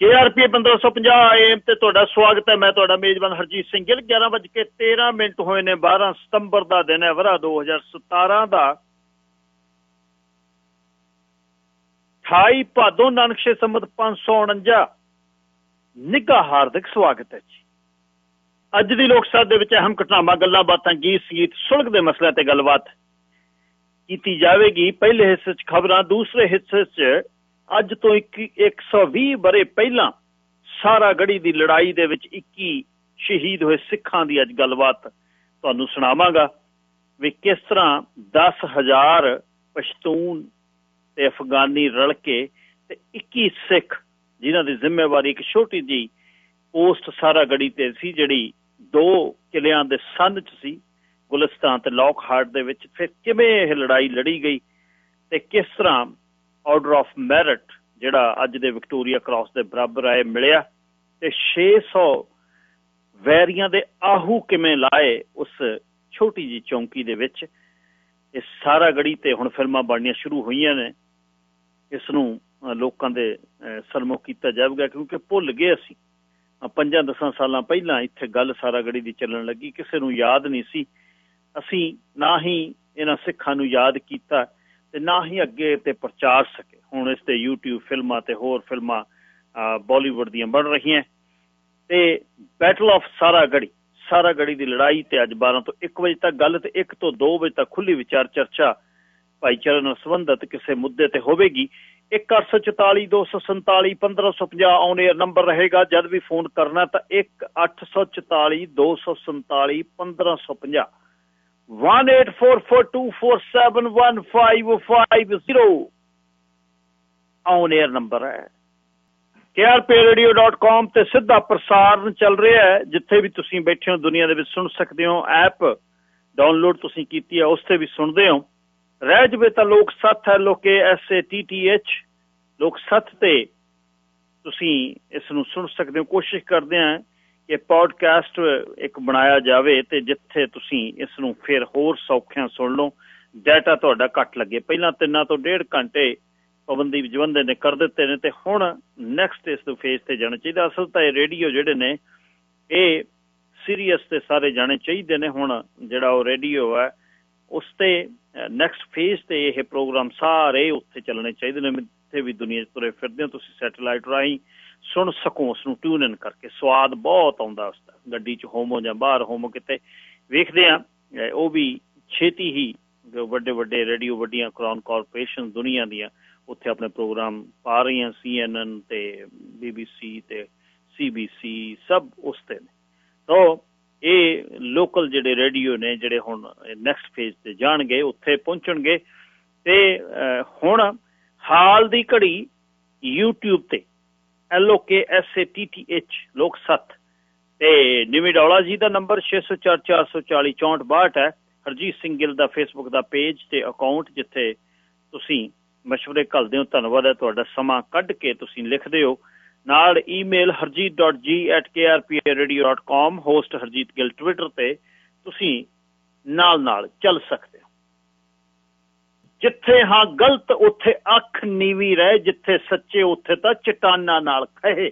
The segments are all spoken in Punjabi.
ਕੇਆਰਪੀ 1550 ਏਐਮ ਤੇ ਤੁਹਾਡਾ ਸਵਾਗਤ ਹੈ। ਮੈਂ ਤੁਹਾਡਾ ਮੇਜ਼ਬਾਨ ਹਰਜੀਤ ਸਿੰਘ ਗਿੱਲ। 11:13 ਮਿੰਟ ਹੋਏ ਨੇ। 12 ਸਤੰਬਰ ਦਾ ਦਿਨ ਹੈ। ਵਰਾ 2017 ਦਾ। 28 ਭਾਦੋਂ ਨਾਨਕਸ਼ੇ ਸੰਮਤ 549 ਨਿੱਘਾ ਹਾਰਦਿਕ ਸਵਾਗਤ ਹੈ ਜੀ। ਅੱਜ ਦੀ ਲੋਕ ਸਭਾ ਦੇ ਵਿੱਚ ਅਹਿਮ ਘਟਨਾਵਾਂ, ਗੱਲਾਂ ਬਾਤਾਂ, ਗੀਤ, ਸੰਗੀਤ, ਸੁਲਗ ਦੇ ਮਸਲਿਆਂ ਤੇ ਗੱਲਬਾਤ ਕੀਤੀ ਜਾਵੇਗੀ। ਪਹਿਲੇ ਹਿੱਸੇ 'ਚ ਖਬਰਾਂ, ਦੂਸਰੇ ਹਿੱਸੇ 'ਚ ਅੱਜ ਤੋਂ 120 ਬਰੇ ਪਹਿਲਾਂ ਸਾਰਾ ਗੜੀ ਦੀ ਲੜਾਈ ਦੇ ਵਿੱਚ 21 ਸ਼ਹੀਦ ਹੋਏ ਸਿੱਖਾਂ ਦੀ ਅੱਜ ਗੱਲਬਾਤ ਤੁਹਾਨੂੰ ਸੁਣਾਵਾਂਗਾ ਵੀ ਕਿਸ ਤਰ੍ਹਾਂ 10000 ਪਸ਼ਤੂਨ ਤੇ ਅਫਗਾਨੀ ਰਲ ਕੇ ਤੇ 21 ਸਿੱਖ ਜਿਨ੍ਹਾਂ ਦੀ ਜ਼ਿੰਮੇਵਾਰੀ ਇੱਕ ਛੋਟੀ ਜੀ ਪੋਸਟ ਸਾਰਾ ਗੜੀ ਤੇ ਸੀ, ਜਿਹੜੀ ਦੋ ਕਿਲਿਆਂ ਦੇ ਸੰਨ ਚ ਸੀ, ਗੁਲਿਸਤਾਨ ਤੇ ਲੌਕ ਹਾਰਟ ਦੇ ਵਿੱਚ। ਫਿਰ ਕਿਵੇਂ ਇਹ ਲੜਾਈ ਲੜੀ ਗਈ ਤੇ ਕਿਸ ਤਰ੍ਹਾਂ ਆਰਡਰ ਆਫ ਮੈਰਿਟ ਜਿਹੜਾ ਅੱਜ ਦੇ ਵਿਕਟੋਰੀਆ ਕ੍ਰਾਸ ਦੇ ਬਰਾਬਰ ਆਏ ਮਿਲਿਆ ਤੇ 600 ਵੈਰੀਆਂ ਦੇ ਆਹੂ ਕਿਵੇਂ ਲਾਏ ਉਸ ਛੋਟੀ ਜੀ ਚੌਂਕੀ ਦੇ ਵਿੱਚ, ਇਹ ਸਾਰਾ ਗੜੀ ਤੇ ਹੁਣ ਫਿਲਮਾਂ ਬਣਨੀਆਂ ਸ਼ੁਰੂ ਹੋਈਆਂ ਨੇ। ਇਸ ਨੂੰ ਲੋਕਾਂ ਦੇ ਸਨਮੁਖ ਕੀਤਾ ਜਾਵੇਗਾ ਕਿਉਂਕਿ ਭੁੱਲ ਗਏ ਅਸੀਂ। ਪੰਜਾਂ ਦਸਾਂ ਸਾਲਾਂ ਪਹਿਲਾਂ ਇੱਥੇ ਗੱਲ ਸਾਰਾ ਗੜੀ ਦੀ ਚੱਲਣ ਲੱਗੀ, ਕਿਸੇ ਨੂੰ ਯਾਦ ਨਹੀਂ ਸੀ। ਅਸੀਂ ਨਾ ਹੀ ਇਹਨਾਂ ਸਿੱਖਾਂ ਨੂੰ ਯਾਦ ਕੀਤਾ। ਤੇ ਨਾ ਹੀ ਅੱਗੇ ਤੇ ਪ੍ਰਚਾਰ ਸਕੇ। ਹੁਣ ਇਸ ਤੇ YouTube ਫਿਲਮਾਂ ਤੇ ਹੋਰ ਫਿਲਮਾਂ ਬਾਲੀਵੁੱਡ ਦੀਆਂ ਬਣ ਰਹੀਆਂ। ਤੇ ਬੈਟਲ ਆਫ ਸਾਰਾ ਗੜੀ ਸਾਰਾ ਗੜੀ ਦੀ ਲੜਾਈ ਤੇ ਅੱਜ 12 ਤੋਂ 1 ਵਜੇ ਤੱਕ ਗੱਲ ਤੇ 1 ਤੋਂ 2 ਵਜੇ ਤੱਕ ਖੁੱਲੀ ਵਿਚਾਰ ਚਰਚਾ ਭਾਈਚਾਰੇ ਨਾਲ ਸੰਬੰਧਿਤ ਕਿਸੇ ਮੁੱਦੇ ਤੇ ਹੋਵੇਗੀ। 1842471550 ਆਨ 에ਅਰ ਨੰਬਰ ਰਹੇਗਾ। ਜਦ ਵੀ ਫੋਨ ਕਰਨਾ ਤਾਂ 1842471550 1844247150 ਆਨ 에ਅਰ ਨੰਬਰ ਹੈ krpradio.com ਤੇ ਸਿੱਧਾ ਪ੍ਰਸਾਰਣ ਚੱਲ ਰਿਹਾ ਹੈ। ਜਿੱਥੇ ਵੀ ਤੁਸੀਂ ਬੈਠੇ ਹੋ, ਦੁਨੀਆ ਦੇ ਵਿੱਚ ਸੁਣ ਸਕਦੇ ਹੋ। ਐਪ ਡਾਊਨਲੋਡ ਤੁਸੀਂ ਕੀਤੀ ਹੈ, ਉਸ ਤੇ ਵੀ ਸੁਣਦੇ ਹੋ। ਰਹਿ ਜਵੇ ਤਾਂ ਲੋਕ ਸੱਥ ਹੈ, ਲੋਕੇ S A T T H ਲੋਕ ਸੱਥ ਤੇ ਤੁਸੀਂ ਇਸ ਨੂੰ ਸੁਣ ਸਕਦੇ ਹੋ। ਕੋਸ਼ਿਸ਼ ਕਰਦੇ ਆ ਕਿ ਪੋਡਕਾਸਟ ਇੱਕ ਬਣਾਇਆ ਜਾਵੇ ਤੇ ਜਿੱਥੇ ਤੁਸੀਂ ਇਸ ਨੂੰ ਫਿਰ ਹੋਰ ਸੌਖਿਆਂ ਸੁਣ ਲਓ। ਡਾਟਾ ਤੁਹਾਡਾ ਘੱਟ ਲੱਗੇ। ਪਹਿਲਾਂ ਤਿੰਨਾਂ ਤੋਂ ਡੇਢ ਘੰਟੇ ਪਵਨਦੀਪ ਜਵੰਦੇ ਨੇ ਕਰ ਦਿੱਤੇ ਨੇ ਤੇ ਹੁਣ ਨੈਕਸਟ ਇਸ ਤੋਂ ਫੇਸ ਤੇ ਜਾਣਾ ਚਾਹੀਦਾ। ਅਸਲ ਤਾਂ ਇਹ ਰੇਡੀਓ ਜਿਹੜੇ ਨੇ, ਇਹ ਸੀਰੀਅਸ ਤੇ ਸਾਰੇ ਜਾਣੇ ਚਾਹੀਦੇ ਨੇ। ਹੁਣ ਜਿਹੜਾ ਉਹ ਰੇਡੀਓ ਹੈ ਉਸ ਤੇ ਨੈਕਸਟ ਫੇਸ ਤੇ ਇਹ ਪ੍ਰੋਗਰਾਮ ਸਾਰੇ ਉੱਥੇ ਚੱਲਣੇ ਚਾਹੀਦੇ ਨੇ। ਜਿੱਥੇ ਵੀ ਦੁਨੀਆ 'ਚ ਤੁਰੇ ਫਿਰਦੇ ਹੋ, ਤੁਸੀਂ ਸੈਟੇਲਾਈਟ ਰਾਹੀਂ ਸੁਣ ਸਕੋ ਉਸ ਨੂੰ ਟਿਊਨ ਇਨ ਕਰਕੇ। ਸਵਾਦ ਬਹੁਤ ਆਉਂਦਾ ਉਸ ਦਾ। ਗੱਡੀ 'ਚ ਹੋਮੋ ਜਾਂ ਬਾਹਰ ਹੋਮੋ ਕਿਤੇ ਵੇਖਦੇ ਆ ਉਹ ਵੀ ਛੇਤੀ ਹੀ ਵੱਡੇ ਵੱਡੇ ਰੇਡੀਓ ਵੱਡੀਆਂ ਕਰਾਉਨ ਕਾਰਪੋਰੇਸ਼ਨ ਦੁਨੀਆ ਦੀਆਂ ਉੱਥੇ ਆਪਣੇ ਪ੍ਰੋਗਰਾਮ ਪਾ ਰਹੀਆਂ ਸੀਐਨਐਨ ਤੇ ਬੀਬੀਸੀ ਤੇ ਸੀਬੀਸੀ ਸਭ ਉਸ ਤੇ ਨੇ। ਤੋਂ ਇਹ ਲੋਕਲ ਜਿਹੜੇ ਰੇਡੀਓ ਨੇ, ਜਿਹੜੇ ਹੁਣ ਨੈਕਸਟ ਫੇਜ਼ ਤੇ ਜਾਣਗੇ, ਉੱਥੇ ਪਹੁੰਚਣਗੇ। ਤੇ ਹੁਣ ਹਾਲ ਦੀ ਘੜੀ YouTube ਤੇ L O K S A T T H, ਲੋਕ ਸੱਤ। ਤੇ ਨਿਮੀ ਡੌਲਾ ਜੀ ਦਾ ਨੰਬਰ 6044406462 ਹੈ। ਹਰਜੀਤ ਸਿੰਘ ਗਿੱਲ ਦਾ ਫੇਸਬੁੱਕ ਦਾ ਪੇਜ ਤੇ ਅਕਾਊਂਟ ਜਿੱਥੇ ਤੁਸੀਂ ਮਸ਼ਵਰੇ ਘਲਦੇ ਹੋ ਧੰਨਵਾਦ ਹੈ ਤੁਹਾਡਾ ਸਮਾਂ ਕੱਢ ਕੇ ਤੁਸੀਂ ਲਿਖਦੇ ਹੋ। ਨਾਲ email harjeet.g@krpradio.com host Harjeet Gill Twitter ਤੇ ਤੁਸੀਂ ਨਾਲ ਨਾਲ ਚੱਲ ਸਕਦੇ ਹੋ। ਜਿੱਥੇ ਹਾਂ ਗਲਤ, ਉੱਥੇ ਅੱਖ ਨੀਵੀਂ ਰਹੇ, ਜਿੱਥੇ ਸੱਚੇ, ਉੱਥੇ ਤਾਂ ਚਟਾਨਾ ਨਾਲ ਖਹੇ।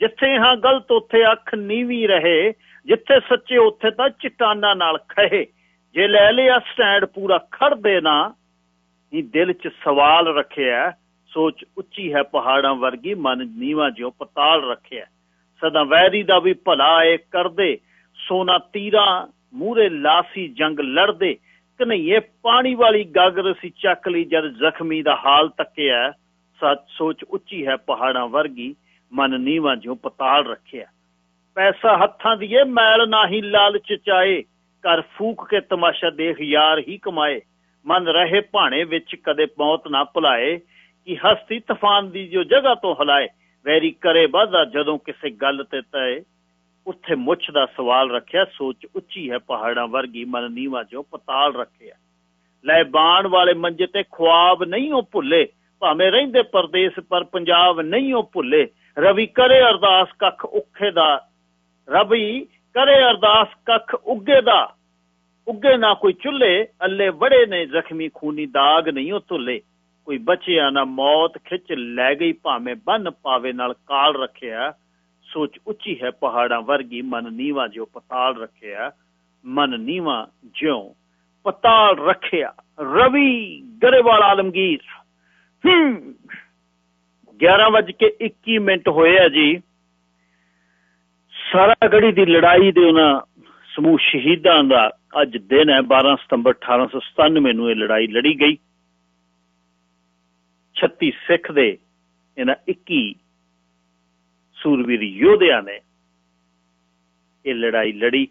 ਜਿੱਥੇ ਹਾਂ ਗਲਤ, ਉੱਥੇ ਅੱਖ ਨੀਵੀਂ ਰਹੇ, ਜਿੱਥੇ ਸੱਚੇ, ਉੱਥੇ ਤਾਂ ਚਟਾਨਾ ਨਾਲ ਖਹੇ। ਜੇ ਲੈ ਲਿਆ ਸਟੈਂਡ ਪੂਰਾ ਖੜਦੇ ਨਾ ਹੀ ਦਿਲ 'ਚ ਸਵਾਲ ਰੱਖਿਆ, ਸੋਚ ਉੱਚੀ ਹੈ ਪਹਾੜਾਂ ਵਰਗੀ, ਮਨ ਨੀਵਾ ਜਿਉ ਪਤਾਲ ਰੱਖਿਆ। ਸਦਾ ਵੈਰੀ ਦਾ ਵੀ ਭਲਾ ਏ ਕਰਦੇ, ਸੋਨਾ ਤੀਰਾ ਮੂਰੇ ਲਾਸੀ ਜੰਗ ਲੜਦੇ ਕਨਈਏ ਪਾਣੀ ਵਾਲੀ ਗਾਗਰ ਸੀ ਚੱਕ ਲਈ ਜਦ ਜ਼ਖਮੀ ਦਾ ਹਾਲ ਤੱਕਿਆ ਸੱਚ ਸੋਚ ਉੱਚੀ ਹੈ ਪਹਾੜਾਂ ਵਰਗੀ, ਮਨ ਨੀਵਾ ਜਿਉ ਪਤਾਲ ਰੱਖਿਆ। ਪੈਸਾ ਹੱਥਾਂ ਦੀ ਏ, ਮੈਲ ਨਾਹੀ ਲਾਲਚ ਚਾਏ ਕਰ ਫੂਕ ਕੇ ਤਮਾਸ਼ਾ ਦੇਖ ਯਾਰ ਹੀ ਕਮਾਏ। ਮਨ ਰਹੇ ਭਾਣੇ ਵਿੱਚ ਕਦੇ ਮੌਤ ਨਾ ਭੁਲਾਏ। ਕਿ ਹਸਤੀ ਤੂਫਾਨ ਦੀ ਜੋ ਜਗ੍ਹਾ ਤੋਂ ਹਲਾਏ। ਵੈਰੀ ਕਰੇ ਵਾਦਾ ਜਦੋਂ ਕਿਸੇ ਗੱਲ ਤੇ ਤਏ। ਉੱਥੇ ਮੁੱਛ ਦਾ ਸਵਾਲ ਰੱਖਿਆ, ਸੋਚ ਉੱਚੀ ਹੈ ਪਹਾੜਾਂ ਵਰਗੀ, ਮਨ ਨੀਵਾ ਜੋ ਪਤਾਲ ਰੱਖਿਆ। ਲੈ ਬਾਣ ਵਾਲੇ ਮੰਜੇ ਤੇ ਖੁਆਬ ਨਹੀਂ ਉਹ ਭੁੱਲੇ, ਭਾਵੇਂ ਰਹਿੰਦੇ ਪਰਦੇਸ ਪਰ ਪੰਜਾਬ ਨਹੀਂ ਉਹ ਭੁੱਲੇ। ਰਵੀ ਕਰੇ ਅਰਦਾਸ ਕੱਖ ਉਖੇ ਦਾ, ਰਵੀ ਕਰੇ ਅਰਦਾਸ ਕੱਖ ਉੱਗੇ ਦਾ। ਉੱਗੇ ਨਾ ਕੋਈ ਚੁੱਲੇ ਅੱਲੇ ਵੜੇ ਨੇ ਜ਼ਖਮੀ ਖੂਨੀ ਦਾਗ ਨਹੀਂ ਉਹ ਧੁੱਲੇ। ਕੋਈ ਬਚਿਆ ਨਾ ਮੌਤ ਖਿੱਚ ਲੈ ਗਈ, ਭਾਵੇਂ ਬੰਨ ਪਾਵੇ ਨਾਲ ਕਾਲ ਰੱਖਿਆ। ਸੋਚ ਉੱਚੀ ਹੈ, ਪਹਾੜਾਂ ਵਰਗੀ, ਮਨ ਨੀਵਾ ਜਿਉ ਪਤਾਲ ਰੱਖਿਆ, ਮਨ ਨੀਵਾ ਜਿਉ ਪਤਾਲ ਰੱਖਿਆ, ਰਵੀ ਗਰੇਵਾਲ ਆਲਮਗੀਰ। ਹੂੰ 11 ਵਜ ਕੇ 21 ਮਿੰਟ ਹੋਏ ਆ ਜੀ। ਸਾਰਾ ਗੜੀ ਦੀ ਲੜਾਈ ਦੇ ਉਹਨਾਂ ਸਮੂਹ ਸ਼ਹੀਦਾਂ ਦਾ ਅੱਜ ਦਿਨ ਹੈ 12 ਸਤੰਬਰ 1897 ਨੂੰ ਇਹ ਲੜਾਈ ਲੜੀ ਗਈ। 36 ਸਿੱਖ ਦੇ ਇਹਨਾਂ 21 ਸੂਰਵੀਰ ਯੋਧਿਆਂ ਨੇ ਇਹ ਲੜਾਈ ਲੜੀ।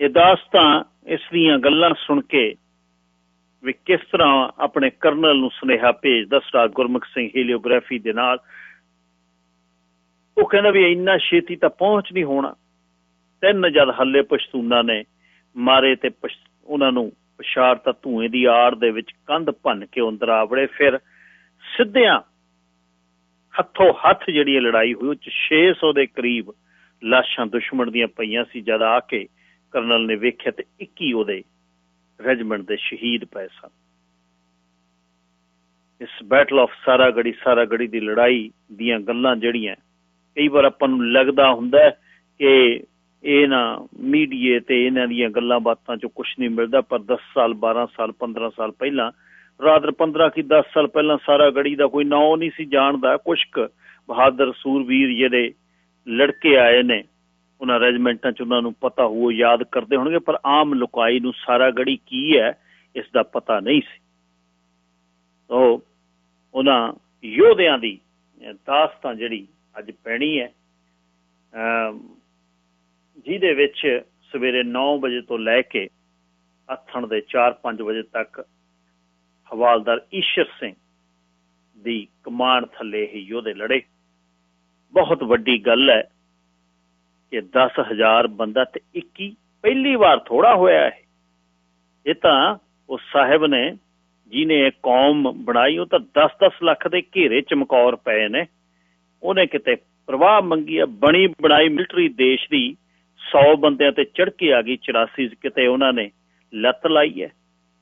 ਇਹ ਦਾਸਤਾਂ ਇਸ ਦੀਆਂ ਗੱਲਾਂ ਸੁਣ ਕੇ ਵੀ ਕਿਸ ਤਰ੍ਹਾਂ ਆਪਣੇ ਕਰਨਲ ਨੂੰ ਸੁਨੇਹਾ ਭੇਜਦਾ ਸਰਦਾਰ ਗੁਰਮੁਖ ਸਿੰਘ ਹੀਲੀਓਗ੍ਰਾਫੀ ਦੇ ਨਾਲ। ਉਹ ਕਹਿੰਦਾ ਵੀ ਇੰਨਾ ਛੇਤੀ ਤਾਂ ਪਹੁੰਚ ਨਹੀਂ ਹੋਣਾ। ਤਿੰਨ ਜਦ ਹੱਲੇ ਪਸ਼ਤੂਨਾ ਨੇ ਮਾਰੇ ਤੇ ਉਹਨਾਂ ਨੂੰ ਪਛਾੜ ਤਾਂ ਧੂਏ ਦੀ ਆੜ ਦੇ ਵਿੱਚ ਕੰਧ ਭੰਨ ਕੇ ਅੰਦਰ ਆਵੜੇ ਫਿਰ ਸਿੱਧਿਆਂ ਹੱਥੋਂ ਹੱਥ ਜਿਹੜੀ ਲੜਾਈ ਹੋਈ, ਉਹ ਚ 600 ਦੇ ਕਰੀਬ ਲਾਸ਼ਾਂ ਦੁਸ਼ਮਣ ਦੀਆਂ ਪਈਆਂ ਸੀ, ਜਦ ਆ ਕੇ ਕਰਨਲ ਨੇ ਵੇਖਿਆ ਤੇ 21 ਉਹਦੇ ਰੈਜੀਮੈਂਟ ਦੇ ਸ਼ਹੀਦ ਪਏ ਸਨ। ਇਸ ਬੈਟਲ ਆਫ ਸਾਰਾਗੜੀ ਸਾਰਾਗੜੀ ਦੀ ਲੜਾਈ ਦੀਆਂ ਗੱਲਾਂ ਜਿਹੜੀਆਂ, ਕਈ ਵਾਰ ਆਪਾਂ ਨੂੰ ਲੱਗਦਾ ਹੁੰਦਾ ਕਿ ਇਹ ਨਾ ਮੀਡੀਏ ਤੇ ਇਹਨਾਂ ਦੀਆਂ ਗੱਲਾਂ ਬਾਤਾਂ ਚੋਂ ਕੁਝ ਨਹੀਂ ਮਿਲਦਾ, ਪਰ 10 ਸਾਲ 12 ਸਾਲ 15 ਸਾਲ ਪਹਿਲਾਂ ਰਾਦਰ 15 ਕੀ 10 ਸਾਲ ਪਹਿਲਾਂ ਸਾਰਾ ਗੜੀ ਦਾ ਕੋਈ ਨਾਂ ਨਹੀਂ ਸੀ ਜਾਣਦਾ। ਕੁਸ਼ਕ ਬਹਾਦਰ ਸੂਰਵੀਰ ਜਿਹੜੇ ਲੜਕੇ ਆਏ ਨੇ, ਉਹਨਾਂ ਰੈਜੀਮੈਂਟਾਂ ਚ ਉਹਨਾਂ ਨੂੰ ਪਤਾ ਹੋਊ, ਯਾਦ ਕਰਦੇ ਹੋਣਗੇ, ਪਰ ਆਮ ਲੁਕਾਈ ਨੂੰ ਸਾਰਾ ਗੜੀ ਕੀ ਹੈ, ਇਸ ਦਾ ਪਤਾ ਨਹੀਂ ਸੀ। ਉਹ ਉਹਨਾਂ ਯੋਧਿਆਂ ਦੀ ਦਾਸਤਾਂ ਜਿਹੜੀ ਅੱਜ ਪੈਣੀ ਹੈ ਜਿਹਦੇ ਵਿੱਚ ਸਵੇਰੇ 9 ਵਜੇ ਤੋਂ ਲੈ ਕੇ ਅੱਥਣ ਦੇ 4-5 ਵਜੇ ਤੱਕ ਹਵਾਲਦਾਰ ਈਸ਼ਰ ਸਿੰਘ ਦੀ ਕਮਾਂਡ ਥੱਲੇ ਹੀ ਯੋਧੇ ਲੜੇ। ਬਹੁਤ ਵੱਡੀ ਗੱਲ ਹੈ ਕਿ 10000 ਬੰਦਾ ਤੇ 21 ਪਹਿਲੀ ਵਾਰ ਥੋੜਾ ਹੋਇਆ ਹੈ ਇਹ ਤਾਂ ਉਸ ਸਾਹਿਬ ਨੇ ਜਿਨੇ ਇਹ ਕੌਮ ਬਣਾਈ, ਉਹ ਤਾਂ 10-10 ਲੱਖ ਦੇ ਘੇਰੇ ਚਮਕੌਰ ਪਏ ਨੇ। ਉਹਨੇ ਕਿਤੇ ਪ੍ਰਵਾਹ ਮੰਗੀ ਆ, ਬਣੀ ਬਣਾਈ ਮਿਲਟਰੀ ਦੇਸ਼ ਦੀ 100 ਬੰਦਿਆਂ ਤੇ ਚੜ ਕੇ ਆ ਗਈ 84 ਕਿਤੇ ਉਹਨਾਂ ਨੇ ਲੱਤ ਲਾਈ ਹੈ।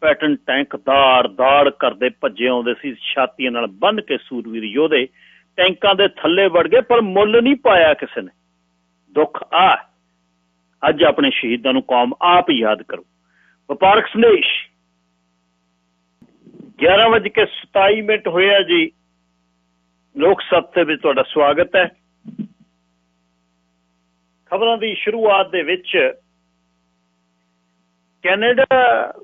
ਪੈਟਰਨ ਟੈਂਕ ਦਾੜ ਦਾੜ ਕਰਦੇ ਭੱਜੇ ਆਉਂਦੇ ਸੀ, ਛਾਤੀਆਂ ਨਾਲ ਬੰਨ ਕੇ ਸੂਰਵੀਰ ਯੋਧੇ ਟੈਂਕਾਂ ਦੇ ਥੱਲੇ ਵੜ ਗਏ, ਪਰ ਮੁੱਲ ਨਹੀਂ ਪਾਇਆ ਕਿਸੇ ਨੇ। ਦੁੱਖ ਆ, ਅੱਜ ਆਪਣੇ ਸ਼ਹੀਦਾਂ ਨੂੰ ਕੌਮ ਆਪ ਯਾਦ ਕਰੋ। ਵਪਾਰਕ ਸੰਦੇਸ਼। 11:27 ਮਿੰਟ ਹੋਇਆ ਜੀ। ਲੋਕ ਸੱਤੇ ਵਿੱਚ ਤੁਹਾਡਾ ਸਵਾਗਤ ਹੈ। ਖਬਰਾਂ ਦੀ ਸ਼ੁਰੂਆਤ ਦੇ ਵਿੱਚ ਕੈਨੇਡਾ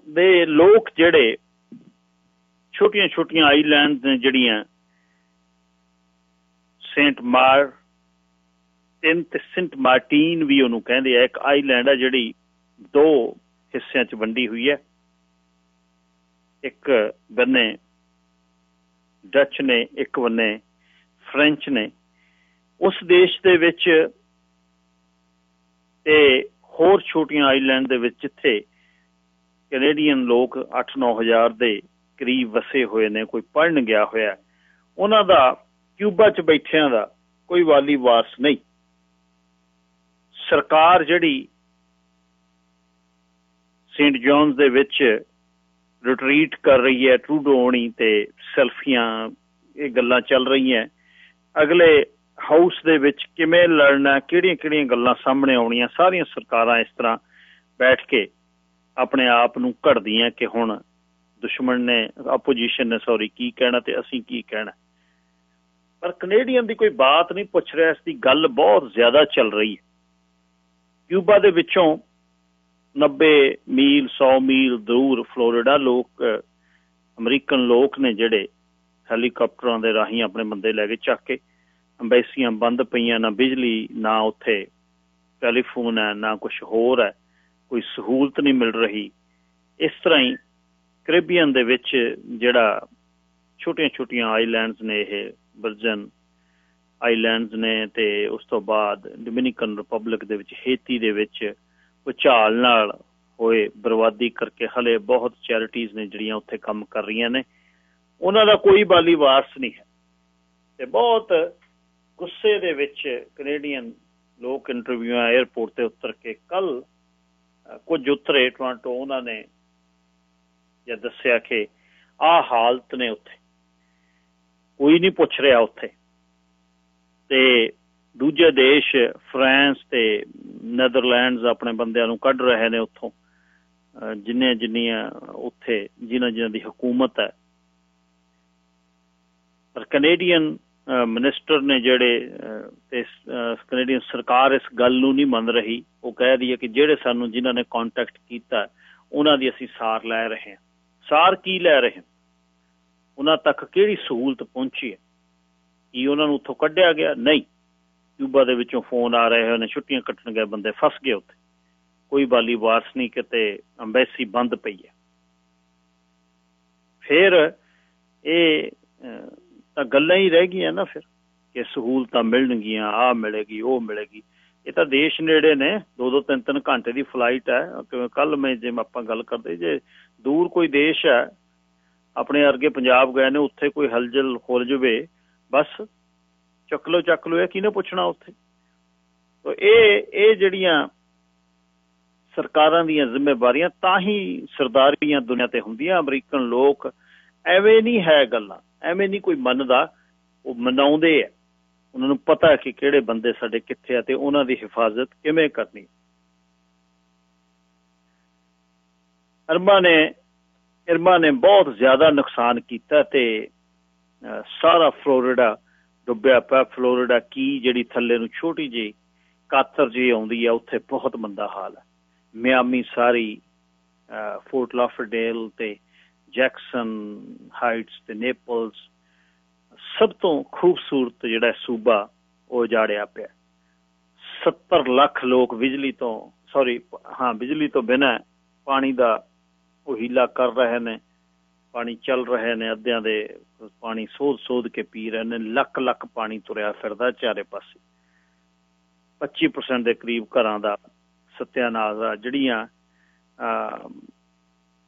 ਦੇ ਲੋਕ ਜਿਹੜੇ ਛੋਟੀਆਂ-ਛੋਟੀਆਂ ਆਈਲੈਂਡ ਨੇ ਜਿਹੜੀਆਂ, ਸੇਂਟ ਮਾਰ ਤਿੰਨ ਤੇ ਸੇਂਟ ਮਾਰਟਿਨ ਵੀ ਉਹਨੂੰ ਕਹਿੰਦੇ ਆ, ਇੱਕ ਆਈਲੈਂਡ ਆ ਜਿਹੜੀ ਦੋ ਹਿੱਸਿਆਂ 'ਚ ਵੰਡੀ ਹੋਈ ਹੈ। ਇੱਕ ਬੰਨੇ ਡੱਚ ਨੇ, ਇੱਕ ਬੰਨੇ ਫ੍ਰੈਂਚ ਨੇ। ਉਸ ਦੇਸ਼ ਦੇ ਵਿੱਚ ਤੇ ਹੋਰ ਛੋਟੀਆਂ ਆਈਲੈਂਡ ਦੇ ਵਿੱਚ ਜਿੱਥੇ ਕੈਨੇਡੀਅਨ ਲੋਕ 8-9 ਹਜ਼ਾਰ ਦੇ ਕਰੀਬ ਵਸੇ ਹੋਏ ਨੇ, ਕੋਈ ਪੜਨ ਗਿਆ ਹੋਇਆ ਉਹਨਾਂ ਦਾ ਕਿਊਬਾ 'ਚ ਬੈਠਿਆਂ ਦਾ ਕੋਈ ਵਾਲੀ ਵਾਰਸ ਨਹੀਂ। ਸਰਕਾਰ ਜਿਹੜੀ ਸੇਂਟ ਜੌਨਸ ਦੇ ਵਿੱਚ ਰਿਟਰੀਟ ਕਰ ਰਹੀ ਹੈ ਟਰੂਡੋਣੀ ਤੇ ਸੈਲਫੀਆਂ ਇਹ ਗੱਲਾਂ ਚੱਲ ਰਹੀਆਂ ਅਗਲੇ ਹਾਊਸ ਦੇ ਵਿੱਚ ਕਿਵੇਂ ਲੜਨਾ, ਕਿਹੜੀਆਂ-ਕਿਹੜੀਆਂ ਗੱਲਾਂ ਸਾਹਮਣੇ ਆਉਣੀਆਂ, ਸਾਰੀਆਂ ਸਰਕਾਰਾਂ ਇਸ ਤਰ੍ਹਾਂ ਬੈਠ ਕੇ ਆਪਣੇ ਆਪ ਨੂੰ ਘੜਦੀਆਂ ਕਿ ਹੁਣ ਦੁਸ਼ਮਣ ਨੇ ਆਪੋਜੀਸ਼ਨ ਨੇ ਸੌਰੀ ਕੀ ਕਹਿਣਾ ਤੇ ਅਸੀਂ ਕੀ ਕਹਿਣਾ? ਪਰ ਕੈਨੇਡੀਅਨ ਦੀ ਕੋਈ ਬਾਤ ਨਹੀਂ ਪੁੱਛ ਰਿਹਾ, ਇਸ ਦੀ ਗੱਲ ਬਹੁਤ ਜ਼ਿਆਦਾ ਚੱਲ ਰਹੀ ਹੈ। ਕਿਊਬਾ ਦੇ ਵਿੱਚੋਂ 90 ਮੀਲ 100 ਮੀਲ ਦੂਰ ਫਲੋਰੀਡਾ ਲੋਕ, ਅਮਰੀਕਨ ਲੋਕ ਨੇ ਜਿਹੜੇ ਹੈਲੀਕਾਪਟਰਾਂ ਦੇ ਰਾਹੀਂ ਆਪਣੇ ਬੰਦੇ ਲੈ ਕੇ ਚੱਕ ਕੇ ਅੰਬੈਸੀਆਂ ਬੰਦ ਪਈਆਂ, ਨਾ ਬਿਜਲੀ, ਨਾ ਉੱਥੇ ਟੈਲੀਫੋਨ ਹੈ, ਨਾ ਕੁਝ ਹੋਰ ਹੈ। ਕੋਈ ਸਹੂਲਤ ਨਹੀਂ ਮਿਲ ਰਹੀ। ਇਸ ਤਰ੍ਹਾਂ ਹੀ ਕੈਰੀਬੀਅਨ ਦੇ ਵਿੱਚ ਜਿਹੜਾ ਛੋਟੀਆਂ-ਛੋਟੀਆਂ ਆਈਲੈਂਡਸ ਨੇ ਇਹ ਵਰਜਨ ਆਈਲੈਂਡਸ ਨੇ ਤੇ ਉਸ ਤੋਂ ਬਾਅਦ ਡੋਮਿਨਿਕਨ ਰਿਪਬਲਿਕ ਦੇ ਵਿੱਚ ਹੇਤੀ ਦੇ ਵਿੱਚ ਉਚਾਲ ਨਾਲ ਹੋਏ ਬਰਬਾਦੀ ਕਰਕੇ ਹਲੇ ਬਹੁਤ ਚੈਰਿਟੀਆਂ ਨੇ ਜਿਹੜੀਆਂ ਉੱਥੇ ਕੰਮ ਕਰ ਰਹੀਆਂ ਨੇ। ਉਹਨਾਂ ਦਾ ਕੋਈ ਬਾਲੀ ਵਾਰਸ ਨਹੀਂ ਹੈ। ਤੇ ਬਹੁਤ ਗੁੱਸੇ ਦੇ ਵਿੱਚ ਕੈਨੇਡੀਅਨ ਲੋਕ ਇੰਟਰਵਿਊਆਂ 에ਅਰਪੋਰਟ ਤੇ ਉਤਰ ਕੇ ਕੱਲ ਕੁਝ ਉਤਰੇ ਟੋਰਾਂਟੋ ਉਹਨਾਂ ਨੇ ਜੇ ਦੱਸਿਆ ਕਿ ਆ ਹਾਲਤ ਨੇ ਉੱਥੇ। ਕੋਈ ਨਹੀਂ ਪੁੱਛ ਰਿਹਾ ਉੱਥੇ। ਤੇ ਦੂਜੇ ਦੇਸ਼, ਫਰਾਂਸ ਤੇ ਨੈਦਰਲੈਂਡਸ ਆਪਣੇ ਬੰਦਿਆਂ ਨੂੰ ਕੱਢ ਰਹੇ ਨੇ ਉੱਥੋਂ। ਜਿੰਨੇ ਜਿੰਨੀਆਂ ਉੱਥੇ, ਜਿਨ੍ਹਾਂ ਜਿਨ੍ਹਾਂ ਦੀ ਹਕੂਮਤ ਹੈ। ਪਰ ਕੈਨੇਡੀਅਨ ਮਿਨਿਸਟਰ ਨੇ ਜਿਹੜੇ ਤੇ ਕੈਨੇਡੀਅਨ ਸਰਕਾਰ ਇਸ ਗੱਲ ਨੂੰ ਨਹੀਂ ਮੰਨ ਰਹੀ, ਉਹ ਕਹਿ ਰਹੀ ਹੈ ਕਿ ਜਿਹੜੇ ਸਾਨੂੰ ਜਿਨ੍ਹਾਂ ਨੇ ਕੰਟੈਕਟ ਕੀਤਾ, ਉਹਨਾਂ ਦੀ ਅਸੀਂ ਸਾਰ ਲੈ ਰਹੇ ਹਾਂ। ਸਾਰ ਕੀ ਲੈ ਰਹੇ ਹਾਂ? ਉਹਨਾਂ ਤੱਕ ਕਿਹੜੀ ਸਹੂਲਤ ਪਹੁੰਚੀ ਹੈ? ਕੀ ਉਹਨਾਂ ਨੂੰ ਉੱਥੋਂ ਕੱਢਿਆ ਗਿਆ? ਨਹੀਂ। ਕਿਊਬਾ ਦੇ ਵਿੱਚੋਂ ਫੋਨ ਆ ਰਹੇ ਨੇ ਛੁੱਟੀਆਂ ਕੱਟਣ ਗਏ ਬੰਦੇ ਫਸ ਗਏ ਉੱਥੇ। ਕੋਈ ਬਾਲੀ ਵਾਰਸ ਨਹੀਂ, ਕਿਤੇ ਐਮਬੈਸੀ ਬੰਦ ਪਈ ਹੈ। ਫਿਰ ਇਹ ਤਾਂ ਗੱਲਾਂ ਹੀ ਰਹਿ ਗਈਆਂ ਨਾ ਫਿਰ ਕਿ ਸਹੂਲਤਾਂ ਮਿਲਣਗੀਆਂ ਆ ਮਿਲੇਗੀ, ਉਹ ਮਿਲੇਗੀ। ਇਹ ਤਾਂ ਦੇਸ਼ ਨੇੜੇ ਨੇ ਦੋ ਦੋ ਤਿੰਨ ਤਿੰਨ ਘੰਟੇ ਦੀ ਫਲਾਈਟ ਹੈ। ਕੱਲ ਮੈਂ ਜੇ ਆਪਾਂ ਗੱਲ ਕਰਦੇ, ਜੇ ਦੂਰ ਕੋਈ ਦੇਸ਼ ਹੈ, ਆਪਣੇ ਅਰਗੇ ਪੰਜਾਬ ਗਏ ਨੇ, ਉੱਥੇ ਕੋਈ ਹਲਜਲ ਹੋ ਜਵੇ, ਬਸ ਚੱਕ ਲੋ ਚੱਕ ਲੋ ਇਹ ਕਿਹਨੇ ਪੁੱਛਣਾ ਉੱਥੇ? ਤੋ ਇਹ ਇਹ ਜਿਹੜੀਆਂ ਸਰਕਾਰਾਂ ਦੀਆਂ ਜ਼ਿੰਮੇਵਾਰੀਆਂ, ਤਾਂ ਹੀ ਸਰਦਾਰੀਆਂ ਦੁਨੀਆ ਤੇ ਹੁੰਦੀਆਂ, ਅਮਰੀਕਨ ਲੋਕ, ਐਵੇਂ ਨਹੀਂ ਹੈ ਗੱਲਾਂ। ਐਵੇਂ ਨਹੀਂ ਕੋਈ ਮੰਨਦਾ, ਉਹ ਮਨਾਉਂਦੇ ਆ। ਉਹਨਾਂ ਨੂੰ ਪਤਾ ਕਿ ਕਿਹੜੇ ਬੰਦੇ ਸਾਡੇ ਕਿੱਥੇ ਆ ਤੇ ਉਹਨਾਂ ਦੀ ਹਿਫਾਜ਼ਤ ਕਿਵੇਂ ਕਰਨੀ। ਅਰਮਾ ਨੇ ਇਰਮਾ ਨੇ ਬਹੁਤ ਜ਼ਿਆਦਾ ਨੁਕਸਾਨ ਕੀਤਾ ਤੇ ਸਾਰਾ ਫਲੋਰੀਡਾ ਡੁੱਬਿਆ ਪਿਆ। ਫਲੋਰੀਡਾ ਕੀ ਜਿਹੜੀ ਥੱਲੇ ਨੂੰ ਛੋਟੀ ਜੀ ਕਾਤਰ ਜੀ ਆਉਂਦੀ ਆ, ਉੱਥੇ ਬਹੁਤ ਮੰਦਾ ਹਾਲ ਹੈ। ਮਿਆਮੀ ਸਾਰੀ ਫੋਰਟ ਲਾਫਰਡੇਲ ਤੇ ਜੈਕਸਨ ਹਾਈਟਸ ਤੇ ਨੇਪਲਸ, ਸਭ ਤੋਂ ਖੂਬਸੂਰਤ ਜਿਹੜਾ ਸੂਬਾ, ਉਹ ਜਾੜਿਆ ਪਿਆ। 70 ਲੱਖ ਲੋਕ ਬਿਜਲੀ ਤੋਂ ਸੌਰੀ ਹਾਂ, ਬਿਜਲੀ ਤੋਂ ਬਿਨਾ ਪਾਣੀ ਦਾ ਉਹ ਹੀਲਾ ਕਰ ਰਹੇ ਨੇ, ਪਾਣੀ ਚੱਲ ਰਹੇ ਨੇ, ਅੱਧਿਆਂ ਦੇ ਪਾਣੀ ਸੋਧ ਸੋਧ ਕੇ ਪੀ ਰਹੇ ਨੇ, ਲੱਖ ਲੱਖ ਪਾਣੀ ਤੁਰਿਆ ਫਿਰਦਾ ਚਾਰੇ ਪਾਸੇ। 25% ਦੇ ਕਰੀਬ ਘਰਾਂ ਦਾ ਸਤਿਆਨਾਸ਼ ਆ, ਜਿਹੜੀਆਂ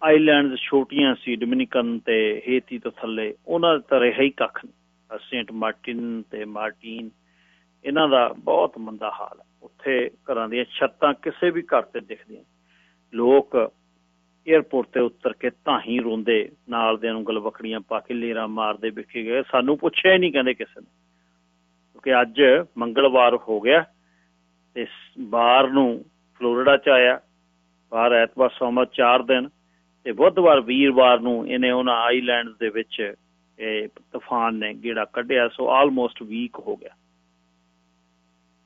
ਆਈਲੈਂਡਸ ਛੋਟੀਆਂ ਸੀ, ਡੋਮਿਨਿਕਨ ਤੇ ਹੇਤੀ ਤੋਂ ਥੱਲੇ, ਉਹਨਾਂ ਦਾ ਰਿਹਾ ਹੀ ਕੱਖ ਨਹੀਂ। ਸੇਂਟ ਮਾਰਟਿਨ ਤੇ ਮਾਰਟਿਨ, ਇਹਨਾਂ ਦਾ ਬਹੁਤ ਮੰਦਾ ਹਾਲ ਹੈ। ਉੱਥੇ ਘਰਾਂ ਦੀਆਂ ਛੱਤਾਂ ਕਿਸੇ ਵੀ ਘਰ ਤੇ ਦਿਖਦੀਆਂ ਲੋਕ 에어ਪੋਰਟ ਤੇ ਉਤਰ ਕੇ ਤਾਂ ਹੀ ਰੋਂਦੇ, ਨਾਲ ਦੇ ਨੂੰ ਗਲਵਕੜੀਆਂ ਪਾ ਕੇ ਲੇਰਾ ਮਾਰਦੇ ਵਿਖੇ ਗਏ। ਸਾਨੂੰ ਪੁੱਛਿਆ ਹੀ ਨਹੀਂ ਕਹਿੰਦੇ ਕਿਸੇ ਨੇ। ਕਿਉਂਕਿ ਅੱਜ ਮੰਗਲਵਾਰ ਹੋ ਗਿਆ ਤੇ ਬਾਹਰ ਨੂੰ ਫਲੋਰੀਡਾ ਚ ਆਇਆ। ਬਾਹਰ ਐਤਵਾਰ, ਸੋਮਵਾਰ 4 ਦਿਨ ਤੇ ਬੁੱਧਵਾਰ ਵੀਰਵਾਰ ਨੂੰ ਇਹਨੇ ਉਹਨਾਂ ਆਈਲੈਂਡਸ ਦੇ ਵਿੱਚ ਇਹ ਤੂਫਾਨ ਨੇ ਗੇੜਾ ਕੱਢਿਆ, ਸੋ ਆਲਮੋਸਟ ਵੀਕ ਹੋ ਗਿਆ।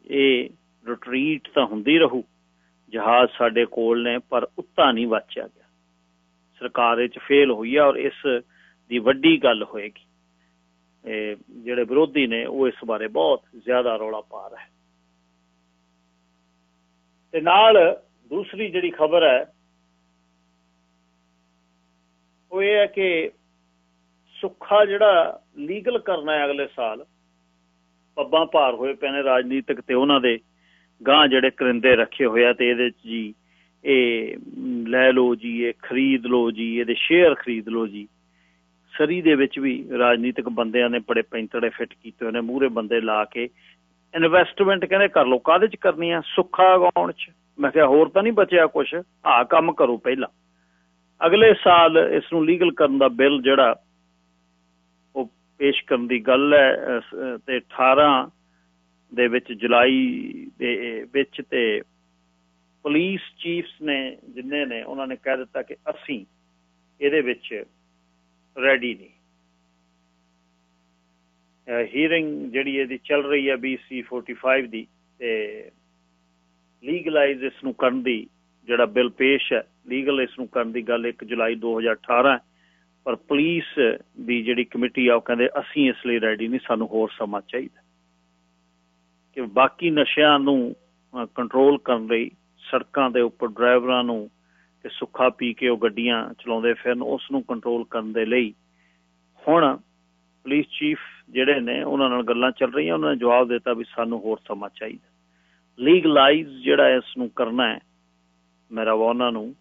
ਇਹ ਰਿਟਰੀਟ ਤਾਂ ਹੁੰਦੀ ਰਹੂ, ਜਹਾਜ਼ ਸਾਡੇ ਕੋਲ ਨੇ, ਪਰ ਉੱਤਾ ਨਹੀਂ ਬਚਿਆ ਗਿਆ। ਸਰਕਾਰ ਵਿੱਚ ਫੇਲ ਹੋਈ ਹੈ ਔਰ ਇਸ ਦੀ ਵੱਡੀ ਗੱਲ ਹੋਏਗੀ। ਇਹ ਜਿਹੜੇ ਵਿਰੋਧੀ ਨੇ, ਉਹ ਇਸ ਬਾਰੇ ਬਹੁਤ ਜ਼ਿਆਦਾ ਰੌਲਾ ਪਾ ਰਹੇ ਤੇ ਨਾਲ ਦੂਸਰੀ ਜਿਹੜੀ ਖਬਰ ਹੈ ਉਹ ਇਹ ਹੈ ਕਿ ਸੁੱਖਾ ਜਿਹੜਾ ਲੀਗਲ ਕਰਨਾ ਹੈ ਅਗਲੇ ਸਾਲ, ਪੱਬਾਂ ਭਾਰ ਹੋਏ ਪਏ ਨੇ ਰਾਜਨੀਤਿਕ ਤੇ ਉਹਨਾਂ ਦੇ ਗਾਂ ਜਿਹੜੇ ਕਰਿੰਦੇ ਰੱਖੇ ਹੋਇਆ ਤੇ ਇਹਦੇ ਚ ਜੀ ਇਹ ਲੈ ਲਓ ਜੀ, ਇਹ ਖਰੀਦ ਲਓ ਜੀ, ਇਹਦੇ ਸ਼ੇਅਰ ਖਰੀਦ ਲਓ ਜੀ, ਸਰੀ ਦੇ ਵਿੱਚ ਵੀ ਰਾਜਨੀਤਿਕ ਬੰਦਿਆਂ ਨੇ ਬੜੇ ਪੈਂਤੜੇ ਫਿੱਟ ਕੀਤੇ ਹੋਏ ਨੇ ਮੂਰੇ ਬੰਦੇ ਲਾ ਕੇ ਇਨਵੈਸਟਮੈਂਟ ਕਹਿੰਦੇ ਕਰ ਲਓ ਕਾਦੇ ਚ ਕਰਨੀ ਆ? ਸੁੱਖਾ ਗਾਉਣ ਚ। ਮੈਂ ਕਿਹਾ ਹੋਰ ਤਾਂ ਨਹੀਂ ਬਚਿਆ ਕੁਝ ਆ ਕੰਮ ਕਰੋ ਪਹਿਲਾਂ। ਅਗਲੇ ਸਾਲ ਇਸ ਨੂੰ ਲੀਗਲ ਕਰਨ ਦਾ ਬਿੱਲ ਜਿਹੜਾ ਉਹ ਪੇਸ਼ ਕਰਨ ਦੀ ਗੱਲ ਹੈ ਤੇ 18 ਦੇ ਵਿੱਚ ਜੁਲਾਈ ਦੇ ਵਿੱਚ ਤੇ ਪੁਲਿਸ ਚੀਫਸ ਨੇ ਜਿੰਨੇ ਨੇ, ਉਹਨਾਂ ਨੇ ਕਹਿ ਦਿੱਤਾ ਕਿ ਅਸੀਂ ਇਹਦੇ ਵਿੱਚ ਰੈਡੀ ਨਹੀਂ। ਹੀਅਰਿੰਗ ਜਿਹੜੀ ਇਹਦੀ ਚੱਲ ਰਹੀ ਹੈ BC 45 ਦੀ, ਤੇ ਲੀਗਲਾਈਜ਼ ਇਸ ਨੂੰ ਕਰਨ ਦੀ ਜਿਹੜਾ ਬਿੱਲ ਪੇਸ਼ ਹੈ ਲੀਗਲ ਇਸ ਨੂੰ ਕਰਨ ਦੀ ਗੱਲ 1 ਜੁਲਾਈ 2018 ਪਰ ਪੁਲਿਸ ਦੀ ਜਿਹੜੀ ਕਮੇਟੀ ਆ, ਉਹ ਕਹਿੰਦੇ ਅਸੀਂ ਇਸ ਲਈ ਰੈਡੀ ਨਹੀਂ, ਸਾਨੂੰ ਹੋਰ ਸਮਾਂ ਚਾਹੀਦਾ ਕਿ ਬਾਕੀ ਨਸ਼ਿਆਂ ਨੂੰ ਕੰਟਰੋਲ ਕਰਨ ਲਈ ਸੜਕਾਂ ਦੇ ਉੱਪਰ ਡਰਾਈਵਰਾਂ ਨੂੰ ਕਿ ਸੁੱਖਾ ਪੀ ਕੇ ਉਹ ਗੱਡੀਆਂ ਚਲਾਉਂਦੇ ਫਿਰਨ, ਉਸ ਨੂੰ ਕੰਟਰੋਲ ਕਰਨ ਦੇ ਲਈ ਹੁਣ ਪੁਲਿਸ ਚੀਫ ਜਿਹੜੇ ਨੇ, ਉਹਨਾਂ ਨਾਲ ਗੱਲਾਂ ਚੱਲ ਰਹੀਆਂ, ਉਹਨਾਂ ਨੇ ਜਵਾਬ ਦਿੱਤਾ ਵੀ ਸਾਨੂੰ ਹੋਰ ਸਮਾਂ ਚਾਹੀਦਾ ਲੀਗਲਾਈਜ਼ ਜਿਹੜਾ ਇਸ ਨੂੰ ਕਰਨਾ ਹੈ ਮੈਰਾਵਾਨਾ ਨੂੰ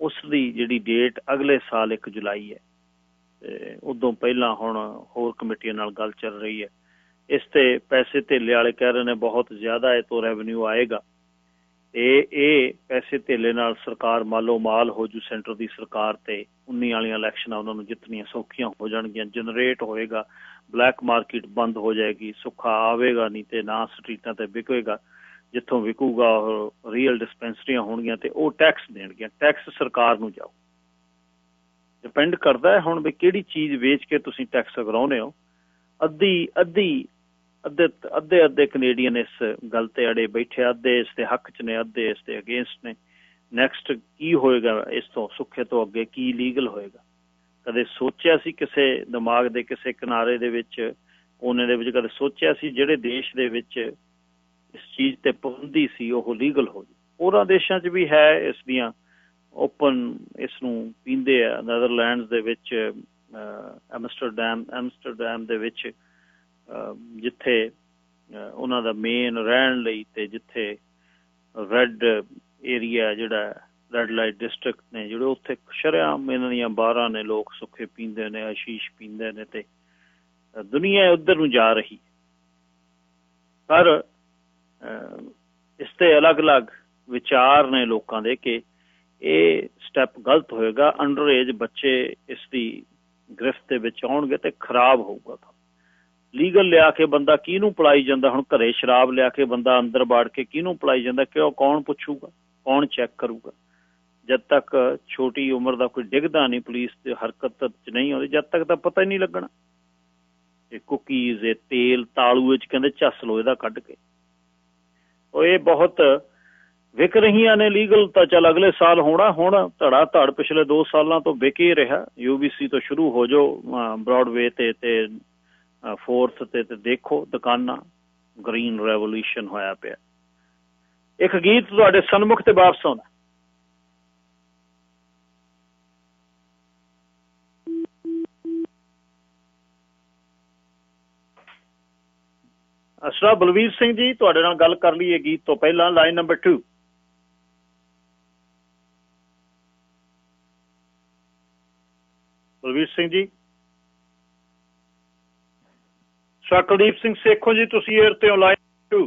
ਉਸ ਦੀ ਜਿਹੜੀ ਡੇਟ ਅਗਲੇ ਸਾਲ 1 ਜੁਲਾਈ ਹੈ। ਤੇ ਉਦੋਂ ਪਹਿਲਾਂ ਹੁਣ ਹੋਰ ਕਮੇਟੀਆਂ ਨਾਲ ਗੱਲ ਚੱਲ ਰਹੀ ਹੈ। ਇਸ ਤੇ ਪੈਸੇ ਧੇਲੇ ਵਾਲੇ ਕਹਿ ਰਹੇ ਨੇ, ਬਹੁਤ ਜ਼ਿਆਦਾ ਇਹ ਤੋਂ ਰੈਵਨਿਊ ਆਏਗਾ। ਇਹ ਇਹ ਪੈਸੇ ਧੇਲੇ ਨਾਲ ਸਰਕਾਰ ਮਾਲੋ ਮਾਲ ਹੋ ਜੂ ਸੈਂਟਰ ਦੀ ਸਰਕਾਰ ਤੇ 19 ਵਾਲੀਆਂ ਇਲੈਕਸ਼ਨਾਂ ਉਹਨਾਂ ਨੂੰ ਜਿੱਤਣੀਆਂ ਸੌਖੀਆਂ ਹੋ ਜਾਣਗੀਆਂ ਜਨਰੇਟ ਹੋਏਗਾ ਬਲੈਕ ਮਾਰਕੀਟ ਬੰਦ ਹੋ ਜਾਏਗੀ, ਸੁੱਖਾ ਆਵੇਗਾ, ਨਹੀਂ ਤੇ ਨਾ ਸਟਰੀਟਾਂ ਤੇ ਵਿਕੇਗਾ ਜਿੱਥੋਂ ਵਿਕੂਗਾ, ਉਹ ਰੀਅਲ ਡਿਸਪੈਂਸਰੀਆਂ ਹੋਣਗੀਆਂ ਤੇ ਉਹ ਟੈਕਸ ਦੇਣਗੀਆਂ। ਟੈਕਸ ਸਰਕਾਰ ਨੂੰ ਜਾਓ। ਡਿਪੈਂਡ ਕਰਦਾ ਹੈ ਹੁਣ ਵੀ ਕਿਹੜੀ ਚੀਜ਼ ਵੇਚ ਕੇ ਤੁਸੀਂ ਟੈਕਸ ਅਗਰਾਉਨੇ ਹੋ। ਅੱਧੀ ਅੱਧੀ, ਅੱਧੇ ਅੱਧੇ ਅੱਧੇ ਕੈਨੇਡੀਅਨ ਇਸ ਗੱਲ ਤੇ ਅੜੇ ਬੈਠੇ ਅੱਧੇ ਇਸ ਦੇ ਹੱਕ 'ਚ ਨੇ, ਅੱਧੇ ਇਸ ਦੇ ਅਗੇਂਸਟ ਨੇ। ਨੈਕਸਟ ਕੀ ਹੋਏਗਾ ਇਸ ਤੋਂ ਸੁੱਖੇ ਤੋਂ ਅੱਗੇ, ਕੀ ਲੀਗਲ ਹੋਏਗਾ? ਕਦੇ ਸੋਚਿਆ ਸੀ ਕਿਸੇ ਦਿਮਾਗ ਦੇ, ਕਿਸੇ ਕਿਨਾਰੇ ਦੇ ਵਿੱਚ, ਕੋਨੇ ਦੇ ਵਿੱਚ ਕਦੇ ਸੋਚਿਆ ਸੀ ਜਿਹੜੇ ਦੇਸ਼ ਦੇ ਵਿੱਚ ਇਸ ਚੀਜ਼ ਤੇ ਪਾਬੰਦੀ ਸੀ, ਉਹ ਲੀਗਲ ਹੋ ਜੇ ਹੋਰਾਂ ਦੇਸ਼ਾਂ 'ਚ ਵੀ ਹੈ ਇਸ ਦੀਆਂ ਓਪਨ ਇਸ ਨੂੰ ਪੀਂਦੇ ਆ ਨੈਦਰਲੈਂਡਸ ਦੇ ਵਿੱਚ ਐਮਸਟਰਡਮ ਐਮਸਟਰਡਮ ਦੇ ਵਿੱਚ ਜਿੱਥੇ ਉਹਨਾਂ ਦਾ ਮੇਨ ਰਹਿਣ ਲਈ ਤੇ ਜਿੱਥੇ ਰੈੱਡ ਏਰੀਆ ਜਿਹੜਾ ਰੈੱਡ ਲਾਈਟ ਡਿਸਟ੍ਰਿਕਟ ਨੇ, ਜਿਹੜੇ ਉੱਥੇ ਸ਼ਰਿਆਮ ਇਹਨਾਂ ਦੀਆਂ ਬਾਰਾਂ ਨੇ ਲੋਕ ਸੁੱਖੇ ਪੀਂਦੇ ਨੇ ਆਸ਼ੀਸ਼ ਪੀਂਦੇ ਨੇ ਤੇ ਦੁਨੀਆ ਉਧਰ ਨੂੰ ਜਾ ਰਹੀ ਪਰ ਇਸ ਤੇ ਅਲੱਗ-ਅਲੱਗ ਵਿਚਾਰ ਨੇ ਲੋਕਾਂ ਦੇ ਕਿ ਇਹ ਸਟੈਪ ਗਲਤ ਹੋਏਗਾ ਅੰਡਰ ਏਜ ਬੱਚੇ ਇਸ ਦੀ ਗ੍ਰਿਫਤ ਦੇ ਵਿੱਚ ਆਉਣਗੇ ਤੇ ਖਰਾਬ ਹੋਊਗਾ ਲੀਗਲ ਲਿਆ ਕੇ ਬੰਦਾ ਕਿਹਨੂੰ ਪਲਾਈ ਜਾਂਦਾ? ਹੁਣ ਘਰੇ ਸ਼ਰਾਬ ਲਿਆ ਕੇ ਬੰਦਾ ਅੰਦਰ ਬਾੜ ਕੇ ਕਿਹਨੂੰ ਪਲਾਈ ਜਾਂਦਾ? ਕਿਉਂ? ਕੌਣ ਪੁੱਛੂਗਾ? ਕੌਣ ਚੈੱਕ ਕਰੂਗਾ? ਜਦ ਤੱਕ ਛੋਟੀ ਉਮਰ ਦਾ ਕੋਈ ਡਿੱਗਦਾ ਨਹੀਂ, ਪੁਲਿਸ ਤੇ ਹਰਕਤ ਚ ਨਹੀਂ ਆਉਂਦੀ, ਜਦ ਤੱਕ ਤਾਂ ਪਤਾ ਹੀ ਨਹੀਂ ਲੱਗਣਾ। ਇਹ ਕੁਕੀਜ਼ ਇਹ ਤੇਲ, ਤਾਲੂ ਵਿੱਚ ਕਹਿੰਦੇ ਚੱਸ ਲੋ ਇਹਦਾ ਕੱਢ ਕੇ। ਉਹ ਇਹ ਬਹੁਤ ਵਿਕ ਰਹੀਆਂ ਨੇ ਲੀਗਲ, ਤਾਂ ਚੱਲ ਅਗਲੇ ਸਾਲ ਹੋਣਾ, ਹੁਣ ਧੜਾ ਧੜ ਪਿਛਲੇ 2 ਸਾਲਾਂ ਤੋਂ ਵਿਕ ਹੀ ਰਿਹਾ। ਯੂਬੀਸੀ ਤੋਂ ਸ਼ੁਰੂ ਹੋ ਜੋ ਬ੍ਰੌਡਵੇ ਤੇ ਤੇ ਫੋਰਥ ਤੇ ਤੇ ਦੇਖੋ ਦੁਕਾਨਾਂ ਗ੍ਰੀਨ ਰੈਵੋਲੂਸ਼ਨ ਹੋਇਆ ਪਿਆ। ਇੱਕ ਗੀਤ ਤੁਹਾਡੇ ਸਨਮੁਖ ਤੇ ਵਾਪਸ ਆਉਂਦਾ। ਅਸਰਾ ਬਲਵੀਰ ਸਿੰਘ ਜੀ ਤੁਹਾਡੇ ਨਾਲ ਗੱਲ ਕਰ ਲਈਏ ਗੀਤ ਤੋਂ ਪਹਿਲਾਂ ਲਾਈਨ ਨੰਬਰ 2 ਬਲਵੀਰ ਸਿੰਘ ਜੀ। ਸਕਲਦੀਪ ਸਿੰਘ ਸੇਖੋ ਜੀ ਤੁਸੀਂ 에ਅਰ ਤੇ ਲਾਈਨ 2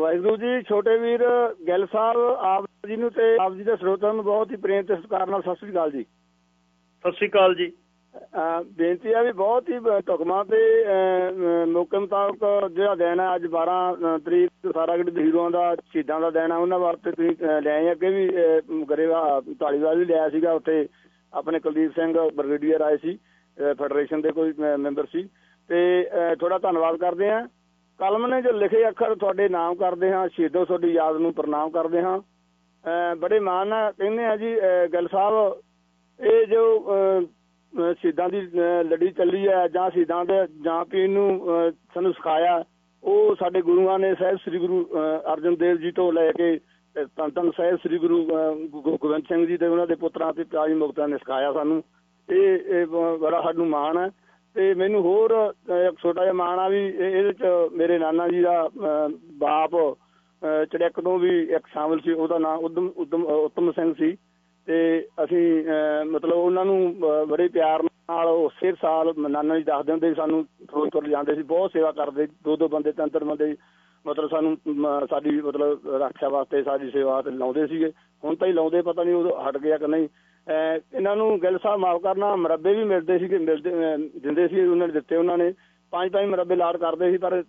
ਵਾਹਿਗੁਰੂ ਜੀ ਛੋਟੇ ਵੀਰ ਗਿੱਲ ਸਾਹਿਬ ਆਪ ਜੀ ਨੂੰ ਤੇ ਆਪ ਜੀ ਦੇ ਸਰੋਤਾਂ ਨੂੰ ਬਹੁਤ ਹੀ ਪ੍ਰੇਮ ਤੇ ਸਤਿਕਾਰ ਨਾਲ ਸਤਿ ਸ੍ਰੀ ਅਕਾਲ ਜੀ। ਸਤਿ ਸ੍ਰੀ ਅਕਾਲ ਜੀ। ਬੇਨਤੀ ਆ ਵੀ ਬਹੁਤ ਹੀ ਟੁਕਮਾ ਤੇ ਮੌਕੇ ਮੁਤਾਬਕ ਜਿਹੜਾ ਦਿਨ ਹੈ ਅੱਜ 12 ਤਰੀਕ ਸਾਰਾਗੜ ਦੇ ਹੀਰੋਆਂ ਦਾ, ਸ਼ਹੀਦਾਂ ਦਾ ਦਿਨ ਹੈ ਉਹਨਾਂ ਵਾਸਤੇ ਤੁਸੀਂ ਲੈ ਅੱਗੇ ਵੀ ਗਰੇਵਾ ਢਾਲੀਵਾਲ ਵੀ ਲਿਆ ਸੀਗਾ, ਉੱਥੇ ਆਪਣੇ ਕੁਲਦੀਪ ਸਿੰਘ ਬ੍ਰਿਗੇਡੀਅਰ ਆਏ ਸੀ ਫੈਡਰੇਸ਼ਨ ਦੇ ਕੋਈ ਮੈਂਬਰ ਸੀ। ਤੇ ਥੋੜਾ ਧੰਨਵਾਦ ਕਰਦੇ ਆ। ਕਲਮ ਨੇ ਜੋ ਲਿਖੇ ਅੱਖਰ ਤੁਹਾਡੇ ਨਾਮ ਕਰਦੇ ਹਾਂ, ਸ਼ਹੀਦੋ ਤੁਹਾਡੀ ਯਾਦ ਨੂੰ ਪ੍ਰਣਾਮ ਕਰਦੇ ਹਾਂ। ਬੜੇ ਮਾਣ ਨਾਲ ਕਹਿੰਦੇ ਆ ਜੀ ਗੱਲ ਸਾਹਿਬ, ਇਹ ਜੋ ਸ਼ਹੀਦਾਂ ਦੀ ਲੜੀ ਚੱਲੀ ਹੈ ਜਾਂ ਸ਼ਹੀਦਾਂ ਦੇ ਜਾਂ ਪੀਣ ਨੂੰ ਸਾਨੂੰ ਸਿਖਾਇਆ, ਉਹ ਸਾਡੇ ਗੁਰੂਆਂ ਨੇ ਸਾਹਿਬ ਸ੍ਰੀ ਗੁਰੂ ਅਰਜਨ ਦੇਵ ਜੀ ਤੋਂ ਲੈ ਕੇ ਤਨ ਤਨ ਸਾਹਿਬ ਸ੍ਰੀ ਗੁਰੂ ਗੋਬਿੰਦ ਸਿੰਘ ਜੀ ਦੇ ਉਹਨਾਂ ਦੇ ਪੁੱਤਰਾਂ ਤੇ ਪਿਆਰੀ ਮੁਕਤਾਂ ਨੇ ਸਿਖਾਇਆ ਸਾਨੂੰ। ਇਹ ਬੜਾ ਸਾਨੂੰ ਮਾਣ ਹੈ ਤੇ ਮੈਨੂੰ ਹੋਰ ਇੱਕ ਛੋਟਾ ਜਿਹਾ ਮਾਣ ਆ ਵੀ ਇਹਦੇ ਚ ਮੇਰੇ ਨਾਨਾ ਜੀ ਦਾ ਬਾਪ ਚੜੈਕ ਤੋਂ ਵੀ ਇੱਕ ਸ਼ਾਮਲ ਸੀ, ਉਹਦਾ ਨਾਮ ਉਦਮ ਉਦਮ ਉਤਮ ਸਿੰਘ ਸੀ। ਤੇ ਅਸੀਂ ਮਤਲਬ ਉਹਨਾਂ ਨੂੰ ਬੜੇ ਪਿਆਰ ਨਾਲ ਉਸੇ ਸਾਲ ਨਾਨਾ ਜੀ ਦੱਸਦੇ ਹੁੰਦੇ ਸਾਨੂੰ ਫਿਰੋਜ਼ਪੁਰ ਜਾਂਦੇ ਸੀ, ਬਹੁਤ ਸੇਵਾ ਕਰਦੇ ਦੋ ਦੋ ਬੰਦੇ, ਤਿੰਨ ਤਿੰਨ ਬੰਦੇ, ਮਤਲਬ ਸਾਨੂੰ ਸਾਡੀ ਮਤਲਬ ਰੱਖਿਆ ਵਾਸਤੇ ਸਾਡੀ ਸੇਵਾ ਤੇ ਲਾਉਂਦੇ ਸੀਗੇ। ਹੁਣ ਤਾਂ ਹੀ ਲਾਉਂਦੇ ਪਤਾ ਨਹੀਂ ਉਦੋਂ ਹਟ ਗਿਆ ਕਿ ਨਹੀਂ। ਇਹਨਾਂ ਨੂੰ ਗਿੱਲ ਸਾਹਿਬ ਮਾਫ ਕਰਨਾ, ਮਰੱਬੇ ਵੀ ਮਿਲਦੇ ਸੀਗੇ, ਮਿਲਦੇ ਦਿੰਦੇ ਸੀ, ਉਹਨਾਂ ਨੇ ਦਿੱਤੇ ਉਹਨਾਂ ਨੇ। ਪੰਜ ਪੰਜ ਮਰੱਬੇ ਲਾੜ ਕਰਦੇ ਸੀ, ਪਰ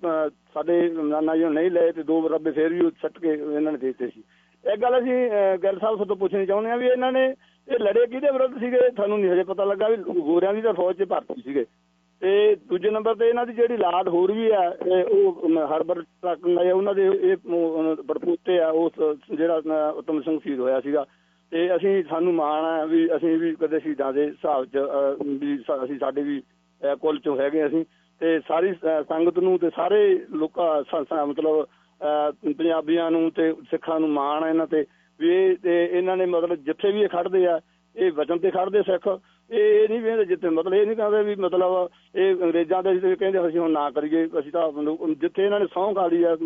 ਸਾਡੇ ਨਾਨਾ ਜੀ ਨਹੀਂ ਲਏ ਤੇ ਦੋ ਮਰੱਬੇ ਫੇਰ ਵੀ ਛੱਟ ਕੇ ਇਹਨਾਂ ਨੇ ਦਿੱਤੇ ਸੀ। ਇੱਕ ਗੱਲ ਅਸੀਂ ਗਿੱਲ ਸਾਹਿਬ ਤੋਂ ਪੁੱਛਣੀ ਚਾਹੁੰਦੇ ਆ ਵੀ ਇਹਨਾਂ ਨੇ ਇਹ ਲੜੇ ਕਿਹਦੇ ਵਿਰੁੱਧ ਸੀਗੇ? ਤੁਹਾਨੂੰ ਨਹੀਂ ਹਜੇ ਪਤਾ ਲੱਗਾ ਵੀ ਗੋਰਿਆਂ ਦੀ ਤਾਂ ਫੌਜ 'ਚ ਭਰਤੀ ਸੀਗੇ। ਤੇ ਦੂਜੇ ਨੰਬਰ ਤੇ ਇਹਨਾਂ ਦੀ ਜਿਹੜੀ ਲਾਦ ਹੋਰ ਵੀ ਆ ਉਹ ਹਰਬਰ ਟਰੱਕ ਉਹਨਾਂ ਦੇ ਇਹ ਬੜਪੂਤੇ ਆ ਉਸ ਜਿਹੜਾ ਉਤਮ ਸਿੰਘ ਸ਼ਹੀਦ ਹੋਇਆ ਸੀਗਾ। ਤੇ ਅਸੀਂ, ਸਾਨੂੰ ਮਾਣ ਆ ਵੀ ਅਸੀਂ ਵੀ ਕਦੇ ਸ਼ਹੀਦਾਂ ਦੇ ਹਿਸਾਬ 'ਚ ਵੀ ਅਸੀਂ ਸਾਡੇ ਵੀ ਕੁੱਲ 'ਚੋਂ ਹੈਗੇ ਅਸੀਂ। ਤੇ ਸਾਰੀ ਸੰਗਤ ਨੂੰ ਤੇ ਸਾਰੇ ਲੋਕਾਂ ਮਤਲਬ ਪੰਜਾਬੀਆਂ ਨੂੰ ਤੇ ਸਿੱਖਾਂ ਨੂੰ ਮਾਣ ਆ ਇਹਨਾਂ ਤੇ, ਵੀ ਇਹ ਇਹਨਾਂ ਨੇ ਮਤਲਬ ਜਿੱਥੇ ਵੀ ਇਹ ਖੜਦੇ ਆ, ਇਹ ਵਚਨ ਤੇ ਖੜਦੇ ਸਿੱਖ। ਇਹ ਨਹੀਂ ਵੇਂਦੇ ਜਿੱਥੇ ਮਤਲਬ, ਇਹ ਨਹੀਂ ਕਹਿੰਦੇ ਵੀ ਮਤਲਬ ਇਹ ਅੰਗਰੇਜ਼ਾਂ ਦੇ ਕਹਿੰਦੇ ਅਸੀਂ ਹੁਣ ਨਾ ਕਰੀਏ, ਅਸੀਂ ਤਾਂ ਜਿੱਥੇ ਇਹਨਾਂ ਨੇ ਸੌਂ ਲਈ ਆ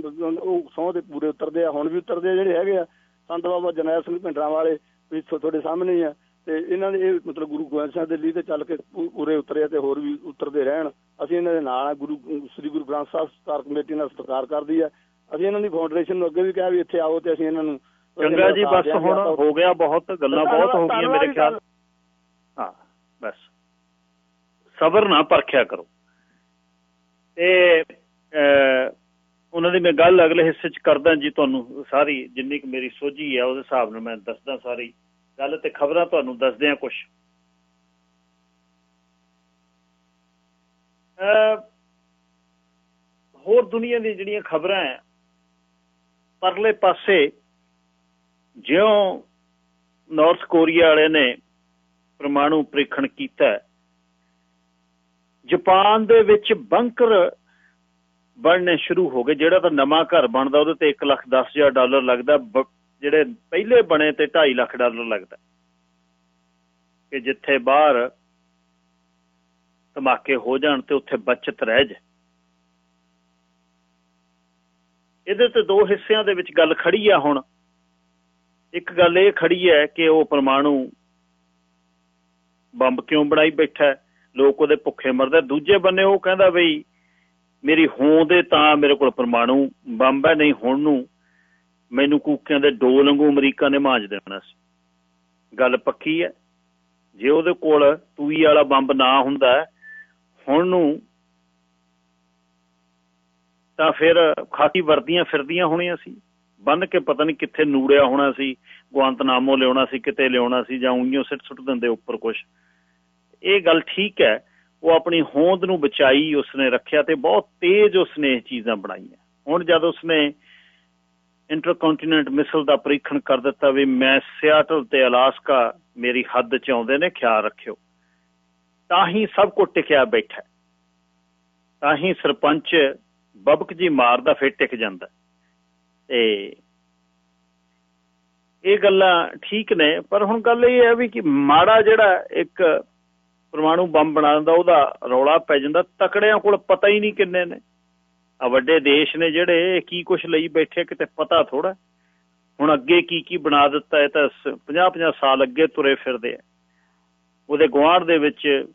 ਉਹ ਸੌਂ ਦੇ ਪੂਰੇ ਉਤਰਦੇ ਆ, ਹੁਣ ਵੀ ਉਤਰਦੇ ਆ ਜਿਹੜੇ ਹੈਗੇ ਆ, ਸੰਤ ਬਾਬਾ ਜਰਨੈਲ ਸਿੰਘ ਪਿੰਡਰਾਂ ਵਾਲੇ ਵੀ ਤੁਹਾਡੇ ਸਾਹਮਣੇ ਹੀ ਆ। ਤੇ ਇਹਨਾਂ ਨੇ ਇਹ ਮਤਲਬ ਗੁਰੂ ਗੋਬਿੰਦ ਸਿੰਘ ਦੇ ਲਈ ਤੇ ਚੱਲ ਕੇ ਪੂਰੇ ਉਤਰੇ ਤੇ ਹੋਰ ਵੀ ਉਤਰਦੇ ਰਹਿਣ। ਅਸੀਂ ਇਹਨਾਂ ਦੇ ਨਾਲ ਆ, ਗੁਰੂ, ਸ੍ਰੀ ਗੁਰੂ ਗ੍ਰੰਥ ਸਾਹਿਬ ਸਤਿਕਾਰ ਕਮੇਟੀ ਨਾਲ ਸਤਿਕਾਰ ਕਰਦੀ ਆ। ਅਸੀਂ ਇਹਨਾਂ ਦੀ ਫਾਊਂਡੇਸ਼ਨ ਨੂੰ ਅੱਗੇ ਵੀ ਕਿਹਾ ਵੀ ਇੱਥੇ ਆਓ ਤੇ ਅਸੀਂ ਇਹਨਾਂ ਨੂੰ ਚੰਗਾ ਜੀ ਬਸ ਹੁਣ ਹੋ ਗਿਆ ਬਹੁਤ ਗੱਲਾਂ ਬਹੁਤ ਹੋ ਗਈਆਂ ਮੇਰੇ ਖਿਆਲ। ਹਾਂ ਬਸ। ਸਬਰ ਨਾ ਪਰਖਿਆ ਕਰੋ। ਤੇ ਉਹਨਾਂ ਦੀ ਮੈਂ ਗੱਲ ਅਗਲੇ ਹਿੱਸੇ 'ਚ ਕਰਦਾ ਜੀ ਤੁਹਾਨੂੰ ਸਾਰੀ ਜਿੰਨੀ ਕਿ ਮੇਰੀ ਸੋਝੀ ਹੈ ਉਹਦੇ ਹਿਸਾਬ ਨਾਲ ਮੈਂ ਦੱਸਦਾ ਸਾਰੀ ਗੱਲ ਤੇ ਖਬਰਾਂ ਤੁਹਾਨੂੰ ਦੱਸਦੇ ਆ ਕੁਝ ਹੋਰ ਦੁਨੀਆ ਦੀ ਜਿਹੜੀਆਂ ਖਬਰਾਂ ਹੈ ਪਰਲੇ ਪਾਸੇ ਜਿਉਂ ਨਾਰਥ ਕੋਰੀਆ ਵਾਲੇ ਨੇ ਪਰਮਾਣੂ ਪ੍ਰੀਖਣ ਕੀਤਾ ਜਾਪਾਨ ਦੇ ਵਿੱਚ ਬੰਕਰ ਬਣਨੇ ਸ਼ੁਰੂ ਹੋ ਗਏ, ਜਿਹੜਾ ਤਾਂ ਨਵਾਂ ਘਰ ਬਣਦਾ ਉਹਦੇ ਤੇ 1 ਲੱਖ 10 ਹਜ਼ਾਰ ਡਾਲਰ ਲੱਗਦਾ ਜਿਹੜੇ ਪਹਿਲੇ ਬਣੇ ਤੇ 2.5 ਲੱਖ ਡਾਲਰ ਲੱਗਦਾ। ਕਿ ਜਿੱਥੇ ਬਾਹਰ ਧਮਾਕੇ ਹੋ ਜਾਣ ਤੇ ਉੱਥੇ ਬਚਤ ਰਹਿ ਜਾ ਇਹਦੇ ਤੇ ਦੋ ਹਿੱਸਿਆਂ ਦੇ ਵਿੱਚ ਗੱਲ ਖੜੀ ਆ ਹੁਣ। ਇੱਕ ਗੱਲ ਇਹ ਖੜੀ ਹੈ ਕਿ ਉਹ ਪਰਮਾਣੂ ਬੰਬ ਕਿਉਂ ਬਣਾਈ ਬੈਠਾ ਲੋਕ ਉਹਦੇ ਭੁੱਖੇ ਮਰਦੇ ਦੂਜੇ ਬੰਨੇ ਉਹ ਕਹਿੰਦਾ ਬਈ, ਮੇਰੀ ਹੋਂਦ ਦੇ ਤਾਂ ਮੇਰੇ ਕੋਲ ਪਰਮਾਣੂ ਬੰਬ ਹੈ, ਨਹੀਂ ਹੁਣ ਨੂੰ ਮੈਨੂੰ ਕੂਕਿਆਂ ਦੇ ਡੋਲ ਵਾਂਗੂ ਅਮਰੀਕਾ ਨੇ ਮਾਂਜ ਦੇਣਾ ਸੀ। ਗੱਲ ਪੱਕੀ ਹੈ। ਜੇ ਉਹਦੇ ਕੋਲ ਤੂਈ ਵਾਲਾ ਬੰਬ ਨਾ ਹੁੰਦਾ ਹੁਣ ਨੂੰ ਤਾਂ ਫਿਰ ਖਾਕੀ ਵਰਦੀਆਂ ਫਿਰਦੀਆਂ ਹੋਣੀਆਂ ਸੀ। ਬੰਨ ਕੇ ਪਤਾ ਨਹੀਂ ਕਿੱਥੇ ਨੂੜਿਆ ਹੋਣਾ ਸੀ, ਗੁਆਂਤਨਾਮੋ ਲਿਆਉਣਾ ਸੀ, ਕਿਤੇ ਲਿਆਉਣਾ ਸੀ ਜਾਂ ਉਈਓ ਸਿੱਟ ਸੁੱਟ ਦਿੰਦੇ ਉੱਪਰ ਕੁਝ ਇਹ ਗੱਲ ਠੀਕ ਹੈ, ਉਹ ਆਪਣੀ ਹੋਂਦ ਨੂੰ ਬਚਾਈ ਉਸਨੇ ਰੱਖਿਆ ਤੇ ਬਹੁਤ ਤੇਜ਼ ਉਸਨੇ ਇਹ ਚੀਜ਼ਾਂ ਬਣਾਈਆਂ। ਹੁਣ ਜਦ ਉਸਨੇ ਇੰਟਰਕੰਟੀਨੈਂਟ ਮਿਸਲ ਦਾ ਪਰੀਖਣ ਕਰ ਦਿੱਤਾ ਵੀ ਮੈਂ ਸਿਆਟਲ ਤੇ ਅਲਾਸਕਾ ਮੇਰੀ ਹੱਦ 'ਚ ਆਉਂਦੇ ਨੇ, ਖਿਆਲ ਰੱਖਿਓ। ਤਾਂ ਹੀ ਸਭ ਕੁਝ ਟਿਕਿਆ ਬੈਠਾ। ਤਾਂ ਹੀ ਸਰਪੰਚ ਬਬਕ ਜੀ ਮਾਰਦਾ ਫਿਰ ਟਿਕ ਜਾਂਦਾ। ਤੇ ਇਹ ਗੱਲਾਂ ਠੀਕ ਨੇ, ਪਰ ਹੁਣ ਗੱਲ ਇਹ ਹੈ ਵੀ ਕਿ ਮਾੜਾ ਜਿਹੜਾ ਇੱਕ ਪਰਮਾਣੂ ਬੰਬ ਬਣਾ ਦਿੰਦਾ ਉਹਦਾ ਰੌਲਾ ਪੈ ਜਾਂਦਾ, ਤਕੜਿਆਂ ਕੋਲ ਪਤਾ ਹੀ ਨਹੀਂ ਕਿੰਨੇ ਨੇ। ਆ ਵੱਡੇ ਦੇਸ਼ ਨੇ ਜਿਹੜੇ ਕੀ ਕੁਝ ਲਈ ਬੈਠੇ, ਕਿਤੇ ਪਤਾ ਥੋੜਾ ਹੁਣ ਅੱਗੇ ਕੀ ਕੀ ਬਣਾ ਦਿੱਤਾ ਹੈ, ਤਾਂ 50 50 ਸਾਲ ਅੱਗੇ ਤੁਰੇ ਫਿਰਦੇ ਆ। ਉਹਦੇ ਗਵਾਂਢ ਦੇ ਵਿੱਚ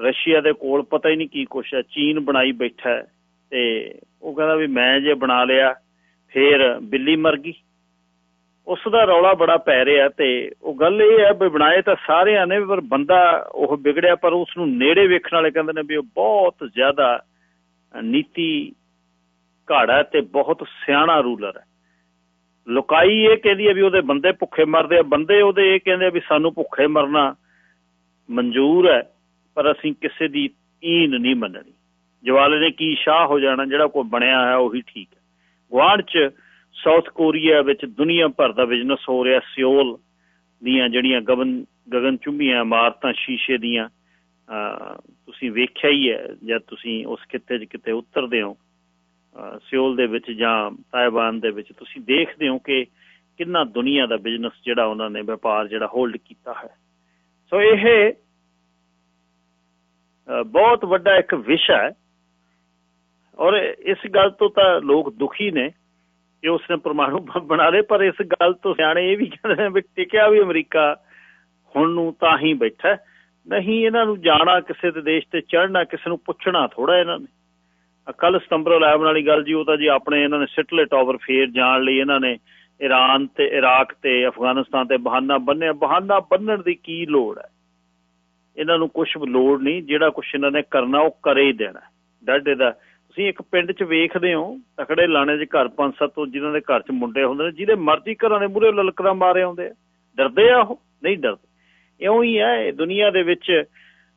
ਰਸ਼ੀਆ ਦੇ ਕੋਲ ਪਤਾ ਹੀ ਨਹੀਂ ਕੀ ਕੁਛ ਹੈ, ਚੀਨ ਬਣਾਈ ਬੈਠਾ ਤੇ ਉਹ ਕਹਿੰਦਾ ਵੀ ਮੈਂ ਜੇ ਬਣਾ ਲਿਆ, ਫੇਰ ਬਿੱਲੀ ਮਰ ਗਈ। ਉਸ ਦਾ ਰੌਲਾ ਬੜਾ ਪੈ ਰਿਹਾ ਤੇ ਉਹ ਗੱਲ ਇਹ ਹੈ ਵੀ ਬਣਾਏ ਤਾਂ ਸਾਰਿਆਂ ਨੇ, ਪਰ ਬੰਦਾ ਉਹ ਵਿਗੜਿਆ, ਪਰ ਉਸ ਨੂੰ ਨੇੜੇ ਵੇਖਣ ਵਾਲੇ ਕਹਿੰਦੇ ਨੇ ਵੀ ਉਹ ਬਹੁਤ ਜ਼ਿਆਦਾ ਨੀਤੀ ਘਾੜਾ ਤੇ ਬਹੁਤ ਸਿਆਣਾ ਰੂਲਰ ਹੈ। ਲੁਕਾਈ ਇਹ ਕਹਿੰਦੀ ਹੈ ਵੀ ਉਹਦੇ ਬੰਦੇ ਭੁੱਖੇ ਮਰਦੇ ਆ, ਬੰਦੇ ਉਹਦੇ ਇਹ ਕਹਿੰਦੇ ਵੀ ਸਾਨੂੰ ਭੁੱਖੇ ਮਰਨਾ ਮਨਜ਼ੂਰ ਹੈ, ਪਰ ਅਸੀਂ ਕਿਸੇ ਦੀ ਈਨ ਨਹੀਂ ਮੰਨਣੀ। ਜਵਾਲੇ ਨੇ ਕੀ ਸ਼ਾਹ ਹੋ ਜਾਣਾ, ਜਿਹੜਾ ਕੋਈ ਬਣਿਆ ਹੈ ਉਹੀ ਠੀਕ ਹੈ। ਗਵਾਂਢ 'ਚ ਸਾਊਥ ਕੋਰੀਆ ਵਿੱਚ ਦੁਨੀਆ ਭਰ ਦਾ ਬਿਜ਼ਨਸ ਹੋ ਰਿਹਾ, ਸਿਓਲ ਦੀਆਂ ਜਿਹੜੀਆਂ ਗਗਨ ਗਗਨ ਚੁੰਬੀਆਂ ਇਮਾਰਤਾਂ, ਸ਼ੀਸ਼ੇ ਦੀਆਂ ਤੁਸੀਂ ਵੇਖਿਆ ਹੀ ਹੈ ਜਦ ਤੁਸੀਂ ਉਸ ਖਿੱਤੇ 'ਚ ਕਿਤੇ ਉਤਰਦੇ ਹੋ ਸਿਓਲ ਦੇ ਵਿੱਚ ਜਾਂ ਤਾਇਵਾਨ ਦੇ ਵਿੱਚ, ਤੁਸੀਂ ਦੇਖਦੇ ਹੋ ਕਿ ਕਿੰਨਾ ਦੁਨੀਆ ਦਾ ਬਿਜ਼ਨਸ ਜਿਹੜਾ ਉਹਨਾਂ ਨੇ, ਵਪਾਰ ਜਿਹੜਾ ਹੋਲਡ ਕੀਤਾ ਹੈ ਸੋ ਇਹ ਬਹੁਤ ਵੱਡਾ ਇੱਕ ਵਿਸ਼ਾ ਹੈ। ਔਰ ਇਸ ਗੱਲ ਤੋਂ ਤਾਂ ਲੋਕ ਦੁਖੀ ਨੇ ਕਿ ਉਸਨੇ ਪਰਮਾਣੂ ਬੰਬ ਬਣਾ ਲਏ, ਪਰ ਇਸ ਗੱਲ ਤੋਂ ਸਿਆਣੇ ਇਹ ਵੀ ਕਹਿੰਦੇ ਨੇ ਵੀ ਟਿਕਿਆ ਵੀ ਅਮਰੀਕਾ ਹੁਣ ਨੂੰ ਤਾਂ ਹੀ ਬੈਠਾ ਨਹੀਂ, ਇਹਨਾਂ ਨੂੰ ਜਾਣਾ ਕਿਸੇ ਦੇ ਦੇਸ਼ ਤੇ ਚੜਨਾ ਕਿਸੇ ਨੂੰ ਪੁੱਛਣਾ ਥੋੜਾ ਇਹਨਾਂ ਨੇ। ਕੱਲ ਸਤੰਬਰ 11 ਵਾਲੀ ਗੱਲ ਜੀ, ਉਹ ਤਾਂ ਜੀ ਆਪਣੇ ਇਹਨਾਂ ਨੇ ਸਿਟਲੇ ਟਾਵਰ ਫੇਰ ਜਾਣ ਲਈ ਇਹਨਾਂ ਨੇ ਈਰਾਨ ਤੇ, ਇਰਾਕ ਤੇ, ਅਫਗਾਨਿਸਤਾਨ ਤੇ ਬਹਾਨਾ ਬੰਨਿਆ। ਬਹਾਨਾ ਬੰਨਣ ਦੀ ਕੀ ਲੋੜ ਹੈ? ਇਹਨਾਂ ਨੂੰ ਕੁਝ ਲੋੜ ਨਹੀਂ, ਜਿਹੜਾ ਕੁਝ ਇਹਨਾਂ ਨੇ ਕਰਨਾ ਉਹ ਕਰੇ ਹੀ ਦੇਣਾ। ਡਾਡੇ ਦਾ ਤੁਸੀਂ ਇੱਕ ਪਿੰਡ 'ਚ ਵੇਖਦੇ ਹੋ, ਤਕੜੇ ਲਾਣੇ ਦੇ ਘਰ ਪੰਜ ਸੱਤ ਜਿਹਨਾਂ ਦੇ ਘਰ 'ਚ ਮੁੰਡੇ ਹੁੰਦੇ ਨੇ, ਜਿਹਦੇ ਮਰਜ਼ੀ ਘਰਾਂ ਦੇ ਮੂਰੇ ਲਲਕਦਾ ਮਾਰੇ ਆਉਂਦੇ ਡਰਦੇ ਆ ਉਹ? ਨਹੀਂ ਡਰਦੇ। ਇਉਂ ਹੀ ਹੈ ਦੁਨੀਆ ਦੇ ਵਿੱਚ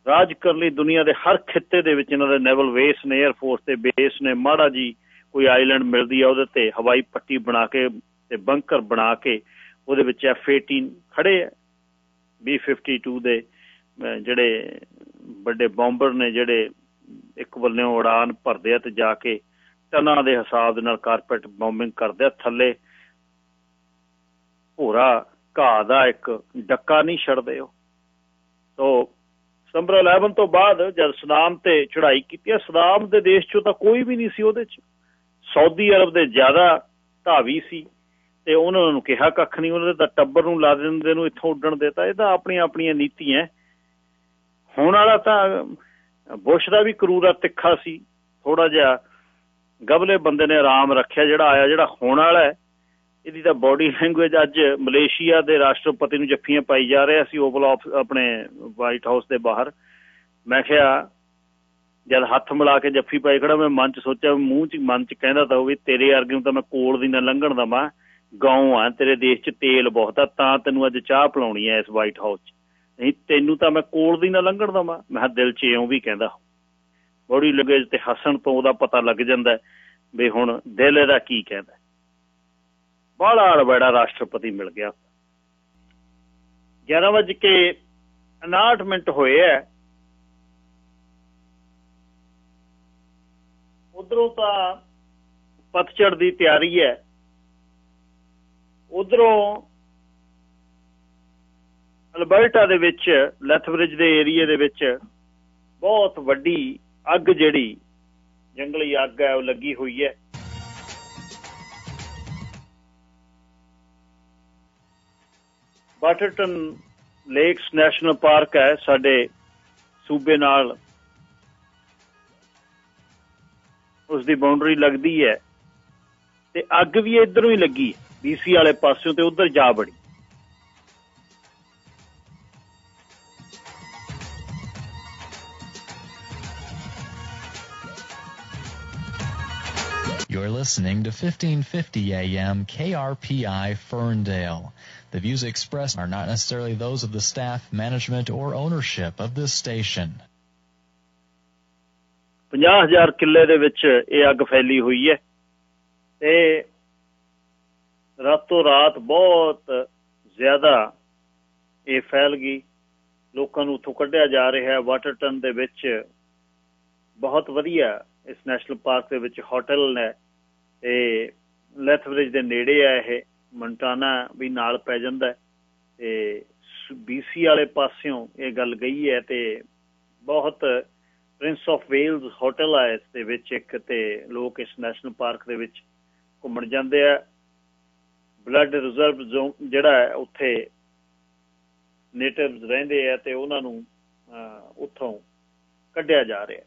ਰਾਜ ਕਰਨ ਲਈ ਦੁਨੀਆ ਦੇ ਹਰ ਖਿੱਤੇ ਦੇ ਵਿੱਚ ਇਹਨਾਂ ਦੇ ਨੈਵਲ ਬੇਸ ਨੇ 에ਅਰ ਫੋਰਸ ਦੇ ਬੇਸ ਨੇ, ਮਾੜਾ ਜੀ ਕੋਈ ਆਈਲੈਂਡ ਮਿਲਦੀ ਆ ਉਹਦੇ ਤੇ, ਹਵਾਈ ਪੱਟੀ ਬਣਾ ਕੇ ਤੇ ਬੰਕਰ ਬਣਾ ਕੇ ਉਹਦੇ ਵਿੱਚ F18 ਖੜੇ ਆ। B52 ਦੇ ਜਿਹੜੇ ਵੱਡੇ ਬੰਬਰ ਨੇ, ਜਿਹੜੇ ਇੱਕ ਬੱਲੇ ਉਡਾਨ ਭਰਦੇ ਆ ਤੇ ਜਾ ਕੇ ਟਨਾਂ ਦੇ ਹਿਸਾਬ ਦੇ ਨਾਲ ਕਾਰਪੈਟ ਬੰਬਿੰਗ ਕਰਦੇ ਆ, ਥੱਲੇ ਭੋਰਾ ਘਾਹ ਦਾ ਇੱਕ ਡੱਕਾ ਨਹੀਂ ਛੱਡਦੇ ਉਹ। ਤੋਂ ਸਤੰਬਰ 11 ਤੋਂ ਬਾਅਦ ਜਦ ਸਦਾਮ ਤੇ ਚੜ੍ਹਾਈ ਕੀਤੀ ਸਦਾਮ ਦੇ ਦੇਸ਼ ਚੋਂ ਤਾਂ ਕੋਈ ਵੀ ਨਹੀਂ ਸੀ ਉਹਦੇ ਚ। ਸਾਊਦੀ ਅਰਬ ਦੇ ਜ਼ਿਆਦਾ ਧਾਵੀ ਸੀ ਤੇ ਉਹਨਾਂ ਨੂੰ ਕਿਹਾ ਕੱਖ ਨਹੀਂ, ਉਹਨਾਂ ਦੇ ਟੱਬਰ ਨੂੰ ਲਾ ਦਿੰਦੇ ਨੂੰ ਇੱਥੋਂ ਉੱਡਣ ਦਿੱਤਾ ਇਹ ਤਾਂ ਆਪਣੀਆਂ ਆਪਣੀਆਂ ਨੀਤੀਆਂ। ਹੁਣ ਵਾਲਾ ਤਾਂ ਬੁਸ਼ ਦਾ ਵੀ ਕਰੂਰਾ ਤਿੱਖਾ ਸੀ ਥੋੜਾ ਜਿਹਾ। ਗਬਲੇ ਬੰਦੇ ਨੇ ਆਰਾਮ ਰੱਖਿਆ, ਜਿਹੜਾ ਆਇਆ, ਜਿਹੜਾ ਹੋਣ ਵਾਲਾ ਹੈ। ਇਹਦੀ ਤਾਂ ਬਾਡੀ ਲੈਂਗੁਏਜ ਅੱਜ ਮਲੇਸ਼ੀਆ ਦੇ ਰਾਸ਼ਟਰਪਤੀ ਨੂੰ ਜੱਫੀਆਂ ਪਾਈ ਜਾ ਰਿਹਾ ਸੀ ਓਵਲ ਆਫ ਆਪਣੇ ਵਾਈਟ ਹਾਊਸ ਦੇ ਬਾਹਰ। ਮੈਂ ਕਿਹਾ, ਜਦ ਹੱਥ ਮਿਲਾ ਕੇ ਜੱਫੀ ਪਾਈ ਖੜਾ, ਮੈਂ ਮਨ ਚ ਸੋਚਿਆ, ਮੂੰਹ ਚ, ਮਨ ਚ ਕਹਿੰਦਾ ਤਾਂ ਹੋਵੇ ਤੇਰੇ ਵਰਗੇ ਨੂੰ ਤਾਂ ਮੈਂ ਕੋਲ ਦੀ ਨਾ ਲੰਘਣ ਦਵਾਂ। ਗਾਉਂ ਆ, ਤੇਰੇ ਦੇਸ਼ ਚ ਤੇਲ ਬਹੁਤ ਆ, ਤਾਂ ਤੈਨੂੰ ਅੱਜ ਚਾਹ ਪਿਲਾਉਣੀ ਐ ਇਸ ਵਾਈਟ ਹਾਊਸ ਚ। ਨਹੀਂ, ਤੈਨੂੰ ਤਾਂ ਮੈਂ ਕੋਲ ਦੀ ਨਾ ਲੰਘਣ ਦਵਾਂ। ਮੈਂ ਦਿਲ ਚ ਇਉਂ ਵੀ ਕਹਿੰਦਾ। ਬੋਡੀ ਲੈਂਗੁਏਜ ਤੇ ਹੱਸਣ ਤੋਂ ਉਹਦਾ ਪਤਾ ਲੱਗ ਜਾਂਦਾ ਵੀ ਹੁਣ ਦਿਲ ਇਹਦਾ ਕੀ ਕਹਿੰਦਾ ਬੜਾ ਬੜਾ ਰਾਸ਼ਟਰਪਤੀ ਮਿਲ ਗਿਆ। 11 ਵਜੇ ਕੇ 59 ਮਿੰਟ ਹੋਏ ਐ ਉਧਰੋਂ ਤਾਂ ਪਤਝੜ ਦੀ ਤਿਆਰੀ ਹੈ। ਉਧਰੋਂ ਅਲਬਰਟਾ ਦੇ ਵਿੱਚ, ਲੈਥਬ੍ਰਿਜ ਦੇ ਏਰੀਆ ਦੇ ਵਿੱਚ ਬਹੁਤ ਵੱਡੀ ਅੱਗ ਜਿਹੜੀ ਜੰਗਲੀ ਅੱਗ ਹੈ, ਉਹ ਲੱਗੀ ਹੋਈ ਹੈ। ਬਾਟਰਟਨ ਲੇਕਸ ਨੈਸ਼ਨਲ ਪਾਰਕ ਹੈ, ਸਾਡੇ ਸੂਬੇ ਨਾਲ। ਉਸ ਦੀ ਬਾਉਂਡਰੀ ਲੱਗਦੀ ਹੈ। ਤੇ ਅੱਗ ਵੀ ਇਧਰੋਂ ਹੀ ਲੱਗੀ ਬੀਸੀ ਵਾਲੇ ਪਾਸਿਓਂ ਤੇ ਉਧਰ ਜਾ ਬੜੀ You're listening to 1550 AM KRPI Ferndale. The views expressed are not necessarily those of the staff, management, or ownership of this station. 50000 ਕਿੱਲੇ ਦੇ ਵਿੱਚ ਇਹ ਅੱਗ ਫੈਲੀ ਹੋਈ ਹੈ ਤੇ ਰਾਤੋਂ ਰਾਤ ਬਹੁਤ ਜ਼ਿਆਦਾ ਇਹ ਫੈਲ ਗਈ ਲੋਕਾਂ ਨੂੰ ਉੱਥੋਂ ਕੱਢਿਆ ਜਾ ਰਿਹਾ ਹੈ ਵਾਟਰਟਨ ਦੇ ਵਿੱਚ ਬਹੁਤ ਵਧੀਆ ਇਸ ਨੈਸ਼ਨਲ ਪਾਰਕ ਦੇ ਵਿੱਚ ਹੋਟਲ ਨੇ ਤੇ ਲੈਥਬ੍ਰਿਜ ਦੇ ਨੇੜੇ ਆ ਇਹ ਮੰਟਾਨਾ ਵੀ ਨਾਲ ਪੈ ਜਾਂਦਾ ਤੇ ਬੀਸੀ ਵਾਲੇ ਪਾਸਿਓਂ ਇਹ ਗੱਲ ਗਈ ਹੈ ਤੇ ਬਹੁਤ ਪ੍ਰਿੰਸ ਆਫ ਵੇਲਜ਼ ਹੋਟਲ ਆ ਇਸ ਦੇ ਵਿੱਚ ਇੱਕ ਤੇ ਲੋਕ ਇਸ ਨੈਸ਼ਨਲ ਪਾਰਕ ਦੇ ਵਿੱਚ ਘੁੰਮਣ ਜਾਂਦੇ ਆ। ਬਲੱਡ ਰਿਜ਼ਰਵ ਜ਼ੋਨ ਜਿਹੜਾ ਹੈ ਉੱਥੇ ਨੇਟਿਵਸ ਰਹਿੰਦੇ ਆ ਤੇ ਉਹਨਾਂ ਨੂੰ ਉੱਥੋਂ ਕੱਢਿਆ ਜਾ ਰਿਹਾ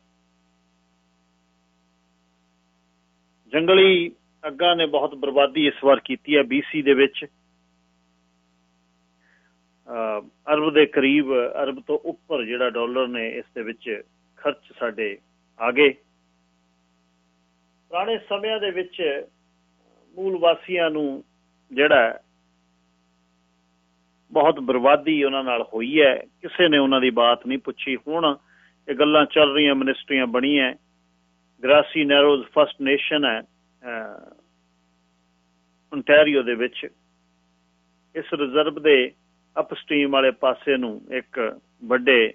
ਜੰਗਲੀ ਅੱਗਾਂ ਨੇ ਬਹੁਤ ਬਰਬਾਦੀ ਇਸ ਵਾਰ ਕੀਤੀ ਹੈ ਬੀਸੀ ਦੇ ਵਿੱਚ। ਅਰਬ ਦੇ ਕਰੀਬ, ਅਰਬ ਤੋਂ ਉੱਪਰ ਜਿਹੜਾ ਡਾਲਰ ਨੇ ਇਸ ਦੇ ਵਿੱਚ ਖਰਚ ਸਾਡੇ ਆ ਗਏ। ਪੁਰਾਣੇ ਸਮਿਆਂ ਦੇ ਵਿੱਚ ਮੂਲ ਵਾਸੀਆਂ ਨੂੰ ਜਿਹੜਾ ਬਹੁਤ ਬਰਬਾਦੀ ਉਹਨਾਂ ਨਾਲ ਹੋਈ ਹੈ। ਕਿਸੇ ਨੇ ਉਹਨਾਂ ਦੀ ਬਾਤ ਨਹੀਂ ਪੁੱਛੀ। ਹੁਣ ਇਹ ਗੱਲਾਂ ਚੱਲ ਰਹੀਆਂ ਮਿਨਿਸਟਰੀਆਂ ਬਣੀਆਂ। ਗ੍ਰਾਸੀ ਨੈਰੋਜ਼ ਫਸਟ ਨੇਸ਼ਨ ਹੈ ontario ਦੇ ਵਿੱਚ। ਇਸ ਰਿਜ਼ਰਵ ਦੇ ਅਪਸਟ੍ਰੀਮ ਵਾਲੇ ਪਾਸੇ ਨੂੰ ਇੱਕ ਵੱਡੇ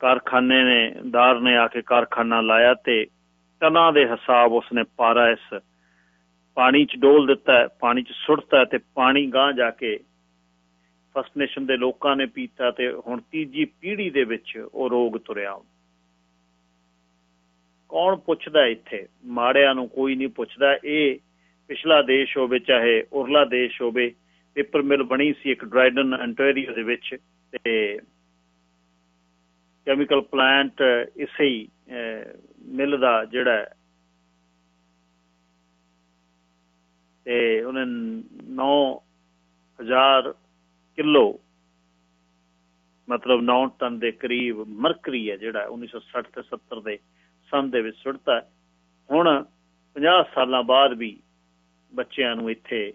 ਕਾਰਖਾਨੇ ਨੇ, ਦਾਰ ਨੇ ਆ ਕੇ ਕਾਰਖਾਨਾ ਲਾਇਆ ਤੇ ਟਨਾਂ ਦੇ ਹਿਸਾਬ ਉਸਨੇ ਪਾਰਾ ਇਸ ਪਾਣੀ 'ਚ ਡੋਲ ਦਿੱਤਾ ਹੈ, ਪਾਣੀ 'ਚ ਸੁੱਟਤਾ ਤੇ ਪਾਣੀ ਗਾਂ ਜਾ ਕੇ ਫਸਟ ਨੇਸ਼ਨ ਦੇ ਲੋਕਾਂ ਨੇ ਪੀਤਾ ਤੇ ਹੁਣ ਤੀਜੀ ਪੀੜ੍ਹੀ ਦੇ ਵਿੱਚ ਉਹ ਰੋਗ ਤੁਰਿਆ ਕੌਣ ਪੁੱਛਦਾ ਇੱਥੇ? ਮਾੜਿਆਂ ਨੂੰ ਕੋਈ ਨਹੀਂ ਪੁੱਛਦਾ। ਇਹ ਪਿਛਲਾ ਦੇਸ਼ ਹੋਵੇ, ਚਾਹੇ ਉਰਲਾ ਦੇਸ਼ ਹੋਵੇ, ਪੇਪਰ ਮਿਲ ਬਣੀ ਸੀ ਇੱਕ ਡਰਾਈਡਨ, ਅੰਟੈਰੀਓ ਦੇ ਵਿੱਚ, ਤੇ ਕੈਮੀਕਲ ਪਲਾਂਟ ਇਸੇ ਹੀ ਮਿਲ ਦਾ ਜਿਹੜਾ ਤੇ ਉਹਨੇ 9000 ਕਿਲੋ, ਮਤਲਬ 9 ਟਨ ਦੇ ਕਰੀਬ ਮਰਕਰੀ ਹੈ ਜਿਹੜਾ 1960 ਤੇ 70 ਦੇ ਸਨ ਦੇ ਵਿੱਚ ਸੁੱਟਤਾ ਹੁਣ 50 ਸਾਲਾਂ ਬਾਅਦ ਵੀ ਬੱਚਿਆਂ ਨੂੰ ਇੱਥੇ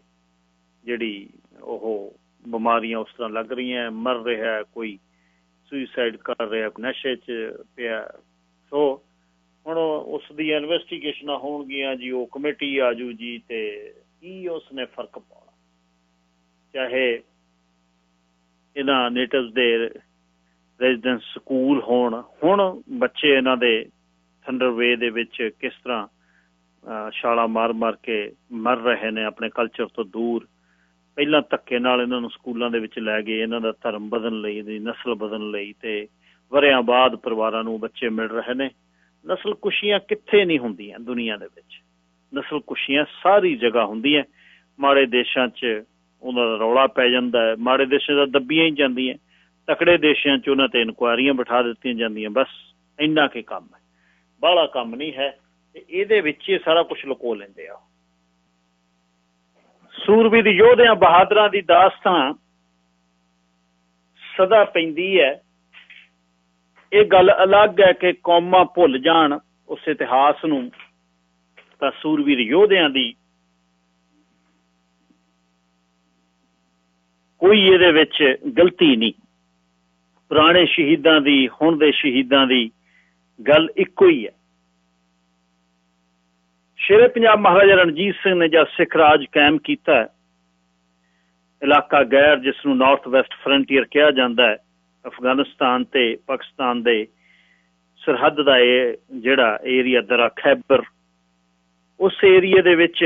ਜਿਹੜੀ ਉਹ ਬਿਮਾਰੀਆਂ ਉਸ ਤਰ੍ਹਾਂ ਲੱਗ ਰਹੀਆਂ ਮਰ ਰਿਹਾ ਕੋਈ ਸੁਸਾਈਡ ਕਰ ਰਿਹਾ ਨਸ਼ੇ 'ਚ ਪਿਆ ਸੋ ਹੁਣ ਉਸ ਦੀ ਇਨਵੈਸਟੀਗੇਸ਼ਨਾਂ ਹੋਣਗੀਆਂ ਜੀ, ਉਹ ਕਮੇਟੀ ਆਜੂ ਜੀ ਤੇ ਕੀ ਉਸ ਨੇ ਫ਼ਰਕ ਪਾਉਣਾ? ਚਾਹੇ ਇਹਨਾਂ ਨੇਟਿਵਸ ਦੇ ਰੈਜ਼ੀਡੈਂਸ ਸਕੂਲ ਹੋਣ, ਹੁਣ ਬੱਚੇ ਇਹਨਾਂ ਦੇ ਥੰਡਰਵੇ ਦੇ ਵਿੱਚ ਕਿਸ ਤਰ੍ਹਾਂ ਛਾਲਾ ਮਾਰ-ਮਾਰ ਕੇ ਮਰ ਰਹੇ ਨੇ ਆਪਣੇ ਕਲਚਰ ਤੋਂ ਦੂਰ। ਪਹਿਲਾਂ ਧੱਕੇ ਨਾਲ ਇਹਨਾਂ ਨੂੰ ਸਕੂਲਾਂ ਦੇ ਵਿੱਚ ਲੈ ਗਏ, ਇਹਨਾਂ ਦਾ ਧਰਮ ਬਦਲਣ ਲਈ ਦੀ ਨਸਲ ਬਦਲਣ ਲਈ ਤੇ ਵਰਿਆਂ ਬਾਅਦ ਪਰਿਵਾਰਾਂ ਨੂੰ ਬੱਚੇ ਮਿਲ ਰਹੇ ਨੇ। ਨਸਲ ਕੁਸ਼ੀਆਂ ਕਿੱਥੇ ਨਹੀਂ ਹੁੰਦੀਆਂ ਦੁਨੀਆ ਦੇ ਵਿੱਚ। ਨਸਲ ਕੁਸ਼ੀਆਂ ਸਾਰੀ ਜਗ੍ਹਾ ਹੁੰਦੀਆਂ। ਮਾੜੇ ਦੇਸ਼ਾਂ 'ਚ ਉਹਨਾਂ ਦਾ ਰੌਲਾ ਪੈ ਜਾਂਦਾ ਹੈ। ਮਾੜੇ ਦੇਸ਼ਾਂ ਦਾ ਦੱਬੀਆਂ ਹੀ ਜਾਂਦੀਆਂ। ਤਕੜੇ ਦੇਸ਼ਾਂ 'ਚ ਉਹਨਾਂ ਤੇ ਇਨਕੁਆਇਰੀਆਂ ਬਿਠਾ ਦਿੱਤੀਆਂ ਜਾਂਦੀਆਂ। ਬਸ ਇੰਨਾ ਕੇ ਕੰਮ ਹੈ। ਬਾਹਲਾ ਕੰਮ ਨਹੀਂ ਹੈ ਤੇ ਇਹਦੇ ਵਿੱਚ ਹੀ ਸਾਰਾ ਕੁਝ ਲੁਕੋ ਲੈਂਦੇ ਆ। ਸੂਰਬੀਰ ਯੋਧਿਆਂ ਬਹਾਦਰਾਂ ਦੀ ਦਾਸਤਾਨ ਸਦਾ ਪੈਂਦੀ ਹੈ। ਇਹ ਗੱਲ ਅਲੱਗ ਹੈ ਕਿ ਕੌਮਾਂ ਭੁੱਲ ਜਾਣ ਉਸ ਇਤਿਹਾਸ ਨੂੰ, ਤਾਂ ਸੂਰਬੀਰ ਯੋਧਿਆਂ ਦੀ ਕੋਈ ਇਹਦੇ ਵਿੱਚ ਗਲਤੀ ਨਹੀਂ। ਪੁਰਾਣੇ ਸ਼ਹੀਦਾਂ ਦੀ, ਹੁਣ ਦੇ ਸ਼ਹੀਦਾਂ ਦੀ ਗੱਲ ਇੱਕੋ ਹੀ ਹੈ। ਸ਼ੇਰੇ ਪੰਜਾਬ ਮਹਾਰਾਜਾ ਰਣਜੀਤ ਸਿੰਘ ਨੇ ਜਦ ਸਿੱਖ ਰਾਜ ਕਾਇਮ ਕੀਤਾ ਇਲਾਕਾ ਗੈਰ ਜਿਸ ਨੂੰ ਨਾਰਥ ਵੈਸਟ ਫਰੰਟੀਅਰ ਕਿਹਾ ਜਾਂਦਾ ਹੈ, ਅਫਗਾਨਿਸਤਾਨ ਤੇ ਪਾਕਿਸਤਾਨ ਦੇ ਸਰਹੱਦ ਦਾ ਇਹ ਜਿਹੜਾ ਏਰੀਆ ਦਰਾ ਖੈਬਰ, ਉਸ ਏਰੀਆ ਦੇ ਵਿੱਚ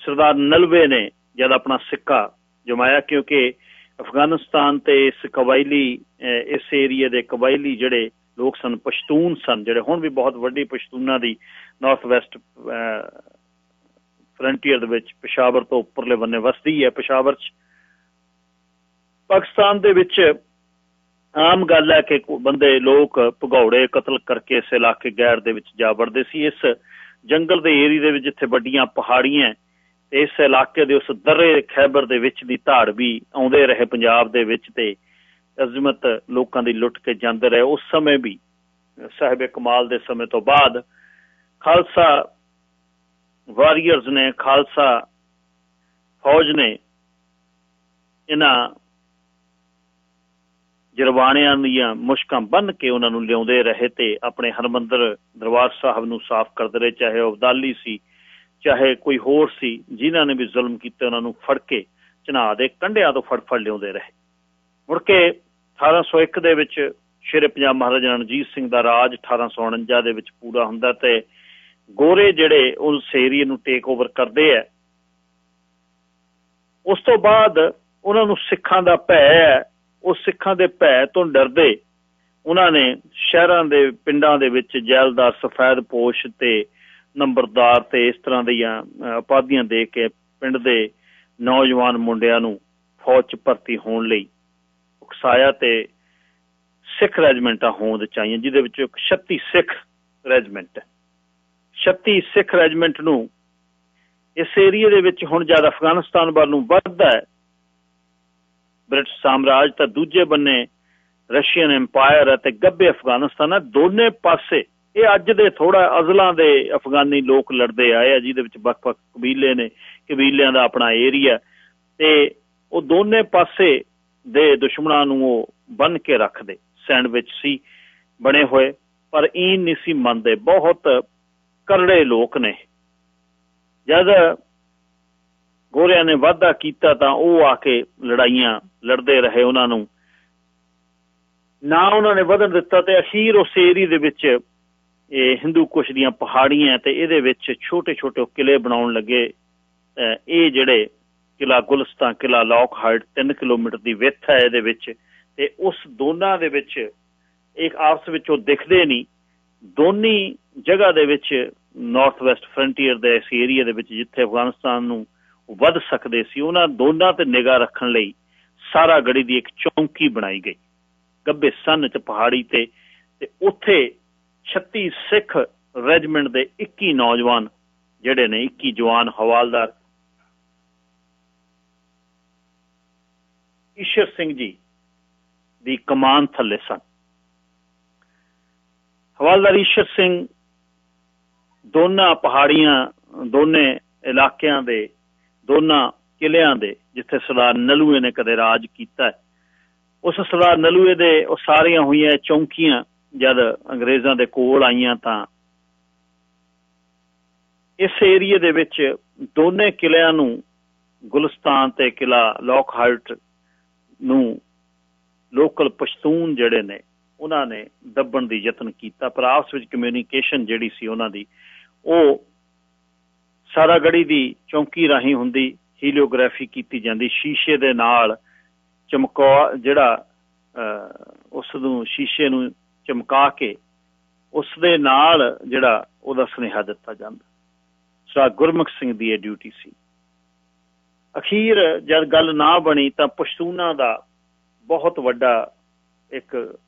ਸਰਦਾਰ ਨਲਵੇ ਨੇ ਜਦ ਆਪਣਾ ਸਿੱਕਾ ਜਮਾਇਆ ਕਿਉਂਕਿ ਅਫਗਾਨਿਸਤਾਨ ਤੇ ਇਸ ਕਬਾਇਲੀ ਇਸ ਏਰੀਆ ਦੇ ਕਬਾਇਲੀ ਜਿਹੜੇ ਲੋਕ ਸਨ, ਪਸ਼ਤੂਨ ਸਨ, ਜਿਹੜੇ ਹੁਣ ਵੀ ਬਹੁਤ ਵੱਡੀ ਪਸ਼ਤੂਨਾਂ ਦੀ ਨਾਰਥ ਵੈਸਟ ਫਰੰਟੀਅਰ ਦੇ ਵਿੱਚ ਪਸ਼ਾਵਰ ਤੋਂ ਉੱਪਰਲੇ ਬੰਨੇ ਵਸਦੀ ਹੈ। ਪਸ਼ਾਵਰ ਚ ਪਾਕਿਸਤਾਨ ਦੇ ਵਿੱਚ ਆਮ ਗੱਲ ਹੈ ਕਿ ਬੰਦੇ ਲੋਕ ਭਗੌੜੇ ਕਤਲ ਕਰਕੇ ਇਸ ਇਲਾਕੇ ਗੈਰ ਦੇ ਵਿੱਚ ਜਾ ਵੜਦੇ ਸੀ। ਇਸ ਜੰਗਲ ਦੇ ਏਰੀਆ ਦੇ ਵਿੱਚ ਜਿੱਥੇ ਵੱਡੀਆਂ ਪਹਾੜੀਆਂ ਤੇ ਇਸ ਇਲਾਕੇ ਦੇ ਉਸ ਦਰੇ ਖੈਬਰ ਦੇ ਵਿੱਚ ਦੀ ਧਾੜ ਵੀ ਆਉਂਦੇ ਰਹੇ ਪੰਜਾਬ ਦੇ ਵਿੱਚ ਤੇ ਅਜ਼ਮਤ ਲੋਕਾਂ ਦੀ ਲੁੱਟ ਕੇ ਜਾਂਦੇ ਰਹੇ। ਉਸ ਸਮੇਂ ਵੀ ਸਾਹਿਬ ਕਮਾਲ ਦੇ ਸਮੇਂ ਤੋਂ ਬਾਅਦ ਖਾਲਸਾ ਵਾਰੀਅਰਸ ਨੇ, ਖਾਲਸਾ ਫੌਜ ਨੇ ਇਹਨਾਂ ਜਰਵਾਣਿਆਂ ਦੀਆਂ ਮੁਸ਼ਕਾਂ ਬੰਨ ਕੇ ਉਹਨਾਂ ਨੂੰ ਲਿਆਉਂਦੇ ਰਹੇ ਤੇ ਆਪਣੇ ਹਰਮੰਦਰ ਦਰਬਾਰ ਸਾਹਿਬ ਨੂੰ ਸਾਫ਼ ਕਰਦੇ ਰਹੇ। ਚਾਹੇ ਉਹ ਅਬਦਾਲੀ ਸੀ, ਚਾਹੇ ਕੋਈ ਹੋਰ ਸੀ, ਜਿਨ੍ਹਾਂ ਨੇ ਵੀ ਜ਼ੁਲਮ ਕੀਤੇ, ਉਹਨਾਂ ਨੂੰ ਫੜ ਕੇ ਚਨਾਹ ਦੇ ਕੰਢਿਆਂ ਤੋਂ ਫੜ ਫੜ ਲਿਆਉਂਦੇ ਰਹੇ। ਮੁੜ ਕੇ 1801 ਦੇ ਵਿੱਚ ਸ਼ੇਰੇ ਪੰਜਾਬ ਮਹਾਰਾਜਾ ਰਣਜੀਤ ਸਿੰਘ ਦਾ ਰਾਜ 1849 ਦੇ ਵਿੱਚ ਪੂਰਾ ਹੁੰਦਾ ਤੇ ਗੋਰੇ ਜਿਹੜੇ ਉਸ ਏਰੀਏ ਨੂੰ ਟੇਕ ਓਵਰ ਕਰਦੇ ਆ। ਉਸ ਤੋਂ ਬਾਅਦ ਉਹਨਾਂ ਨੂੰ ਸਿੱਖਾਂ ਦਾ ਭੈ ਹੈ। ਉਹ ਸਿੱਖਾਂ ਦੇ ਭੈ ਤੋਂ ਡਰਦੇ। ਉਹਨਾਂ ਨੇ ਸ਼ਹਿਰਾਂ ਦੇ ਪਿੰਡਾਂ ਦੇ ਵਿੱਚ ਜੈਲਦਾਰ ਸਫੈਦ ਪੋਸ਼ ਤੇ ਨੰਬਰਦਾਰ ਤੇ ਇਸ ਤਰ੍ਹਾਂ ਦੀਆਂ ਉਪਾਧੀਆਂ ਦੇ ਕੇ ਪਿੰਡ ਦੇ ਨੌਜਵਾਨ ਮੁੰਡਿਆਂ ਨੂੰ ਫੌਜ 'ਚ ਭਰਤੀ ਹੋਣ ਲਈ ਉਕਸਾਇਆ ਤੇ ਸਿੱਖ ਰੈਜੀਮੈਂਟਾਂ ਹੋਣ ਦੇ ਚਾਹੀਏ ਜਿਹਦੇ ਵਿੱਚ ਇੱਕ 36 ਸਿੱਖ ਰੈਜੀਮੈਂਟ ਹੈ। 36 ਸਿੱਖ ਰੈਜੀਮੈਂਟ ਨੂੰ ਇਸ ਏਰੀਆ ਦੇ ਵਿੱਚ ਹੁਣ ਜਦ ਅਫਗਾਨਿਸਤਾਨ ਵੱਲ ਨੂੰ ਵੱਧਦਾ ਹੈ, ਬ੍ਰਿਟਿਸ਼ ਸਾਮਰਾਜ ਤਾਂ ਦੂਜੇ ਬੰਨੇ ਰਸ਼ੀਅਨ ਐਮਪਾਇਰ ਅਤੇ ਗੱਬੇ ਅਫਗਾਨਿਸਤਾਨ ਹੈ। ਦੋਨੇ ਪਾਸੇ ਇਹ ਅੱਜ ਦੇ ਥੋੜਾ ਅਜ਼ਲਾਂ ਦੇ ਅਫਗਾਨੀ ਲੋਕ ਲੜਦੇ ਆਏ ਆ, ਜਿਹਦੇ ਵਿੱਚ ਵੱਖ-ਵੱਖ ਕਬੀਲੇ ਨੇ, ਕਬੀਲਿਆਂ ਦਾ ਆਪਣਾ ਏਰੀਆ ਤੇ ਉਹ ਦੋਨੇ ਪਾਸੇ ਦੇ ਦੁਸ਼ਮਣਾਂ ਨੂੰ ਉਹ ਬੰਨ ਕੇ ਰੱਖਦੇ। ਸੈਂਡਵਿਚ ਸੀ, ਬਣੇ ਹੋਏ, ਪਰ ਇਹ ਨਹੀਂ ਸੀ ਮੰਨਦੇ। ਬਹੁਤ ਕਰੜੇ ਲੋਕ ਨੇ। ਜਦ ਗੋਰਿਆਂ ਨੇ ਵਾਅਦਾ ਕੀਤਾ ਤਾਂ ਉਹ ਆ ਕੇ ਲੜਾਈਆਂ ਲੜਦੇ ਰਹੇ ਉਹਨਾਂ ਨੂੰ। ਨਾ ਉਹਨਾਂ ਨੇ ਵਧਣ ਦਿੱਤਾ ਤੇ ਅਖੀਰ ਉਸ ਏਰੀ ਦੇ ਵਿੱਚ ਇਹ ਹਿੰਦੂ ਕੁਸ਼ ਦੀਆਂ ਪਹਾੜੀਆਂ ਤੇ ਇਹਦੇ ਵਿੱਚ ਛੋਟੇ-ਛੋਟੇ ਕਿਲੇ ਬਣਾਉਣ ਲੱਗੇ। ਇਹ ਜਿਹੜੇ ਕਿਲਾ ਗੁਲਸਤਾਨ, ਕਿਲਾ ਲੌਕ ਹਾਈਟ 3 ਕਿਲੋਮੀਟਰ ਦੀ ਵਿੱਥ ਹੈ ਇਹਦੇ ਵਿੱਚ ਤੇ ਉਸ ਦੋਨਾਂ ਦੇ ਵਿੱਚ ਇੱਕ ਆਪਸ ਵਿੱਚ ਉਹ ਦਿਖਦੇ ਨਹੀਂ। ਦੋਨੀ ਜਗ੍ਹਾ ਦੇ ਵਿੱਚ ਨਾਰਥ ਵੈਸਟ ਫਰੰਟੀਅਰ ਦੇ ਇਸ ਏਰੀਆ ਦੇ ਵਿੱਚ ਜਿੱਥੇ ਅਫਗਾਨਿਸਤਾਨ ਨੂੰ ਵੱਧ ਸਕਦੇ ਸੀ, ਉਹਨਾਂ ਦੋਨਾਂ ਤੇ ਨਿਗਾਹ ਰੱਖਣ ਲਈ ਸਾਰਾ ਗੜੀ ਦੀ ਇੱਕ ਚੌਂਕੀ ਬਣਾਈ ਗਈ। ਗੱਬੇ ਸੰਨ ਚ ਪਹਾੜੀ ਤੇ ਤੇ ਉੱਥੇ 36 ਸਿੱਖ ਰੈਜੀਮੈਂਟ ਦੇ 21 ਨੌਜਵਾਨ ਜਿਹੜੇ ਨੇ 21 ਜਵਾਨ ਹਵਾਲਦਾਰ ਈਸ਼ਰ ਸਿੰਘ ਜੀ ਦੀ ਕਮਾਨ ਥੱਲੇ ਸਨ। ਹਵਾਲਦਾਰ ਈਸ਼ਰ ਸਿੰਘ ਦੋਨਾਂ ਪਹਾੜੀਆਂ, ਦੋਨੇ ਇਲਾਕਿਆਂ ਦੇ, ਦੋਨਾਂ ਕਿਲਿਆਂ ਦੇ ਜਿੱਥੇ ਸਰਦਾਰ ਨਲੂਏ ਨੇ ਕਦੇ ਰਾਜ ਕੀਤਾ ਉਸ ਸਰਦਾਰ ਨਲੂਏ ਦੇ ਉਹ ਸਾਰੀਆਂ ਹੋਈਆਂ ਚੌਂਕੀਆਂ ਜਦ ਅੰਗਰੇਜ਼ਾਂ ਦੇ ਕੋਲ ਆਈਆਂ ਤਾਂ ਇਸ ਏਰੀਏ ਦੇ ਵਿੱਚ ਦੋਨੇ ਕਿਲਿਆਂ ਨੂੰ ਗੁਲਸਤਾਨ ਤੇ ਕਿਲਾ ਲੌਕ ਹਾਰਟ ਨੂੰ ਲੋਕਲ ਪਸ਼ਤੂਨ ਜਿਹੜੇ ਨੇ, ਉਹਨਾਂ ਨੇ ਦੱਬਣ ਦੀ ਯਤਨ ਕੀਤਾ। ਪਰ ਆਪਸ ਵਿੱਚ ਕਮਿਊਨੀਕੇਸ਼ਨ ਜਿਹੜੀ ਸੀ ਉਹਨਾਂ ਦੀ, ਉਹ ਸਾਰਾ ਗੜੀ ਦੀ ਚੌਂਕੀ ਰਾਹੀਂ ਹੁੰਦੀ ਹੀਲੀਓਗ੍ਰਾਫੀ ਕੀਤੀ ਜਾਂਦੀ। ਸ਼ੀਸ਼ੇ ਦੇ ਨਾਲ ਚਮਕਾ, ਜਿਹੜਾ ਉਸ ਨੂੰ ਸ਼ੀਸ਼ੇ ਨੂੰ ਚਮਕਾ ਕੇ ਉਸ ਦੇ ਨਾਲ ਜਿਹੜਾ ਉਹਦਾ ਸੁਨੇਹਾ ਦਿੱਤਾ ਜਾਂਦਾ। ਸਰਾ ਗੁਰਮੁਖ ਸਿੰਘ ਦੀ ਇਹ ਡਿਊਟੀ ਸੀ। ਅਖੀਰ ਜਦ ਗੱਲ ਨਾ ਬਣੀ ਤਾਂ ਪਸ਼ਤੂਨਾ ਦਾ ਬਹੁਤ ਵੱਡਾ ਇੱਕ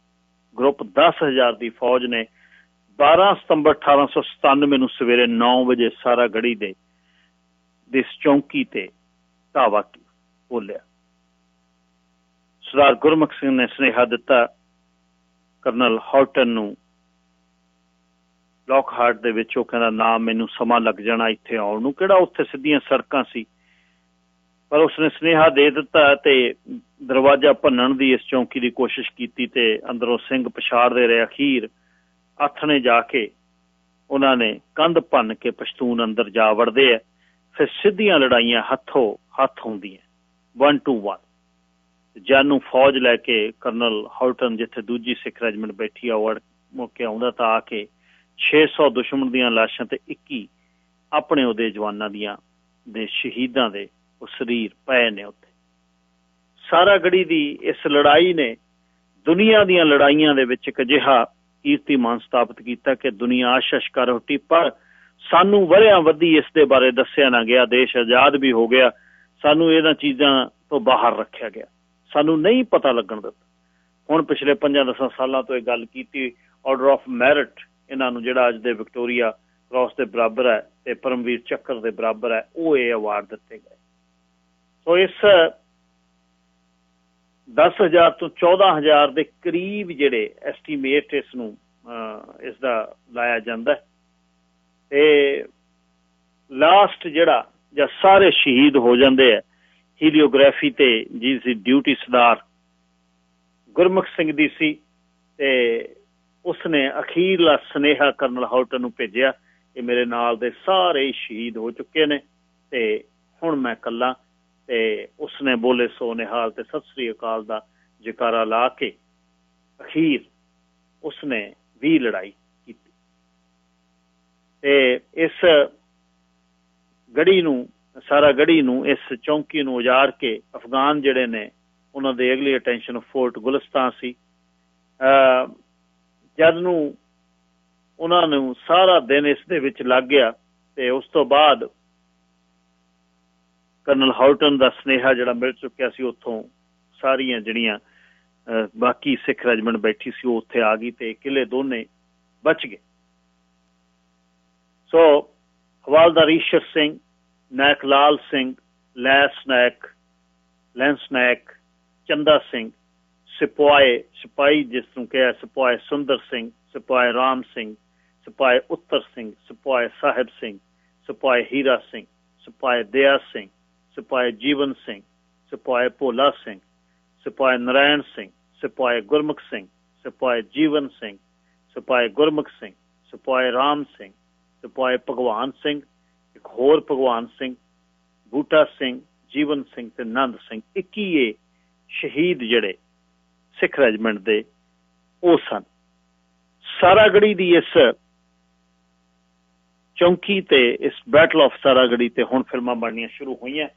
ਗਰੁੱਪ 10000 ਦੀ ਫੌਜ ਨੇ 12 ਸਤੰਬਰ 1897 ਨੂੰ ਸਵੇਰੇ 9 ਵਜੇ ਸਾਰਾ ਗੜੀ ਦੇ ਦਿਸ ਚੌਂਕੀ ਤੇ ਧਾਵਾ ਬੋਲਿਆ। ਸਰਦਾਰ ਗੁਰਮੁਖ ਸਿੰਘ ਨੇ ਸੁਨੇਹਾ ਦਿੱਤਾ, ਕਰਨਲ ਹਾਰਟਨ ਨੂੰ ਹਾਰਟ ਦੇ ਵਿੱਚ ਉਹ ਕਹਿੰਦਾ, ਨਾ, ਮੈਨੂੰ ਸਮਾਂ ਲੱਗ ਜਾਣਾ ਇੱਥੇ ਆਉਣ ਨੂੰ। ਕਿਹੜਾ ਉੱਥੇ ਸਿੱਧੀਆਂ ਸੜਕਾਂ ਸੀ? ਪਰ ਉਸਨੇ ਸਨੇਹਾ ਦੇ ਦਿੱਤਾ ਤੇ ਦਰਵਾਜ਼ਾ ਭੰਨਣ ਦੀ ਇਸ ਚੌਂਕੀ ਦੀ ਕੋਸ਼ਿਸ਼ ਕੀਤੀ ਤੇ ਅੰਦਰੋਂ ਸਿੰਘ ਪਛਾੜਦੇ ਰਹੇ ਅਖੀਰ। ਹੱਥ ਨੇ ਜਾ ਕੇ ਉਹਨਾਂ ਨੇ ਕੰਧ ਭੰਨ ਕੇ ਪਸ਼ਤੂਨ ਅੰਦਰ ਜਾ ਵੜਦੇ ਆ, ਫਿਰ ਸਿੱਧੀਆਂ ਲੜਾਈਆਂ ਹੱਥੋਂ ਹੱਥ ਹੁੰਦੀਆਂ। 1 ਟੂ 1 ਜਾਨੂ ਫੌਜ ਲੈ ਕੇ ਕਰਨਲ ਹਾਊਟਨ ਜਿੱਥੇ ਦੂਜੀ ਸਿੱਖ ਰੈਜੀਮੈਂਟ ਬੈਠੀ ਆ ਵੜ ਮੌਕੇ ਆਉਂਦਾ ਤਾਂ ਆ ਕੇ 600 ਦੁਸ਼ਮਣ ਦੀਆਂ ਲਾਸ਼ਾਂ ਤੇ 21 ਆਪਣੇ ਉਹਦੇ ਜਵਾਨਾਂ ਦੀਆਂ, ਦੇ ਸ਼ਹੀਦਾਂ ਦੇ ਉਹ ਸਰੀਰ ਪਏ ਨੇ ਉੱਥੇ। ਸਾਰਾ ਗੜੀ ਦੀ ਇਸ ਲੜਾਈ ਨੇ ਦੁਨੀਆ ਦੀਆਂ ਲੜਾਈਆਂ ਦੇ ਵਿੱਚ ਇੱਕ ਅਜਿਹਾ ਕੀਰਤੀਮਾਨ ਸਥਾਪਿਤ ਕੀਤਾ ਕਿ ਦੁਨੀਆ ਆਸ਼ਸ਼ ਕਰ ਉੱਠੀ ਪਰ ਸਾਨੂੰ ਵਰਿਆਂ ਵੱਧੀ ਇਸ ਦੇ ਬਾਰੇ ਦੱਸਿਆ ਨਾ ਗਿਆ, ਦੇਸ਼ ਆਜ਼ਾਦ ਵੀ ਹੋ ਗਿਆ, ਸਾਨੂੰ ਇਹਨਾਂ ਚੀਜ਼ਾਂ ਤੋਂ ਬਾਹਰ ਰੱਖਿਆ ਗਿਆ। ਸਾਨੂੰ ਨਹੀਂ ਪਤਾ ਲੱਗਣ ਦਿੱਤਾ। ਹੁਣ ਪਿਛਲੇ 5-10 ਸਾਲਾਂ ਤੋਂ ਇਹ ਗੱਲ ਕੀਤੀ ਆਰਡਰ ਆਫ ਮੈਰਿਟ ਇਹਨਾਂ ਨੂੰ ਜਿਹੜਾ ਅੱਜ ਦੇ ਵਿਕਟੋਰੀਆ ਕ੍ਰਾਸ ਦੇ ਬਰਾਬਰ ਹੈ ਤੇ ਪਰਮਵੀਰ ਚੱਕਰ ਦੇ ਬਰਾਬਰ ਹੈ, ਉਹ ਇਹ ਅਵਾਰਡ ਦਿੱਤੇ ਗਏ। ਸੋ ਇਸ 10000 ਤੋਂ 14000 ਦੇ ਕਰੀਬ ਜਿਹੜੇ ਐਸਟੀਮੇਟ ਇਸ ਨੂੰ ਇਸ ਦਾ ਲਾਇਆ ਜਾਂਦਾ ਤੇ ਲਾਸਟ ਜਿਹੜਾ, ਜਾਂ ਸਾਰੇ ਸ਼ਹੀਦ ਹੋ ਜਾਂਦੇ ਆ ਹੀਲੀਓਗ੍ਰਾਫੀ ਤੇ ਜਿਸ ਦੀ ਡਿਊਟੀ ਸਰਦਾਰ ਗੁਰਮੁਖ ਸਿੰਘ ਦੀ ਸੀ, ਤੇ ਉਸਨੇ ਅਖੀਰਲਾ ਸਨੇਹਾ ਕਰਨਲ ਹਾਊਟਨ ਨੂੰ ਭੇਜਿਆ ਕਿ ਮੇਰੇ ਨਾਲ ਦੇ ਸਾਰੇ ਸ਼ਹੀਦ ਹੋ ਚੁੱਕੇ ਨੇ, ਤੇ ਹੁਣ ਮੈਂ ਕੱਲਾ ਤੇ ਉਸਨੇ ਬੋਲੇ, ਸੋ ਨਿਹਾਲ ਤੇ ਸਤਿ ਸ੍ਰੀ ਅਕਾਲ ਦਾ ਜਕਾਰਾ ਲਾ ਕੇ ਅਖੀਰ ਉਸਨੇ ਵੀ ਲੜਾਈ ਕੀਤੀ। ਤੇ ਇਸ ਗੜੀ ਨੂੰ, ਸਾਰਾ ਗੜੀ ਨੂੰ, ਇਸ ਚੌਂਕੀ ਨੂੰ ਉਜਾੜ ਕੇ ਅਫਗਾਨ ਜਿਹੜੇ ਨੇ, ਉਹਨਾਂ ਦੇ ਅਗਲੀ ਅਟੈਂਸ਼ਨ ਫੋਰਟ ਗੁਲਸਤਾਨ ਸੀ। ਜਦ ਨੂੰ ਉਹਨਾਂ ਨੂੰ ਸਾਰਾ ਦਿਨ ਇਸ ਦੇ ਵਿੱਚ ਲੱਗ ਗਿਆ ਤੇ ਉਸ ਤੋਂ ਬਾਅਦ ਕਰਨਲ ਹਾਊਟਨ ਦਾ ਸਨੇਹਾ ਜਿਹੜਾ ਮਿਲ ਚੁੱਕਿਆ ਸੀ ਉੱਥੋਂ ਸਾਰੀਆਂ ਜਿਹੜੀਆਂ ਬਾਕੀ ਸਿੱਖ ਰੈਜੀਮੈਂਟ ਬੈਠੀ ਸੀ ਉਹ ਉੱਥੇ ਆ ਗਈ ਤੇ ਕਿਲੇ ਦੋਨੇ ਬਚ ਗਏ। ਸੋ ਹਵਾਲਦਾਰ ਈਸ਼ਰ ਸਿੰਘ, ਨਾਇਕ ਲਾਲ ਸਿੰਘ, ਲੈਸ ਨਾਇਕ, ਲੈਂਸ ਨਾਇਕ, ਚੰਦਾ ਸਿੰਘ ਸਿਪਾਏ ਸਿਪਾਹੀ ਜਿਸ ਨੂੰ ਕਿਹਾ ਸਿਪਾਏ ਸੁੰਦਰ ਸਿੰਘ ਸਿਪਾਏ ਰਾਮ ਸਿੰਘ, ਸਿਪਾਹੀ ਉੱਤਰ ਸਿੰਘ ਸਿਪਾਏ ਸਾਹਿਬ ਸਿੰਘ, ਸਿਪਾਹੀ ਹੀਰਾ ਸਿੰਘ, ਸਿਪਾਹੀ ਦਿਆ ਸਿੰਘ ਸਿਪਾਹੀ ਜੀਵਨ ਸਿੰਘ, ਸਿਪਾਹੀ ਭੋਲਾ ਸਿੰਘ, ਸਿਪਾਹੀ ਨਰਾਇਣ ਸਿੰਘ, ਸਿਪਾਹੀ ਗੁਰਮੁਖ ਸਿੰਘ, ਸਿਪਾਹੀ ਜੀਵਨ ਸਿੰਘ, ਸਿਪਾਹੀ ਗੁਰਮੁਖ ਸਿੰਘ, ਸਿਪਾਹੀ ਰਾਮ ਸਿੰਘ, ਸਿਪਾਹੀ ਭਗਵਾਨ ਸਿੰਘ, ਇੱਕ ਹੋਰ ਭਗਵਾਨ ਸਿੰਘ, ਬੂਟਾ ਸਿੰਘ, ਜੀਵਨ ਸਿੰਘ ਤੇ ਨੰਦ ਸਿੰਘ 21 ਸ਼ਹੀਦ ਜਿਹੜੇ ਸਿੱਖ ਰੈਜੀਮੈਂਟ ਦੇ ਉਹ ਸਨ। ਸਾਰਾਗੜੀ ਦੀ ਇਸ ਚੌਂਕੀ ਤੇ ਇਸ ਬੈਟਲ ਆਫ ਸਾਰਾਗੜੀ ਤੇ ਹੁਣ ਫਿਲਮਾਂ ਬਣਨੀਆਂ ਸ਼ੁਰੂ ਹੋਈਆਂ।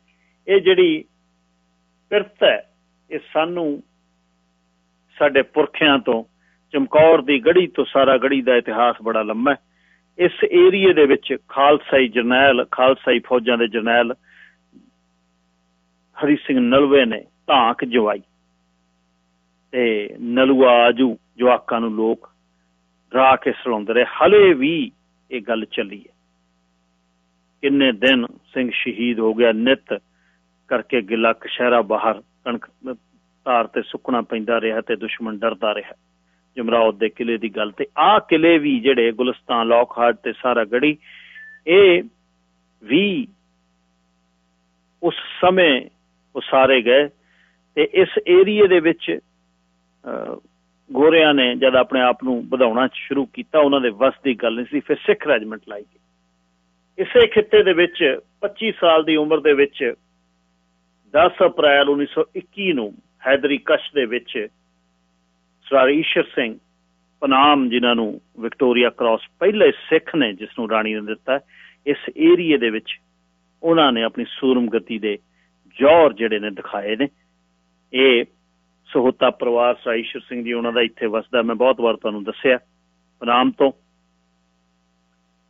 ਇਹ ਜਿਹੜੀ ਕਿਰਤ ਹੈ, ਇਹ ਸਾਨੂੰ ਸਾਡੇ ਪੁਰਖਿਆਂ ਤੋਂ, ਚਮਕੌਰ ਦੀ ਗੜੀ ਤੋਂ ਸਾਰਾ ਗੜੀ ਦਾ ਇਤਿਹਾਸ ਬੜਾ ਲੰਮਾ ਹੈ। ਇਸ ਏਰੀਏ ਦੇ ਵਿੱਚ ਖਾਲਸਾਈ ਜਰਨੈਲ, ਖਾਲਸਾਈ ਫੌਜਾਂ ਦੇ ਜਰਨੈਲ ਹਰੀ ਸਿੰਘ ਨਲਵੇ ਨੇ ਧਾਕ ਜਵਾਈ। ਤੇ ਨਲੂਆ ਆਜੂ, ਜਵਾਕਾਂ ਨੂੰ ਲੋਕ ਡਰਾ ਕੇ ਸਲਾਉਂਦੇ ਰਹੇ। ਹਲੇ ਵੀ ਇਹ ਗੱਲ ਚੱਲੀ ਹੈ। ਕਿੰਨੇ ਦਿਨ ਸਿੰਘ ਸ਼ਹੀਦ ਹੋ ਗਿਆ, ਨਿਤ ਕਰਕੇ ਗਿੱਲਾ ਕਸ਼ਹਿਰਾ ਬਾਹਰ ਕਣਕ ਧਾਰ ਤੇ ਸੁੱਕਣਾ ਪੈਂਦਾ ਰਿਹਾ ਤੇ ਦੁਸ਼ਮਣ ਡਰਦਾ ਰਿਹਾ। ਜਮਰਾਉਦ ਦੇ ਕਿਲੇ ਦੀ ਗੱਲ ਤੇ ਆਹ ਕਿਲੇ ਵੀ ਜਿਹੜੇ ਗੁਲਸਤਾਨ ਲੋਕਹਾਰਟ ਤੇ ਸਾਰਾ ਗੜੀ, ਇਹ ਵੀ ਉਸ ਸਮੇਂ ਉਸਾਰੇ ਗਏ ਤੇ ਇਸ ਏਰੀਏ ਦੇ ਵਿੱਚ ਗੋਰਿਆਂ ਨੇ ਜਦ ਆਪਣੇ ਆਪ ਨੂੰ ਵਧਾਉਣਾ ਸ਼ੁਰੂ ਕੀਤਾ, ਉਹਨਾਂ ਦੇ ਵਸ ਦੀ ਗੱਲ ਨਹੀਂ ਸੀ, ਫਿਰ ਸਿੱਖ ਰੈਜੀਮੈਂਟ ਲਾਈ ਗਈ। ਇਸੇ ਖਿੱਤੇ ਦੇ ਵਿੱਚ 25 ਸਾਲ ਦੀ ਉਮਰ ਦੇ ਵਿੱਚ 10 ਅਪ੍ਰੈਲ 1921 ਨੂੰ ਹੈਦਰੀ ਕਸ਼ ਦੇ ਵਿੱਚ ਸਰ ਈਸ਼ਰ ਸਿੰਘ ਪਨਾਮ ਜਿਨ੍ਹਾਂ ਨੂੰ ਵਿਕਟੋਰੀਆ ਕ੍ਰਾਸ ਪਹਿਲੇ ਸਿੱਖ ਨੇ ਜਿਸ ਨੂੰ ਰਾਣੀ ਨੇ ਦਿੱਤਾ, ਇਸ ਏਰੀਏ ਦੇ ਵਿੱਚ ਉਹਨਾਂ ਨੇ ਆਪਣੀ ਸੂਰਮਗਤੀ ਦੇ ਜੋਰ ਜਿਹੜੇ ਨੇ ਦਿਖਾਏ ਨੇ। ਇਹ ਸਹੋਤਾ ਪਰਿਵਾਰ ਸਾਈਸ਼ਰ ਸਿੰਘ ਜੀ, ਉਹਨਾਂ ਦਾ ਇੱਥੇ ਵਸਦਾ। ਮੈਂ ਬਹੁਤ ਵਾਰ ਤੁਹਾਨੂੰ ਦੱਸਿਆ ਪਨਾਮ ਤੋਂ।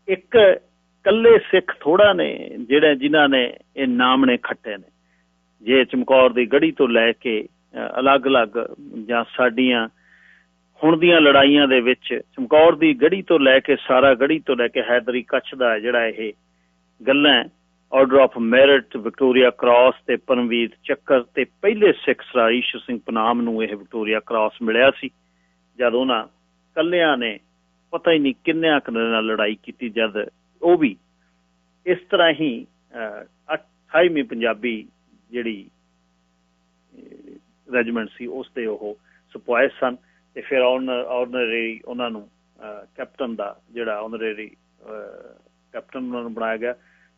ਇੱਕ ਕੱਲੇ ਸਿੱਖ ਥੋੜਾ ਨੇ ਜਿਹੜੇ ਜਿਨ੍ਹਾਂ ਨੇ ਇਹ ਨਾਮ ਨੇ ਖੱਟੇ ਨੇ। ਜੇ ਚਮਕੌਰ ਦੀ ਗੜੀ ਤੋਂ ਲੈ ਕੇ ਅਲੱਗ-ਅਲੱਗ ਜਾਂ ਸਾਡੀਆਂ ਹੁਣ ਦੀਆਂ ਲੜਾਈਆਂ ਦੇ ਵਿੱਚ ਚਮਕੌਰ ਦੀ ਗੜੀ ਤੋਂ ਲੈ ਕੇ, ਸਾਰਾ ਗੜੀ ਤੋਂ ਲੈ ਕੇ ਹੈਦਰੀ ਕੱਛ ਦਾ ਜਿਹੜਾ ਇਹ ਗੱਲਾਂ Order of Merit Victoria Cross ਤੇ ਪਰਮਵੀਰ ਚੱਕਰ ਤੇ ਪਹਿਲੇ ਸਿੱਖ ਸਰਾਈਸ਼ ਸਿੰਘ ਪਨਾਮ ਨੂੰ ਇਹ ਵਿਕਟੋਰੀਆ ਕ੍ਰਾਸ ਮਿਲਿਆ ਸੀ। ਜਦ ਉਹਨਾਂ ਕੱਲਿਆਂ ਨੇ ਪਤਾ ਹੀ ਨਹੀਂ ਕਿੰਨਿਆਂ ਕਨੇ ਨਾਲ ਲੜਾਈ ਕੀਤੀ, ਜਦ ਉਹ ਵੀ ਇਸ ਤਰ੍ਹਾਂ ਹੀ 28ਵੀਂ ਪੰਜਾਬੀ ਜਿਹੜੀ ਰੈਜੀਮੈਂਟ ਸੀ, ਉਸ ਤੇ ਉਹ ਸਪਾਇਸ ਸਨ ਤੇ ਫਿਰ ਆਨਰਰੀ ਉਹਨਾਂ ਨੂੰ ਕੈਪਟਨ ਦਾ ਜਿਹੜਾ ਆਨਰਰੀ ਕੈਪਟਨ ਉਹਨਾਂ ਨੂੰ ਬਣਾਇਆ ਗਿਆ।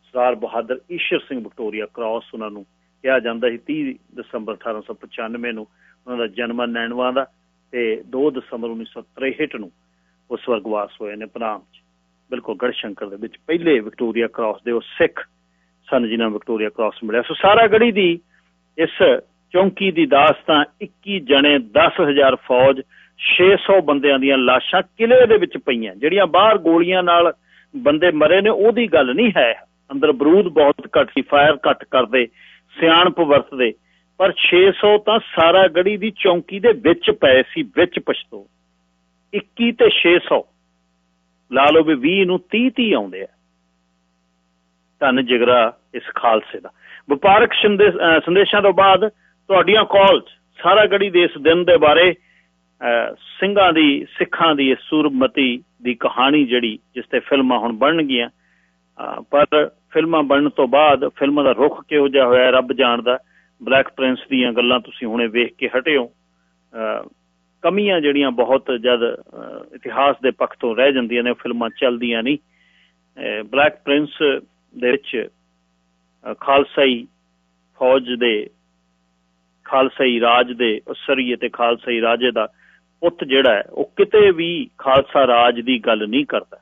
ਸਰਦਾਰ ਬਹਾਦਰ ਈਸ਼ਰ ਸਿੰਘ ਵਿਕਟੋਰੀਆ ਕ੍ਰਾਸ ਉਹਨਾਂ ਨੂੰ ਕਿਹਾ ਜਾਂਦਾ ਸੀ 30 ਦਸੰਬਰ 1895 ਨੂੰ। ਉਹਨਾਂ ਦਾ ਜਨਮ ਨੈਣਵਾ ਦਾ ਤੇ 2 ਦਸੰਬਰ 1963 ਨੂੰ ਉਹ ਸਵਰਗਵਾਸ ਹੋਏ ਨੇ ਪਨਾਮ ਚ। ਬਿਲਕੁਲ ਗੜਸ਼ੰਕਰ ਦੇ ਵਿੱਚ ਪਹਿਲੇ ਵਿਕਟੋਰੀਆ ਕ੍ਰਾਸ ਦੇ ਉਹ ਸਿੱਖ ਸਨ ਜਿਨ੍ਹਾਂ ਵਿਕਟੋਰੀਆ ਕ੍ਰਾਸ ਮਿਲਿਆ। ਸੋ ਸਾਰਾ ਗੜੀ ਦੀ ਇਸ ਚੌਂਕੀ ਦੀ ਦਾਸਤਾਂ 21 ਜਣੇ 10000 ਫੌਜ 600 ਬੰਦਿਆਂ ਦੀਆਂ ਲਾਸ਼ਾਂ ਕਿਲੇ ਦੇ ਵਿੱਚ ਪਈਆਂ। ਜਿਹੜੀਆਂ ਬਾਹਰ ਗੋਲੀਆਂ ਨਾਲ ਬੰਦੇ ਮਰੇ ਨੇ, ਉਹਦੀ ਗੱਲ ਨਹੀਂ ਹੈ। ਅੰਦਰ ਬਰੂਦ ਬਹੁਤ ਘੱਟ ਸੀ, ਫਾਇਰ ਘੱਟ ਕਰਦੇ, ਸਿਆਣਪ ਵਰਤਦੇ। ਪਰ 600 ਤਾਂ ਸਾਰਾ ਗੜੀ ਦੀ ਚੌਂਕੀ ਦੇ ਵਿੱਚ ਪਏ ਸੀ, ਵਿੱਚ ਪਛਤੋ। 21 ਤੇ 600 ਲਾ ਲਓ ਵੀ 20 ਨੂੰ 30 30 ਆਉਂਦੇ ਆ। ਧੰਨ ਜਿਗਰਾ ਇਸ ਖਾਲਸੇ ਦਾ। ਵਪਾਰਕ ਸੰਦੇਸ਼ਾਂ ਤੋਂ ਬਾਅਦ ਤੁਹਾਡੀਆਂ ਕਾਲਸ ਸਾਰਾ ਗੜੀ ਦੇ ਇਸ ਦਿਨ ਦੇ ਬਾਰੇ ਸਿੰਘਾਂ ਦੀ, ਸਿੱਖਾਂ ਦੀ ਇਸ ਸੂਰਮਤੀ ਦੀ ਕਹਾਣੀ ਜਿਹੜੀ ਜਿਸ ਤੇ ਫਿਲਮਾਂ ਹੁਣ ਬਣਨਗੀਆਂ ਪਰ ਫਿਲਮਾਂ ਬਣਨ ਤੋਂ ਬਾਅਦ ਫਿਲਮਾਂ ਦਾ ਰੁਖ ਕਿਹੋ ਜਿਹਾ ਹੋਇਆ ਰੱਬ ਜਾਣਦਾ। ਬਲੈਕ ਪ੍ਰਿੰਸ ਦੀਆਂ ਗੱਲਾਂ ਤੁਸੀਂ ਹੁਣੇ ਵੇਖ ਕੇ ਹਟਿਓ। ਕਮੀਆਂ ਜਿਹੜੀਆਂ ਬਹੁਤ ਜਦ ਇਤਿਹਾਸ ਦੇ ਪੱਖ ਤੋਂ ਰਹਿ ਜਾਂਦੀਆਂ ਨੇ ਫਿਲਮਾਂ ਚੱਲਦੀਆਂ ਨਹੀਂ। ਬਲੈਕ ਪ੍ਰਿੰਸ ਦੇ ਵਿੱਚ ਖਾਲਸਾਈ ਫੌਜ ਦੇ, ਖਾਲਸਾਈ ਰਾਜ ਦੇ ਅਸਰੀਏ ਤੇ ਖਾਲਸਾਈ ਰਾਜੇ ਦਾ ਪੁੱਤ ਜਿਹੜਾ ਹੈ, ਉਹ ਕਿਤੇ ਵੀ ਖਾਲਸਾ ਰਾਜ ਦੀ ਗੱਲ ਨਹੀਂ ਕਰਦਾ।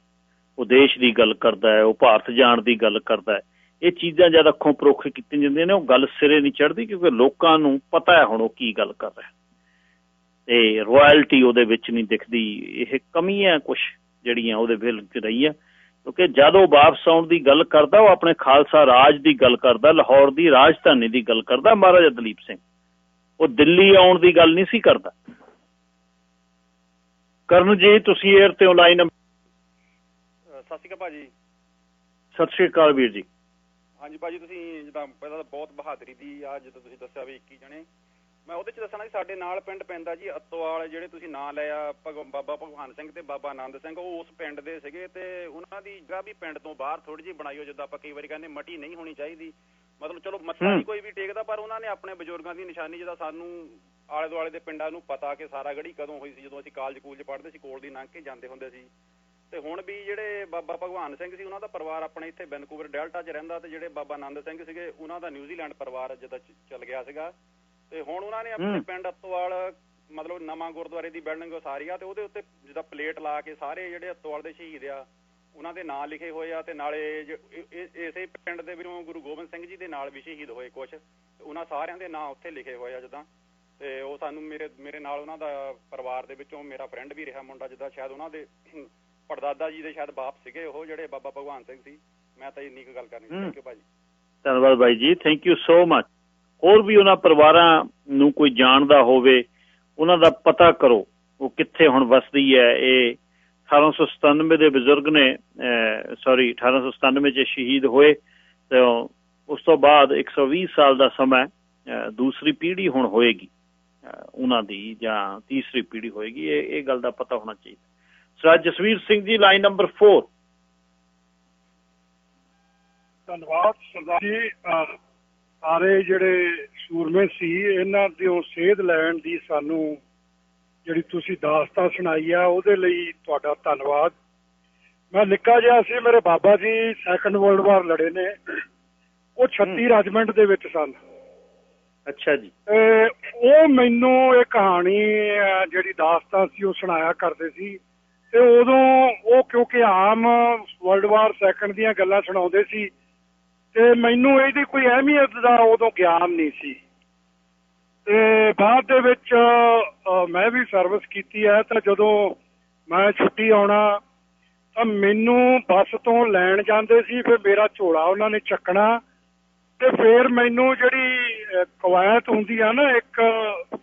ਉਹ ਦੇਸ਼ ਦੀ ਗੱਲ ਕਰਦਾ ਹੈ, ਉਹ ਭਾਰਤ ਜਾਣ ਦੀ ਗੱਲ ਕਰਦਾ ਹੈ। ਇਹ ਚੀਜ਼ਾਂ ਜਦ ਅੱਖੋਂ ਪਰੋਖੇ ਕੀਤੀਆਂ ਜਾਂਦੀਆਂ ਨੇ, ਉਹ ਗੱਲ ਸਿਰੇ ਨਹੀਂ ਚੜਦੀ ਕਿਉਂਕਿ ਲੋਕਾਂ ਨੂੰ ਪਤਾ ਹੈ ਹੁਣ ਉਹ ਕੀ ਗੱਲ ਕਰ ਰਿਹਾ ਤੇ ਰਾਇਲਟੀ ਉਹਦੇ ਵਿੱਚ ਨਹੀਂ ਦਿਖਦੀ, ਇਹ ਕਮੀਆਂ ਕੁਝ ਜਿਹੜੀਆਂ ਉਹਦੇ ਵਿੱਚ ਰਹੀਆਂ। ਕਿਉਂਕਿ ਜਦ ਉਹ ਵਾਪਸ ਆਉਣ ਦੀ ਗੱਲ ਕਰਦਾ ਉਹ ਆਪਣੇ ਖਾਲਸਾ ਰਾਜ ਦੀ ਗੱਲ ਕਰਦਾ ਲਾਹੌਰ ਦੀ ਰਾਜਧਾਨੀ ਦੀ ਗੱਲ ਕਰਦਾ ਮਹਾਰਾਜਾ ਦਲੀਪ ਸਿੰਘ। ਉਹ ਦਿੱਲੀ ਆਉਣ ਦੀ ਗੱਲ ਨਹੀਂ ਸੀ ਕਰਦਾ। ਕਰਨ ਜੀ ਤੁਸੀਂ 에ਅਰ ਤੇ ਲਾਈਨ ਸਤਿ ਸ਼੍ਰੀ ਅਕਾਲ ਭਾਜੀ। ਸਤਿ ਸ਼੍ਰੀ ਅਕਾਲ ਵੀਰ ਜੀ। ਹਾਂਜੀ ਭਾਜੀ ਤੁਸੀਂ ਜਿੱਦਾਂ ਪਹਿਲਾਂ ਤਾਂ ਬਹੁਤ ਬਹਾਦਰੀ ਦੀ ਆ ਜਦੋਂ ਤੁਸੀਂ ਦੱਸਿਆ ਵੀ 21 ਜਣੇ। ਮੈਂ ਉਹਦੇ ਚ ਦੱਸਣਾ ਸੀ ਸਾਡੇ ਨਾਲ ਪਿੰਡ ਪੈਂਦਾ ਜੀ ਅਤੋਵਾਲ ਜਿਹੜੇ ਤੁਸੀਂ ਨਾਂ ਲਿਆ ਬਾਬਾ ਭਗਵਾਨ ਸਿੰਘ ਤੇ ਬਾਬਾ ਆਨੰਦ ਸਿੰਘ ਉਹ ਉਸ ਪਿੰਡ ਦੇ ਸੀਗੇ ਤੇ ਉਹਨਾਂ ਦੀ ਜਗ੍ਹਾ ਵੀ ਪਿੰਡ ਤੋਂ ਬਾਹਰ ਥੋੜੀ ਜਿਹੀ ਬਣਾਈ ਹੋ ਜਿੱਦਾਂ ਆਪਾਂ ਕਈ ਵਾਰੀ ਕਹਿੰਦੇ ਮਟੀ ਨਹੀਂ ਹੋਣੀ ਚਾਹੀਦੀ। ਮਤਲਬ ਚਲੋ ਮੱਥਾ ਨਹੀਂ ਕੋਈ ਵੀ ਟੇਕਦਾ ਪਰ ਉਹਨਾਂ ਨੇ ਆਪਣੇ ਬਜ਼ੁਰਗਾਂ ਦੀ ਨਿਸ਼ਾਨੀ ਜਿਹਦਾ ਸਾਨੂੰ ਆਲੇ ਦੁਆਲੇ ਦੇ ਪਿੰਡਾਂ ਨੂੰ ਪਤਾ ਕਿ ਸਾਰਾ ਗੜੀ ਕਦੋਂ ਹੋਈ ਸੀ ਜਦੋਂ ਅਸੀਂ ਕਾਲਜ ਕੂਲਜ ਪੜ੍ਹਦੇ ਸੀ ਕੋਲ ਦੀ ਲੰਘ ਕੇ ਜਾਂਦੇ ਹੁੰਦੇ ਸੀ। ਤੇ ਹੁਣ ਵੀ ਜਿਹੜੇ ਬਾਬਾ ਭਗਵਾਨ ਸਿੰਘ ਸੀ ਉਹਨਾਂ ਦਾ ਪਰਿਵਾਰ ਆਪਣੇ ਇੱਥੇ ਵੈਨਕੂਵਰ ਡੈਲਟਾ 'ਚ ਰਹਿੰਦਾ ਤੇ ਜਿਹੜੇ ਬਾਬਾ ਆਨੰਦ ਸਿੰਘ ਸੀਗੇ ਉਹਨਾਂ ਦਾ ਨਿਊਜ਼ੀਲੈਂਡ ਪਰਿਵਾਰ ਜਿੱਦਾਂ ਚੱਲ ਗਿਆ ਸੀਗਾ। ਤੇ ਹੁਣ ਉਹਨਾਂ ਨੇ ਆਪਣੇ ਪਿੰਡ ਅਤਵਾਲ ਮਤਲਬ ਨਵਾਂ ਗੁਰਦੁਆਰੇ ਦੀ ਬਿਲਡਿੰਗ ਉਸਾਰੀ ਆ ਤੇ ਉਹਦੇ ਉੱਤੇ ਜਿੱਦਾਂ ਪਲੇਟ ਲਾ ਕੇ ਸਾਰੇ ਜਿਹੜੇ ਅਤਵਾਲ ਦੇ ਸ਼ਹੀਦ ਆ ਉਹਨਾਂ ਦੇ ਨਾਂ ਲਿਖੇ ਹੋਏ ਆ ਤੇ ਨਾਲੇ ਇਸੇ ਪਿੰਡ ਦੇ ਵਿੱਚੋਂ ਗੁਰੂ ਗੋਬਿੰਦ ਸਿੰਘ ਜੀ ਦੇ ਨਾਲ ਵੀ ਸ਼ਹੀਦ ਹੋਏ ਕੁਝ ਉਹਨਾਂ ਸਾਰਿਆਂ ਦੇ ਨਾਂ ਉੱਥੇ ਲਿਖੇ ਹੋਏ ਆ ਜਿੱਦਾਂ। ਤੇ ਉਹ ਸਾਨੂੰ ਮੇਰੇ ਮੇਰੇ ਨਾਲ ਉਹਨਾਂ ਦਾ ਪਰਿਵਾਰ ਦੇ ਵਿੱਚੋਂ ਮੇਰਾ ਫਰੈਂਡ ਵੀ ਰਿਹਾ ਮੁੰਡਾ ਜਿੱਦਾਂ ਸ਼ਾਇਦ ਉਹਨਾਂ ਦੇ ਪੜਦਾਦਾ ਜੀ ਦੇ ਸ਼ਾਇਦ ਬਾਪ ਸੀਗੇ ਉਹ ਜਿਹੜੇ ਬਾਬਾ ਭਗਵਾਨ ਸਿੰਘ ਸੀ। ਮੈਂ ਤਾਂ ਇੰਨੀ ਕੁ ਗੱਲ ਕਰਨੀ ਸੀ। ਥੈਂਕ ਯੂ ਭਾਜੀ। ਧੰਨਵਾਦ ਭਾਈ ਜੀ। ਥੈਂਕ ਯੂ ਸੋ ਮਚ ਹੋਰ ਵੀ ਉਹਨਾਂ ਪਰਿਵਾਰਾਂ ਨੂੰ ਕੋਈ ਜਾਣਦਾ ਹੋਵੇ, ਉਹਨਾਂ ਦਾ ਪਤਾ ਕਰੋ ਉਹ ਕਿੱਥੇ ਹੁਣ ਵਸਦੀ ਹੈ। ਇਹ 1897 ਦੇ ਬਜ਼ੁਰਗ ਨੇ ਸੌਰੀ 1897 ਚ ਸ਼ਹੀਦ ਹੋਏ ਤੇ ਉਸ ਤੋਂ ਬਾਅਦ 120 ਸਾਲ ਦਾ ਸਮਾਂ ਦੂਸਰੀ ਪੀੜ੍ਹੀ ਹੁਣ ਹੋਏਗੀ ਉਹਨਾਂ ਦੀ ਜਾਂ ਤੀਸਰੀ ਪੀੜ੍ਹੀ ਹੋਏਗੀ, ਇਹ ਇਹ ਗੱਲ ਦਾ ਪਤਾ ਹੋਣਾ ਚਾਹੀਦਾ। Sir Jasvir Singh ji, line number 4 ਧੰਨਵਾਦ ਸਰਦਾਰ ਜੀ ਸਾਰੇ ਜਿਹੜੇ ਸੂਰਮੇ ਸੀ ਇਹਨਾਂ ਦੀ ਉਹ ਸੇਧ ਲੈਣ ਦੀ ਸਾਨੂੰ ਜਿਹੜੀ ਤੁਸੀਂ ਦਾਸਤਾਨ ਸੁਣਾਈ ਆ ਉਹਦੇ ਲਈ ਤੁਹਾਡਾ ਧੰਨਵਾਦ। ਮੈਂ ਨਿੱਕਾ ਜਿਹਾ ਸੀ ਮੇਰੇ Baba ji second world war ਲੜੇ ਨੇ। ਉਹ 36 ਰੈਜੀਮੈਂਟ ਦੇ ਵਿੱਚ ਸਨ। ਅੱਛਾ ਜੀ। ਉਹ ਮੈਨੂੰ ਇਹ ਕਹਾਣੀ ਜਿਹੜੀ ਦਾਸਤਾਨ ਸੀ ਉਹ ਸੁਣਾਇਆ ਕਰਦੇ ਸੀ। ਤੇ ਉਦੋਂ ਉਹ ਕਿਉਂਕਿ ਆਮ ਵਰਲਡ ਵਾਰ ਸੈਕੰਡ ਦੀਆਂ ਗੱਲਾਂ ਸੁਣਾਉਂਦੇ ਸੀ ਤੇ ਮੈਨੂੰ ਇਹਦੀ ਕੋਈ ਅਹਿਮੀਅਤ ਦਾ ਉਦੋਂ ਗਿਆਨ ਨਹੀਂ ਸੀ। ਤੇ ਬਾਅਦ ਦੇ ਵਿੱਚ ਮੈਂ ਵੀ ਸਰਵਿਸ ਕੀਤੀ ਹੈ, ਤਾਂ ਜਦੋਂ ਮੈਂ ਛੁੱਟੀ ਆਉਣਾ, ਤਾਂ ਮੈਨੂੰ ਬੱਸ ਤੋਂ ਲੈਣ ਜਾਂਦੇ ਸੀ, ਫਿਰ ਮੇਰਾ ਝੋਲਾ ਉਹਨਾਂ ਨੇ ਚੱਕਣਾ, ਤੇ ਫਿਰ ਮੈਨੂੰ ਜਿਹੜੀ ਕਵਾਇਤ ਹੁੰਦੀ ਆ ਨਾ, ਇੱਕ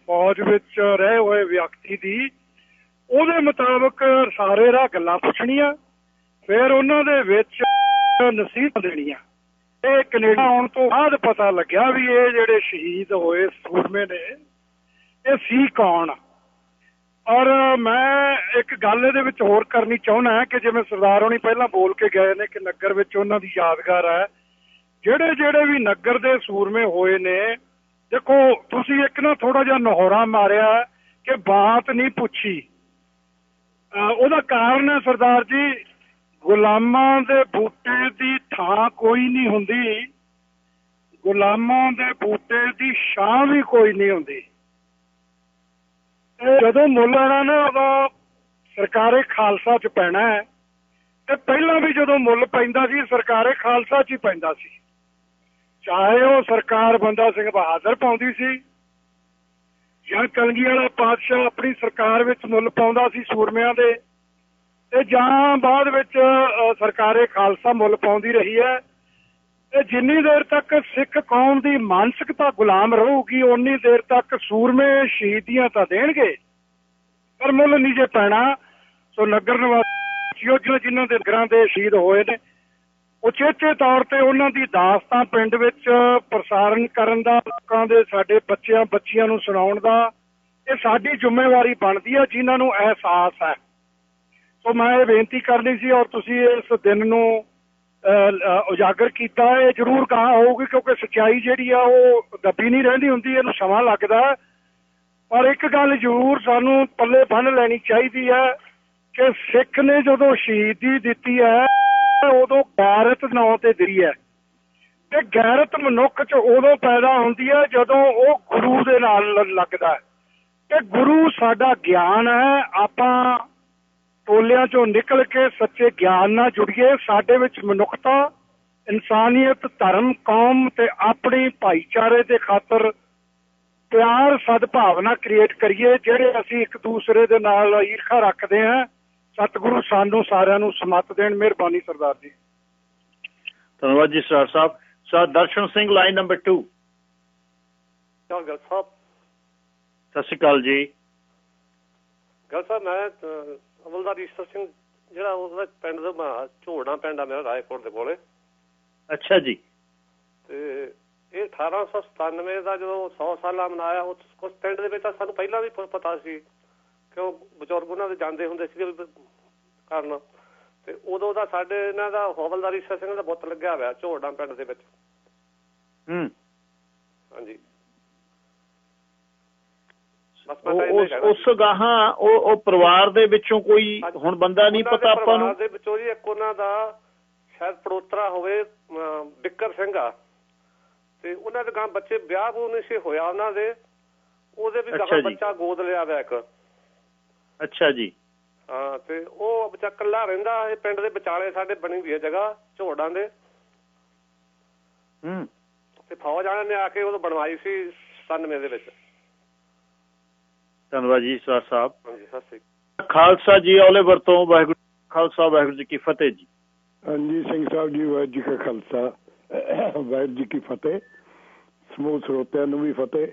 ਫੌਜ ਵਿੱਚ ਰਹੇ ਹੋਏ ਵਿਅਕਤੀ ਦੀ, ਉਹਦੇ ਮੁਤਾਬਕ ਸਾਰੇ ਰਾਹ ਗੱਲਾਂ ਪੁੱਛਣੀਆਂ, ਫਿਰ ਉਹਨਾਂ ਦੇ ਵਿੱਚ ਨਸੀਹਤ ਦੇਣੀਆਂ। ਇਹ ਕੈਨੇਡਾ ਆਉਣ ਤੋਂ ਬਾਅਦ ਪਤਾ ਲੱਗਿਆ ਵੀ ਇਹ ਜਿਹੜੇ ਸ਼ਹੀਦ ਹੋਏ ਸੂਰਮੇ ਨੇ, ਇਹ ਸੀ ਕੌਣ? ਔਰ ਮੈਂ ਇੱਕ ਗੱਲ ਇਹਦੇ ਵਿੱਚ ਹੋਰ ਕਰਨੀ ਚਾਹੁੰਦਾ ਕਿ ਜਿਵੇਂ ਸਰਦਾਰ ਹੋਣੀ ਪਹਿਲਾਂ ਬੋਲ ਕੇ ਗਏ ਨੇ ਕਿ ਨਗਰ ਵਿੱਚ ਉਹਨਾਂ ਦੀ ਯਾਦਗਾਰ ਹੈ, ਜਿਹੜੇ ਜਿਹੜੇ ਵੀ ਨਗਰ ਦੇ ਸੂਰਮੇ ਹੋਏ ਨੇ, ਦੇਖੋ ਤੁਸੀਂ ਇੱਕ ਨਾ ਥੋੜਾ ਜਿਹਾ ਨਹੋਰਾ ਮਾਰਿਆ ਕਿ ਬਾਤ ਨਹੀਂ ਪੁੱਛੀ। ਉਹਦਾ ਕਾਰਨ ਹੈ ਸਰਦਾਰ ਜੀ ਗੁਲਾਮਾਂ ਦੇ ਬੂਟੇ ਦੀ ਥਾਂ ਕੋਈ ਨਹੀਂ ਹੁੰਦੀ। ਗੁਲਾਮਾਂ ਦੇ ਬੂਟੇ ਦੀ ਛਾਂ ਵੀ ਕੋਈ ਨਹੀਂ ਹੁੰਦੀ। ਜਦੋਂ ਮੁੱਲ ਆਣਾ ਨਾ ਉਦੋਂ ਸਰਕਾਰੇ ਖਾਲਸਾ ਚ ਪੈਣਾ ਹੈ, ਤੇ ਪਹਿਲਾਂ ਵੀ ਜਦੋਂ ਮੁੱਲ ਪੈਂਦਾ ਸੀ, ਸਰਕਾਰੇ ਖਾਲਸਾ ਚ ਹੀ ਪੈਂਦਾ ਸੀ। ਚਾਹੇ ਉਹ ਸਰਕਾਰ ਬੰਦਾ ਸਿੰਘ ਬਹਾਦਰ ਪਾਉਂਦੀ ਸੀ, ਜਾਂ ਕਲਗੀ ਵਾਲਾ ਪਾਤਸ਼ਾਹ ਆਪਣੀ ਸਰਕਾਰ ਵਿੱਚ ਮੁੱਲ ਪਾਉਂਦਾ ਸੀ ਸੂਰਮਿਆਂ ਦੇ ਤੇ ਜਾਂ ਬਾਅਦ ਵਿੱਚ ਅ, ਸਰਕਾਰੇ ਖਾਲਸਾ ਮੁੱਲ ਪਾਉਂਦੀ ਰਹੀ ਹੈ। ਤੇ ਜਿੰਨੀ ਦੇਰ ਤੱਕ ਸਿੱਖ ਕੌਮ ਦੀ ਮਾਨਸਿਕਤਾ ਗੁਲਾਮ ਰਹੂਗੀ ਓਨੀ ਦੇਰ ਤੱਕ ਸੂਰਮੇ ਸ਼ਹੀਦੀਆਂ ਤਾਂ ਦੇਣਗੇ। ਪਰ ਮੁੱਲ ਨਹੀਂ ਜੇ ਪੈਣਾ ਸੋ ਨਗਰ ਨਿਵਾਸੀਓ ਜੋ ਜਿਨ੍ਹਾਂ ਦੇ ਨਗਰਾਂ ਦੇ ਸ਼ਹੀਦ ਹੋਏ ਨੇ ਉਚੇਚੇ ਤੌਰ ਤੇ ਉਹਨਾਂ ਦੀ ਦਾਸਤਾਂ ਪਿੰਡ ਵਿੱਚ ਪ੍ਰਸਾਰਣ ਕਰਨ ਦਾ ਲੋਕਾਂ ਦੇ ਸਾਡੇ ਬੱਚਿਆਂ ਬੱਚੀਆਂ ਨੂੰ ਸੁਣਾਉਣ ਦਾ ਇਹ ਸਾਡੀ ਜ਼ਿੰਮੇਵਾਰੀ ਬਣਦੀ ਹੈ ਜਿਨ੍ਹਾਂ ਨੂੰ ਅਹਿਸਾਸ ਹੈ। ਸੋ ਮੈਂ ਇਹ ਬੇਨਤੀ ਕਰਨੀ ਸੀ ਔਰ ਤੁਸੀਂ ਇਸ ਦਿਨ ਨੂੰ ਉਜਾਗਰ ਕੀਤਾ ਇਹ ਜ਼ਰੂਰ ਕਹਾ ਹੋਊਗੀ ਕਿਉਂਕਿ ਸੱਚਾਈ ਜਿਹੜੀ ਆ ਉਹ ਦੱਬੀ ਨਹੀਂ ਰਹਿੰਦੀ ਹੁੰਦੀ, ਇਹਨੂੰ ਸਮਾਂ ਲੱਗਦਾ ਪਰ ਇੱਕ ਗੱਲ ਜ਼ਰੂਰ ਸਾਨੂੰ ਪੱਲੇ ਬੰਨ ਲੈਣੀ ਚਾਹੀਦੀ ਹੈ ਕਿ ਸਿੱਖ ਨੇ ਜਦੋਂ ਸ਼ਹੀਦੀ ਦਿੱਤੀ ਹੈ, ਉਦੋਂ ਗੈਰਤ ਨਾਂ ਤੇ ਦਰੀ ਹੈ। ਤੇ ਗੈਰਤ ਮਨੁੱਖ 'ਚ ਉਦੋਂ ਪੈਦਾ ਹੁੰਦੀ ਹੈ ਜਦੋਂ ਉਹ ਗੁਰੂ ਦੇ ਨਾਲ ਲੱਗਦਾ ਤੇ ਗੁਰੂ ਸਾਡਾ ਗਿਆਨ ਹੈ, ਆਪਾਂ ਟੋਲਿਆਂ 'ਚੋਂ ਨਿਕਲ ਕੇ ਸੱਚੇ ਗਿਆਨ ਨਾਲ ਜੁੜੀਏ ਸਾਡੇ ਵਿੱਚ ਮਨੁੱਖਤਾ ਇਨਸਾਨੀਅਤ ਧਰਮ ਕੌਮ ਤੇ ਆਪਣੀ ਭਾਈਚਾਰੇ ਦੇ ਖਾਤਰ ਪਿਆਰ ਸਦਭਾਵਨਾ ਕ੍ਰੀਏਟ ਕਰੀਏ ਜਿਹੜੇ ਅਸੀਂ ਇੱਕ ਦੂਸਰੇ ਦੇ ਨਾਲ ਈਰਖਾ ਰੱਖਦੇ ਹਾਂ ਸਤਿਗੁਰੂ ਸਾਨੂੰ ਸਾਰਿਆਂ ਨੂੰ ਸਮਤ ਦੇਣ। ਮਿਹਰਬਾਨੀ ਸਰਦਾਰ ਜੀ। ਧੰਨਵਾਦ ਜੀ ਸਰ ਸਾਹਿਬ। Sir Darshan Singh line number 2 ਚਲ ਗੱਲ ਸਾਹਿਬ। ਸਤਿ ਸ਼੍ਰੀ ਅਕਾਲ ਜੀ। ਗੱਲ ਸਾਹਿਬ ਮੈਂ ਅਮਲਦਾਰ ਈਸ਼ਰ ਸਿੰਘ ਜਿਹੜਾ ਉਹਦਾ ਪਿੰਡ ਦਾ ਮੈਂ ਝੋੜਾ ਪਿੰਡ ਆ ਮੇਰਾ ਰਾਏਕੋਟ ਦੇ ਕੋਲੇ। ਅੱਛਾ ਜੀ। ਤੇ ਇਹ 1897 ਦਾ ਜਦੋਂ 100 ਸਾਲਾ ਮਨਾਇਆ ਉਸ ਉਸ ਪਿੰਡ ਦੇ ਵਿੱਚ ਤਾਂ ਸਾਨੂੰ ਪਹਿਲਾਂ ਵੀ ਪਤਾ ਸੀ ਕਿ ਉਹ ਬਜ਼ੁਰਗ ਉਹਨਾਂ ਦੇ ਜਾਂਦੇ ਹੁੰਦੇ ਸੀ ਕਰਨ। ਤੇ ਉਦੋਂ ਦਾ ਸਾਡੇ ਇਹਨਾਂ ਦਾ ਹਵਲਦਾਰ ਈਸ਼ਰ ਸਿੰਘ ਦਾ ਬੁੱਤ ਲੱਗਿਆ ਹੋਇਆ ਝੋੜਾ ਪਿੰਡ ਦੇ ਵਿੱਚ। ਹੂੰ। ਹਾਂਜੀ ਬਸ ਮੈਂ ਤਾਂ ਉਹ- ਇੰਨਾ ਹੀ ਉਸ ਗਾਹਾਂ ਉਹ ਉਹ ਪਰਿਵਾਰ ਦੇ ਵਿੱਚੋਂ ਕੋਈ। ਹੁਣ ਬੰਦਾ ਨਹੀਂ ਪਤਾ ਆਪਾਂ ਨੂੰ। ਪਰਿਵਾਰ ਦੇ ਵਿੱਚੋਂ ਜੀ ਇੱਕ ਉਹਨਾਂ ਦਾ ਸ਼ਾਇਦ ਪੜੋਤਰਾ ਹੋਵੇ ਬਿੱਕਰ ਸਿੰਘ ਆ। ਤੇ ਉਹਨਾਂ ਦੇ ਗਾਂ ਬੱਚੇ ਵਿਆਹ ਉਹ ਨਹੀਂ ਸੀ ਹੋਇਆ ਉਹਨਾਂ ਦੇ। ਉਹਦੇ ਵੀ ਗਾਂ। ਬੱਚਾ ਗੋਦ ਲਿਆ ਵਾ ਇੱਕ। ਅੱਛਾ ਜੀ। ਹਾਂ ਤੇ ਉਹ ਬੱਚਾ ਇਕੱਲਾ ਰਹਿੰਦਾ ਇਹ ਪਿੰਡ ਦੇ ਵਿਚਾਲੇ ਸਾਡੇ ਬਣੀ ਹੋਈ ਹੈ ਜਗ੍ਹਾ ਝੋੜਾਂ ਦੇ। ਹੂੰ। ਤੇ ਫੌਜ ਵਾਲਿਆਂ ਨੇ ਆ ਕੇ ਉਹ ਬਣਵਾਈ ਸੀ 97 ਦੇ ਵਿੱਚ। ਧੰਨਵਾਦ ਜੀ ਸਰ ਸਾਹਿਬ। ਹਾਂਜੀ ਸਤਿ ਸ੍ਰੀ ਅਕਾਲ। ਖਾਲਸਾ ਜੀ ਔਲੇਵਰ ਤੋਂ ਵਾਹਿਗੁਰੂ ਖਾਲਸਾ ਵਾਹਿਗੁਰੂ ਜੀ ਕੀ ਫਤਿਹ ਜੀ। ਹਾਂਜੀ ਸਿੰਘ ਸਾਹਿਬ ਜੀ ਵਾਹਿਗੁਰੂ ਜੀ ਕਾ ਖਾਲਸਾ ਵਾਹਿਗੁਰੂ ਜੀ ਕੀ ਫਤਿਹ। ਸਮੂਹ ਸਰੋਤਿਆਂ ਨੂੰ ਵੀ ਫਤਿਹ।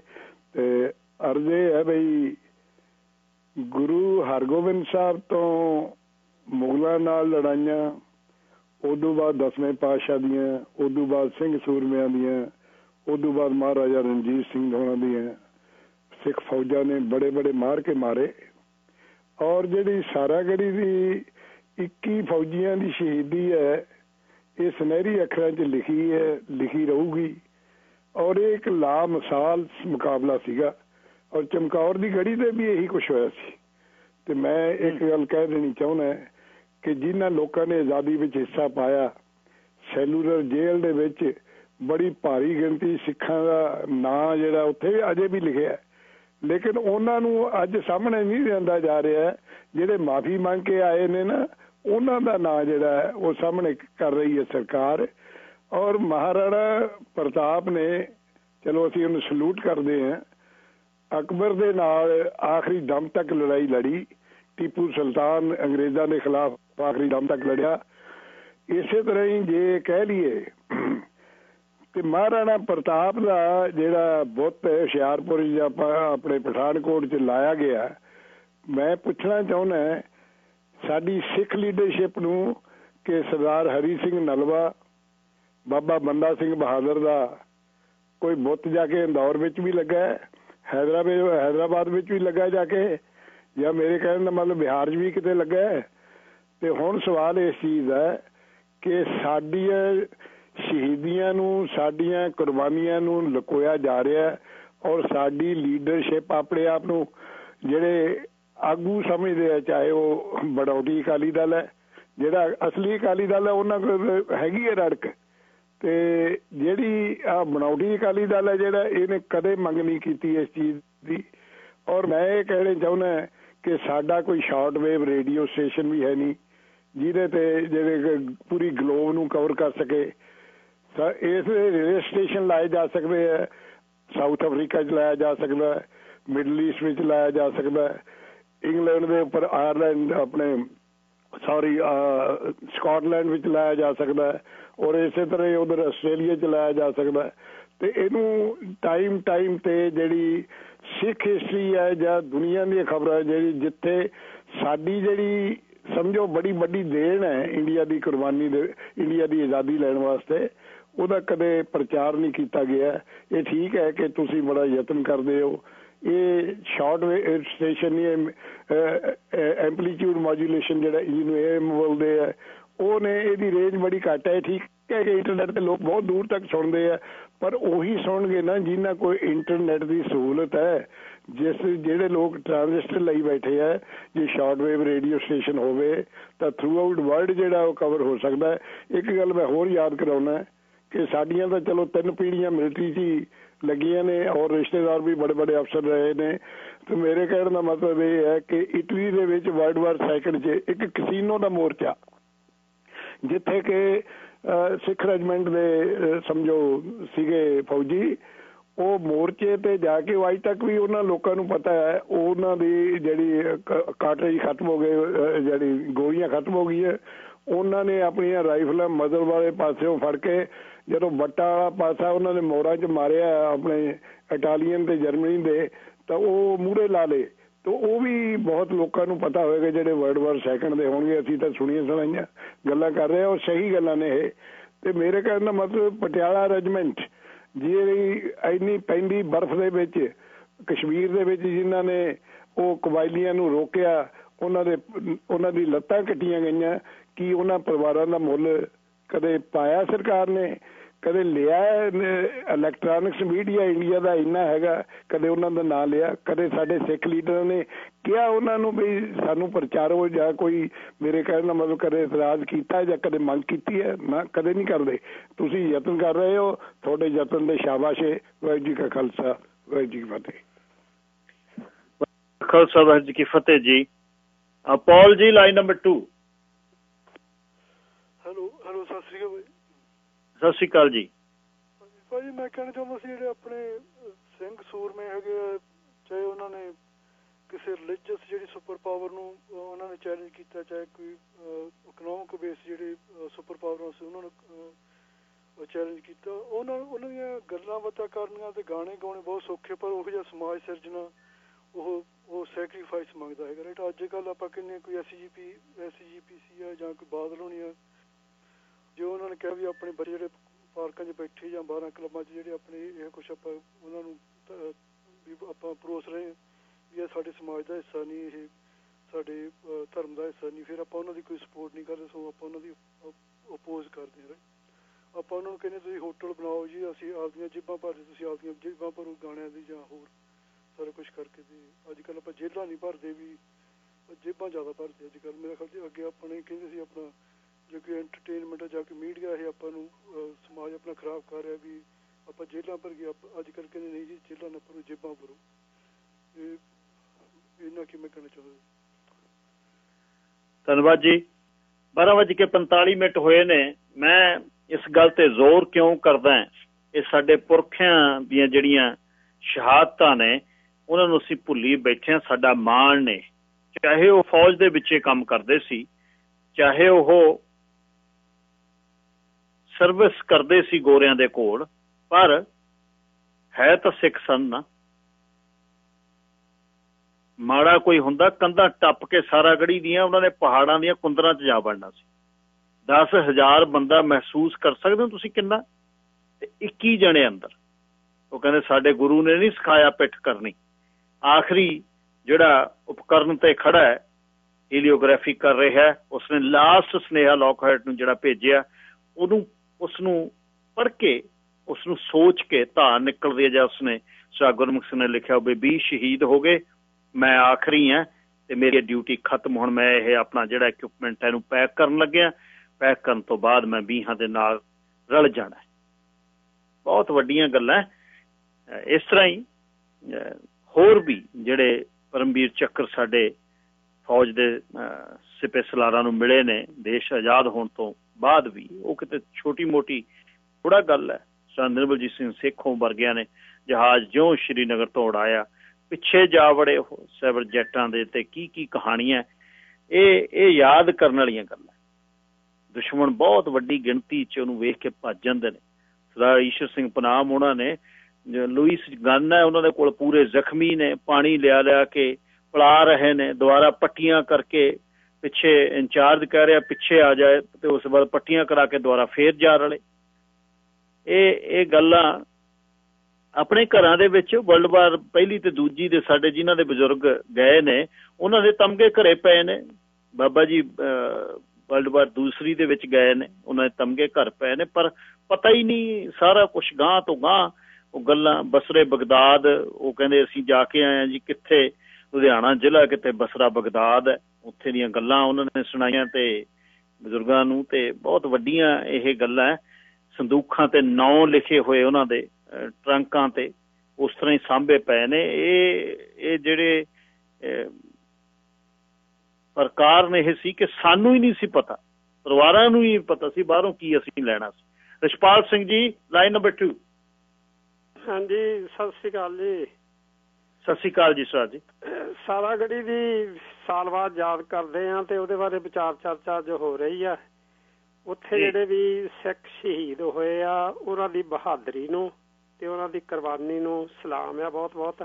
ਤੇ ਅਰਜ਼ ਹੈ ਬਈ ਗੁਰੂ ਹਰਗੋਬਿੰਦ ਸਾਹਿਬ ਤੋਂ ਮੁਗਲਾਂ ਨਾਲ ਲੜਾਈਆਂ ਉਦੋਂ ਬਾਅਦ ਦਸਵੇਂ ਪਾਤਸ਼ਾਹ ਦੀਆਂ ਉਦੋਂ ਬਾਅਦ ਸਿੰਘ ਸੂਰਮਿਆਂ ਦੀਆਂ ਉਦੋਂ ਬਾਅਦ ਮਹਾਰਾਜਾ ਰਣਜੀਤ ਸਿੰਘ ਹੋਣਾ ਦੀਆਂ ਸਿੱਖ ਫੌਜਾਂ ਨੇ ਬੜੇ ਬੜੇ ਮਾਰ ਕੇ ਮਾਰੇ। ਔਰ ਜਿਹੜੀ ਸਾਰਾਗੜੀ ਦੀ 21 ਫੌਜੀਆਂ ਦੀ ਸ਼ਹੀਦੀ ਹੈ ਇਹ ਸੁਨਹਿਰੀ ਅੱਖਰਾਂ 'ਚ ਲਿਖੀ ਹੈ ਲਿਖੀ ਰਹੂਗੀ। ਔਰ ਇਹ ਇੱਕ ਲਾ ਮਿਸਾਲ ਮੁਕਾਬਲਾ ਸੀਗਾ। ਔਰ ਚਮਕੌਰ ਦੀ ਗੜੀ ਤੇ ਵੀ ਇਹੀ ਕੁਝ ਹੋਇਆ ਸੀ। ਤੇ ਮੈਂ ਇੱਕ ਗੱਲ ਕਹਿ ਦੇਣੀ ਚਾਹੁੰਦਾ ਕਿ ਜਿਨ੍ਹਾਂ ਲੋਕਾਂ ਨੇ ਆਜ਼ਾਦੀ ਵਿੱਚ ਹਿੱਸਾ ਪਾਇਆ ਸੈਲੂਲਰ ਜੇਲ੍ਹ ਦੇ ਵਿੱਚ ਬੜੀ ਭਾਰੀ ਗਿਣਤੀ ਸਿੱਖਾਂ ਦਾ ਨਾਂ ਜਿਹੜਾ ਉੱਥੇ ਵੀ ਅਜੇ ਵੀ ਲਿਖਿਆ ਲੇਕਿਨ ਉਹਨਾਂ ਨੂੰ ਅੱਜ ਸਾਹਮਣੇ ਨਹੀਂ ਲਿਆਂਦਾ ਜਾ ਰਿਹਾ ਜਿਹੜੇ ਮਾਫੀ ਮੰਗ ਕੇ ਆਏ ਨੇ ਨਾ, ਉਹਨਾਂ ਦਾ ਨਾਂ ਜਿਹੜਾ ਹੈ, ਉਹ ਸਾਹਮਣੇ ਕਰ ਰਹੀ ਹੈ ਸਰਕਾਰ। ਔਰ ਮਹਾਰਾਣਾ ਪ੍ਰਤਾਪ ਨੇ, ਚਲੋ ਅਸੀਂ ਉਹਨੂੰ ਸਲੂਟ ਕਰਦੇ ਹਾਂ, ਅਕਬਰ ਦੇ ਨਾਲ ਆਖਰੀ ਦਮ ਤੱਕ ਲੜਾਈ ਲੜੀ। ਟੀਪੂ ਸੁਲਤਾਨ ਅੰਗਰੇਜ਼ਾਂ ਦੇ ਖਿਲਾਫ ਆਖਰੀ ਦਮ ਤੱਕ ਲੜਿਆ। ਇਸੇ ਤਰ੍ਹਾਂ ਹੀ ਜੇ ਕਹਿ ਲਈਏ ਤੇ ਮਹਾਰਾਣਾ ਪ੍ਰਤਾਪ ਦਾ ਜਿਹੜਾ ਬੁੱਤ ਹੁਸ਼ਿਆਰਪੁਰ ਜਾਂ ਆਪਣੇ ਪਠਾਨਕੋਟ 'ਚ ਲਾਇਆ ਗਿਆ। ਮੈਂ ਪੁੱਛਣਾ ਚਾਹੁੰਦਾ ਸਾਡੀ ਸਿੱਖ ਲੀਡਰਸ਼ਿਪ ਨੂੰ ਕਿ ਸਰਦਾਰ ਹਰੀ ਸਿੰਘ ਨਲਵਾ, ਬਾਬਾ ਬੰਦਾ ਸਿੰਘ ਬਹਾਦਰ ਦਾ ਕੋਈ ਬੁੱਤ ਜਾ ਕੇ ਇੰਦੌਰ ਵਿੱਚ ਵੀ ਲੱਗਾ ਹੈ ਹੈਦਰਾਬਾਦ ਹੈਦਰਾਬਾਦ ਵਿੱਚ ਵੀ ਲੱਗਾ ਜਾ ਕੇ, ਜਾਂ ਮੇਰੇ ਕਹਿਣ ਦਾ ਮਤਲਬ ਬਿਹਾਰ 'ਚ ਵੀ ਕਿਤੇ ਲੱਗਾ ਹੈ? ਤੇ ਹੁਣ ਸਵਾਲ ਇਸ ਚੀਜ਼ ਦਾ ਕਿ ਸਾਡੀ ਸ਼ਹੀਦੀਆਂ ਨੂੰ, ਸਾਡੀਆਂ ਕੁਰਬਾਨੀਆਂ ਨੂੰ ਲੁਕੋਇਆ ਜਾ ਰਿਹਾ ਹੈ ਔਰ ਸਾਡੀ ਲੀਡਰਸ਼ਿਪ ਆਪਣੇ ਆਪ ਨੂੰ ਜਿਹੜੇ ਆਗੂ ਸਮਝਦੇ ਆ, ਚਾਹੇ ਉਹ ਬੜੌਦੀ ਅਕਾਲੀ ਦਲ ਹੈ, ਜਿਹੜਾ ਅਸਲੀ ਅਕਾਲੀ ਦਲ ਹੈ, ਉਹਨਾਂ ਕੋਲ ਹੈਗੀ ਹੈ ਰੜਕ। ਤੇ ਜਿਹੜੀ ਆ ਬਣਾਉਟੀ ਅਕਾਲੀ ਦਲ ਹੈ, ਜਿਹੜਾ ਇਹਨੇ ਕਦੇ ਮੰਗ ਨਹੀਂ ਕੀਤੀ ਇਸ ਚੀਜ਼ ਦੀ। ਔਰ ਮੈਂ ਇਹ ਕਹਿਣਾ ਚਾਹੁੰਦਾ ਕਿ ਸਾਡਾ ਕੋਈ ਸ਼ਾਰਟ ਵੇਵ ਰੇਡੀਓ ਸਟੇਸ਼ਨ ਵੀ ਹੈ ਨਹੀਂ, ਜਿਹਦੇ ਤੇ ਜਿਹੜੇ ਪੂਰੀ ਗਲੋਬ ਨੂੰ ਕਵਰ ਕਰ ਸਕੇ। ਇਸ ਰੇਡੀਓ ਸਟੇਸ਼ਨ ਲਾਏ ਜਾ ਸਕਦੇ ਹੈ ਸਾਊਥ ਅਫਰੀਕਾ 'ਚ ਲਾਇਆ ਜਾ ਸਕਦਾ ਹੈ ਮਿਡਲ ਈਸਟ ਵਿੱਚ ਲਾਇਆ ਜਾ ਸਕਦਾ ਹੈ ਇੰਗਲੈਂਡ ਦੇ ਉੱਪਰ, ਆਇਰਲੈਂਡ ਆਪਣੇ, ਸੌਰੀ ਸਕਾਟਲੈਂਡ ਵਿੱਚ ਲਾਇਆ ਜਾ ਸਕਦਾ ਹੈ ਔਰ ਇਸੇ ਤਰ੍ਹਾਂ ਹੀ ਉਧਰ ਆਸਟ੍ਰੇਲੀਆ 'ਚ ਲਾਇਆ ਜਾ ਸਕਦਾ ਹੈ ਤੇ ਇਹਨੂੰ ਟਾਈਮ ਟਾਈਮ ਤੇ ਜਿਹੜੀ ਸਿੱਖ ਹਿਸਟਰੀ ਹੈ ਜਾਂ ਦੁਨੀਆ ਦੀਆਂ ਖਬਰਾਂ, ਜਿਹੜੀ ਜਿੱਥੇ ਸਾਡੀ ਜਿਹੜੀ, ਸਮਝੋ ਬੜੀ ਵੱਡੀ ਦੇਣ ਹੈ ਇੰਡੀਆ ਦੀ ਕੁਰਬਾਨੀ ਦੇ, ਇੰਡੀਆ ਦੀ ਆਜ਼ਾਦੀ ਲੈਣ ਵਾਸਤੇ ਉਹਦਾ ਕਦੇ ਪ੍ਰਚਾਰ ਨਹੀਂ ਕੀਤਾ ਗਿਆ। ਇਹ ਠੀਕ ਹੈ ਕਿ ਤੁਸੀਂ ਬੜਾ ਯਤਨ ਕਰਦੇ ਹੋ। ਇਹ ਸ਼ਾਰਟ ਵੇ ਸਟੇਸ਼ਨ ਨਹੀਂ ਐਂਪਲੀਟਿਊਡ ਮੋਡੂਲੇਸ਼ਨ ਜਿਹੜਾ e ਇਹਨੂੰ ਏਐਮ ਬੋਲਦੇ ਆ, ਉਹਨੇ, ਇਹਦੀ ਰੇਂਜ ਬੜੀ ਘੱਟ ਹੈ। ਠੀਕ ਹੈ ਕਿ ਇੰਟਰਨੈਟ ਤੇ ਲੋਕ ਬਹੁਤ ਦੂਰ ਤੱਕ ਸੁਣਦੇ ਆ, ਪਰ ਉਹੀ ਸੁਣਗੇ ਨਾ ਜਿਨ੍ਹਾਂ ਕੋਈ ਇੰਟਰਨੈਟ ਦੀ ਸਹੂਲਤ ਹੈ, ਜਿਸ, ਜਿਹੜੇ ਲੋਕ ਟ੍ਰਾਂਜ਼ਿਸਟਰ ਲਈ ਬੈਠੇ ਆ, ਜੇ ਸ਼ਾਰਟ ਵੇਵ ਰੇਡੀਓ ਸਟੇਸ਼ਨ ਹੋਵੇ, ਤਾਂ ਥਰੂ ਆਊਟ ਵਰਲਡ ਜਿਹੜਾ ਉਹ ਕਵਰ ਹੋ ਸਕਦਾ ਹੈ। ਇੱਕ ਗੱਲ ਮੈਂ ਹੋਰ ਯਾਦ ਕਰਾਉਣਾ ਕਿ ਸਾਡੀਆਂ ਤਾਂ ਚਲੋ ਤਿੰਨ ਪੀੜ੍ਹੀਆਂ ਮਿਲਟਰੀ 'ਚ ਲੱਗੀਆਂ ਨੇ ਔਰ ਰਿਸ਼ਤੇਦਾਰ ਵੀ ਬੜੇ ਬੜੇ ਅਫਸਰ ਰਹੇ ਨੇ। ਤੇ ਮੇਰੇ ਕਹਿਣ ਦਾ ਮਤਲਬ ਇਹ ਹੈ ਕਿ ਇਟਲੀ ਦੇ ਵਿੱਚ ਵਰਲਡ ਵਾਰ ਸੈਕੰਡ 'ਚ ਇੱਕ ਕਸੀਨੋ ਦਾ ਮੋਰਚਾ, ਜਿੱਥੇ ਕਿ ਸਿੱਖ ਰੈਜੀਮੈਂਟ ਦੇ ਸਮਝੋ ਸੀਗੇ ਫੌਜੀ, ਉਹ ਮੋਰਚੇ ਤੇ ਜਾ ਕੇ ਅੱਜ ਤੱਕ ਵੀ ਉਹਨਾਂ ਲੋਕਾਂ ਨੂੰ ਪਤਾ ਹੈ, ਉਹਨਾਂ ਦੀ ਜਿਹੜੀ ਕਾਟਰੇਜ ਖਤਮ ਹੋ ਗਏ ਜਿਹੜੀ ਗੋਲੀਆਂ ਖਤਮ ਹੋ ਗਈ ਹੈ ਉਹਨਾਂ ਨੇ ਆਪਣੀਆਂ ਰਾਈਫਲਾਂ ਮਦਰ ਵਾਲੇ ਪਾਸਿਓਂ ਫੜ ਕੇ ਜਦੋਂ ਵੱਟਾ ਵਾਲਾ ਪਾਸਾ ਉਹਨਾਂ ਨੇ ਮੋਰਾਂ 'ਚ ਮਾਰਿਆ ਆਪਣੇ ਇਟਾਲੀਅਨ ਤੇ ਜਰਮਨੀ ਦੇ, ਤਾਂ ਉਹ ਮੂਹਰੇ ਲਾ ਲੇ ਤਾਂ ਉਹ ਵੀ ਬਹੁਤ ਲੋਕਾਂ ਨੂੰ ਪਤਾ ਹੋਵੇਗਾ ਜਿਹੜੇ ਵਰਲਡ ਵਾਰ ਸੈਕੰਡ ਦੇ ਹੋਣਗੇ, ਅਸੀਂ ਤਾਂ ਸੁਣੀਆਂ ਸੁਣਾਈਆਂ ਗੱਲਾਂ ਕਰ ਰਹੇ ਹਾਂ ਉਹ ਸਹੀ ਗੱਲਾਂ ਨੇ ਇਹ। ਤੇ ਮੇਰੇ ਕਹਿਣ ਦਾ ਮਤਲਬ ਪਟਿਆਲਾ ਰੈਜੀਮੈਂਟ, ਜਿਹੜੀ ਇੰਨੀ ਪੈਂਦੀ ਬਰਫ਼ ਦੇ ਵਿੱਚ, ਕਸ਼ਮੀਰ ਦੇ ਵਿੱਚ ਜਿਨ੍ਹਾਂ ਨੇ ਉਹ ਕਬਾਇਲੀਆਂ ਨੂੰ ਰੋਕਿਆ, ਉਹਨਾਂ ਦੇ, ਉਹਨਾਂ ਦੀ ਲੱਤਾਂ ਕੱਟੀਆਂ ਗਈਆਂ, ਕਿ ਉਹਨਾਂ ਪਰਿਵਾਰਾਂ ਦਾ ਮੁੱਲ ਕਦੇ ਪਾਇਆ ਸਰਕਾਰ ਨੇ? ਕਦੇ ਲਿਆ ਇਲੈਕਟ੍ਰੋਨਿਕਸ ਮੀਡੀਆ ਇੰਡੀਆ ਦਾ ਇੰਨਾ ਹੈਗਾ ਕਦੇ ਉਹਨਾਂ ਦਾ ਨਾਂ ਲਿਆ ਕਦੇ ਸਾਡੇ ਸਿੱਖ ਲੀਡਰਾਂ ਨੇ ਕਿਹਾ ਉਹਨਾਂ ਨੂੰ ਵੀ ਸਾਨੂੰ ਪ੍ਰਚਾਰੋ ਜਾਂ ਕੋਈ ਮੇਰੇ ਕਹਿਣ ਦਾ ਮਤਲਬ ਕਦੇ ਇਤਰਾਜ਼ ਕੀਤਾ ਜਾਂ ਕਦੇ ਮੰਗ ਕੀਤੀ ਹੈ ਨਾ ਕਦੇ ਨਹੀਂ ਕਰਦੇ। ਤੁਸੀਂ ਯਤਨ ਕਰ ਰਹੇ ਹੋ ਤੁਹਾਡੇ ਯਤਨ ਦੇ ਸ਼ਾਬਾਸ਼ ਹੈ। ਵਾਹਿਗੁਰੂ ਜੀ ਕਾ ਖਾਲਸਾ ਵਾਹਿਗੁਰੂ ਜੀ ਕੀ ਫਤਿਹ। ਖਾਲਸਾ ਵਾਹਿਗੁਰੂ ਜੀ ਕੀ ਫਤਿਹ ਜੀ। ਪੌਲ ਜੀ ਲਾਈਨ ਨੰਬਰ 2 ਹੈਲੋ ਹੈਲੋ ਸਤਿ ਸ੍ਰੀ ਅਕਾਲ ਸਤਿ ਸ੍ਰੀ ਅਕਾਲ ਜੀ। ਭਾਜੀ, ਮੈਂ ਕਹਿਣਾ ਚਾਹੁੰਦਾ ਸੀ, ਜਿਹੜੇ ਆਪਣੇ ਸਿੰਘ ਸੂਰਮੇ ਹੈਗੇ ਚਾਹੇ ਉਹਨਾਂ ਨੇ ਕਿਸੇ ਰਿਲੀਜੀਅਸ ਜਿਹੜੀ ਸੁਪਰ ਪਾਵਰ ਨੂੰ ਉਹਨਾਂ ਨੇ ਚੈਲੰਜ ਕੀਤਾ, ਚਾਹੇ ਕੋਈ ਇਕਨੋਮਿਕ ਬੇਸ ਜਿਹੜੀ ਸੁਪਰ ਪਾਵਰ ਸੀ ਉਹਨਾਂ ਨੂੰ ਚੈਲੰਜ ਕੀਤਾ। ਉਹਨਾਂ ਉਹਨਾਂ ਦੀਆਂ ਗੱਲਾਂ ਬਾਤਾਂ ਕਰਨੀਆਂ ਤੇ ਗਾਣੇ ਗਾਉਣੇ ਬਹੁਤ ਸੌਖੇ, ਪਰ ਉਹ ਜਿਹਾ ਸਮਾਜ ਸਿਰਜਣਾ, ਉਹ ਉਹ ਸੈਕਰੀਫਾਈਸ ਮੰਗਦਾ ਹੈਗਾ। ਰਾਈਟ ਅੱਜ ਕੱਲ ਆਪਾਂ ਕਹਿੰਦੇ ਕੋਈ ਐਸਜੀਪੀ ਐਸਜੀਪੀਸੀ ਆ ਜਾਂ ਕੋਈ ਬਾਦਲ ਹੋਣੀ ਆ ਜੋ ਉਹਨਾਂ ਨੇ ਕਿਹਾ ਵੀ ਆਪਣੇ ਬੱਚੇ ਜਿਹੜੇ ਪਾਰਕਾਂ 'ਚ ਬੈਠੇ ਜਾਂ 12 ਕਲੱਬਾਂ 'ਚ ਜਿਹੜੇ ਆਪਣੇ ਇਹ ਕੁਝ ਆਪਾਂ ਉਹਨਾਂ ਨੂੰ ਵੀ ਆਪਾਂ ਪਰੋਸ ਰਹੇ ਵੀ ਇਹ ਸਾਡੇ ਸਮਾਜ ਦਾ ਹਿੱਸਾ ਨਹੀਂ, ਇਹ ਸਾਡੇ ਧਰਮ ਦਾ ਹਿੱਸਾ ਨਹੀਂ, ਫਿਰ ਆਪਾਂ ਉਹਨਾਂ ਦੀ ਕੋਈ ਸਪੋਰਟ ਨਹੀਂ ਕਰਦੇ, ਸੋ ਆਪਾਂ ਉਹਨਾਂ ਦੀ ਅਪੋਜ਼ ਕਰਦੇ ਹਾਂ ਆਪਾਂ ਉਹਨਾਂ ਨੂੰ ਕਹਿੰਦੇ ਤੁਸੀਂ ਹੋਟਲ ਬਣਾਓ ਜੀ, ਅਸੀਂ ਆਪਦੀਆਂ ਜੇਬਾਂ ਭਰਦੇ, ਤੁਸੀਂ ਆਪਦੀਆਂ ਜੇਬਾਂ ਭਰੋ ਗਾਣਿਆਂ ਦੀ ਜਾਂ ਹੋਰ ਸਾਰਾ ਕੁਝ ਕਰਕੇ ਤੇ ਅੱਜ ਕੱਲ ਆਪਾਂ ਜੇਲਾਂ ਨਹੀਂ ਭਰਦੇ ਵੀ, ਜੇਬਾਂ ਜ਼ਿਆਦਾ ਭਰਦੇ ਅੱਜ ਕੱਲ ਮੇਰਾ ਖਿਆਲ 'ਚ ਅੱਗੇ ਆਪਣੇ ਕਹਿੰਦੇ ਸੀ ਆਪਣਾ ਜੋ ਕਿ ਐਂਟਰਟੇਨਮੈਂਟ ਜਾਂ ਕਿ ਮੀਡੀਆ ਇਹ ਆਪਾਂ ਨੂੰ ਸਮਾਜ ਆਪਣਾ ਖਰਾਬ ਕਰ ਰਿਹਾ ਵੀ ਆਪਾਂ ਜੇਲਾਂ ਭਰ ਗਏ ਅੱਜ ਕੱਲ ਕਹਿੰਦੇ ਨਹੀਂ ਜੀ ਜੇਲਾਂ ਨਾ ਭਰੋ, ਜੇਬਾਂ ਭਰੋ। ਇਹ ਇਹਨਾਂ ਕੀ ਮੈਂ ਕਹਿਣਾ ਚਾਹੁੰਦਾ। ਧੰਨਵਾਦ ਜੀ। 12:45 ਮਿੰਟ ਹੋਏ ਨੇ। ਮੈਂ ਇਸ ਗੱਲ ਤੇ ਜ਼ੋਰ ਕਿਉਂ ਕਰਦਾ ਇਹ ਸਾਡੇ ਪੁਰਖਿਆਂ ਦੀਆਂ ਜਿਹੜੀਆਂ ਸ਼ਹਾਦਤਾਂ ਨੇ, ਉਹਨਾਂ ਨੂੰ ਅਸੀਂ ਭੁੱਲੀ ਬੈਠੇ ਆ ਸਾਡਾ ਮਾਣ ਨੇ। ਚਾਹੇ ਉਹ ਫੌਜ ਦੇ ਵਿੱਚੇ ਕੰਮ ਕਰਦੇ ਸੀ, ਚਾਹੇ ਉਹ ਸਰਵਿਸ ਕਰਦੇ ਸੀ ਗੋਰਿਆਂ ਦੇ ਕੋਲ, ਪਰ ਹੈ ਤਾਂ ਸਿੱਖ ਸਨ ਨਾ। ਮਾੜਾ ਕੋਈ ਹੁੰਦਾ, ਕੰਧਾਂ ਟੱਪ ਕੇ ਸਾਰਾ ਗੜੀ ਦੀਆਂ ਉਹਨਾਂ ਨੇ ਪਹਾੜਾਂ ਦੀਆਂ ਕੁੰਦਰਾਂ 'ਚ ਜਾ ਵੜਨਾ ਸੀ। 10000 ਬੰਦਾ ਮਹਿਸੂਸ ਕਰ ਸਕਦੇ ਹੋ ਤੁਸੀਂ ਕਿੰਨਾ? ਤੇ 21 ਜਣੇ ਅੰਦਰ। ਉਹ ਕਹਿੰਦੇ, ਸਾਡੇ ਗੁਰੂ ਨੇ ਨਹੀਂ ਸਿਖਾਇਆ ਪਿੱਠ ਕਰਨੀ। ਆਖਰੀ ਜਿਹੜਾ ਉਪਕਰਨ ਤੇ ਖੜਾ ਹੈ ਹੀਲੀਓਗ੍ਰਾਫੀ ਕਰ ਰਿਹਾ ਹੈ, ਉਸਨੇ ਲਾਸਟ ਸੁਨੇਹਾ ਲੌਕਹਾਰਟ ਨੂੰ ਜਿਹੜਾ ਭੇਜਿਆ, ਉਹਨੂੰ ਉਸ ਨੂੰ ਪੜ੍ਹ ਕੇ ਉਸ ਨੂੰ ਸੋਚ ਕੇ ਧਾਰ ਨਿਕਲਦੀ ਹੈ ਜਾਂ ਉਸਨੇ ਸਾ ਗੁਰਮੁਖ ਸਿੰਘ ਨੇ ਲਿਖਿਆ ਹੋਵੇ 20 ਸ਼ਹੀਦ ਹੋ ਗਏ, ਮੈਂ ਆਖਰੀ ਹਾਂ ਤੇ ਮੇਰੀ ਡਿਊਟੀ ਖਤਮ ਹੁਣ, ਮੈਂ ਇਹ ਆਪਣਾ ਜਿਹੜਾ ਇਕਵਿਪਮੈਂਟ ਹੈ ਇਹਨੂੰ ਪੈਕ ਕਰਨ ਲੱਗਿਆ। ਪੈਕ ਕਰਨ ਤੋਂ ਬਾਅਦ ਮੈਂ 20 ਦੇ ਨਾਲ ਰਲ ਜਾਣਾ ਬਹੁਤ ਵੱਡੀਆਂ ਗੱਲਾਂ ਇਸ ਤਰ੍ਹਾਂ ਹੀ ਹੋਰ ਵੀ ਜਿਹੜੇ ਪਰਮਵੀਰ ਚੱਕਰ ਸਾਡੇ ਫੌਜ ਦੇ, ਅਹ, ਸਿਪੇ ਸਲਾਰਾਂ ਨੂੰ ਮਿਲੇ ਨੇ, ਦੇਸ਼ ਆਜ਼ਾਦ ਹੋਣ ਤੋਂ ਬਾਅਦ ਵੀ। ਉਹ ਕਿਤੇ ਛੋਟੀ ਮੋਟੀ ਥੋੜਾ ਗੱਲ ਹੈ। ਸਰ ਨਿਰਮਲਜੀਤ ਸਿੰਘ ਸੇਖੋਂ ਵਰਗਿਆਂ ਨੇ ਜਹਾਜ਼ ਜਿਉਂ ਸ਼੍ਰੀਨਗਰ ਤੋਂ ਉਡਾਇਆ। ਪਿੱਛੇ ਜਾ ਵੜੇ ਉਹ ਸੈਬਰ ਜੈਟਾਂ ਦੇ ਤੇ ਕੀ ਕੀ ਕਹਾਣੀਆਂ। ਇਹ ਇਹ ਯਾਦ ਕਰਨ ਵਾਲੀਆਂ ਗੱਲਾਂ। ਦੁਸ਼ਮਣ ਬਹੁਤ ਵੱਡੀ ਗਿਣਤੀ 'ਚ ਉਹਨੂੰ ਵੇਖ ਕੇ ਭੱਜ ਜਾਂਦੇ ਨੇ। ਸਰਦਾਰ ਈਸ਼ਰ ਸਿੰਘ ਪਨਾਮ ਉਹਨਾਂ ਨੇ ਲੂਈਸ ਲੂਇਸ ਗੰਨ ਹੈ, ਉਹਨਾਂ ਦੇ ਕੋਲ ਪੂਰੇ ਜ਼ਖਮੀ ਨੇ। ਪਾਣੀ ਲਿਆ ਲਿਆ ਕੇ ਪਲਾ ਰਹੇ ਨੇ, ਦੁਬਾਰਾ ਪੱਟੀਆਂ ਕਰਕੇ ਪਿੱਛੇ ਇੰਚਾਰਜ ਕਹਿ ਰਿਹਾ, ਪਿੱਛੇ ਆ ਜਾਏ ਤੇ ਉਸ ਵਾਰ ਪੱਟੀਆਂ ਕਰਾ ਕੇ ਦੁਆਰਾ ਫੇਰ ਜਾ ਰਲੇ। ਇਹ ਇਹ ਗੱਲਾਂ ਆਪਣੇ ਘਰਾਂ ਦੇ ਵਿੱਚ ਵਰਲਡ ਵਾਰ ਪਹਿਲੀ ਤੇ ਦੂਜੀ ਦੇ ਸਾਡੇ ਜਿਨ੍ਹਾਂ ਦੇ ਬਜ਼ੁਰਗ ਗਏ ਨੇ, ਉਹਨਾਂ ਦੇ ਤਮਗੇ ਘਰੇ ਪਏ ਨੇ। ਬਾਬਾ ਜੀ ਵਰਲਡ ਵਾਰ ਦੂਸਰੀ ਦੇ ਵਿੱਚ ਗਏ ਨੇ, ਉਹਨਾਂ ਦੇ ਤਮਗੇ ਘਰ ਪਏ ਨੇ, ਪਰ ਪਤਾ ਹੀ ਨਹੀਂ ਸਾਰਾ ਕੁਝ ਗਾਂ ਤੋਂ ਗਾਂ ਉਹ ਗੱਲਾਂ, ਬਸਰੇ ਬਗਦਾਦ, ਉਹ ਕਹਿੰਦੇ ਅਸੀਂ ਜਾ ਕੇ ਆਏ ਆ ਜੀ ਕਿੱਥੇ? ਲੁਧਿਆਣਾ ਜ਼ਿਲ੍ਹਾ ਕਿਤੇ ਬਸਰਾ ਬਗਦਾਦ ਹੈ। ਉੱਥੇ ਦੀਆਂ ਗੱਲਾਂ ਉਹਨਾਂ ਨੇ ਸੁਣਾਈਆਂ ਤੇ ਬਜ਼ੁਰਗਾਂ ਨੂੰ ਤੇ ਬਹੁਤ ਵੱਡੀਆਂ ਇਹ ਗੱਲਾਂ ਸੰਦੂਖਾਂ ਤੇ ਨਾਂ ਲਿਖੇ ਹੋਏ ਉਹਨਾਂ ਦੇ ਟਰੰਕਾਂ ਤੇ ਉਸ ਤਰ੍ਹਾਂ ਹੀ ਸਾਂਭੇ ਪਏ ਨੇ। ਇਹ ਇਹ ਜਿਹੜੇ ਅਹ, ਪ੍ਰਕਾਰ ਨੇ ਇਹ ਸੀ ਕਿ ਸਾਨੂੰ ਹੀ ਨਹੀਂ ਸੀ ਪਤਾ। ਪਰਿਵਾਰਾਂ ਨੂੰ ਹੀ ਪਤਾ ਸੀ ਬਾਹਰੋਂ ਕੀ ਅਸੀਂ ਲੈਣਾ ਸੀ। ਰਿਸ਼ਪਾਲ ਸਿੰਘ ਜੀ ਲਾਈਨ ਨੰਬਰ 2 ਹਾਂਜੀ ਸਤਿ ਸ੍ਰੀ ਅਕਾਲ ਜੀ। ਸਤਿ ਸ਼੍ਰੀ ਅਕਾਲ ਜੀ ਸਰ ਜੀ। ਸਾਰਾ ਗੜੀ ਦੀ ਸਾਲ ਬਾਅਦ ਯਾਦ ਕਰਦੇ ਆ ਤੇ ਉਹਦੇ ਬਾਰੇ ਵਿਚਾਰ ਚਰਚਾ ਜੋ ਹੋ ਰਹੀ ਆ। ਉੱਥੇ। ਜਿਹੜੇ ਵੀ ਸਿੱਖ ਸ਼ਹੀਦ ਹੋਏ ਆ ਉਹਨਾਂ ਦੀ ਬਹਾਦਰੀ ਨੂੰ ਤੇ ਉਹਨਾਂ ਦੀ ਕੁਰਬਾਨੀ ਨੂੰ ਸਲਾਮ ਆ ਬਹੁਤ ਬਹੁਤ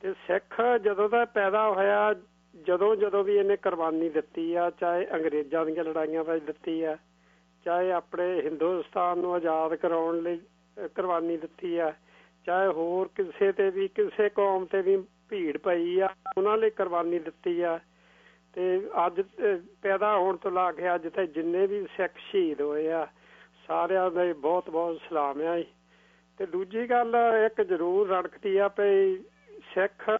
ਤੇ ਸਿੱਖ ਜਦੋਂ ਦਾ ਪੈਦਾ ਹੋਇਆ ਜਦੋਂ ਜਦੋਂ ਵੀ ਇਹਨੇ ਕੁਰਬਾਨੀ ਦਿੱਤੀ ਆ ਚਾਹੇ ਅੰਗਰੇਜ਼ਾਂ ਦੀਆਂ ਲੜਾਈਆਂ ਵਿੱਚ ਦਿੱਤੀ ਆ ਚਾਹੇ ਆਪਣੇ ਹਿੰਦੁਸਤਾਨ ਨੂੰ ਆਜ਼ਾਦ ਕਰਾਉਣ ਲਈ ਕੁਰਬਾਨੀ ਦਿੱਤੀ ਆ ਚਾਹੇ ਹੋਰ ਕਿਸੇ ਤੇ ਵੀ, ਕਿਸੇ ਕੌਮ ਤੇ ਵੀ ਭੀੜ ਪਈ ਆ, ਉਹਨਾਂ ਲਈ ਕੁਰਬਾਨੀ ਦਿੱਤੀ ਆ। ਤੇ ਅੱਜ ਪੈਦਾ ਹੋਣ ਤੋਂ ਲਾ ਕੇ ਅੱਜ ਤੇ ਜਿੰਨੇ ਵੀ ਸਿੱਖ ਸ਼ਹੀਦ ਹੋਏ ਆ, ਸਾਰਿਆਂ ਦਾ ਬਹੁਤ ਬਹੁਤ ਸਲਾਮ ਆ ਤੇ ਦੂਜੀ ਗੱਲ ਇੱਕ ਜ਼ਰੂਰ ਰੜਕਦੀ ਆ ਪਈ ਸਿੱਖ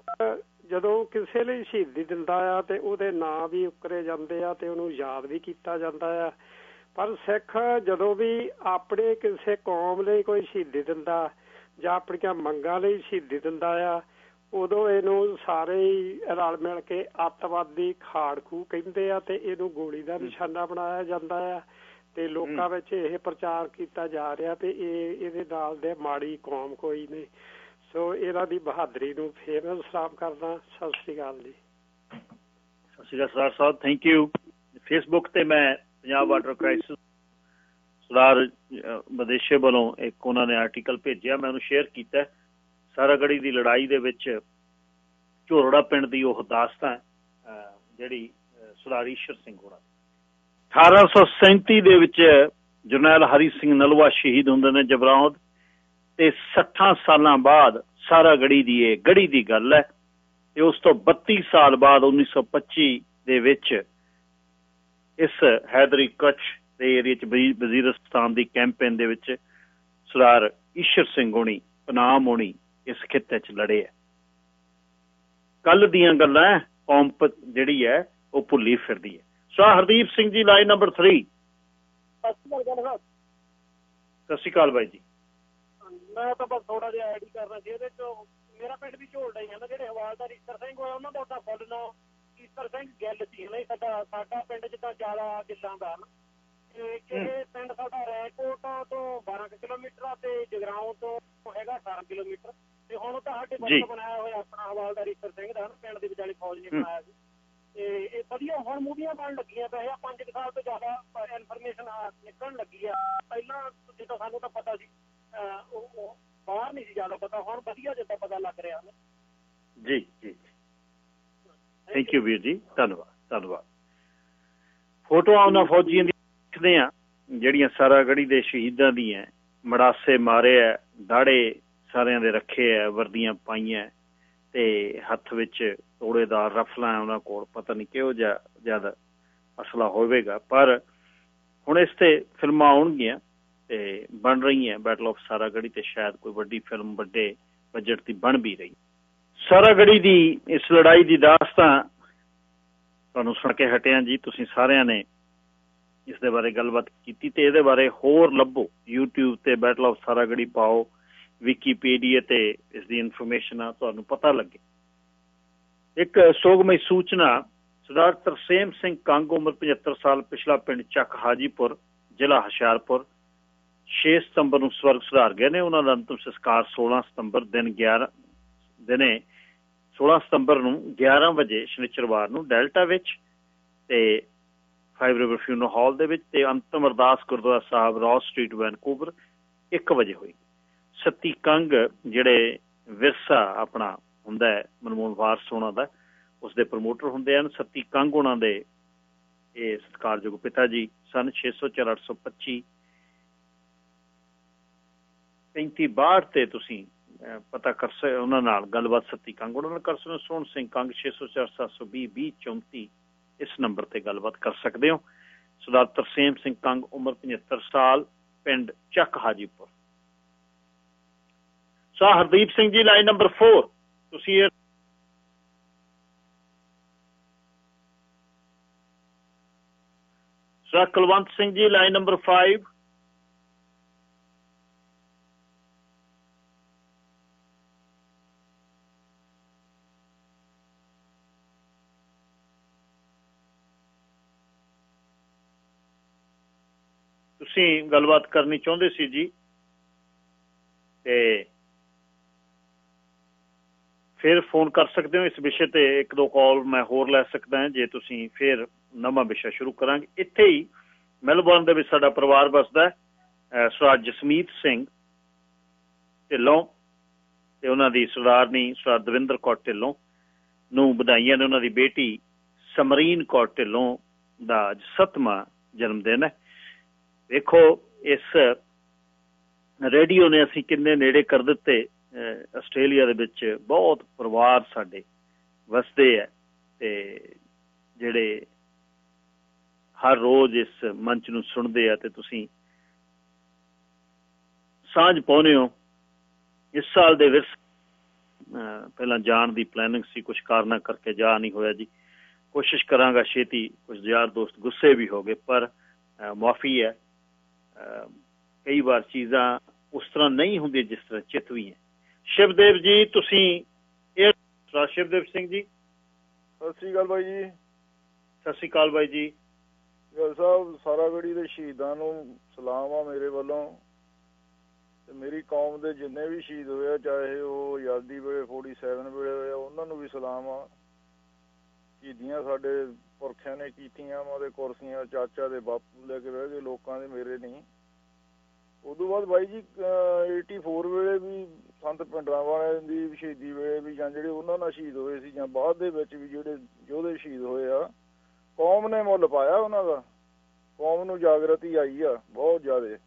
ਜਦੋਂ ਕਿਸੇ ਲਈ ਸ਼ਹੀਦੀ ਦਿੰਦਾ ਆ ਤੇ ਉਹਦੇ ਨਾਂ ਵੀ ਉਕਰੇ ਜਾਂਦੇ ਆ ਤੇ ਉਹਨੂੰ ਯਾਦ ਵੀ ਕੀਤਾ ਜਾਂਦਾ ਆ। ਪਰ ਸਿੱਖ ਜਦੋਂ ਵੀ ਆਪਣੇ ਕਿਸੇ ਕੌਮ ਲਈ ਕੋਈ ਸ਼ਹੀਦੀ ਦਿੰਦਾ ਜਾਂ ਆਪਣੀਆਂ ਮੰਗਾਂ ਲਈ ਸ਼ਹੀਦੀ ਦਿੰਦਾ ਆ ਉਦੋਂ ਇਹਨੂੰ ਸਾਰੇ ਹੀ ਰਲ ਮਿਲ ਕੇ ਅੱਤਵਾਦੀ ਖਾੜਖੂ ਕਹਿੰਦੇ ਆ ਤੇ ਇਹਨੂੰ ਗੋਲੀ ਦਾ ਨਿਸ਼ਾਨਾ ਬਣਾਇਆ ਜਾਂਦਾ ਆ ਤੇ ਲੋਕਾਂ ਵਿੱਚ ਇਹ ਪ੍ਰਚਾਰ ਕੀਤਾ ਜਾ ਰਿਹਾ ਵੀ ਇਹ ਇਹਦੇ ਨਾਲ ਦੇ ਮਾੜੀ ਕੌਮ ਕੋਈ ਨਹੀਂ। ਸੋ ਇਹਨਾਂ ਦੀ ਬਹਾਦਰੀ ਨੂੰ ਫੇਰ ਸਲਾਮ ਕਰਦਾ। ਸਤਿ ਸ੍ਰੀ ਅਕਾਲ ਜੀ। ਸਤਿ ਸ਼੍ਰੀ ਅਕਾਲ ਸਰਦਾਰ ਸਾਹਿਬ ਥੈਂਕ ਯੂ ਫੇਸਬੁੱਕ ਤੇ ਮੈਂ ਪੰਜਾਬ ਵਾਟਰ ਕ੍ਰਾਈਸਿਸ ਸਰਦਾਰ ਵਿਦੇਸ਼ੇ ਵੱਲੋਂ ਇੱਕ ਉਹਨਾਂ ਨੇ ਆਰਟੀਕਲ ਭੇਜਿਆ ਮੈਂ ਉਹਨੂੰ ਸ਼ੇਅਰ ਕੀਤਾ ਹੈ। ਸਾਰਾਗੜੀ ਦੀ ਲੜਾਈ ਦੇ ਵਿੱਚ ਝੋਰੜਾ ਪਿੰਡ ਦੀ ਉਹ ਦਾਸਤਾਨ ਹੈ, ਅਹ, ਜਿਹੜੀ ਸਰਦਾਰ ਈਸ਼ਰ ਸਿੰਘ ਹੋਣਾ 1837 ਦੇ ਵਿੱਚ ਜਰਨੈਲ ਹਰੀ ਸਿੰਘ ਨਲਵਾ ਸ਼ਹੀਦ ਹੁੰਦੇ ਨੇ ਜਬਰਾਉਂ ਤੇ 60 ਸਾਲਾਂ ਬਾਅਦ ਸਾਰਾ ਗੜੀ ਦੀ ਇਹ ਗੜੀ ਦੀ ਗੱਲ ਹੈ ਤੇ ਉਸ ਤੋਂ 32 ਸਾਲ ਬਾਅਦ 1925 ਦੇ ਵਿੱਚ ਇਸ ਹੈਦਰੀ ਕਚ ਦੇ ਏਰੀਆ ਚ ਵਜ਼ੀ- ਵਜ਼ੀਰਸਤਾਨ ਦੀ ਕੈਂਪੇਨ ਦੇ ਵਿੱਚ ਸਰਦਾਰ ਈਸ਼ਰ ਸਿੰਘ ਹੋਣੀ ਪਨਾਮ ਹੋਣੀ ਇਸ ਖਿੱਤੇ ਚ ਲੜੇ ਹੈ ਕੱਲ ਦੀਆਂ ਗੱਲਾਂ ਕੌਮ ਜਿਹੜੀ ਹੈ ਉਹ ਭੁੱਲੀ ਫਿਰਦੀ ਹੈ ਸੋ ਹਰਦੀਪ ਸਿੰਘ ਜੀ ਲਾਈਨ ਨੰਬਰ 3 ਸਤਿ ਸ਼੍ਰੀ ਅਕਾਲ ਬਾਈ ਜੀ। ਮੈਂ ਤਾਂ ਬਸ ਥੋੜਾ ਜਿਹਾ ਐਡ ਕਰਨਾ ਸੀ ਇਹਦੇ ਚ ਮੇਰਾ ਪਿੰਡ ਵੀ ਝੋਲਦਾ ਹੀ ਹੈ ਨਾ ਜਿਹੜੇ ਹਵਾਲਦਾਰ ਈਸਰ ਸਿੰਘ ਹੋਇਆ ਉਹਨਾਂ ਦਾ ਤਾਂ ਫੁੱਲ ਨਾ ਈਸਰ ਸਿੰਘ ਗਿੱਲ ਸੀ ਨਹੀਂ ਸਾਡਾ ਸਾਡਾ ਪਿੰਡ ਜਿੱਦਾਂ ਜ਼ਿਆਦਾ ਗਿੱਲਾਂ ਦਾ ਨਾ। ਇਹ ਪਿੰਡ ਸਾਡਾ ਰੈਕੋਟ ਤੋਂ 12 ਕੁ ਕਿਲੋਮੀਟਰ ਆ ਤੇ ਜਗਰਾਉਂ ਤੋਂ ਹੈਗਾ 18 ਕਿਲੋਮੀਟਰ। ਤੇ ਹੁਣ ਤਾਂ ਸਾਡੇ ਜੀ। ਪਿੰਡ ਬਣਾਇਆ ਹੋਇਆ ਆਪਣਾ ਹਵਾਲਦਾਰ ਈਸਰ ਸਿੰਘ ਦਾ ਨਾ ਪਿੰਡ ਦੇ ਵਿਚਾਲੇ ਫੌਜ ਨੇ ਹੂੰ। ਬਣਾਇਆ ਸੀ। ਤੇ ਇਹ ਵਧੀਆ ਹੁਣ ਮੂਵੀਆਂ ਬਣ ਲੱਗੀਆਂ ਪਏ ਆ 5 ਸਾਲ ਤੋਂ ਜ਼ਿਆਦਾ ਇਨਫੋਰਮੇਸ਼ਨ ਨਿਕਲਣ ਲੱਗੀ ਆ। ਪਹਿਲਾਂ ਜਿੱਦਾਂ ਸਾਨੂੰ ਤਾਂ ਪਤਾ ਸੀ ਅਹ ਉਹ ਉਹ ਬਾਹਰ ਨਹੀਂ ਸੀ ਜ਼ਿਆਦਾ ਪਤਾ ਹੁਣ ਵਧੀਆ ਜਿੱਦਾਂ ਪਤਾ ਲੱਗ ਰਿਹਾ ਜੀ ਜੀ। ਥੈਂਕ ਯੂ ਵੀਰ ਜੀ ਧੰਨਵਾਦ ਧੰਨਵਾਦ। ਫੋਟੋਆਂ ਉਹਨਾਂ ਫੌਜੀਆਂ ਦੇਖਦੇ ਆ ਜਿਹੜੀਆਂ ਸਾਰਾਗੜੀ ਦੇ ਸ਼ਹੀਦਾਂ ਦੀਆਂ ਮੜਾਸੇ ਮਾਰੇ ਆ ਦਾੜੇ ਸਾਰਿਆਂ ਦੇ ਰੱਖੇ ਆ ਵਰਦੀਆਂ ਪਾਈਆਂ ਤੇ ਹੱਥ ਵਿੱਚ ਤੋੜੇਦਾਰ ਰਫਲਾਂ ਉਹਨਾਂ ਕੋਲ ਪਤਾ ਨਹੀਂ ਕਿਹੋ ਜਿਹਾ ਜ਼ਿਆਦਾ ਅਸਲਾ ਹੋਵੇਗਾ। ਪਰ ਹੁਣ ਇਸ ਤੇ ਫਿਲਮਾਂ ਆਉਣਗੀਆਂ ਤੇ ਬਣ ਰਹੀਆਂ ਬੈਟਲ ਆਫ ਸਾਰਾਗੜੀ ਤੇ ਸ਼ਾਇਦ ਕੋਈ ਵੱਡੀ ਫਿਲਮ, ਵੱਡੇ ਬਜਟ ਦੀ ਬਣ ਵੀ ਰਹੀ ਸਾਰਾਗੜੀ ਦੀ ਇਸ ਲੜਾਈ ਦੀ ਦਾਸਤਾਂ ਤੁਹਾਨੂੰ ਸੁਣ ਕੇ ਹਟਿਆ ਜੀ, ਤੁਸੀਂ ਸਾਰਿਆਂ ਨੇ ਇਸ ਦੇ ਬਾਰੇ ਗੱਲਬਾਤ ਕੀਤੀ ਤੇ ਇਹਦੇ ਬਾਰੇ ਹੋਰ ਲੱਭੋ। YouTube ਤੇ ਬੈਟਲ ਆਫ ਸਾਰਾਗੜੀ ਪਾਓ ਵਿਕੀਪੀਡੀਆ ਤੇ ਇਸ ਦੀ ਇਨਫੋਰਮੇਸ਼ਨ ਆ, ਤੁਹਾਨੂੰ ਪਤਾ ਲੱਗੇ। ਇੱਕ ਸੋਗਮਈ ਸੂਚਨਾ ਸਰਦਾਰ ਤਰਸੇਮ ਸਿੰਘ ਕੰਗ ਉਮਰ 75 ਸਾਲ, ਪਿਛਲਾ ਪਿੰਡ ਚੱਕ ਹਾਜੀਪੁਰ, ਜ਼ਿਲ੍ਹਾ ਹੁਸ਼ਿਆਰਪੁਰ। 6 ਸਤੰਬਰ ਨੂੰ ਸਵਰਗ ਸੁਧਾਰ ਗਏ ਨੇ। ਉਹਨਾਂ ਦਾ ਅੰਤਮ ਸੰਸਕਾਰ 16 ਸਤੰਬਰ ਦਿਨ 11 ਦਿਨੇ 16 ਸਤੰਬਰ ਨੂੰ 11 ਵਜੇ ਸ਼ਨੀਚਰਵਾਰ ਨੂੰ ਡੈਲਟਾ ਵਿੱਚ ਤੇ ਫਾਈਵ ਰਿਵਰ ਫਿਊਨਰ ਹਾਲ ਦੇ ਵਿੱਚ ਤੇ ਅੰਤਮ ਅਰਦਾਸ Gurdwara Sahib Ross Street Vancouver 1 ਵਜੇ ਹੋਈ। ਸਤੀ ਕੰਗ ਜਿਹੜੇ ਵਿਰਸਾ ਆਪਣਾ ਹੁੰਦਾ ਹੈ, ਮਨਮੋਹਨ ਵਾਰਸ ਉਹਨਾਂ ਦਾ ਉਸ ਦੇ ਪ੍ਰਮੋਟਰ ਹੁੰਦੇ ਹਨ। ਸਤੀ ਕੰਗ ਉਹਨਾਂ ਦੇ ਇਹ ਸਤਿਕਾਰਯੋਗ ਪਿਤਾ ਜੀ ਸਨ 604825 3562 ਤੇ ਤੁਸੀਂ ਪਤਾ ਕਰ ਸਕਦੇ ਉਹਨਾਂ ਨਾਲ ਗੱਲਬਾਤ ਸਤੀ ਕੰਗ ਉਹਨਾਂ ਨਾਲ ਕਰ ਸਕਦੇ ਸੋਹਣ ਸਿੰਘ ਕੰਗ 604720 2034 ਇਸ ਨੰਬਰ ਤੇ ਗੱਲਬਾਤ ਕਰ ਸਕਦੇ ਹੋ। ਸਰਦਾਰ ਤਰਸੇਮ ਸਿੰਘ ਕੰਗ, ਉਮਰ 75 ਸਾਲ, ਪਿੰਡ ਚੱਕ ਹਾਜੀਪੁਰ। ਸਾ ਹਰਦੀਪ ਸਿੰਘ ਜੀ ਲਾਈਨ ਨੰਬਰ 4 ਤੁਸੀਂ ਇਹ ਸਾ ਕੁਲਵੰਤ ਸਿੰਘ ਜੀ ਲਾਈਨ ਨੰਬਰ 5 ਤੁਸੀਂ ਗੱਲਬਾਤ ਕਰਨੀ ਚਾਹੁੰਦੇ ਸੀ ਜੀ, ਤੇ ਫਿਰ ਫੋਨ ਕਰ ਸਕਦੇ ਹੋ ਇਸ ਵਿਸ਼ੇ ਤੇ, ਇੱਕ ਦੋ ਕਾਲ ਮੈਂ ਹੋਰ ਲੈ ਸਕਦਾ ਹਾਂ, ਜੇ ਤੁਸੀਂ ਫਿਰ ਨਵਾਂ ਵਿਸ਼ਾ ਸ਼ੁਰੂ ਕਰਾਂਗੇ। ਇੱਥੇ ਹੀ ਮੈਲਬੌਰਨ ਦੇ ਵਿੱਚ ਸਾਡਾ ਪਰਿਵਾਰ ਵਸਦਾ ਹੈ ਸਰਦਾਰ ਜਸਮੀਤ ਸਿੰਘ ਢਿੱਲੋਂ ਤੇ ਉਹਨਾਂ ਦੀ ਸਰਦਾਰਨੀ ਸਰਦਾਰ ਦਵਿੰਦਰ ਕੌਰ ਢਿੱਲੋਂ ਨੂੰ ਵਧਾਈਆਂ ਨੇ। ਉਹਨਾਂ ਦੀ ਬੇਟੀ ਸਮਰੀਨ ਕੌਰ ਢਿੱਲੋਂ ਦਾ ਅੱਜ ਸੱਤਵਾਂ ਜਨਮ ਦਿਨ ਹੈ। ਵੇਖੋ, ਇਸ ਰੇਡੀਓ ਨੇ ਅਸੀਂ ਕਿੰਨੇ ਨੇੜੇ ਕਰ ਦਿੱਤੇ ਆਸਟ੍ਰੇਲੀਆ ਦੇ ਵਿੱਚ। ਬਹੁਤ ਪਰਿਵਾਰ ਸਾਡੇ ਵਸਦੇ ਆ ਤੇ ਜਿਹੜੇ ਹਰ ਰੋਜ਼ ਇਸ ਮੰਚ ਨੂੰ ਸੁਣਦੇ ਆ ਤੇ ਤੁਸੀਂ ਸਾਂਝ ਪਾਉਨੇ ਹੋ। ਇਸ ਸਾਲ ਦੇ ਵਿੱਚ ਪਹਿਲਾਂ ਜਾਣ ਦੀ ਪਲੈਨਿੰਗ ਸੀ ਕੁਝ ਕਾਰਨਾਂ ਕਰਕੇ ਜਾ ਨਹੀਂ ਹੋਇਆ ਜੀ। ਕੋਸ਼ਿਸ਼ ਕਰਾਂਗਾ ਛੇਤੀ ਕੁਝ ਯਾਰ ਦੋਸਤ ਗੁੱਸੇ ਵੀ ਹੋ ਗਏ, ਪਰ ਮਾਫੀ ਹੈ। ਕਈ ਵਾਰ ਚੀਜ਼ਾਂ ਉਸ ਤਰ੍ਹਾਂ ਨਹੀਂ ਹੁੰਦੀਆਂ ਜਿਸ ਤਰ੍ਹਾਂ ਚਿਤਵੀ ਹੈ। ਸ਼ਿਵਦੇਵ ਜੀ ਤੁਸੀਂ ਇਹ ਸਰ ਸ਼ਿਵਦੇਵ ਸਿੰਘ ਜੀ। ਸਤਿ ਸ੍ਰੀ ਅਕਾਲ ਬਾਈ ਜੀ। ਸਤਿ ਸ਼੍ਰੀ ਅਕਾਲ ਬਾਈ ਜੀ। ਗੱਲ ਸਾਹਿਬ ਸਾਰਾਗੜੀ ਦੇ ਸ਼ਹੀਦਾਂ ਨੂੰ ਸਲਾਮ ਆ ਮੇਰੇ ਵੱਲੋਂ। ਤੇ ਮੇਰੀ ਕੌਮ ਦੇ ਜਿੰਨੇ ਵੀ ਸ਼ਹੀਦ ਹੋਏ ਚਾਹੇ ਉਹ ਆਜ਼ਾਦੀ ਵੇਲੇ 47 ਵੇਲੇ ਹੋਏ ਉਹਨਾਂ ਨੂੰ ਵੀ ਸਲਾਮ ਆ। ਸ਼ਹੀਦੀਆਂ ਸਾਡੇ ਪੁਰਖਿਆਂ ਨੇ ਕੀਤੀਆਂ ਉਹਦੇ ਕੁਰਸੀਆਂ, ਚਾਚਾ ਦੇ ਬਾਪੂ ਲੈ ਕੇ ਬਹਿ ਗਏ, ਲੋਕਾਂ ਦੇ ਮੇਰੇ ਨਹੀਂ। ਉਦੋਂ ਬਾਅਦ ਬਾਈ ਜੀ, ਅਹ 84 ਵੇਲੇ ਵੀ ਸੰਤ ਪਿੰਡਰਾਂ ਵਾਲਿਆਂ ਦੀ ਸ਼ਹੀਦੀ ਵੇਲੇ ਵੀ ਜਾਂ ਜਿਹੜੇ ਉਹਨਾਂ ਨਾਲ ਸ਼ਹੀਦ ਹੋਏ ਸੀ ਜਾਂ ਬਾਅਦ ਦੇ ਵਿੱਚ ਵੀ ਜਿਹੜੇ ਯੋਧੇ ਸ਼ਹੀਦ ਹੋਏ ਆ, ਕੌਮ ਨੇ ਮੁੱਲ ਪਾਇਆ ਉਹਨਾਂ ਦਾ। ਕੌਮ ਨੂੰ ਜਾਗਰਤੀ ਆਈ ਆ, ਬਹੁਤ ਜ਼ਿਆਦੇ।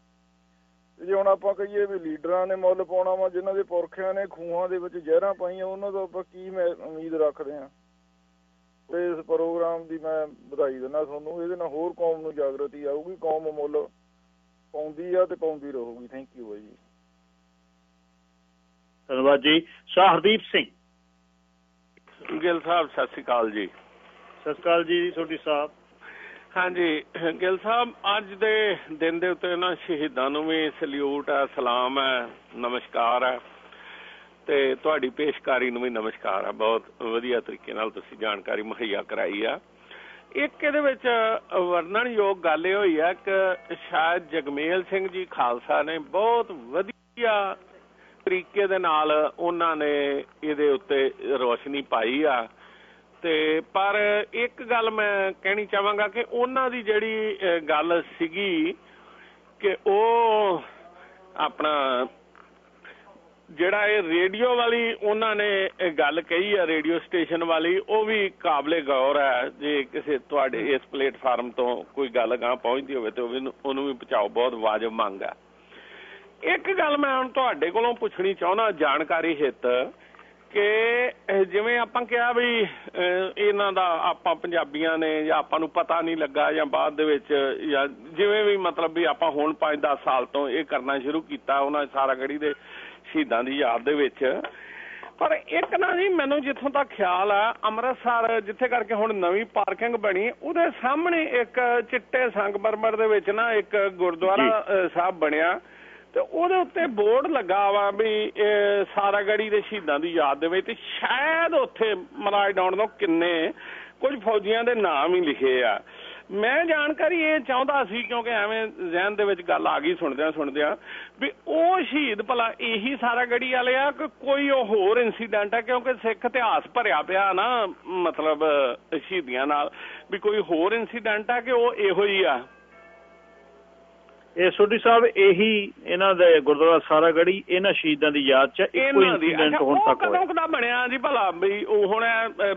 ਤੇ ਜੇ ਹੁਣ ਆਪਾਂ ਕਹੀਏ ਵੀ ਲੀਡਰਾਂ ਨੇ ਮੁੱਲ ਪਾਉਣਾ ਵਾ, ਜਿਨ੍ਹਾਂ ਦੇ ਪੁਰਖਿਆਂ ਨੇ ਖੂਹਾਂ ਦੇ ਵਿੱਚ ਜ਼ਹਿਰਾਂ ਪਾਈਆਂ, ਉਹਨਾਂ ਤੋਂ ਆਪਾਂ ਕੀ ਉਮੀਦ ਰੱਖਦੇ ਆ ਤੇ ਇਸ ਪ੍ਰੋਗਰਾਮ ਦੀ ਮੈਂ ਵਧਾਈ ਦਿੰਦਾ ਤੁਹਾਨੂੰ ਇਹਦੇ ਨਾਲ ਹੋਰ ਕੌਮ ਨੂੰ ਜਾਗਰਤੀ ਆਊਗੀ ਕੌਮ ਮੁੱਲ ਪਾਉਂਦੀ ਆ ਤੇ ਪਾਉਂਦੀ ਰਹੂਗੀ। ਥੈਂਕ ਯੂ ਬਾਈ ਜੀ। ਧੰਨਵਾਦ ਜੀ। ਸ਼ਾਹ ਹਰਦੀਪ ਸਿੰਘ। ਗਿੱਲ ਸਾਹਿਬ ਸਤਿ ਸ੍ਰੀ ਅਕਾਲ ਜੀ। ਸਤਿ ਸ਼੍ਰੀ ਅਕਾਲ ਜੀ ਤੁਹਾਡੀ ਸਾਹਿਬ ਹਾਂਜੀ ਗਿੱਲ ਸਾਹਿਬ ਅੱਜ ਦੇ ਦਿਨ ਦੇ ਉੱਤੇ ਨਾ ਸ਼ਹੀਦਾਂ ਨੂੰ ਵੀ ਸਲੂਟ ਹੈ ਸਲਾਮ ਹੈ ਨਮਸਕਾਰ ਹੈ। ਤੇ ਤੁਹਾਡੀ ਪੇਸ਼ਕਾਰੀ ਨੂੰ ਵੀ ਨਮਸਕਾਰ ਹੈ ਬਹੁਤ ਵਧੀਆ ਤਰੀਕੇ ਨਾਲ ਤੁਸੀਂ ਜਾਣਕਾਰੀ ਮੁਹੱਈਆ ਕਰਾਈ ਆ। ਇੱਕ ਇਹਦੇ ਵਿੱਚ ਵਰਣਨਯੋਗ ਗੱਲ ਇਹ ਹੋਈ ਹੈ ਕਿ ਸ਼ਾਇਦ ਜਗਮੇਲ ਸਿੰਘ ਜੀ ਖਾਲਸਾ ਨੇ ਬਹੁਤ ਵਧੀਆ ਤਰੀਕੇ ਦੇ ਨਾਲ ਉਹਨਾਂ ਨੇ ਇਹਦੇ ਉੱਤੇ ਰੋਸ਼ਨੀ ਪਾਈ ਆ। ਤੇ ਪਰ ਇੱਕ ਗੱਲ ਮੈਂ ਕਹਿਣੀ ਚਾਹਾਂਗਾ ਕਿ ਉਹਨਾਂ ਦੀ ਜਿਹੜੀ ਗੱਲ ਸੀਗੀ ਕਿ ਉਹ ਆਪਣਾ ਜਿਹੜਾ ਇਹ ਰੇਡੀਓ ਵਾਲੀ ਉਹਨਾਂ ਨੇ ਗੱਲ ਕਹੀ ਆ, ਰੇਡੀਓ ਸਟੇਸ਼ਨ ਵਾਲੀ, ਉਹ ਵੀ ਕਾਬਲੇ ਗੌਰ ਹੈ ਜੇ ਕਿਸੇ ਤੁਹਾਡੇ ਇਸ ਪਲੇਟਫਾਰਮ ਤੋਂ ਕੋਈ ਗੱਲ ਗਾਂ ਪਹੁੰਚਦੀ ਹੋਵੇ ਤੇ ਉਹਨੂੰ ਵੀ ਪਹੁੰਚਾਓ, ਬਹੁਤ ਵਾਜਬ ਮੰਗ ਹੈ ਇੱਕ ਗੱਲ ਮੈਂ ਹੁਣ ਤੁਹਾਡੇ ਕੋਲੋਂ ਪੁੱਛਣੀ ਚਾਹੁੰਦਾ, ਜਾਣਕਾਰੀ ਹਿੱਤ ਕਿ ਜਿਵੇਂ ਆਪਾਂ ਕਿਹਾ ਵੀ ਇਹਨਾਂ ਦਾ ਆਪਾਂ ਪੰਜਾਬੀਆਂ ਨੇ ਜਾਂ ਆਪਾਂ ਨੂੰ ਪਤਾ ਨਹੀਂ ਲੱਗਾ ਜਾਂ ਬਾਅਦ ਦੇ ਵਿੱਚ ਜਾਂ ਜਿਵੇਂ ਵੀ ਮਤਲਬ ਵੀ ਆਪਾਂ ਹੁਣ 5-10 ਸਾਲ ਤੋਂ ਇਹ ਕਰਨਾ ਸ਼ੁਰੂ ਕੀਤਾ, ਉਹਨਾਂ ਸਾਰਾ ਗੜੀ ਦੇ ਸ਼ਹੀਦਾਂ ਦੀ ਯਾਦ ਦੇ ਵਿੱਚ। ਪਰ ਇੱਕ ਨਾ ਜੀ ਮੈਨੂੰ ਜਿੱਥੋਂ ਤੱਕ ਖਿਆਲ ਆ ਅੰਮ੍ਰਿਤਸਰ ਜਿੱਥੇ ਕਰਕੇ ਹੁਣ ਨਵੀਂ ਪਾਰਕਿੰਗ ਬਣੀ ਉਹਦੇ ਸਾਹਮਣੇ ਇੱਕ ਚਿੱਟੇ ਸੰਗਮਰਮਰ ਦੇ ਵਿੱਚ ਨਾ ਇੱਕ ਗੁਰਦੁਆਰਾ ਸਾਹਿਬ ਬਣਿਆ। ਤੇ ਉਹਦੇ ਉੱਤੇ ਬੋਰਡ ਲੱਗਾ ਵਾ ਵੀ ਸਾਰਾਗੜੀ ਦੇ ਸ਼ਹੀਦਾਂ ਦੀ ਯਾਦ ਦੇ ਵਿੱਚ। ਤੇ ਸ਼ਾਇਦ ਉੱਥੇ ਮਰਾਜ ਡਾਉਣ ਤੋਂ ਕਿੰਨੇ ਕੁਝ ਫੌਜੀਆਂ ਦੇ ਨਾਮ ਹੀ ਲਿਖੇ ਆ। ਮੈਂ ਜਾਣਕਾਰੀ ਇਹ ਚਾਹੁੰਦਾ ਸੀ, ਕਿਉਂਕਿ ਐਵੇਂ ਜ਼ਿਹਨ ਦੇ ਵਿੱਚ ਗੱਲ ਆ ਗਈ ਸੁਣਦਿਆਂ ਸੁਣਦਿਆਂ, ਵੀ ਉਹ ਸ਼ਹੀਦ ਭਲਾ ਇਹੀ ਸਾਰਾ ਗੜੀ ਵਾਲੇ ਆ ਕਿ ਕੋਈ ਉਹ ਹੋਰ ਇਨਸੀਡੈਂਟ ਆ? ਕਿਉਂਕਿ ਸਿੱਖ ਇਤਿਹਾਸ ਭਰਿਆ ਪਿਆ ਨਾ, ਮਤਲਬ ਸ਼ਹੀਦੀਆਂ ਨਾਲ, ਵੀ ਕੋਈ ਹੋਰ ਇਨਸੀਡੈਂਟ ਆ ਕਿ ਉਹ ਇਹੋ ਹੀ ਆ? ਇਹ ਸੋਢੀ ਸਾਹਿਬ ਇਹੀ ਇਹਨਾਂ ਦੇ ਗੁਰਦੁਆਰਾ ਸਾਰਾ ਗੜੀ ਇਹਨਾਂ ਸ਼ਹੀਦਾਂ ਦੀ ਯਾਦ 'ਚ ਇੱਕੋ ਇਨਸੀਡੈਂਟ ਹੁਣ ਤੱਕ ਹੋਇਆ। ਕਦੋਂ ਕਦਾ ਬਣਿਆ ਜੀ ਭਲਾ? ਵੀ ਉਹ ਹੁਣ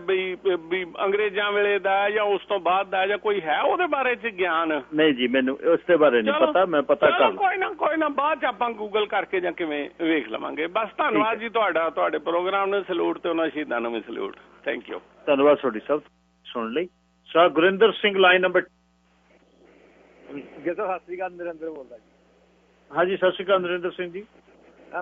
ਵੀ ਵੀ ਅੰਗਰੇਜ਼ਾਂ ਵੇਲੇ ਦਾ ਜਾਂ ਉਸ ਤੋਂ ਬਾਅਦ ਦਾ ਜਾਂ ਕੋਈ ਹੈ ਉਹਦੇ ਬਾਰੇ 'ਚ ਗਿਆਨ? ਨਹੀਂ ਜੀ ਮੈਨੂੰ ਉਸ ਦੇ ਬਾਰੇ ਨਹੀਂ ਪਤਾ ਮੈਂ ਪਤਾ ਕਰ ਕੋਈ ਨਾ ਕੋਈ ਨਾ ਬਾਅਦ 'ਚ ਆਪਾਂ ਗੂਗਲ ਕਰਕੇ ਜਾਂ ਕਿਵੇਂ ਵੇਖ ਲਵਾਂਗੇ। ਬਸ ਧੰਨਵਾਦ ਜੀ ਤੁਹਾਡਾ ਤੁਹਾਡੇ ਪ੍ਰੋਗਰਾਮ ਨੂੰ ਸਲੂਟ ਤੇ ਉਹਨਾਂ ਸ਼ਹੀਦਾਂ ਨੂੰ ਵੀ ਸਲੂਟ। ਥੈਂਕ ਯੂ ਧੰਨਵਾਦ ਸੋਢੀ ਸਾਹਿਬ ਸੁਣ ਲਈ। Sir Gurinder Singh line number ਜੀ ਸਤਿ ਸ੍ਰੀ ਅਕਾਲ ਨਰਿੰਦਰ ਬੋਲਦਾ ਜੀ। ਹਾਂਜੀ ਸਤਿ ਸ੍ਰੀ ਅਕਾਲ ਨਰਿੰਦਰ ਸਿੰਘ ਜੀ।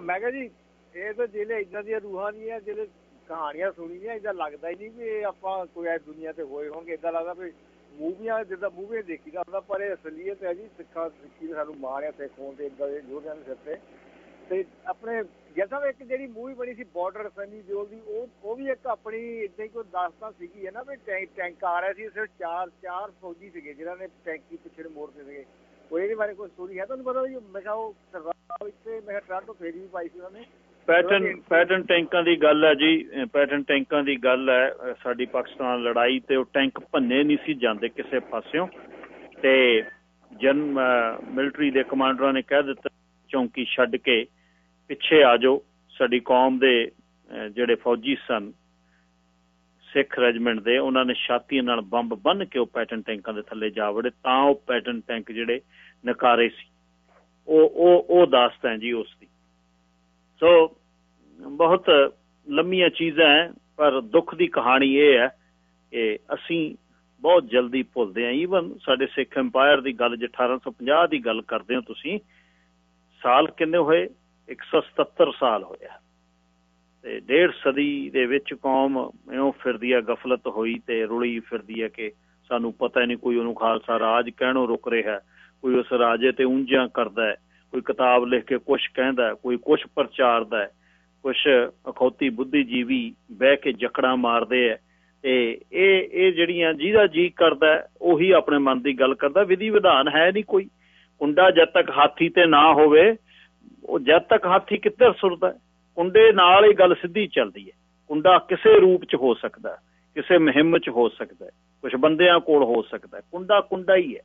ਮੈਂ ਕਿਹਾ ਜੀ ਇਹ ਤਾਂ ਜਿਹੜੇ ਇਦਾਂ ਦੀਆਂ ਰੂਹਾਂ ਦੀਆਂ ਜਿਹੜੇ ਕਹਾਣੀਆਂ ਸੁਣੀਆਂ ਇਦਾਂ ਲੱਗਦਾ ਹੀ ਨਹੀਂ ਵੀ ਆਪਾਂ ਕੋਈ ਐ ਦੁਨੀਆ ਤੇ ਹੋਏ ਹੋਣਗੇ। ਇਦਾਂ ਲੱਗਦਾ ਵੀ ਮੂਵੀਆਂ ਜਿੱਦਾਂ ਮੂਵੀਆਂ ਦੇਖੀਦਾ ਹੁੰਦਾ ਪਰ ਇਹ ਅਸਲੀਅਤ ਹੈ ਜੀ ਸਿੱਖਾਂ ਸਿੱਖੀ ਸਾਨੂੰ ਮਾਰਿਆ ਸਿੱਖ ਹੋਣ ਤੇ ਇਦਾਂ ਦੇ ਜੋਧਿਆਂ ਦੇ ਸਿਰ ਤੇ। ਤੇ ਆਪਣੇ ਜਦੋਂ ਇੱਕ ਜਿਹੜੀ ਮੂਵੀ ਬਣੀ ਸੀ ਬਾਰਡਰ ਸਨੀ ਦਿਓਲ ਦੀ ਉਹ ਉਹ ਵੀ ਇੱਕ ਆਪਣੀ ਇਦਾਂ ਹੀ ਕੋਈ ਦਾਸਤਾਨ ਸੀਗੀ ਹੈ ਨਾ ਵੀ ਟੈਂਕ ਟੈਂਕ ਆ ਰਿਹਾ ਸੀ ਸਿਰਫ ਚਾਰ ਚਾਰ ਫੌਜੀ ਸੀਗੇ ਜਿਨ੍ਹਾਂ ਨੇ ਟੈਂਕੀ ਪਿੱਛੇ ਨੂੰ ਮੋੜਦੇ ਸੀਗੇ। ਉਹ ਇਹਦੇ ਬਾਰੇ ਕੋਈ ਸਟੋਰੀ ਹੈ? ਤੁਹਾਨੂੰ ਪਤਾ ਵੀ ਮੈਂ ਕਿਹਾ ਉਹ ਸਰਦਾਰ ਇੱਥੇ ਮੈਂ ਟਰਾਂਟੋ ਫੇਰੀ ਵੀ ਪਾਈ ਸੀ ਉਹਨਾਂ ਨੇ। ਪੈਟਰਨ ਪੈਟਰਨ ਟੈਂਕਾਂ ਦੀ ਗੱਲ ਹੈ ਜੀ ਪੈਟਰਨ ਟੈਂਕਾਂ ਦੀ ਗੱਲ ਹੈ ਸਾਡੀ ਪਾਕਿਸਤਾਨ ਲੜਾਈ ਤੇ ਉਹ ਟੈਂਕ ਭੰਨੇ ਨਹੀਂ ਸੀ ਜਾਂਦੇ ਕਿਸੇ ਪਾਸਿਓਂ। ਤੇ ਜਨ ਮਿਲਟਰੀ ਦੇ ਕਮਾਂਡਰਾਂ ਨੇ ਕਹਿ ਦਿੱਤਾ ਚੌਂਕੀ ਛੱਡ ਕੇ ਪਿੱਛੇ ਆ ਜਾਓ। ਸਾਡੀ ਕੌਮ ਦੇ ਜਿਹੜੇ ਫੌਜੀ ਸਨ, ਸਿੱਖ ਰੈਜੀਮੈਂਟ ਦੇ, ਉਹਨਾਂ ਨੇ ਛਾਤੀਆਂ ਨਾਲ ਬੰਬ ਬੰਨ ਕੇ ਉਹ ਪੈਟਰਨ ਟੈਂਕਾਂ ਦੇ ਥੱਲੇ ਜਾ ਵੜੇ। ਤਾਂ ਉਹ ਪੈਟਰਨ ਟੈਂਕ ਜਿਹੜੇ ਨਕਾਰੇ ਸੀ। ਉਹ ਉਹ ਉਹ ਦਾਸਤਾਨ ਜੀ ਉਸ ਦੀ। ਸੋ, ਬਹੁਤ ਲੰਮੀਆਂ ਚੀਜ਼ਾਂ ਹੈ, ਪਰ ਦੁੱਖ ਦੀ ਕਹਾਣੀ ਇਹ ਹੈ ਕਿ ਅਸੀਂ ਬਹੁਤ ਜਲਦੀ ਭੁੱਲਦੇ ਆਂ ਈਵਨ ਸਾਡੇ ਸਿੱਖ ਐਮਪਾਇਰ ਦੀ ਗੱਲ, ਜੇ 1850 ਦੀ ਗੱਲ ਕਰਦੇ ਹੋ ਤੁਸੀਂ, ਸਾਲ ਕਿੰਨੇ ਹੋਏ? 177 ਸਾਲ ਹੋਇਆ ਤੇ ਡੇਢ ਸਦੀ ਦੇ ਵਿੱਚ ਕੌਮ ਇਉਂ ਫਿਰਦੀ ਹੈ ਗਫਲਤ ਹੋਈ ਤੇ ਰੁਲੀ ਫਿਰਦੀ ਹੈ ਕਿ ਸਾਨੂੰ ਪਤਾ ਨਹੀਂ ਕੋਈ ਉਹਨੂੰ ਖਾਲਸਾ ਰਾਜ ਕਹਿਣੋਂ ਰੁਕ ਰਿਹਾ ਕੋਈ ਉਸ ਰਾਜੇ ਤੇ ਉਂਝਾਂ ਕਰਦਾ ਕੋਈ ਕਿਤਾਬ ਲਿਖ ਕੇ ਕੁਝ ਕਹਿੰਦਾ ਕੋਈ ਕੁਝ ਪ੍ਰਚਾਰਦਾ ਕੁਝ ਅਖੌਤੀ ਬੁੱਧੀਜੀਵੀ ਬਹਿ ਕੇ ਜਕੜਾਂ ਮਾਰਦੇ ਐ ਤੇ ਇਹ ਇਹ ਜਿਹੜੀਆਂ ਜਿਹਦਾ ਜੀ ਕਰਦਾ ਉਹੀ ਆਪਣੇ ਮਨ ਦੀ ਗੱਲ ਕਰਦਾ। ਵਿਧੀ ਵਿਧਾਨ ਹੈ ਨਹੀਂ ਕੋਈ। ਕੁੰਡਾ ਜਦ ਤੱਕ ਹਾਥੀ ਤੇ ਨਾ ਹੋਵੇ ਉਹ ਜਦ ਤੱਕ ਹਾਥੀ ਕਿੱਧਰ ਸੁਰਦਾ ਕੁੰਡੇ ਨਾਲ ਹੀ ਗੱਲ ਸਿੱਧੀ ਚੱਲਦੀ ਹੈ। ਕੁੰਡਾ ਕਿਸੇ ਰੂਪ 'ਚ ਹੋ ਸਕਦਾ ਕਿਸੇ ਮਹਿੰਮ 'ਚ ਹੋ ਸਕਦਾ ਕੁਝ ਬੰਦਿਆਂ ਕੋਲ ਹੋ ਸਕਦਾ ਕੁੰਡਾ ਕੁੰਡਾ ਹੀ ਹੈ।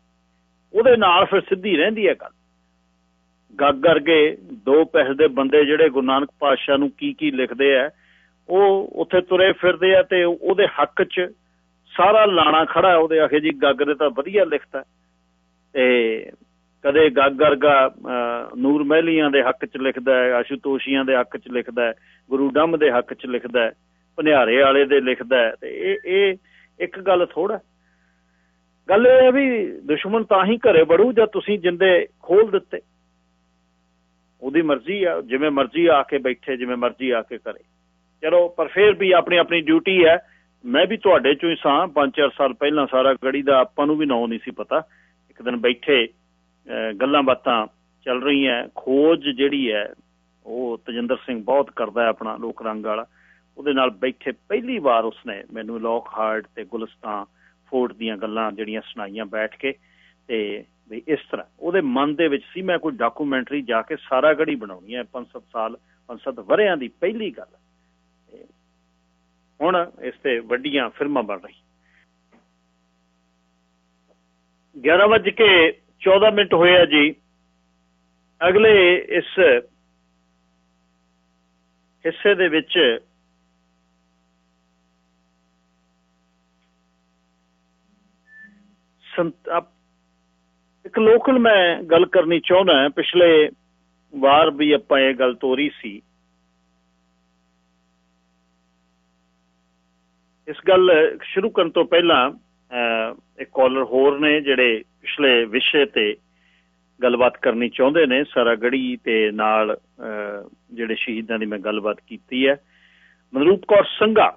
ਉਹਦੇ ਨਾਲ ਫਿਰ ਸਿੱਧੀ ਰਹਿੰਦੀ ਹੈ ਗੱਲ। ਗੱਗ ਕਰਕੇ ਦੋ ਪੈਸੇ ਦੇ ਬੰਦੇ ਜਿਹੜੇ ਗੁਰੂ ਨਾਨਕ ਪਾਤਸ਼ਾਹ ਨੂੰ ਕੀ ਕੀ ਲਿਖਦੇ ਆ, ਉਹ ਉੱਥੇ ਤੁਰੇ ਫਿਰਦੇ ਆ ਤੇ ਉਹਦੇ ਹੱਕ 'ਚ ਸਾਰਾ ਲਾਣਾ ਖੜਾ ਉਹਦੇ ਆਖੇ ਜੀ, ਗੱਗ ਦੇ ਤਾਂ ਵਧੀਆ ਲਿਖਤਾ ਤੇ ਕਦੇ ਗੱਗ ਵਰਗਾ ਨੂਰ ਮਹਿਲੀਆਂ ਦੇ ਹੱਕ 'ਚ ਲਿਖਦਾ ਹੈ, ਆਸ਼ੂਤੋਸ਼ੀਆਂ ਦੇ ਹੱਕ 'ਚ ਲਿਖਦਾ ਹੈ, ਗੁਰੂ ਡੰਮ ਦੇ ਹੱਕ 'ਚ ਲਿਖਦਾ ਹੈ ਭਨਿਆਰੇ ਵਾਲੇ ਦੇ ਲਿਖਦਾ ਹੈ, ਤੇ ਇਹ ਇਹ ਇੱਕ ਗੱਲ ਥੋੜਾ ਗੱਲ ਇਹ ਹੈ ਵੀ ਦੁਸ਼ਮਣ ਤਾਂ ਹੀ ਘਰੇ ਵੜੂ ਜਦ ਤੁਸੀਂ ਜਿੰਦੇ ਖੋਲ ਦਿੱਤੇ। ਉਹਦੀ ਮਰਜ਼ੀ ਆ, ਜਿਵੇਂ ਮਰਜ਼ੀ ਆ ਕੇ ਬੈਠੇ, ਜਿਵੇਂ ਮਰਜ਼ੀ ਆ ਕੇ ਕਰੇ। ਚਲੋ, ਪਰ ਫਿਰ ਵੀ ਆਪਣੀ ਆਪਣੀ ਡਿਊਟੀ ਹੈ। ਮੈਂ ਵੀ ਤੁਹਾਡੇ ਚੋਂ ਹੀ ਸਾਂ 5-4 ਸਾਲ ਪਹਿਲਾਂ ਸਾਰਾ ਗੜੀ ਦਾ, ਆਪਾਂ ਨੂੰ ਵੀ ਨਾਂ ਨਹੀਂ ਸੀ ਪਤਾ। ਇੱਕ ਦਿਨ ਬੈਠੇ ਗੱਲਾਂ ਬਾਤਾਂ ਚੱਲ ਰਹੀਆਂ ਖੋਜ ਜਿਹੜੀ ਹੈ, ਉਹ ਤਜਿੰਦਰ ਸਿੰਘ ਬਹੁਤ ਕਰਦਾ ਹੈ ਆਪਣਾ ਲੋਕ ਰੰਗ ਵਾਲਾ। ਉਹਦੇ ਨਾਲ ਬੈਠੇ ਪਹਿਲੀ ਵਾਰ ਉਸਨੇ ਮੈਨੂੰ ਲੋਕ ਹਾਰਟ ਤੇ ਗੁਲਸਤਾਨ ਫੋਰਟ ਦੀਆਂ ਗੱਲਾਂ ਜਿਹੜੀਆਂ ਸੁਣਾਈਆਂ ਬੈਠ ਕੇ ਤੇ ਵੀ ਇਸ ਤਰ੍ਹਾਂ ਉਹਦੇ ਮਨ ਦੇ ਵਿੱਚ ਸੀ, ਮੈਂ ਕੋਈ ਡਾਕੂਮੈਂਟਰੀ ਜਾ ਕੇ ਸਾਰਾ ਗੜੀ ਬਣਾਉਣੀ ਹੈ 5-7 ਸਾਲ 5-7 ਵਰਿਆਂ ਦੀ ਪਹਿਲੀ ਗੱਲ। ਹੁਣ ਇਸ ਤੇ ਵੱਡੀਆਂ ਫਿਲਮਾਂ ਬਣ ਰਹੀ 11 ਵਜੇ ਕੇ 14 ਮਿੰਟ ਹੋਇਆ ਜੀ। ਅਗਲੇ ਇਸ ਹਿੱਸੇ ਦੇ ਵਿੱਚ ਇੱਕ ਲੋਕਲ ਮੈਂ ਗੱਲ ਕਰਨੀ ਚਾਹੁੰਦਾ ਪਿਛਲੇ ਵਾਰ ਵੀ ਆਪਾਂ ਇਹ ਗੱਲ ਤੋਰੀ ਸੀ। ਇਸ ਗੱਲ ਸ਼ੁਰੂ ਕਰਨ ਤੋਂ ਪਹਿਲਾਂ ਇੱਕ ਕਾਲਰ ਹੋਰ ਨੇ ਜਿਹੜੇ ਪਿਛਲੇ ਵਿਸ਼ੇ ਤੇ ਗੱਲਬਾਤ ਕਰਨੀ ਚਾਹੁੰਦੇ ਨੇ ਸਾਰਾ ਗੜੀ ਤੇ ਨਾਲ ਜਿਹੜੇ ਸ਼ਹੀਦਾਂ ਦੀ ਮੈਂ ਗੱਲਬਾਤ ਕੀਤੀ ਹੈ। ਮਨਰੂਪ ਕੌਰ ਸੰਘਾ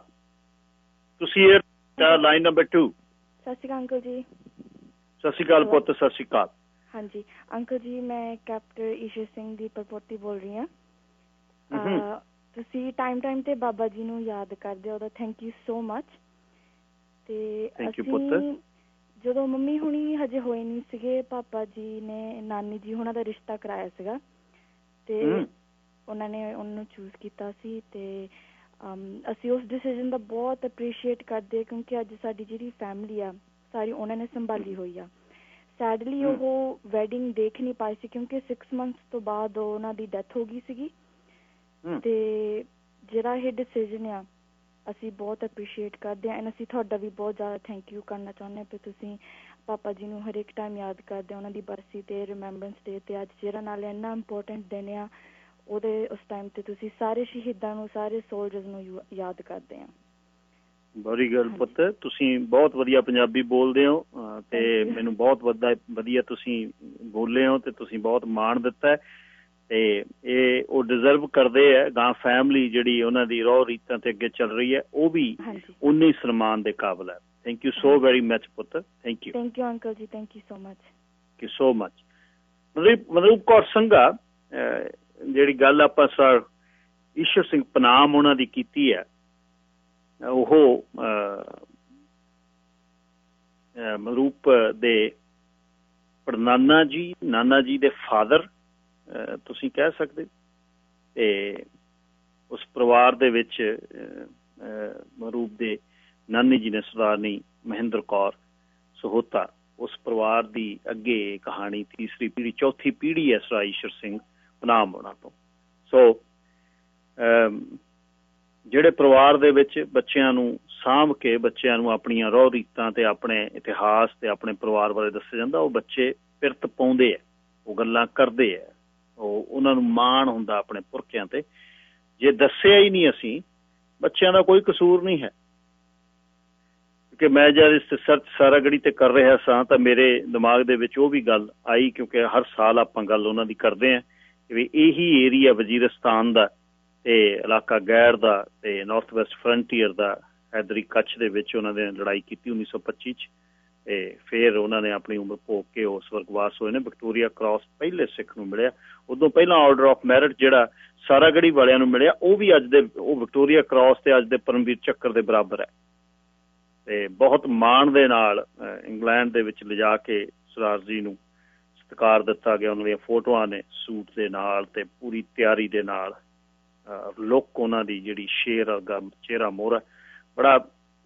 ਤੁਸੀਂ ਇਹ ਲਾਈਨ ਨੰਬਰ 2 ਸਤਿ ਸ਼੍ਰੀ ਅਕਾਲ ਅੰਕਲ ਜੀ। ਸਤਿ ਸ਼੍ਰੀ ਅਕਾਲ ਪੁੱਤ ਸਤਿ ਸ਼੍ਰੀ ਅਕਾਲ। ਹਾਂਜੀ ਅੰਕਲ ਜੀ ਮੈਂ ਕੈਪਟਨ ਈਸ਼ਰ ਸਿੰਘ ਦੀ ਪਰਪੋਤੀ ਬੋਲ ਰਹੀ ਹਾਂ। ਤੁਸੀਂ ਟਾਈਮ ਟਾਈਮ ਤੇ ਬਾਬਾ ਜੀ ਨੂੰ ਯਾਦ ਕਰਦੇ ਹੋ ਉਹਦਾ ਥੈਂਕ ਯੂ ਸੋ ਮੱਚ ਤੇ ਅਸੀਂ ਜਦੋਂ ਮੰਮੀ ਹੁਣੀ ਹਜੇ ਹੋਏ ਨਹੀਂ ਸੀਗੇ ਪਾਪਾ ਜੀ ਨੇ ਨਾਨੀ ਜੀ ਹੁਣਾਂ ਦਾ ਰਿਸ਼ਤਾ ਕਰਾਇਆ ਸੀਗਾ ਤੇ ਉਹਨਾਂ ਨੇ ਉਹਨੂੰ ਚੂਜ਼ ਕੀਤਾ ਸੀ ਤੇ ਅਸੀਂ ਉਸ ਡਿਸੀਜਨ ਦਾ ਬਹੁਤ ਅਪਰੀਸ਼ੀਏਟ ਕਰਦੇ ਕਿਉਂਕਿ ਅੱਜ ਸਾਡੀ ਜਿਹੜੀ ਫੈਮਿਲੀ ਆ ਸਾਰੀ ਉਹਨਾਂ ਨੇ ਸੰਭਾਲੀ ਹੋਈ ਆ। ਸੈਡਲੀ ਉਹ ਵੈਡਿੰਗ ਦੇਖ ਨਹੀਂ ਪਾਈ ਸੀ ਕਿਉਂਕਿ 6 ਮੰਥਸ ਤੋਂ ਬਾਅਦ ਉਹਨਾਂ ਦੀ ਡੈਥ ਹੋ ਗਈ ਸੀਗੀ। ਤੇ ਜਿਹੜਾ ਇਹ ਡਿਸੀਜਨ ਆ ਅਸੀਂ ਬਹੁਤ ਅਪਰੀਸ਼ੀਏਟ ਕਰਦੇ ਹਾਂ ਐਂਡ ਅਸੀਂ ਤੁਹਾਡਾ ਵੀ ਬਹੁਤ ਜ਼ਿਆਦਾ ਥੈਂਕ ਯੂ ਕਰਨਾ ਚਾਹੁੰਦੇ ਹਾਂ ਕਿ ਤੁਸੀਂ ਪਾਪਾ ਜੀ ਨੂੰ ਹਰ ਇੱਕ ਟਾਈਮ ਯਾਦ ਕਰਦੇ ਉਹਨਾਂ ਦੀ ਬਰਸੀ ਤੇ ਰਿਮੈਂਬਰੈਂਸ ਡੇ ਤੇ ਅੱਜ ਜਿਹੜਾ ਨਾਲ ਇੰਨਾ ਇੰਪੋਰਟੈਂਟ ਦਿਨ ਆ ਉਹਦੇ ਉਸ ਟਾਈਮ ਤੇ ਤੁਸੀਂ ਸਾਰੇ ਸ਼ਹੀਦਾਂ ਨੂੰ ਸਾਰੇ ਸੋਲਜਰਸ ਨੂੰ ਯਾਦ ਕਰਦੇ ਆ ਬੜੀ ਗੱਲ ਪੁੱਤ ਤੁਸੀਂ ਬਹੁਤ ਵਧੀਆ ਪੰਜਾਬੀ ਬੋਲਦੇ ਹੋ ਤੇ ਮੈਨੂੰ ਬਹੁਤ ਵਧੀਆ ਤੁਸੀਂ ਬੋਲੇ ਹੋ ਤੇ ਤੁਸੀਂ ਬਹੁਤ ਮਾਣ ਦਿੱਤਾ ਤੇ ਇਹ ਉਹ ਡਿਜ਼ਰਵ ਕਰਦੇ ਆ ਗਾਂ ਫੈਮਿਲੀ ਜਿਹੜੀ ਉਹਨਾਂ ਦੀ ਰੋਹ ਰੀਤਾਂ ਤੇ ਅੱਗੇ ਚੱਲ ਰਹੀ ਹੈ ਉਹ ਵੀ ਉਨੀ ਸਨਮਾਨ ਦੇ ਕਾਬਲ ਹੈ। Thank you so very much ਪੁੱਤ। Thank you thank you uncle ਜੀ ਥੈਂਕ ਯੂ ਸੋ ਮੱਚ ਕਿ ਸੋ ਮੱਚ ਮਤਲਬ ਮਤਲਬ ਕੌਰ ਸੰਘਾ ਜਿਹੜੀ ਗੱਲ ਆਪਾਂ ਸਰ ਈਸ਼ਰ ਸਿੰਘ ਪਨਾਮ ਉਹਨਾਂ ਦੀ ਕੀਤੀ ਹੈ ਉਹ ਮਰੂਪ ਦੇ ਪੜਨਾਨਾ ਜੀ ਨਾਨਾ ਜੀ ਦੇ ਫਾਦਰ ਤੁਸੀਂ ਕਹਿ ਸਕਦੇ, ਤੇ ਉਸ ਪਰਿਵਾਰ ਦੇ ਵਿੱਚ ਮਰੂਪ ਦੇ ਨਾਨੀ ਜੀ ਨੇ ਸਰਦਾਰਨੀ ਮਹਿੰਦਰ ਕੌਰ ਸਹੋਤਾ, ਉਸ ਪਰਿਵਾਰ ਦੀ ਅੱਗੇ ਕਹਾਣੀ ਤੀਸਰੀ ਪੀੜ੍ਹੀ, ਚੌਥੀ ਪੀੜ੍ਹੀ ਹੈ ਸਰਾਈਸ਼ਰ ਸਿੰਘ ਨਾਮ ਉਹਨਾਂ ਤੋਂ। ਸੋ ਜਿਹੜੇ ਪਰਿਵਾਰ ਦੇ ਵਿੱਚ ਬੱਚਿਆਂ ਨੂੰ ਸਾਂਭ ਕੇ ਬੱਚਿਆਂ ਨੂੰ ਆਪਣੀਆਂ ਰੋਹ ਰੀਤਾਂ ਤੇ ਆਪਣੇ ਇਤਿਹਾਸ ਤੇ ਆਪਣੇ ਪਰਿਵਾਰ ਬਾਰੇ ਦੱਸਿਆ ਜਾਂਦਾ, ਉਹ ਬੱਚੇ ਪਿਰਤ ਪਾਉਂਦੇ ਆ ਉਹ ਗੱਲਾਂ ਕਰਦੇ ਆ ਉਹ ਉਹਨਾਂ ਨੂੰ ਮਾਣ ਹੁੰਦਾ ਆਪਣੇ ਪੁਰਖਿਆਂ ਤੇ। ਜੇ ਦੱਸਿਆ ਹੀ ਨਹੀਂ ਅਸੀਂ, ਬੱਚਿਆਂ ਦਾ ਕੋਈ ਕਸੂਰ ਨਹੀਂ ਹੈ। ਕਿ ਮੈਂ ਜਦ ਇਸ ਸਰਚ ਸਾਰਾ ਗੜੀ ਤੇ ਕਰ ਰਿਹਾ ਸਾਂ, ਤਾਂ ਮੇਰੇ ਦਿਮਾਗ ਦੇ ਵਿੱਚ ਉਹ ਵੀ ਗੱਲ ਆਈ, ਕਿਉਂਕਿ ਹਰ ਸਾਲ ਆਪਾਂ ਗੱਲ ਉਹਨਾਂ ਦੀ ਕਰਦੇ ਆਂ ਵੀ ਇਹੀ ਏਰੀਆ ਵਜ਼ੀਰਸਤਾਨ ਦਾ ਤੇ ਇਲਾਕਾ ਗੈਰ ਦਾ ਤੇ ਨਾਰਥ ਵੈਸਟ ਫਰੰਟੀਅਰ ਦਾ, ਹੈਦਰੀ ਕੱਚ ਦੇ ਵਿੱਚ ਉਹਨਾਂ ਨੇ ਲੜਾਈ ਕੀਤੀ 1925 ਚ। ਫਿਰ ਉਹਨਾਂ ਨੇ ਆਪਣੀ ਉਮਰ ਭੋਗ ਕੇ ਉਸ ਵਰਗਵਾਸ ਹੋਏ ਨੇ। ਵਿਕਟੋਰੀਆ ਕ੍ਰਾਸ ਪਹਿਲੇ ਸਿੱਖ ਨੂੰ ਮਿਲਿਆ। ਉਦੋਂ ਪਹਿਲਾਂ ਆਰਡਰ ਆਫ ਮੈਰਿਟ ਜਿਹੜਾ ਸਾਰਾਗੜੀ ਵਾਲਿਆਂ ਨੂੰ ਮਿਲਿਆ, ਉਹ ਵੀ ਅੱਜ ਦੇ ਉਹ ਵਿਕਟੋਰੀਆ ਕ੍ਰਾਸ ਤੇ ਅੱਜ ਦੇ ਪਰਮਵੀਰ ਚੱਕਰ ਦੇ ਬਰਾਬਰ ਹੈ। ਤੇ ਬਹੁਤ ਮਾਣ ਦੇ ਨਾਲ ਇੰਗਲੈਂਡ ਦੇ ਵਿੱਚ ਲਿਜਾ ਕੇ ਸਰਦਾਰ ਜੀ ਨੂੰ ਸਤਿਕਾਰ ਦਿੱਤਾ ਗਿਆ। ਉਹਨਾਂ ਦੀਆਂ ਫੋਟੋਆਂ ਨੇ ਸੂਟ ਦੇ ਨਾਲ ਤੇ ਪੂਰੀ ਤਿਆਰੀ ਦੇ ਨਾਲ ਲੁੱਕ ਉਹਨਾਂ ਦੀ ਜਿਹੜੀ ਸ਼ੇਰ ਵਰਗਾ ਚਿਹਰਾ ਮੋਹਰਾ, ਬੜਾ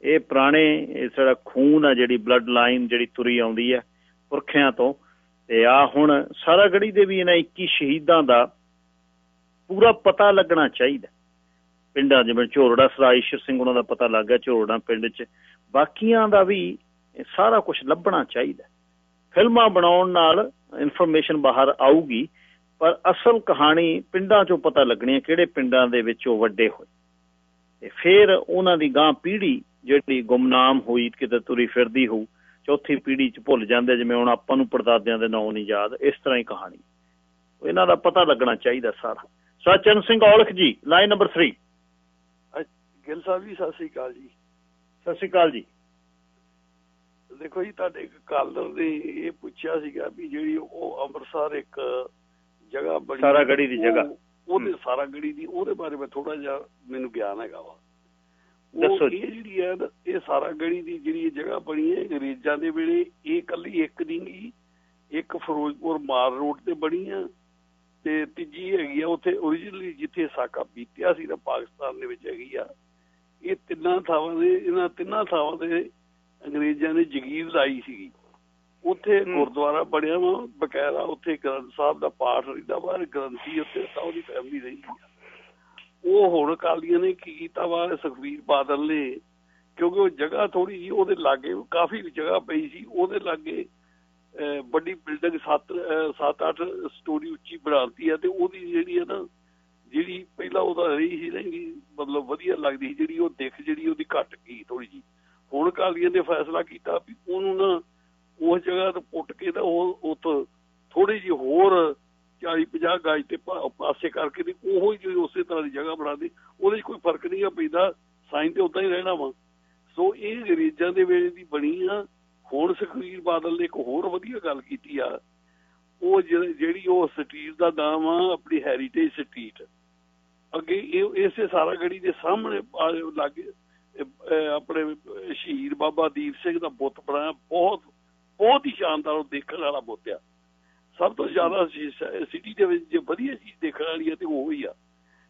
ਇਹ ਪੁਰਾਣੇ ਇਸ ਜਿਹੜਾ ਖੂਨ ਆ ਜਿਹੜੀ ਬਲੱਡ ਲਾਈਨ ਜਿਹੜੀ ਤੁਰੀ ਆਉਂਦੀ ਹੈ ਪੁਰਖਿਆਂ ਤੋਂ। ਤੇ ਆ ਹੁਣ ਸਾਰਾ ਗੜੀ ਦੇ ਵੀ ਇਹਨਾਂ 21 ਸ਼ਹੀਦਾਂ ਦਾ ਪੂਰਾ ਪਤਾ ਲੱਗਣਾ ਚਾਹੀਦਾ। ਪਿੰਡਾਂ ਜਿਵੇਂ ਝੋਰੜਾ ਸਰਾਈਸ਼ਰ ਸਿੰਘ ਉਹਨਾਂ ਦਾ ਪਤਾ ਲੱਗ ਗਿਆ ਝੋਰੜਾ ਪਿੰਡ 'ਚ। ਬਾਕੀਆਂ ਦਾ ਵੀ ਸਾਰਾ ਕੁਝ ਲੱਭਣਾ ਚਾਹੀਦਾ। ਫਿਲਮਾਂ ਬਣਾਉਣ ਨਾਲ ਇਨਫੋਰਮੇਸ਼ਨ ਬਾਹਰ ਆਊਗੀ, ਪਰ ਅਸਲ ਕਹਾਣੀ ਪਿੰਡਾਂ 'ਚੋਂ ਪਤਾ ਲੱਗਣੀ ਹੈ ਕਿਹੜੇ ਪਿੰਡਾਂ ਦੇ ਵਿੱਚ ਉਹ ਵੱਡੇ ਹੋਏ। ਤੇ ਫਿਰ ਉਹਨਾਂ ਦੀ ਗਾਂ ਪੀੜ੍ਹੀ ਜਿਹੜੀ ਗੁੰਮਨਾਮ ਹੋਈ ਕਿਤੇ ਤੁਰੀ ਫਿਰਦੀ ਹੋਊ ਚੌਥੀ ਪੀੜ੍ਹੀ 'ਚ ਭੁੱਲ ਜਾਂਦੇ ਜਿਵੇਂ ਹੁਣ ਆਪਾਂ ਨੂੰ ਪੜਦਾਦਿਆਂ ਦੇ ਨਾਂ ਨਹੀਂ ਯਾਦ ਇਸ ਤਰ੍ਹਾਂ ਹੀ ਕਹਾਣੀ। ਇਹਨਾਂ ਦਾ ਪਤਾ ਲੱਗਣਾ ਚਾਹੀਦਾ ਸਾਰਾ। ਸਚਨ ਸਿੰਘ ਔਲਖ ਜੀ ਲਾਈਨ ਨੰਬਰ 3 ਗਿਲ ਸਾਹਿਬ ਜੀ ਸਤਿ ਸ੍ਰੀ ਅਕਾਲ ਜੀ। ਸਤਿ ਸ੍ਰੀ ਅਕਾਲ ਜੀ। ਦੇਖੋ ਜੀ ਤੁਹਾਡੇ ਕਾਲਰ ਨੇ ਇਹ ਪੁੱਛਿਆ ਸੀਗਾ ਵੀ ਜਿਹੜੀ ਉਹ ਅੰਮ੍ਰਿਤਸਰ ਇੱਕ ਜਗ੍ਹਾ ਬੜੀ ਸਾਰਾ ਗੜੀ ਦੀ ਜਗ੍ਹਾ। ਉਹਦੇ ਸਾਰਾ ਗੜੀ ਦੀ ਉਹਦੇ ਬਾਰੇ ਮੈਂ ਥੋੜਾ ਜਿਹਾ ਮੈਨੂੰ ਗਿਆਨ ਹੈਗਾ ਵਾ। ਦੱਸੋ ਇਹ ਜਿਹੜੀ ਹੈ ਇਹ ਸਾਰਾ ਗੜੀ ਦੀ ਜਿਹੜੀ ਜਗ੍ਹਾ ਬਣੀ ਹੈ ਅੰਗਰੇਜ਼ਾਂ ਦੇ ਵੇਲੇ ਇਹ ਕੱਲੀ ਇੱਕ ਦੀ ਨਹੀਂ ਇੱਕ ਫਿਰੋਜ਼ਪੁਰ ਮਾਰ ਰੋਡ ਤੇ ਬਣੀ ਆ ਤੇ ਤੀਜੀ ਹੈਗੀ ਆ ਉੱਥੇ origignally ਜਿੱਥੇ ਸਾਕਾ ਬੀਤਿਆ ਸੀ ਨਾ ਪਾਕਿਸਤਾਨ ਦੇ ਵਿੱਚ ਹੈਗੀ ਆ। ਇਹ ਤਿੰਨਾਂ ਥਾਵਾਂ ਦੇ ਇਹਨਾਂ ਤਿੰਨਾਂ ਥਾਵਾਂ ਤੇ ਅੰਗਰੇਜ਼ਾਂ ਨੇ ਜਗੀਰ ਲਾਈ ਸੀਗੀ। ਉੱਥੇ ਗੁਰਦੁਆਰਾ ਬਣਿਆ ਵਾ ਬਕਾਇਦਾ ਉੱਥੇ ਗ੍ਰੰਥ ਸਾਹਿਬ ਦਾ ਪਾਠ ਰਹਿੰਦਾ ਵਾ ਗ੍ਰੰਥੀ ਉੱਥੇ ਤਾਂ ਉਹਦੀ ਫੈਮਿਲੀ ਰਹੀ ਉਹ ਹੁਣ ਕਾਲੀਆਂ ਨੇ ਕੀ ਕੀਤਾ ਵਾ ਸੁਖਵੀਰ ਬਾਦਲ ਨੇ, ਕਿਉਂਕਿ ਉਹ ਜਗ੍ਹਾ ਥੋੜੀ ਜੀ ਉਹਦੇ ਲਾਗੇ, ਕਾਫੀ ਜਗ੍ਹਾ ਪਈ ਸੀ, ਉਹਦੇ ਲਾਗੇ ਵੱਡੀ ਬਿਲਡਿੰਗ 7 7-8 ਸਟੋਰੀ ਉੱਚੀ ਬਣਾਤੀ ਹੈ ਤੇ ਉਹਦੀ ਜਿਹੜੀ ਹੈ ਨਾ, ਜਿਹੜੀ ਪਹਿਲਾਂ ਉਹਦਾ ਰਹੀ ਸੀ ਰਹੀ ਮਤਲਬ ਵਧੀਆ ਲੱਗਦੀ ਸੀ, ਜਿਹੜੀ ਉਹ ਦਿੱਖ, ਜਿਹੜੀ ਉਹਦੀ ਘਟ ਗਈ ਥੋੜੀ ਜੀ ਹੁਣ ਕਾਲੀਆਂ ਨੇ ਫੈਸਲਾ ਕੀਤਾ ਵੀ ਉਹਨੂੰ ਨਾ, ਉਸ ਜਗ੍ਹਾ ਤੋਂ ਪੁੱਟ ਕੇ ਤਾਂ ਉਹ ਉਤ ਥੋੜੀ ਜਿਹੀ ਹੋਰ 40 50 ਗਾਜ ਤੇ ਪਾਸੇ ਕਰਕੇ ਤੇ ਉਹੋ ਜਿਹੀ ਉਸੇ ਤਰ੍ਹਾਂ ਦੀ ਜਗ੍ਹਾ ਬਣਾ ਦੇ। ਉਹਦੇ 'ਚ ਕੋਈ ਫ਼ਰਕ ਨਹੀਂ ਆ ਪੈਂਦਾ ਸਾਈਨ ਤੇ ਉਦਾਂ ਹੀ ਰਹਿਣਾ ਵਾ। ਸੋ ਇਹ ਅੰਗਰੇਜ਼ਾਂ ਦੇ ਵੇਲੇ ਦੀ ਬਣੀ ਆ। ਹੁਣ ਸੁਖਵੀਰ ਬਾਦਲ ਨੇ ਇੱਕ ਹੋਰ ਵਧੀਆ ਗੱਲ ਕੀਤੀ ਆ। ਉਹ ਜਿਹੜੀ ਉਹ ਸਟਰੀਟ ਦਾ ਨਾਮ ਆ, ਆਪਣੀ ਹੈਰੀਟੇਜ ਸਟਰੀਟ ਅੱਗੇ ਇਹ, ਇਸੇ ਸਾਰਾ ਗੜੀ ਦੇ ਸਾਹਮਣੇ ਲਾਗੇ ਆਪਣੇ ਸ਼ਹੀਦ ਬਾਬਾ ਦੀਪ ਸਿੰਘ ਦਾ ਬੁੱਤ ਬਣਾਇਆ। ਬਹੁਤ ਬਹੁਤ ਹੀ ਸ਼ਾਨਦਾਰ ਉਹ ਦੇਖਣ ਵਾਲਾ ਬੁੱਤ ਆ। ਸਭ ਤੋਂ ਜ਼ਿਆਦਾ ਸਿਟੀ ਦੇ ਵਿੱਚ ਜੇ ਵਧੀਆ ਚੀਜ਼ ਦੇਖਣ ਵਾਲੀ ਹੈ ਤੇ ਉਹ ਹੀ ਆ।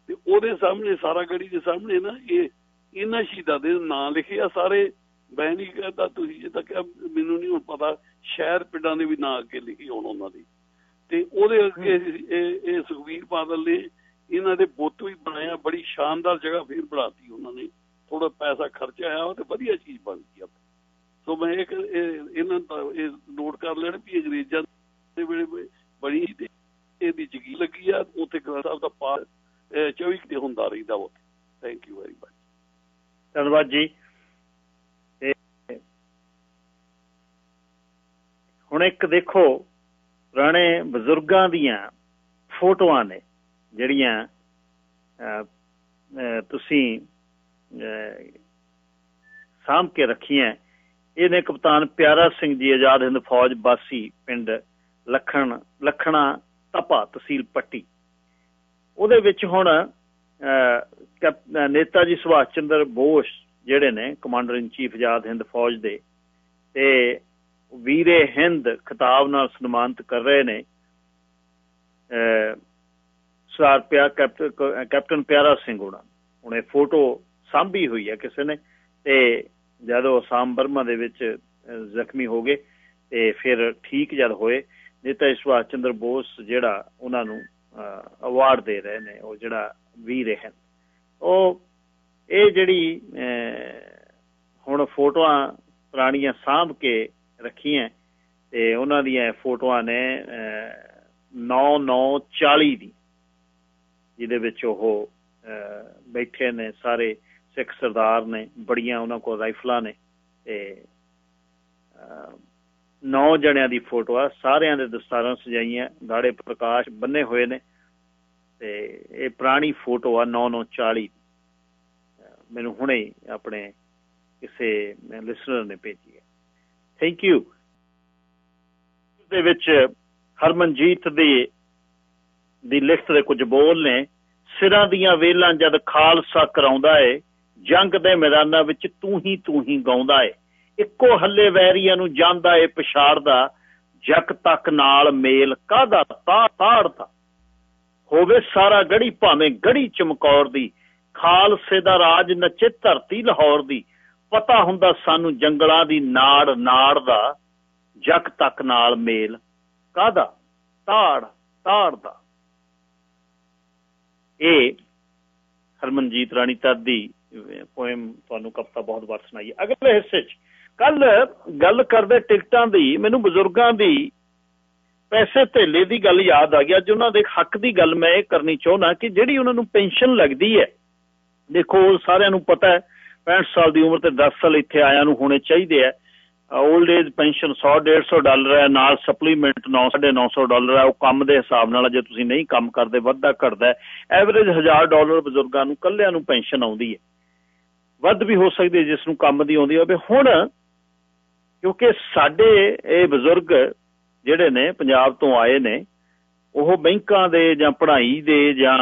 ਤੇ ਉਹਦੇ ਸਾਹਮਣੇ ਸਾਰਾ ਗੜੀ ਦੇ ਸਾਹਮਣੇ ਨਾ ਇਹ ਇਹਨਾਂ ਸ਼ਹੀਦਾਂ ਦੇ ਨਾਂ ਲਿਖੇ ਆ ਸਾਰੇ। ਮੈਂ ਨਹੀਂ ਕਹਿੰਦਾ ਤੁਸੀਂ ਜੇ ਤੱਕ ਮੈਨੂੰ ਨਹੀਂ ਪਤਾ ਸ਼ਹਿਰ ਪਿੰਡਾਂ ਦੇ ਵੀ ਨਾਂ ਅੱਗੇ ਲਿਖੇ ਹੋਣ ਉਹਨਾਂ ਦੇ। ਤੇ ਉਹਦੇ ਅੱਗੇ ਇਹ ਸੁਖਵੀਰ ਬਾਦਲ ਨੇ ਇਹਨਾਂ ਦੇ ਬੁੱਤ ਵੀ ਬਣਾਇਆ ਬੜੀ ਸ਼ਾਨਦਾਰ ਜਗ੍ਹਾ ਫੇਰ ਬਣਾਤੀ ਉਹਨਾਂ ਨੇ। ਥੋੜਾ ਪੈਸਾ ਖਰਚਿਆ ਆਇਆ ਤੇ ਵਧੀਆ ਚੀਜ਼ ਬਣ ਗਈ ਸੋ ਮੈਂ ਇੱਕ ਇਹਨਾਂ ਦਾ ਇਹ ਨੋਟ ਕਰ ਲੈਣ ਵੀ ਅੰਗਰੇਜ਼ਾਂ ਦੇ ਵੇਲੇ ਬੜੀ ਤੇ ਇਹਦੀ ਜਗੀ ਲੱਗੀ ਆ, ਉੱਥੇ ਗ੍ਰੰਥ ਸਾਹਿਬ ਦਾ ਪਾਠ 24 ਘੰਟੇ ਹੁੰਦਾ ਰਹਿੰਦਾ ਉਹ ਥੈਂਕ ਯੂ ਵੈਰੀ ਮਚ ਧੰਨਵਾਦ ਜੀ। ਹੁਣ ਇੱਕ ਦੇਖੋ, ਪੁਰਾਣੇ ਬਜ਼ੁਰਗਾਂ ਦੀਆਂ ਫੋਟੋਆਂ ਨੇ, ਜਿਹੜੀਆਂ ਤੁਸੀਂ ਸਾਂਭ ਕੇ ਰੱਖੀਆਂ। ਇਹਨੇ ਕਪਤਾਨ ਪਿਆਰਾ ਸਿੰਘ ਜੀ, ਆਜ਼ਾਦ ਹਿੰਦ ਫੌਜ ਬਾਸੀ ਪਿੰਡ ਲਖਣ, ਲਖਣਾ, ਤਪਾ ਤਹਿਸੀਲ ਪੱਟੀ। ਉਹਦੇ ਵਿੱਚ ਹੁਣ ਨੇਤਾ ਜੀ ਸੁਭਾਸ਼ ਚੰਦਰ ਬੋਸ ਜਿਹੜੇ ਨੇ commander in chief Azad Hind Fauj ਦੇ, ਤੇ ਵੀਰੇ ਹਿੰਦ ਖਿਤਾਬ ਨਾਲ ਸਨਮਾਨਿਤ ਕਰ ਰਹੇ ਨੇ ਸਰ ਪਿਆ ਕੈਪਟਨ ਪਿਆਰਾ ਸਿੰਘ ਉਹਨਾਂ ਹੁਣ ਇਹ ਫੋਟੋ ਸਾਂਭੀ ਹੋਈ ਹੈ ਕਿਸੇ ਨੇ, ਤੇ ਜਦੋਂ ਅਸਾਮ ਬਰਮਾ ਦੇ ਵਿੱਚ ਜ਼ਖਮੀ ਹੋ ਗਏ, ਤੇ ਫਿਰ ਠੀਕ ਜਦ ਹੋਏ ਨੇਤਾ ਸੁਭਾਸ਼ ਚੰਦਰ ਬੋਸ ਜਿਹੜਾ ਉਹਨਾਂ ਨੂੰ ਅਵਾਰਡ ਦੇ ਰਹੇ ਨੇ, ਉਹ ਜਿਹੜਾ ਵੀਰ ਹਨ ਉਹ, ਇਹ ਜਿਹੜੀ ਹੁਣ ਫੋਟੋਆਂ ਪੁਰਾਣੀਆਂ ਸਾਂਭ ਕੇ ਰੱਖੀਆਂ ਤੇ ਉਹਨਾਂ ਦੀਆਂ ਫੋਟੋਆਂ ਨੇ 9940 ਦੀ, ਜਿਹਦੇ ਵਿੱਚ ਉਹ ਬੈਠੇ ਨੇ ਸਾਰੇ ਸਿੱਖ ਸਰਦਾਰ ਨੇ, ਬੜੀਆਂ ਉਹਨਾਂ ਕੋਲ ਰਾਈਫਲਾਂ ਨੇ ਤੇ ਨੌ ਜਣਿਆਂ ਦੀ ਫੋਟੋ ਆ, ਸਾਰਿਆਂ ਦੇ ਦਸਤਾਰਾਂ ਸਜਾਈਆਂ ਗਾੜੇ ਪ੍ਰਕਾਸ਼ ਬੰਨੇ ਹੋਏ ਨੇ, ਤੇ ਇਹ ਪੁਰਾਣੀ ਫੋਟੋ ਆ 9940 ਮੈਨੂੰ ਹੁਣੇ ਆਪਣੇ ਕਿਸੇ ਲਿਸਨਰ ਨੇ ਭੇਜੀ ਹੈ। ਥੈਂਕ ਯੂ ਦੇ ਵਿੱਚ ਹਰਮਨਜੀਤ ਦੇ, ਦੀ ਲਿਖਤ ਦੇ ਕੁਝ ਬੋਲ ਨੇ, ਸਿਰਾਂ ਦੀਆਂ ਵੇਲਾਂ ਜਦ ਖਾਲਸਾ ਕਰਾਉਂਦਾ ਏ, ਜੰਗ ਦੇ ਮੈਦਾਨਾਂ ਵਿੱਚ ਤੂੰ ਹੀ ਤੂੰ ਹੀ ਗਾਉਂਦਾ ਏ। ਇੱਕੋ ਹੱਲੇ ਵੈਰੀਆਂ ਨੂੰ ਜਾਂਦਾ ਏ ਪਛਾੜਦਾ, ਜਗ ਤੱਕ ਨਾਲ ਮੇਲ ਕਾਦਾ ਤਾ ਤਾੜਦਾ। ਹੋਵੇ ਸਾਰਾ ਗੜੀ ਭਾਵੇਂ ਗੜੀ ਚਮਕੌਰ ਦੀ, ਖਾਲਸੇ ਦਾ ਰਾਜ ਨੱਚੇ ਧਰਤੀ ਲਾਹੌਰ ਦੀ, ਪਤਾ ਹੁੰਦਾ ਸਾਨੂੰ ਜੰਗਲਾਂ ਦੀ ਨਾੜ ਨਾੜ ਦਾ ਜਗ ਤੱਕ ਨਾਲ ਮੇਲ ਕਾਦਾ ਤਾੜ ਤਾੜ ਦਾ ਇਹ ਹਰਮਨਜੀਤ ਰਾਣੀ ਤਦ ਦੀ ਪੋਇਮ ਤੁਹਾਨੂੰ ਕਵਿਤਾ ਬਹੁਤ ਵਾਰ ਸੁਣਾਈ। ਅਗਲੇ ਹਿੱਸੇ 'ਚ ਕੱਲ ਗੱਲ ਕਰਦੇ ਟਿਕਟਾਂ ਦੀ, ਮੈਨੂੰ ਬਜ਼ੁਰਗਾਂ ਦੀ ਪੈਸੇ ਧੇਲੇ ਦੀ ਗੱਲ ਯਾਦ ਆ ਗਈ। ਅੱਜ ਉਹਨਾਂ ਦੇ ਹੱਕ ਦੀ ਗੱਲ ਮੈਂ ਇਹ ਕਰਨੀ ਚਾਹੁੰਦਾ ਕਿ ਜਿਹੜੀ ਉਹਨਾਂ ਨੂੰ ਪੈਨਸ਼ਨ ਲੱਗਦੀ ਹੈ, ਦੇਖੋ ਸਾਰਿਆਂ ਨੂੰ ਪਤਾ ਹੈ 65 ਸਾਲ ਦੀ ਉਮਰ ਤੇ 10 ਸਾਲ ਇੱਥੇ ਆਇਆਂ ਨੂੰ ਹੋਣੇ ਚਾਹੀਦੇ ਆ। 올ਡ ਏਜ ਪੈਨਸ਼ਨ 100 150 ਡਾਲਰ ਹੈ, ਨਾਲ ਸਪਲੀਮੈਂਟ 9 950 ਡਾਲਰ ਹੈ। ਉਹ ਕੰਮ ਦੇ ਹਿਸਾਬ ਨਾਲ ਜੇ ਤੁਸੀਂ ਨਹੀਂ ਕੰਮ ਕਰਦੇ, ਵੱਧਦਾ ਘਟਦਾ ਐਵਰੇਜ 1000 ਡਾਲਰ ਬਜ਼ੁਰਗਾਂ ਨੂੰ, ਕੱਲਿਆਂ ਨੂੰ ਪੈਨਸ਼ਨ ਆਉਂਦੀ ਹੈ। ਵੱਧ ਵੀ ਹੋ ਸਕਦੀ ਹੈ, ਜਿਸ ਨੂੰ ਕੰਮ ਦੀ ਆਉਂਦੀ ਹੋਵੇ। ਹੁਣ ਕਿਉਂਕਿ ਸਾਡੇ ਇਹ ਬਜ਼ੁਰਗ ਜਿਹੜੇ ਨੇ, ਪੰਜਾਬ ਤੋਂ ਆਏ ਨੇ, ਉਹ ਬੈਂਕਾਂ ਦੇ ਜਾਂ ਪੜ੍ਹਾਈ ਦੇ ਜਾਂ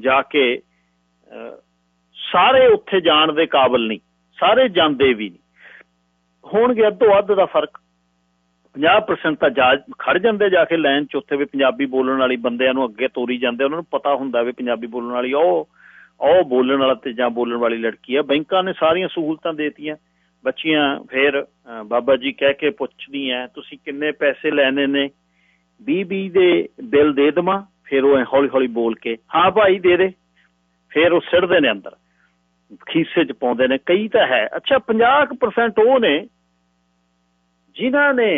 ਜਾ ਕੇ ਸਾਰੇ ਉੱਥੇ ਜਾਣ ਦੇ ਕਾਬਿਲ ਨਹੀਂ, ਸਾਰੇ ਜਾਂਦੇ ਵੀ ਨਹੀਂ। ਹੋਣਗੇ ਅੱਧੋ ਅੱਧ ਦਾ ਫ਼ਰਕ। 50% ਤਾਂ ਜਾ ਖੜ ਜਾਂਦੇ ਜਾ ਕੇ ਲਾਈਨ ਚ, ਉੱਥੇ ਵੀ ਪੰਜਾਬੀ ਬੋਲਣ ਵਾਲੀ ਬੰਦਿਆਂ ਨੂੰ ਅੱਗੇ ਤੋਰੀ ਜਾਂਦੇ, ਉਹਨਾਂ ਨੂੰ ਪਤਾ ਹੁੰਦਾ ਵੀ ਪੰਜਾਬੀ ਬੋਲਣ ਵਾਲੀ ਉਹ ਉਹ ਬੋਲਣ ਵਾਲਾ ਤੇ ਜਾਂ ਬੋਲਣ ਵਾਲੀ ਲੜਕੀ ਆ। ਬੈਂਕਾਂ ਨੇ ਸਾਰੀਆਂ ਸਹੂਲਤਾਂ ਦੇਤੀਆਂ। ਬੱਚੀਆਂ ਫੇਰ ਬਾਬਾ ਜੀ ਕਹਿ ਕੇ ਪੁੱਛਦੀਆਂ ਤੁਸੀਂ ਕਿੰਨੇ ਪੈਸੇ ਲੈਣੇ ਨੇ? 20 20 ਦੇ ਬਿੱਲ ਦੇ ਦਵਾਂ, ਫਿਰ ਉਹ ਹੌਲੀ ਹੌਲੀ ਬੋਲ ਕੇ, ਹਾਂ ਭਾਈ, ਦੇ ਦੇ। ਫਿਰ ਉਹ ਸਿਰਦੇ ਨੇ ਅੰਦਰ, ਖੀਸੇ 'ਚ ਪਾਉਂਦੇ ਨੇ, ਕਈ ਤਾਂ ਹੈ। ਅੱਛਾ 50% ਉਹ ਨੇ ਜਿਨ੍ਹਾਂ ਨੇ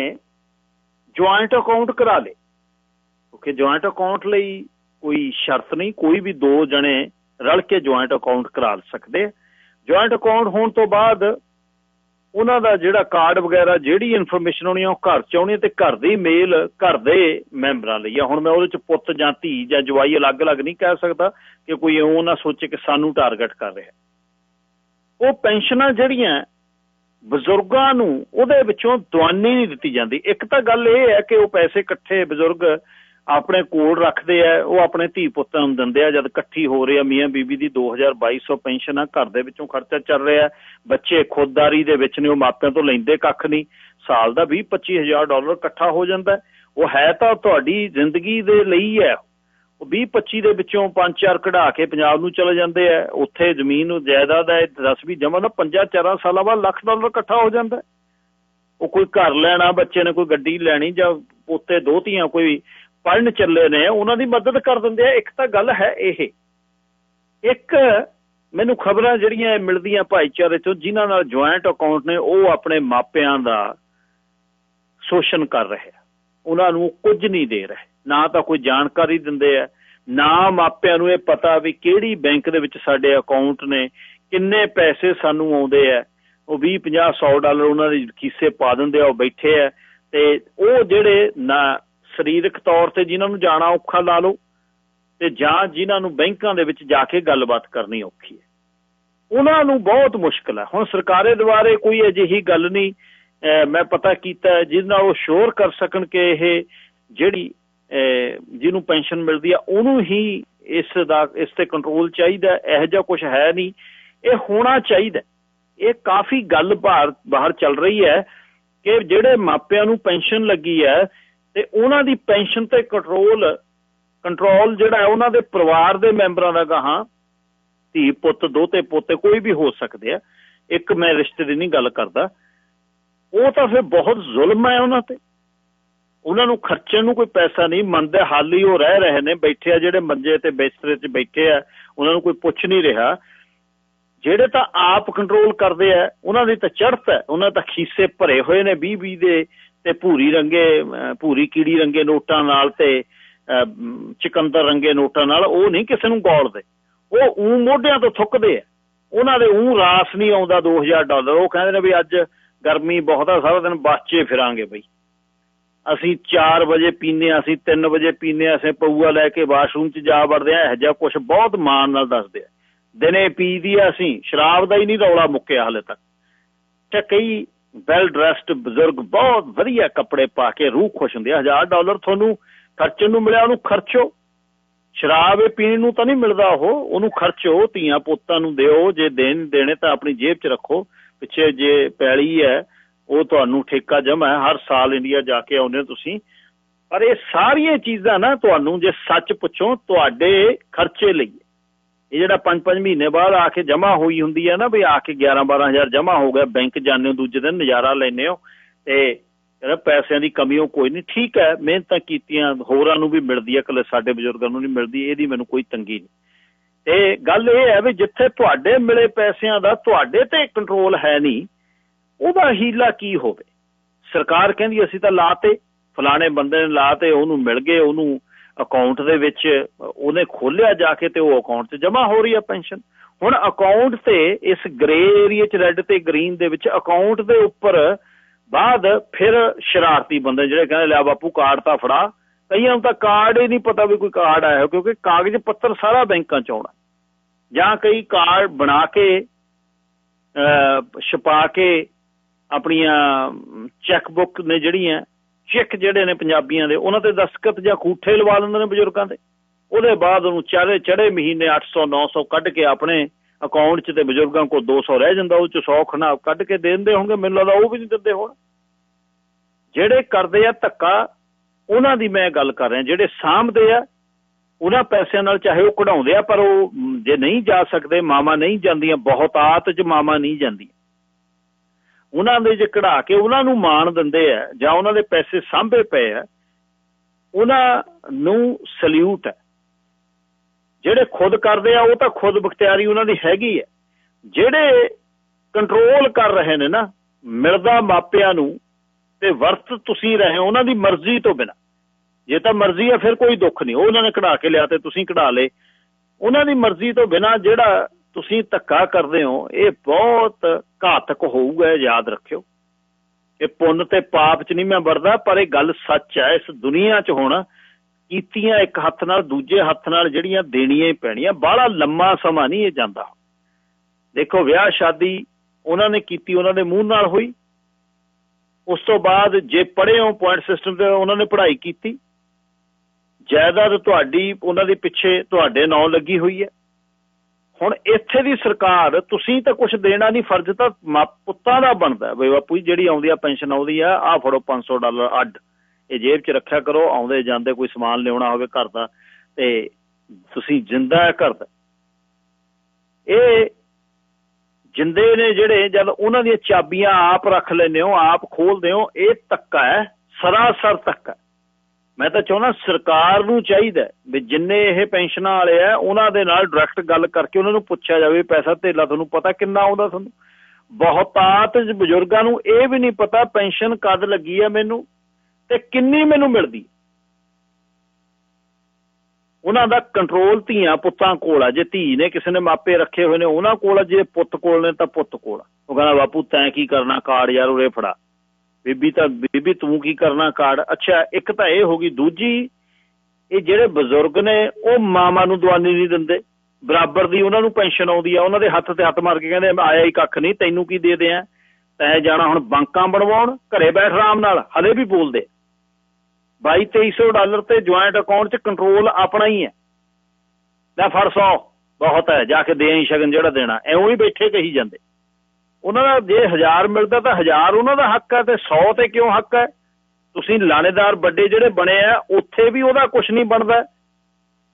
ਜੁਆਇੰਟ ਅਕਾਊਂਟ ਕਰਾ ਲੇ ਕਿਉਂਕਿ ਜੁਆਇੰਟ ਅਕਾਊਂਟ ਲਈ ਕੋਈ ਸ਼ਰਤ ਨਹੀਂ, ਕੋਈ ਵੀ ਦੋ ਜਣੇ ਰਲ ਕੇ ਜੁਆਇੰਟ ਅਕਾਊਂਟ ਕਰਾ ਸਕਦੇ ਜੁਆਇੰਟ ਅਕਾਊਂਟ ਹੋਣ ਤੋਂ ਬਾਅਦ ਉਹਨਾਂ ਦਾ ਜਿਹੜਾ ਕਾਰਡ ਵਗੈਰਾ, ਜਿਹੜੀ ਇਨਫੋਰਮੇਸ਼ਨ ਹੋਣੀ ਉਹ ਘਰ ਚ ਆਉਣੀ ਤੇ ਘਰ ਦੀ ਮੇਲ ਘਰ ਦੇ ਮੈਂਬਰਾਂ ਲਈ ਆ। ਹੁਣ ਮੈਂ ਉਹਦੇ ਚ ਪੁੱਤ ਜਾਂ ਧੀ ਜਾਂ ਜਵਾਈ ਅਲੱਗ-ਅਲੱਗ ਨਹੀਂ ਕਹਿ ਸਕਦਾ ਕਿ ਕੋਈ ਇਉਂ ਨਾ ਸੋਚੇ ਕਿ ਸਾਨੂੰ ਟਾਰਗੇਟ ਕਰ ਰਿਹਾ। ਉਹ ਪੈਨਸ਼ਨਾਂ ਜਿਹੜੀਆਂ ਬਜ਼ੁਰਗਾਂ ਨੂੰ ਉਹਦੇ ਵਿੱਚੋਂ ਦਵਾਨੀ ਨਹੀਂ ਦਿੱਤੀ ਜਾਂਦੀ। ਇੱਕ ਤਾਂ ਗੱਲ ਇਹ ਹੈ ਕਿ ਉਹ ਪੈਸੇ ਇਕੱਠੇ ਬਜ਼ੁਰਗ ਆਪਣੇ ਕੋਲ ਰੱਖਦੇ ਆ, ਉਹ ਆਪਣੇ ਧੀ ਪੁੱਤਾਂ ਨੂੰ ਦਿੰਦੇ ਆ, ਜਦ ਇਕੱਠੀ ਹੋ ਰਹੀ ਆ ਮੀਆਂ ਬੀਬੀ ਦੀ 2200 ਪੈਨਸ਼ਨ ਆ, ਘਰ ਦੇ ਵਿੱਚੋਂ ਖਰਚਾ ਚੱਲ ਰਿਹਾ ਬੱਚੇ ਖੁਦਦਾਰੀ ਦੇ ਵਿੱਚ ਨੇ, ਉਹ ਮਾਪਿਆਂ ਤੋਂ ਲੈਂਦੇ ਕੱਖ ਨਹੀਂ। ਸਾਲ ਦਾ 20 25000 ਡਾਲਰ ਇਕੱਠਾ ਹੋ ਜਾਂਦਾ ਉਹ ਹੈ ਤਾਂ ਤੁਹਾਡੀ ਜ਼ਿੰਦਗੀ ਦੇ ਲਈ ਹੈ। ਉਹ 20 25 ਦੇ ਵਿੱਚੋਂ 5-4 ਕਢਾ ਕੇ ਪੰਜਾਬ ਨੂੰ ਚਲੇ ਜਾਂਦੇ ਆ। ਉੱਥੇ ਜ਼ਮੀਨ ਨੂੰ ਜਾਇਦਾਦ ਹੈ 10 ਵੀ ਜਮਾ ਦਾ 5-4 ਸਾਲਾਂ ਬਾਅਦ ਲੱਖ ਡਾਲਰ ਇਕੱਠਾ ਹੋ ਜਾਂਦਾ ਉਹ ਕੋਈ ਘਰ ਲੈਣਾ, ਬੱਚੇ ਨੇ ਕੋਈ ਗੱਡੀ ਲੈਣੀ ਜਾਂ ਉੱਤੇ ਦੋਤੀਆਂ ਕੋਈ ਪੜਨ ਚੱਲੇ ਨੇ, ਉਹਨਾਂ ਦੀ ਮਦਦ ਕਰ ਦਿੰਦੇ ਆ। ਇੱਕ ਤਾਂ ਗੱਲ ਹੈ ਇਹ, ਇੱਕ ਮੈਨੂੰ ਖਬਰਾਂ ਜਿਹੜੀਆਂ ਮਿਲਦੀਆਂ ਭਾਈਚਾਰੇ ਤੋਂ ਜਿਨ੍ਹਾਂ ਨਾਲ ਜੁਆਇੰਟ ਅਕਾਊਂਟ ਨੇ, ਉਹ ਆਪਣੇ ਮਾਪਿਆਂ ਦਾ ਸ਼ੋਸ਼ਣ ਕਰ ਰਹੇ ਉਹਨਾਂ ਨੂੰ ਕੁਝ ਨਹੀਂ ਦੇ ਰਹੇ। ਨਾ ਤਾਂ ਕੋਈ ਜਾਣਕਾਰੀ ਦਿੰਦੇ ਆ, ਨਾ ਮਾਪਿਆਂ ਨੂੰ ਇਹ ਪਤਾ ਵੀ ਕਿਹੜੀ ਬੈਂਕ ਦੇ ਵਿੱਚ ਸਾਡੇ ਅਕਾਊਂਟ ਨੇ, ਕਿੰਨੇ ਪੈਸੇ ਸਾਨੂੰ ਆਉਂਦੇ ਆ। ਉਹ 20 50 100 ਡਾਲਰ ਉਹਨਾਂ ਦੇ ਖੀਸੇ ਪਾ ਦਿੰਦੇ ਆ, ਉਹ ਬੈਠੇ ਆ। ਤੇ ਉਹ ਜਿਹੜੇ ਨਾ ਸਰੀਰਕ ਤੌਰ ਤੇ ਜਿਨ੍ਹਾਂ ਨੂੰ ਜਾਣਾ ਔਖਾ ਲਾ ਲਓ ਤੇ ਜਾਂ ਜਿਨ੍ਹਾਂ ਨੂੰ ਬੈਂਕਾਂ ਦੇ ਵਿੱਚ ਜਾ ਕੇ ਗੱਲਬਾਤ ਕਰਨੀ ਔਖੀ ਹੈ। ਉਹਨਾਂ ਨੂੰ ਬਹੁਤ ਮੁਸ਼ਕਲ ਹੈ। ਹੁਣ ਸਰਕਾਰੇ ਦੁਆਰੇ ਕੋਈ ਅਜਿਹੀ ਗੱਲ ਨਹੀਂ ਮੈਂ ਪਤਾ ਕੀਤਾ ਜਿਸ ਨਾਲ ਉਹ ਸ਼ੋਰ ਕਰ ਸਕਣ ਕਿ ਇਹ ਜਿਹੜੀ ਜਿਹਨੂੰ ਪੈਨਸ਼ਨ ਮਿਲਦੀ ਆ, ਉਹਨੂੰ ਹੀ ਇਸ ਦਾ, ਇਸ ਤੇ ਕੰਟਰੋਲ ਚਾਹੀਦਾ ਇਹੋ ਜਿਹਾ ਕੁਝ ਹੈ ਨਹੀਂ। ਇਹ ਹੋਣਾ ਚਾਹੀਦਾ ਇਹ ਕਾਫੀ ਗੱਲ ਬਾਹਰ ਬਾਹਰ ਚੱਲ ਰਹੀ ਹੈ ਕਿ ਜਿਹੜੇ ਮਾਪਿਆਂ ਨੂੰ ਪੈਨਸ਼ਨ ਲੱਗੀ ਹੈ ਤੇ ਉਹਨਾਂ ਦੀ ਪੈਨਸ਼ਨ ਤੇ ਕੰਟਰੋਲ ਕੰਟਰੋਲ ਜਿਹੜਾ ਹੈ ਉਹਨਾਂ ਦੇ ਪਰਿਵਾਰ ਦੇ ਮੈਂਬਰਾਂ ਦਾ ਗਾਹਾਂ ਧੀ ਪੁੱਤ, ਦੋਤੇ ਪੋਤੇ ਕੋਈ ਵੀ ਹੋ ਸਕਦੇ ਆ। ਇੱਕ ਮੈਂ ਰਿਸ਼ਤੇ ਦੀ ਨਹੀਂ ਗੱਲ ਕਰਦਾ। ਉਹ ਤਾਂ ਫਿਰ ਬਹੁਤ ਜ਼ੁਲਮ ਹੈ ਉਹਨਾਂ ਤੇ। ਉਹਨਾਂ ਨੂੰ ਖਰਚੇ ਨੂੰ ਕੋਈ ਪੈਸਾ ਨਹੀਂ ਮੰਨਦੇ ਹਾਲੀ ਉਹ ਰਹਿ ਰਹੇ ਨੇ, ਬੈਠੇ ਆ ਜਿਹੜੇ ਮੰਜੇ ਤੇ ਬਿਸਤਰੇ 'ਚ ਬੈਠੇ ਆ, ਉਹਨਾਂ ਨੂੰ ਕੋਈ ਪੁੱਛ ਨਹੀਂ ਰਿਹਾ। ਜਿਹੜੇ ਤਾਂ ਆਪ ਕੰਟਰੋਲ ਕਰਦੇ ਆ, ਉਹਨਾਂ ਦੀ ਤਾਂ ਚੜਤ ਹੈ, ਉਹਨਾਂ ਤਾਂ ਖੀਸੇ ਭਰੇ ਹੋਏ ਨੇ 20 20 ਦੇ ਤੇ ਭੂਰੀ ਰੰਗੇ ਭੂਰੀ ਕੀੜੀ ਰੰਗੇ ਨੋਟਾਂ ਨਾਲ ਤੇ ਚਿਕੰਦਰ ਰੰਗੇ ਨੋਟਾਂ ਨਾਲ ਉਹ ਨਹੀਂ ਕਿਸੇ ਨੂੰ ਗੋਲਦੇ। ਉਹ ਉਹ ਮੋਢਿਆਂ ਤੋਂ ਥੁੱਕਦੇ ਆ। ਉਹਨਾਂ ਦੇ ਉਹ ਰਾਸ ਨਹੀਂ ਆਉਂਦਾ 2000 ਡਾਲਰ। ਉਹ ਕਹਿੰਦੇ ਨੇ ਵੀ ਅੱਜ ਗਰਮੀ ਬਹੁਤ ਆ, ਸਾਰਾ ਦਿਨ ਬਾਚੇ ਫਿਰਾਂਗੇ ਬਈ। ਅਸੀਂ 4 ਵਜੇ ਪੀਨੇ ਅਸੀਂ 3 ਵਜੇ ਪੀਨੇ ਅਸੀਂ ਪਊਆ ਲੈ ਕੇ ਵਾਸ਼ਰੂਮ 'ਚ ਜਾ ਵੜਦੇ ਆ, ਇਹ ਜਿਹਾ ਕੁਝ ਬਹੁਤ ਮਾਣ ਨਾਲ ਦੱਸਦੇ ਆ। ਦਿਨੇ ਪੀਦੀ ਆ ਅਸੀਂ, ਸ਼ਰਾਬ ਦਾ ਹੀ ਨਹੀਂ ਰੌਲਾ ਮੁੱਕਿਆ ਹਲੇ ਤੱਕ। ਤੇ ਕਈ ਵੈਲ ਡਰੈਸਡ ਬਜ਼ੁਰਗ, ਬਹੁਤ ਵਧੀਆ ਕੱਪੜੇ ਪਾ ਕੇ ਰੂਹ ਖੁਸ਼ ਹੁੰਦੇ ਆ। 1000 ਡਾਲਰ ਤੁਹਾਨੂੰ ਖਰਚਣ ਨੂੰ ਮਿਲਿਆ, ਉਹਨੂੰ ਖਰਚੋ। ਸ਼ਰਾਬ ਪੀਣ ਨੂੰ ਤਾਂ ਨਹੀਂ ਮਿਲਦਾ ਉਹ, ਉਹਨੂੰ ਖਰਚੋ, ਧੀਆਂ ਪੁੱਤਾਂ ਨੂੰ ਦਿਓ, ਜੇ ਦੇਣ ਦੇਣੇ ਤਾਂ ਆਪਣੀ ਜੇਬ 'ਚ ਰੱਖੋ। ਪਿੱਛੇ ਜੇ ਪੈਲੀ ਹੈ, ਉਹ ਤੁਹਾਨੂੰ ਠੇਕਾ ਜਮਾ ਹਰ ਸਾਲ ਇੰਡੀਆ ਜਾ ਕੇ ਆਉਂਦੇ ਤੁਸੀਂ। ਪਰ ਇਹ ਸਾਰੀਆਂ ਚੀਜ਼ਾਂ ਨਾ ਤੁਹਾਨੂੰ ਜੇ ਸੱਚ ਪੁੱਛੋ, ਤੁਹਾਡੇ ਖਰਚੇ ਲਈ ਇਹ ਜਿਹੜਾ 5-5 ਮਹੀਨੇ ਬਾਅਦ ਆ ਕੇ ਜਮਾ ਹੋਈ ਹੁੰਦੀ ਹੈ ਨਾ ਵੀ ਆ ਕੇ 11-12000 ਜਮਾ ਹੋ ਗਿਆ, ਬੈਂਕ ਜਾਂਦੇ ਹੋ, ਦੂਜੇ ਦਿਨ ਨਜ਼ਾਰਾ ਲੈਨੇ ਹੋ, ਤੇ ਜਿਹੜਾ ਪੈਸਿਆਂ ਦੀ ਕਮੀ ਉਹ ਕੋਈ ਨਹੀਂ। ਠੀਕ ਹੈ, ਮਿਹਨਤਾਂ ਕੀਤੀਆਂ, ਹੋਰਾਂ ਨੂੰ ਵੀ ਮਿਲਦੀ ਹੈ ਕੱਲੇ ਸਾਡੇ ਬਜ਼ੁਰਗਾਂ ਨੂੰ ਨਹੀਂ ਮਿਲਦੀ, ਇਹਦੀ ਮੈਨੂੰ ਕੋਈ ਤੰਗੀ ਨਹੀਂ। ਤੇ ਗੱਲ ਇਹ ਹੈ ਵੀ ਜਿੱਥੇ ਤੁਹਾਡੇ ਮਿਲੇ ਪੈਸਿਆਂ ਦਾ ਤੁਹਾਡੇ ਤੇ ਕੰਟਰੋਲ ਹੈ ਨਹੀਂ, ਉਹਦਾ ਹੀਲਾ ਕੀ ਹੋਵੇ? ਸਰਕਾਰ ਕਹਿੰਦੀ ਅਸੀਂ ਤਾਂ ਲਾਤੇ, ਫਲਾਣੇ ਬੰਦੇ ਨੇ ਲਾਤੇ, ਉਹਨੂੰ ਮਿਲ ਗਏ, ਉਹਨੂੰ ਅਕਾਊਂਟ ਦੇ ਵਿੱਚ, ਉਹਨੇ ਖੋਲਿਆ ਜਾ ਕੇ ਤੇ ਉਹ ਅਕਾਊਂਟ 'ਚ ਜਮ੍ਹਾਂ ਹੋ ਰਹੀ ਹੈ ਪੈਨਸ਼ਨ। ਹੁਣ ਅਕਾਊਂਟ ਤੇ, ਇਸ ਗ੍ਰੇ ਏਰੀਆ 'ਚ ਰੈੱਡ ਤੇ ਗ੍ਰੀਨ ਦੇ ਵਿੱਚ ਅਕਾਊਂਟ ਦੇ ਉੱਪਰ ਬਾਅਦ ਫਿਰ ਸ਼ਰਾਰਤੀ ਬੰਦੇ ਜਿਹੜੇ ਕਹਿੰਦੇ ਲਿਆ ਬਾਪੂ ਕਾਰਡ ਤਾਂ ਫੜਾ, ਕਈਆਂ ਨੂੰ ਤਾਂ ਕਾਰਡ ਹੀ ਨਹੀਂ ਪਤਾ ਵੀ ਕੋਈ ਕਾਰਡ ਆਇਆ ਕਿਉਂਕਿ ਕਾਗਜ਼ ਪੱਤਰ ਸਾਰਾ ਬੈਂਕਾਂ 'ਚ ਆਉਣਾ। ਜਾਂ ਕਈ ਕਾਰਡ ਬਣਾ ਕੇ ਛਪਾ ਕੇ ਆਪਣੀਆਂ ਚੈੱਕ ਬੁੱਕ ਨੇ ਜਿਹੜੀਆਂ ਚੈੱਕ ਜਿਹੜੇ ਨੇ ਪੰਜਾਬੀਆਂ ਦੇ, ਉਹਨਾਂ ਤੇ ਦਸਤਖਤ ਜਾਂ ਖੂਠੇ ਲਵਾ ਲੈਂਦੇ ਨੇ ਬਜ਼ੁਰਗਾਂ ਦੇ ਉਹਦੇ ਬਾਅਦ ਉਹਨੂੰ ਚਾਰੇ ਚੜੇ ਮਹੀਨੇ 800 900 ਕੱਢ ਕੇ ਆਪਣੇ ਅਕਾਊਂਟ 'ਚ ਤੇ ਬਜ਼ੁਰਗਾਂ ਕੋਲ 200 ਰਹਿ ਜਾਂਦਾ, ਉਹ 'ਚ 100 ਖਣਾ ਕੱਢ ਕੇ ਦੇ ਦਿੰਦੇ ਹੋਣਗੇ, ਮੈਨੂੰ ਲੱਗਦਾ ਉਹ ਵੀ ਨਹੀਂ ਦਿੰਦੇ ਹੋਣ। ਜਿਹੜੇ ਕਰਦੇ ਆ ਧੱਕਾ, ਉਹਨਾਂ ਦੀ ਮੈਂ ਗੱਲ ਕਰ ਰਿਹਾ, ਜਿਹੜੇ ਸਾਹਮਣੇ ਆ, ਉਹਨਾਂ ਪੈਸਿਆਂ ਨਾਲ ਚਾਹੇ ਉਹ ਕਢਾਉਂਦੇ ਆ, ਪਰ ਉਹ ਜੇ ਨਹੀਂ ਜਾ ਸਕਦੇ ਮਾਮਾ ਨਹੀਂ ਜਾਂਦੀਆਂ ਬਹੁਤਾਤ 'ਚ ਮਾਮਾ ਨਹੀਂ ਜਾਂਦੀਆਂ। ਉਹਨਾਂ ਦੇ ਜੇ ਕਢਾ ਕੇ ਉਹਨਾਂ ਨੂੰ ਮਾਣ ਦਿੰਦੇ ਆ ਜਾਂ ਉਹਨਾਂ ਦੇ ਪੈਸੇ ਸਾਂਭੇ ਪਏ ਆ, ਉਹਨਾਂ ਨੂੰ ਸਲੂਟ ਹੈ ਜਿਹੜੇ ਖੁਦ ਕਰਦੇ ਆ, ਉਹ ਤਾਂ ਖੁਦ ਬਖਤਿਆਰੀ ਉਹਨਾਂ ਦੀ ਹੈਗੀ ਹੈ ਜਿਹੜੇ ਕੰਟਰੋਲ ਕਰ ਰਹੇ ਨੇ ਨਾ, ਮਿਲਦਾ ਮਾਪਿਆਂ ਨੂੰ ਤੇ ਵਰਤ ਤੁਸੀਂ ਰਹੇ ਉਹਨਾਂ ਦੀ ਮਰਜ਼ੀ ਤੋਂ ਬਿਨਾ। ਜੇ ਤਾਂ ਮਰਜ਼ੀ ਹੈ ਫਿਰ ਕੋਈ ਦੁੱਖ ਨਹੀਂ। ਉਹਨਾਂ ਨੇ ਕਢਾ ਕੇ ਲਿਆ ਤੇ ਤੁਸੀਂ ਕਢਾ ਲੇ ਉਹਨਾਂ ਦੀ ਮਰਜ਼ੀ ਤੋਂ ਬਿਨਾ ਜਿਹੜਾ ਤੁਸੀਂ ਧੱਕਾ ਕਰਦੇ ਹੋ, ਇਹ ਬਹੁਤ ਘਾਤਕ ਹੋਊਗਾ ਯਾਦ ਰੱਖਿਓ। ਇਹ ਪੁੰਨ ਤੇ ਪਾਪ 'ਚ ਨਹੀਂ ਮੈਂ ਵਰਦਾ ਪਰ ਇਹ ਗੱਲ ਸੱਚ ਹੈ, ਇਸ ਦੁਨੀਆ 'ਚ ਹੁਣ ਕੀਤੀਆਂ ਇੱਕ ਹੱਥ ਨਾਲ, ਦੂਜੇ ਹੱਥ ਨਾਲ ਜਿਹੜੀਆਂ ਦੇਣੀਆਂ ਹੀ ਪੈਣੀਆਂ, ਬਾਹਲਾ ਲੰਮਾ ਸਮਾਂ ਨਹੀਂ ਇਹ ਜਾਂਦਾ। ਦੇਖੋ, ਵਿਆਹ, ਸ਼ਾਦੀ ਉਹਨਾਂ ਨੇ ਕੀਤੀ, ਉਹਨਾਂ ਦੇ ਮੂੰਹ ਨਾਲ ਹੋਈ। ਉਸ ਤੋਂ ਬਾਅਦ ਜੇ ਪੜ੍ਹੇ ਹੋ ਪੁਆਇੰਟ ਸਿਸਟਮ ਤੇ, ਉਹਨਾਂ ਨੇ ਪੜ੍ਹਾਈ ਕੀਤੀ। ਜਾਇਦਾਦ ਤੁਹਾਡੀ, ਉਹਨਾਂ ਦੇ ਪਿੱਛੇ ਤੁਹਾਡੇ ਨਾਂ ਲੱਗੀ ਹੋਈ ਹੈ। ਹੁਣ ਇੱਥੇ ਦੀ ਸਰਕਾਰ, ਤੁਸੀਂ ਤਾਂ ਕੁਝ ਦੇਣਾ ਨਹੀਂ, ਫਰਜ਼ ਤਾਂ ਪੁੱਤਾਂ ਦਾ ਬਣਦਾ ਬਈ ਬਾਪੂ ਜੀ, ਜਿਹੜੀ ਆਉਂਦੀ ਆ ਪੈਨਸ਼ਨ, ਆਉਂਦੀ ਆ ਆ ਫੜੋ 500 ਡਾਲਰ ਅੱਡ। ਇਹ ਜੇਬ 'ਚ ਰੱਖਿਆ ਕਰੋ, ਆਉਂਦੇ ਜਾਂਦੇ ਕੋਈ ਸਮਾਨ ਲਿਆਉਣਾ ਹੋਵੇ ਘਰ ਦਾ, ਤੇ ਤੁਸੀਂ ਜਿੰਦਾ ਹੈ ਘਰ ਦਾ। ਇਹ ਜਿੰਦੇ ਨੇ ਜਿਹੜੇ, ਜਦ ਉਹਨਾਂ ਦੀਆਂ ਚਾਬੀਆਂ ਆਪ ਰੱਖ ਲੈਂਦੇ ਹੋ, ਆਪ ਖੋਲਦੇ ਹੋ, ਇਹ ਤੱਕਾ ਹੈ, ਸਰਾਸਰ ਤੱਕਾ ਮੈਂ ਤਾਂ ਚਾਹੁੰਦਾ ਸਰਕਾਰ ਨੂੰ ਚਾਹੀਦਾ ਵੀ ਜਿੰਨੇ ਇਹ ਪੈਨਸ਼ਨਾਂ ਵਾਲੇ ਆ, ਉਹਨਾਂ ਦੇ ਨਾਲ ਡਾਇਰੈਕਟ ਗੱਲ ਕਰਕੇ ਉਹਨਾਂ ਨੂੰ ਪੁੱਛਿਆ ਜਾਵੇ ਪੈਸਾ ਧੇਲਾ ਤੁਹਾਨੂੰ ਪਤਾ ਕਿੰਨਾ ਆਉਂਦਾ ਤੁਹਾਨੂੰ। ਬਹੁਤਾਤ ਬਜ਼ੁਰਗਾਂ ਨੂੰ ਇਹ ਵੀ ਨਹੀਂ ਪਤਾ ਪੈਨਸ਼ਨ ਕਦ ਲੱਗੀ ਹੈ ਮੈਨੂੰ ਤੇ ਕਿੰਨੀ ਮੈਨੂੰ ਮਿਲਦੀ ਉਹਨਾਂ ਦਾ ਕੰਟਰੋਲ ਧੀਆਂ ਪੁੱਤਾਂ ਕੋਲ ਆ, ਜੇ ਧੀ ਨੇ ਕਿਸੇ ਨੇ ਮਾਪੇ ਰੱਖੇ ਹੋਏ ਨੇ, ਉਹਨਾਂ ਕੋਲ ਆ, ਜੇ ਪੁੱਤ ਕੋਲ ਨੇ ਤਾਂ ਪੁੱਤ ਕੋਲ ਉਹ ਕਹਿੰਦਾ, ਬਾਪੂ ਤੈਂ ਕੀ ਕਰਨਾ, ਕਾਰਡ ਯਾਰ ਉਰੇ ਫੜਾ। ਬੀਬੀ ਤਾਂ, ਬੀਬੀ ਤੂੰ ਕੀ ਕਰਨਾ ਕਾਰਡ? ਅੱਛਾ, ਇੱਕ ਤਾਂ ਇਹ ਹੋ ਗਈ, ਦੂਜੀ, ਇਹ ਜਿਹੜੇ ਬਜ਼ੁਰਗ ਨੇ, ਉਹ ਮਾਮਾ ਨੂੰ ਦਵਾਨੀ ਨਹੀਂ ਦਿੰਦੇ। ਬਰਾਬਰ ਦੀ ਉਹਨਾਂ ਨੂੰ ਪੈਨਸ਼ਨ ਆਉਂਦੀ ਆ, ਉਹਨਾਂ ਦੇ ਹੱਥ ਤੇ ਹੱਥ ਮਾਰ ਕੇ ਕਹਿੰਦੇ ਆਇਆ ਹੀ ਕੱਖ ਨਹੀਂ, ਤੈਨੂੰ ਕੀ ਦੇ ਆ ਤੈਂ ਜਾਣਾ ਹੁਣ ਬੰਕਾਂ ਬਣਵਾਉਣ, ਘਰੇ ਬੈਠ ਆਰਾਮ ਨਾਲ, ਹਲੇ ਵੀ ਬੋਲਦੇ 22 2300 ਡਾਲਰ ਤੇ ਜੁਆਇੰਟ ਅਕਾਊਂਟ 'ਚ ਕੰਟਰੋਲ ਆਪਣਾ ਹੀ ਹੈ ਲੈ ਫਰਸੋ ਬਹੁਤ ਹੈ, ਜਾ ਕੇ ਦੇ ਸ਼ਗਨ ਜਿਹੜਾ ਦੇਣਾ, ਐਉਂ ਹੀ ਬੈਠੇ ਕਹੀ ਜਾਂਦੇ। ਉਹਨਾਂ ਦਾ ਜੇ 1000 ਮਿਲਦਾ ਤਾਂ 1000 ਉਹਨਾਂ ਦਾ ਹੱਕ ਹੈ ਤੇ 100 ਤੇ ਕਿਉਂ ਹੱਕ ਹੈ? ਤੁਸੀਂ ਲਾਣੇਦਾਰ ਵੱਡੇ ਜਿਹੜੇ ਬਣੇ ਆ, ਉੱਥੇ ਵੀ ਉਹਦਾ ਕੁਝ ਨਹੀਂ ਬਣਦਾ।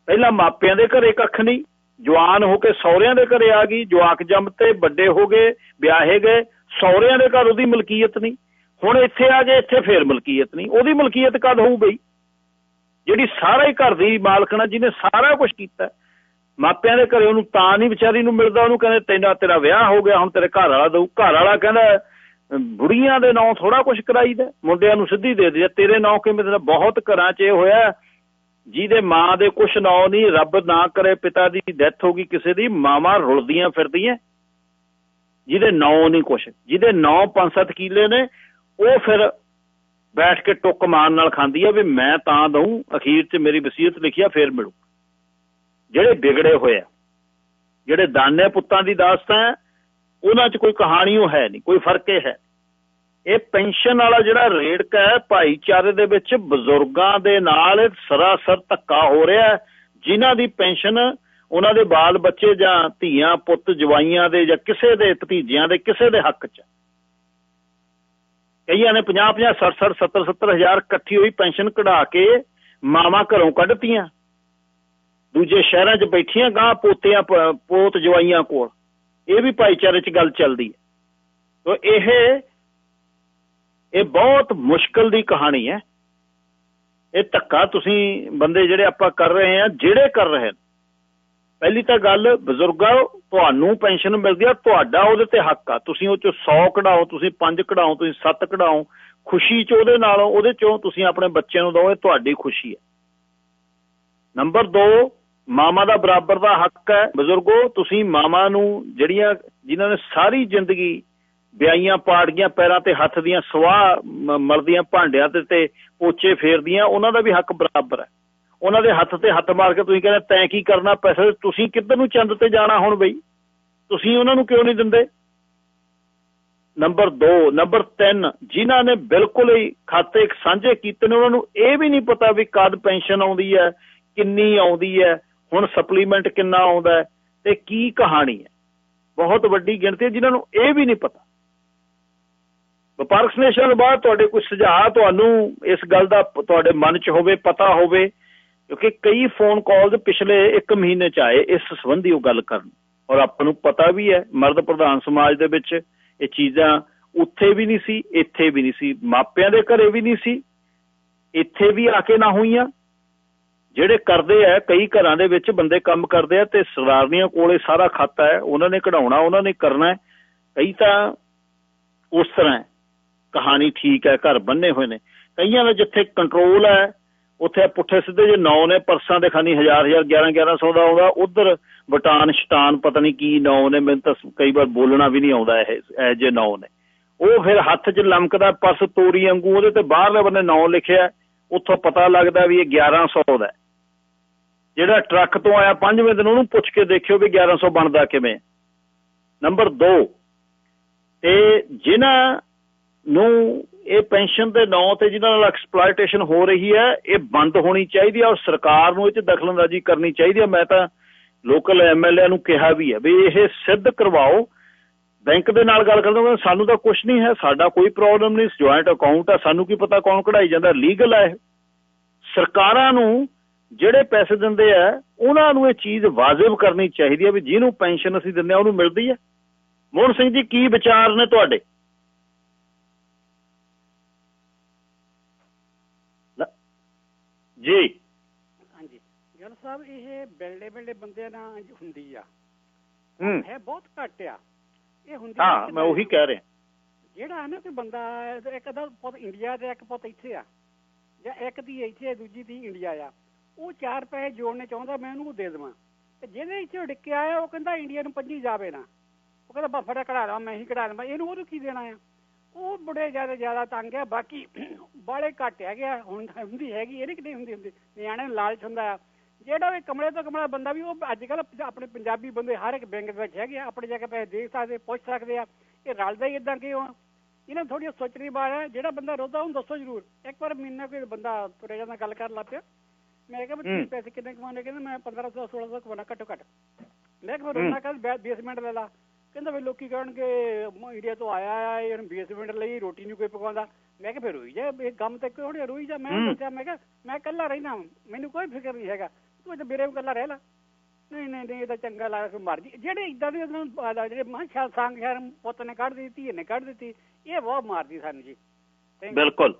ਪਹਿਲਾਂ ਮਾਪਿਆਂ ਦੇ ਘਰੇ ਕੱਖ ਨਹੀਂ, ਜਵਾਨ ਹੋ ਕੇ ਸਹੁਰਿਆਂ ਦੇ ਘਰੇ ਆ ਗਈ, ਜਵਾਕ ਜੰਮ ਤੇ ਵੱਡੇ ਹੋ ਗਏ, ਵਿਆਹੇ ਗਏ, ਸਹੁਰਿਆਂ ਦੇ ਘਰ ਉਹਦੀ ਮਲਕੀਅਤ ਨਹੀਂ। ਹੁਣ ਇੱਥੇ ਆ ਗਏ ਇੱਥੇ ਫੇਰ ਮਲਕੀਅਤ ਨਹੀਂ। ਉਹਦੀ ਮਲਕੀਅਤ ਕਦ ਹੋਊ ਬਈ? ਜਿਹੜੀ ਸਾਰਾ ਹੀ ਘਰ ਦੀ ਮਾਲਕਣਾ ਜਿਹਨੇ ਸਾਰਾ ਕੁਝ ਕੀਤਾ। ਮਾਪਿਆਂ ਦੇ ਘਰੇ ਉਹਨੂੰ ਤਾਂ ਨਹੀਂ ਵਿਚਾਰੀ ਨੂੰ ਮਿਲਦਾ, ਉਹਨੂੰ ਕਹਿੰਦੇ ਤੈਨਾਂ ਤੇਰਾ ਵਿਆਹ ਹੋ ਗਿਆ, ਹੁਣ ਤੇਰੇ ਘਰ ਵਾਲਾ ਦਊ। ਘਰ ਵਾਲਾ ਕਹਿੰਦਾ ਬੁੜੀਆਂ ਦੇ ਨਾਂ ਥੋੜਾ ਕੁਝ ਕਰਾਈਦਾ ਮੁੰਡਿਆਂ ਨੂੰ ਸਿੱਧੀ ਦੇ ਦੇ। ਤੇਰੇ ਨਾਂ ਕਿਵੇਂ ਦੇ ਬਹੁਤ ਘਰਾਂ 'ਚ ਇਹ ਹੋਇਆ। ਜਿਹਦੇ ਮਾਂ ਦੇ ਕੁਛ ਨਾਂ ਨਹੀਂ, ਰੱਬ ਨਾ ਕਰੇ ਪਿਤਾ ਦੀ ਡੈਥ ਹੋ ਗਈ ਕਿਸੇ ਦੀ, ਮਾਵਾਂ ਰੁਲਦੀਆਂ ਫਿਰਦੀਆਂ। ਜਿਹਦੇ ਨਾਂ ਨਹੀਂ ਕੁਛ। ਜਿਹਦੇ ਨਾਂ 5-7 ਕਿੱਲੇ ਨੇ, ਉਹ ਫਿਰ ਬੈਠ ਕੇ ਟੁੱਕ ਮਾਰਨ ਨਾਲ ਖਾਂਦੀ ਆ ਵੀ ਮੈਂ ਤਾਂ ਦਊ, ਅਖੀਰ 'ਚ ਮੇਰੀ ਵਸੀਅਤ ਲਿਖੀ ਆ, ਫੇਰ ਮਿਲੂ। ਜਿਹੜੇ ਵਿਗੜੇ ਹੋਏ ਆ, ਜਿਹੜੇ ਦਾਨੇ ਪੁੱਤਾਂ ਦੀ ਦਾਸਤਾਂ ਹੈ, ਉਹਨਾਂ 'ਚ ਕੋਈ ਕਹਾਣੀ ਉਹ ਹੈ ਨਹੀਂ, ਕੋਈ ਫ਼ਰਕ ਇਹ ਹੈ। ਇਹ ਪੈਨਸ਼ਨ ਵਾਲਾ ਜਿਹੜਾ ਰੇੜਕ ਹੈ, ਭਾਈਚਾਰੇ ਦੇ ਵਿੱਚ ਬਜ਼ੁਰਗਾਂ ਦੇ ਨਾਲ ਸਰਾਸਰ ਧੱਕਾ ਹੋ ਰਿਹਾ ਜਿਨ੍ਹਾਂ ਦੀ ਪੈਨਸ਼ਨ ਉਹਨਾਂ ਦੇ ਬਾਲ ਬੱਚੇ ਜਾਂ ਧੀਆਂ, ਪੁੱਤ, ਜਵਾਈਆਂ ਦੇ ਜਾਂ ਕਿਸੇ ਦੇ ਭਤੀਜਿਆਂ ਦੇ, ਕਿਸੇ ਦੇ ਹੱਕ 'ਚ। ਕਈਆਂ ਨੇ 50 50 60 60 70 70 ਹਜ਼ਾਰ ਇਕੱਠੀ ਹੋਈ ਪੈਨਸ਼ਨ ਕਢਾ ਕੇ ਮਾਵਾਂ ਘਰੋਂ ਕੱਢਤੀਆਂ। ਦੂਜੇ ਸ਼ਹਿਰਾਂ 'ਚ ਬੈਠੀਆਂ ਗਾਂ ਪੋਤਿਆਂ ਪੋਤ ਜਵਾਈਆਂ ਕੋਲ। ਇਹ ਵੀ ਭਾਈਚਾਰੇ 'ਚ ਗੱਲ ਚੱਲਦੀ ਹੈ। ਤੋ ਇਹ ਇਹ ਬਹੁਤ ਮੁਸ਼ਕਲ ਦੀ ਕਹਾਣੀ ਹੈ। ਇਹ ਧੱਕਾ ਤੁਸੀਂ ਬੰਦੇ ਜਿਹੜੇ ਆਪਾਂ ਕਰ ਰਹੇ ਆ ਜਿਹੜੇ ਕਰ ਰਹੇ ਨੇ। ਪਹਿਲੀ ਤਾਂ ਗੱਲ, ਬਜ਼ੁਰਗਾਂ ਤੁਹਾਨੂੰ ਪੈਨਸ਼ਨ ਮਿਲਦੀ ਆ, ਤੁਹਾਡਾ ਉਹਦੇ ਤੇ ਹੱਕ ਆ। ਤੁਸੀਂ ਉਹ ਚੋਂ 100 ਕਢਾਓ, ਤੁਸੀਂ 5 ਕਢਾਓ, ਤੁਸੀਂ 7 ਕਢਾਓ। ਖੁਸ਼ੀ ਚ ਉਹਦੇ ਨਾਲ, ਉਹਦੇ ਚੋਂ ਤੁਸੀਂ ਆਪਣੇ ਬੱਚਿਆਂ ਨੂੰ ਦਿਓ, ਇਹ ਤੁਹਾਡੀ ਖੁਸ਼ੀ ਹੈ। ਨੰਬਰ 2 ਮਾਮਾ ਦਾ ਬਰਾਬਰ ਦਾ ਹੱਕ ਹੈ। ਬਜ਼ੁਰਗੋ, ਤੁਸੀਂ ਮਾਮਾ ਨੂੰ ਜਿਹੜੀਆਂ ਜਿਨ੍ਹਾਂ ਨੇ ਸਾਰੀ ਜ਼ਿੰਦਗੀ ਵਿਆਈਆਂ ਪਾੜੀਆਂ, ਪੈਰਾਂ ਤੇ ਹੱਥ ਦੀਆਂ, ਸਵਾਹ ਮਲਦੀਆਂ, ਭਾਂਡਿਆਂ ਤੇ ਤੇ ਪੋਚੇ ਫੇਰਦੀਆਂ, ਉਹਨਾਂ ਦਾ ਵੀ ਹੱਕ ਬਰਾਬਰ ਹੈ। ਉਹਨਾਂ ਦੇ ਹੱਥ ਤੇ ਹੱਥ ਮਾਰ ਕੇ ਤੁਸੀਂ ਕਹਿੰਦੇ, ਤੈਂ ਕੀ ਕਰਨਾ ਪੈਸੇ ਤੁਸੀਂ ਕਿੱਧਰ ਨੂੰ ਚੰਦ ਤੇ ਜਾਣਾ ਹੁਣ ਬਈ? ਤੁਸੀਂ ਉਹਨਾਂ ਨੂੰ ਕਿਉਂ ਨਹੀਂ ਦਿੰਦੇ? ਨੰਬਰ 2 ਨੰਬਰ 3 ਜਿਨ੍ਹਾਂ ਨੇ ਬਿਲਕੁਲ ਹੀ ਖਾਤੇ ਸਾਂਝੇ ਕੀਤੇ ਨੇ, ਉਹਨਾਂ ਨੂੰ ਇਹ ਵੀ ਨਹੀਂ ਪਤਾ ਵੀ ਕਦ ਪੈਨਸ਼ਨ ਆਉਂਦੀ ਹੈ, ਕਿੰਨੀ ਆਉਂਦੀ ਹੈ। ਹੁਣ ਸਪਲੀਮੈਂਟ ਕਿੰਨਾ ਆਉਂਦਾ ਤੇ ਕੀ ਕਹਾਣੀ ਹੈ। ਬਹੁਤ ਵੱਡੀ ਗਿਣਤੀ ਜਿਨ੍ਹਾਂ ਨੂੰ ਇਹ ਵੀ ਨਹੀਂ ਪਤਾ। ਵਪਾਰਕ ਸਨੇਸ਼ਾਂ ਤੋਂ ਬਾਅਦ ਤੁਹਾਡੇ ਕੋਈ ਸੁਝਾਅ ਤੁਹਾਨੂੰ ਇਸ ਗੱਲ ਦਾ ਤੁਹਾਡੇ ਮਨ 'ਚ ਹੋਵੇ, ਪਤਾ ਹੋਵੇ, ਕਿਉਂਕਿ ਕਈ ਫੋਨ ਕਾਲਸ ਪਿਛਲੇ 1 ਮਹੀਨੇ 'ਚ ਆਏ ਇਸ ਸੰਬੰਧੀ ਉਹ ਗੱਲ ਕਰਨ। ਔਰ ਆਪਾਂ ਨੂੰ ਪਤਾ ਵੀ ਹੈ, ਮਰਦ ਪ੍ਰਧਾਨ ਸਮਾਜ ਦੇ ਵਿੱਚ ਇਹ ਚੀਜ਼ਾਂ ਉੱਥੇ ਵੀ ਨਹੀਂ ਸੀ, ਇੱਥੇ ਵੀ ਨਹੀਂ ਸੀ, ਮਾਪਿਆਂ ਦੇ ਘਰੇ ਵੀ ਨਹੀਂ ਸੀ, ਇੱਥੇ ਵੀ ਆ ਕੇ ਨਾ ਹੋਈਆਂ। ਜਿਹੜੇ ਕਰਦੇ ਆ, ਕਈ ਘਰਾਂ ਦੇ ਵਿੱਚ ਬੰਦੇ ਕੰਮ ਕਰਦੇ ਆ ਤੇ ਸਰਦਾਰਨੀਆਂ ਕੋਲੇ ਸਾਰਾ ਖਾਤਾ ਹੈ, ਉਹਨਾਂ ਨੇ ਕਢਾਉਣਾ, ਉਹਨਾਂ ਨੇ ਕਰਨਾ ਕਈ ਤਾਂ ਉਸ ਤਰ੍ਹਾਂ ਕਹਾਣੀ ਠੀਕ ਹੈ, ਘਰ ਬੰਨੇ ਹੋਏ ਨੇ। ਕਈਆਂ ਦਾ ਜਿੱਥੇ ਕੰਟਰੋਲ ਹੈ, ਉੱਥੇ ਪੁੱਠੇ ਸਿੱਧੇ ਜੇ ਨੌ ਨੇ, ਪਰਸਾਂ ਦੇ ਖਾਨੀ 1000 1000 11 1100 ਦਾ ਆਉਂਦਾ, ਉਧਰ ਬਟਾਨ ਸ਼ਟਾਨ ਪਤਾ ਨਹੀਂ ਕੀ ਨੌ ਨੇ, ਮੈਨੂੰ ਤਾਂ ਕਈ ਵਾਰ ਬੋਲਣਾ ਵੀ ਨਹੀਂ ਆਉਂਦਾ ਇਹ ਇਹ ਜੇ ਨੌ ਨੇ। ਉਹ ਫਿਰ ਹੱਥ 'ਚ ਲਮਕਦਾ, ਪਰਸ ਤੋਰੀ ਵਾਂਗੂ ਉਹਦੇ ਤੇ ਬਾਹਰਲੇ ਬੰਨੇ ਨੌ ਲਿਖਿਆ ਉੱਥੋਂ ਪਤਾ ਲੱਗਦਾ ਵੀ ਇਹ 1100 ਦਾ ਜਿਹੜਾ ਟਰੱਕ ਤੋਂ ਆਇਆ ਪੰਜਵੇਂ ਦਿਨ ਉਹਨੂੰ ਪੁੱਛ ਕੇ ਦੇਖਿਓ ਵੀ 1100 ਬਣਦਾ ਕਿਵੇਂ ਨੰਬਰ 2 ਤੇ ਜਿਨ੍ਹਾਂ ਨੂੰ ਇਹ ਪੈਨਸ਼ਨ ਦੇ ਨਾਂ ਤੇ ਜਿਨ੍ਹਾਂ ਨਾਲ ਐਕਸਪਲੋਇਟੇਸ਼ਨ ਹੋ ਰਹੀ ਹੈ, ਇਹ ਬੰਦ ਹੋਣੀ ਚਾਹੀਦੀ ਹੈ ਔਰ ਸਰਕਾਰ ਨੂੰ ਇਹ 'ਚ ਦਖਲਅੰਦਾਜ਼ੀ ਕਰਨੀ ਚਾਹੀਦੀ ਹੈ। ਮੈਂ ਤਾਂ ਲੋਕਲ ਐਮਐਲਏ ਨੂੰ ਕਿਹਾ ਵੀ ਹੈ ਵੀ ਇਹ ਸਿੱਧ ਕਰਵਾਓ ਬੈਂਕ ਦੇ ਨਾਲ ਗੱਲ ਕਰਦੇ ਹਾਂ ਸਾਨੂੰ ਤਾਂ ਕੁਝ ਨਹੀਂ ਹੈ ਸਾਡਾ ਕੋਈ ਪ੍ਰੋਬਲਮ ਨਹੀਂ ਜੁਆਇੰਟ ਅਕਾਊਂਟ ਹੈ ਸਾਨੂੰ ਕੀ ਪਤਾ ਕੌਣ ਕਢਾਈ ਜਾਂਦਾ ਲੀਗਲ ਹੈ ਇਹ। ਸਰਕਾਰਾਂ ਨੂੰ ਜਿਹੜੇ ਪੈਸੇ ਦਿੰਦੇ ਆ ਉਹਨਾਂ ਨੂੰ ਇਹ ਚੀਜ਼ ਵਾਜਿਬ ਕਰਨੀ ਚਾਹੀਦੀ ਹੈ ਵੀ ਜਿਹਨੂੰ ਪੈਨਸ਼ਨ ਅਸੀਂ ਦਿੰਦੇ ਆ ਉਹਨੂੰ ਮਿਲਦੀ ਹੈ ਮੋਹਨ ਸਿੰਘ ਜੀ ਕੀ ਵਿਚਾਰ ਨੇ ਤੁਹਾਡੇ? ਜੀ। ਹਾਂਜੀ। ਗਿੱਲ ਸਾਹਿਬ ਇਹ ਬਿਲਡੇ ਬਿਲਡੇ ਬੰਦਿਆਂ ਨਾਲ ਹੁੰਦੀ ਆ। ਹੂੰ। ਹੈ ਬਹੁਤ ਘੱਟ ਆ। ਇਹ ਹੁੰਦੀ ਹਾਂ ਮੈਂ ਉਹੀ? ਕਹਿ ਰਿਹਾ। ਜਿਹੜਾ ਹੈ ਨਾ ਕੋਈ ਬੰਦਾ ਇੱਕ ਦਾ ਪੁੱਤ ਇੰਡੀਆ ਤੇ ਇੱਕ ਪੁੱਤ ਇੱਥੇ ਆ ਜਾਂ ਇੱਕ ਦੀ ਇੱਥੇ ਦੂਜੀ ਦੀ ਇੰਡੀਆ ਆ ਉਹ ਚਾਰ ਪੈਸੇ ਜੋੜਨੇ ਚਾਹੁੰਦਾ ਮੈਂ ਉਹਨੂੰ ਦੇ ਦੇਵਾਂ। ਤੇ ਜਿਹਦੇ ਇੱਥੇ ਡਿੱਕਿਆ ਆ ਉਹ ਕਹਿੰਦਾ ਇੰਡੀਆ ਨੂੰ ਪੰਜੀ ਜਾਵੇ ਨਾ। ਉਹ ਕਹਿੰਦਾ ਬਫੜਾ ਕਢਾ ਲਵਾਂ ਮੈਂ ਹੀ ਕਢਾ ਲਵਾਂ ਇਹਨੂੰ ਉਹਨੂੰ ਕੀ ਦੇਣਾ ਆ? ਉਹ ਬੜੇ ਜ਼ਿਆਦਾ ਜ਼ਿਆਦਾ ਤੰਗ ਆ। ਬਾਕੀ ਬਾਲੇ ਘੱਟ ਹੈਗੇ ਹੁਣ ਹੁੰਦੀ ਹੈਗੀ ਇਹ ਨਹੀਂ ਕਿਤੇ ਹੁੰਦੀ ਹੁੰਦੀ। ਨਿਆਣੇ ਨੂੰ ਲਾਲਚ ਹੁੰਦਾ ਆ। ਜਿਹੜਾ ਵੀ ਕਮਲੇ ਤੋਂ ਕਮਲਾ ਬੰਦਾ ਵੀ ਉਹ ਅੱਜ ਕੱਲ ਆਪਣੇ ਪੰਜਾਬੀ ਬੰਦੇ ਹਰ ਇੱਕ ਬੈਂਕ ਦੇ ਵਿੱਚ ਹੈਗੇ ਆ ਆਪਣੀ ਜਗ੍ਹਾ ਪੈਸੇ ਦੇ ਸਕਦੇ ਪੁੱਛ ਸਕਦੇ ਆ ਇਹ ਰਲਦਾ ਹੀ ਇਦਾਂ ਕਿਉਂ ਆ? ਇਹਨਾਂ ਨੂੰ ਥੋੜੀ ਸੋਚਣੀ ਬਾਤ ਹੈ ਜਿਹੜਾ ਬੰਦਾ ਰੋਦਾ ਉਹਨੂੰ ਦੱਸੋ ਜ਼ਰੂਰ। ਇੱਕ ਵਾਰ ਮਹੀਨਾ ਕੋਈ ਬੰਦਾ ਤੁਰਿਆ ਜਾਂਦਾ ਗੱਲ ਕਰਨ ਲੱਗ ਪਿਆ। ਮੈਂ ਕਿਹਾ ਵੀ ਤੁਸੀਂ। ਪੈਸੇ ਕਿੰਨੇ ਕਮਾਉਂਦੇ? ਕਹਿੰਦਾ ਮੈਂ 1500 1600 ਕਮਾਉਣਾ ਘੱਟੋ ਘੱਟ। ਮੈਂ ਕਿਹਾ। ਰੋਣਾ ਕੱਲ ਬੇਸਮੈਂਟ ਲੈ ਲਾ। ਕਹਿੰਦਾ ਵੀ ਲੋਕੀ ਕਹਿਣਗੇ ਇੰਡੀਆ ਤੋਂ ਆਇਆ ਆ ਇਹ ਬੇਸਮੈਂਟ ਲਈ ਰੋਟੀ ਨਹੀਂ ਕੋਈ ਪਕਾਉਂਦਾ। ਮੈਂ ਕਿਹਾ ਫਿਰ ਰੋਈ ਜਾ ਇਹ ਕੰਮ ਤੇ ਕੋਈ ਰੋਈ ਜਾ? ਮੈਂ ਹੂੰ। ਸੋਚਿਆ ਮੈਂ ਕਿਹਾ ਮੈਂ ਇਕੱਲਾ ਰਹਿਣਾ ਮੈਨੂੰ ਕੋਈ ਫਿਕਰ ਨਹੀਂ ਹੈਗਾ। ਤੂੰ ਇੱਥੇ ਮੇਰੇ ਇਕੱਲਾ ਰਹਿ ਨਹੀਂ ਨਹੀਂ ਨਹੀਂ, ਇਹ ਤਾਂ ਚੰਗਾ ਲੱਗਦਾ ਕੋਈ ਮਰਜ਼ੀ ਜਿਹੜੇ ਇਦਾਂ ਦੇ ਉਹਨਾਂ ਨੂੰ ਜਿਹੜੇ ਮਾਂ ਸੰਗ ਯਾਰ ਪੁੱਤ ਨੇ ਕੱਢ ਦਿੱਤੀ ਧੀ ਕੱਢ ਦਿੱਤੀ, ਇਹ ਬਹੁਤ ਮਾਰਦੀ ਸਾਨੂੰ ਜੀ। ਬਿਲਕੁਲ।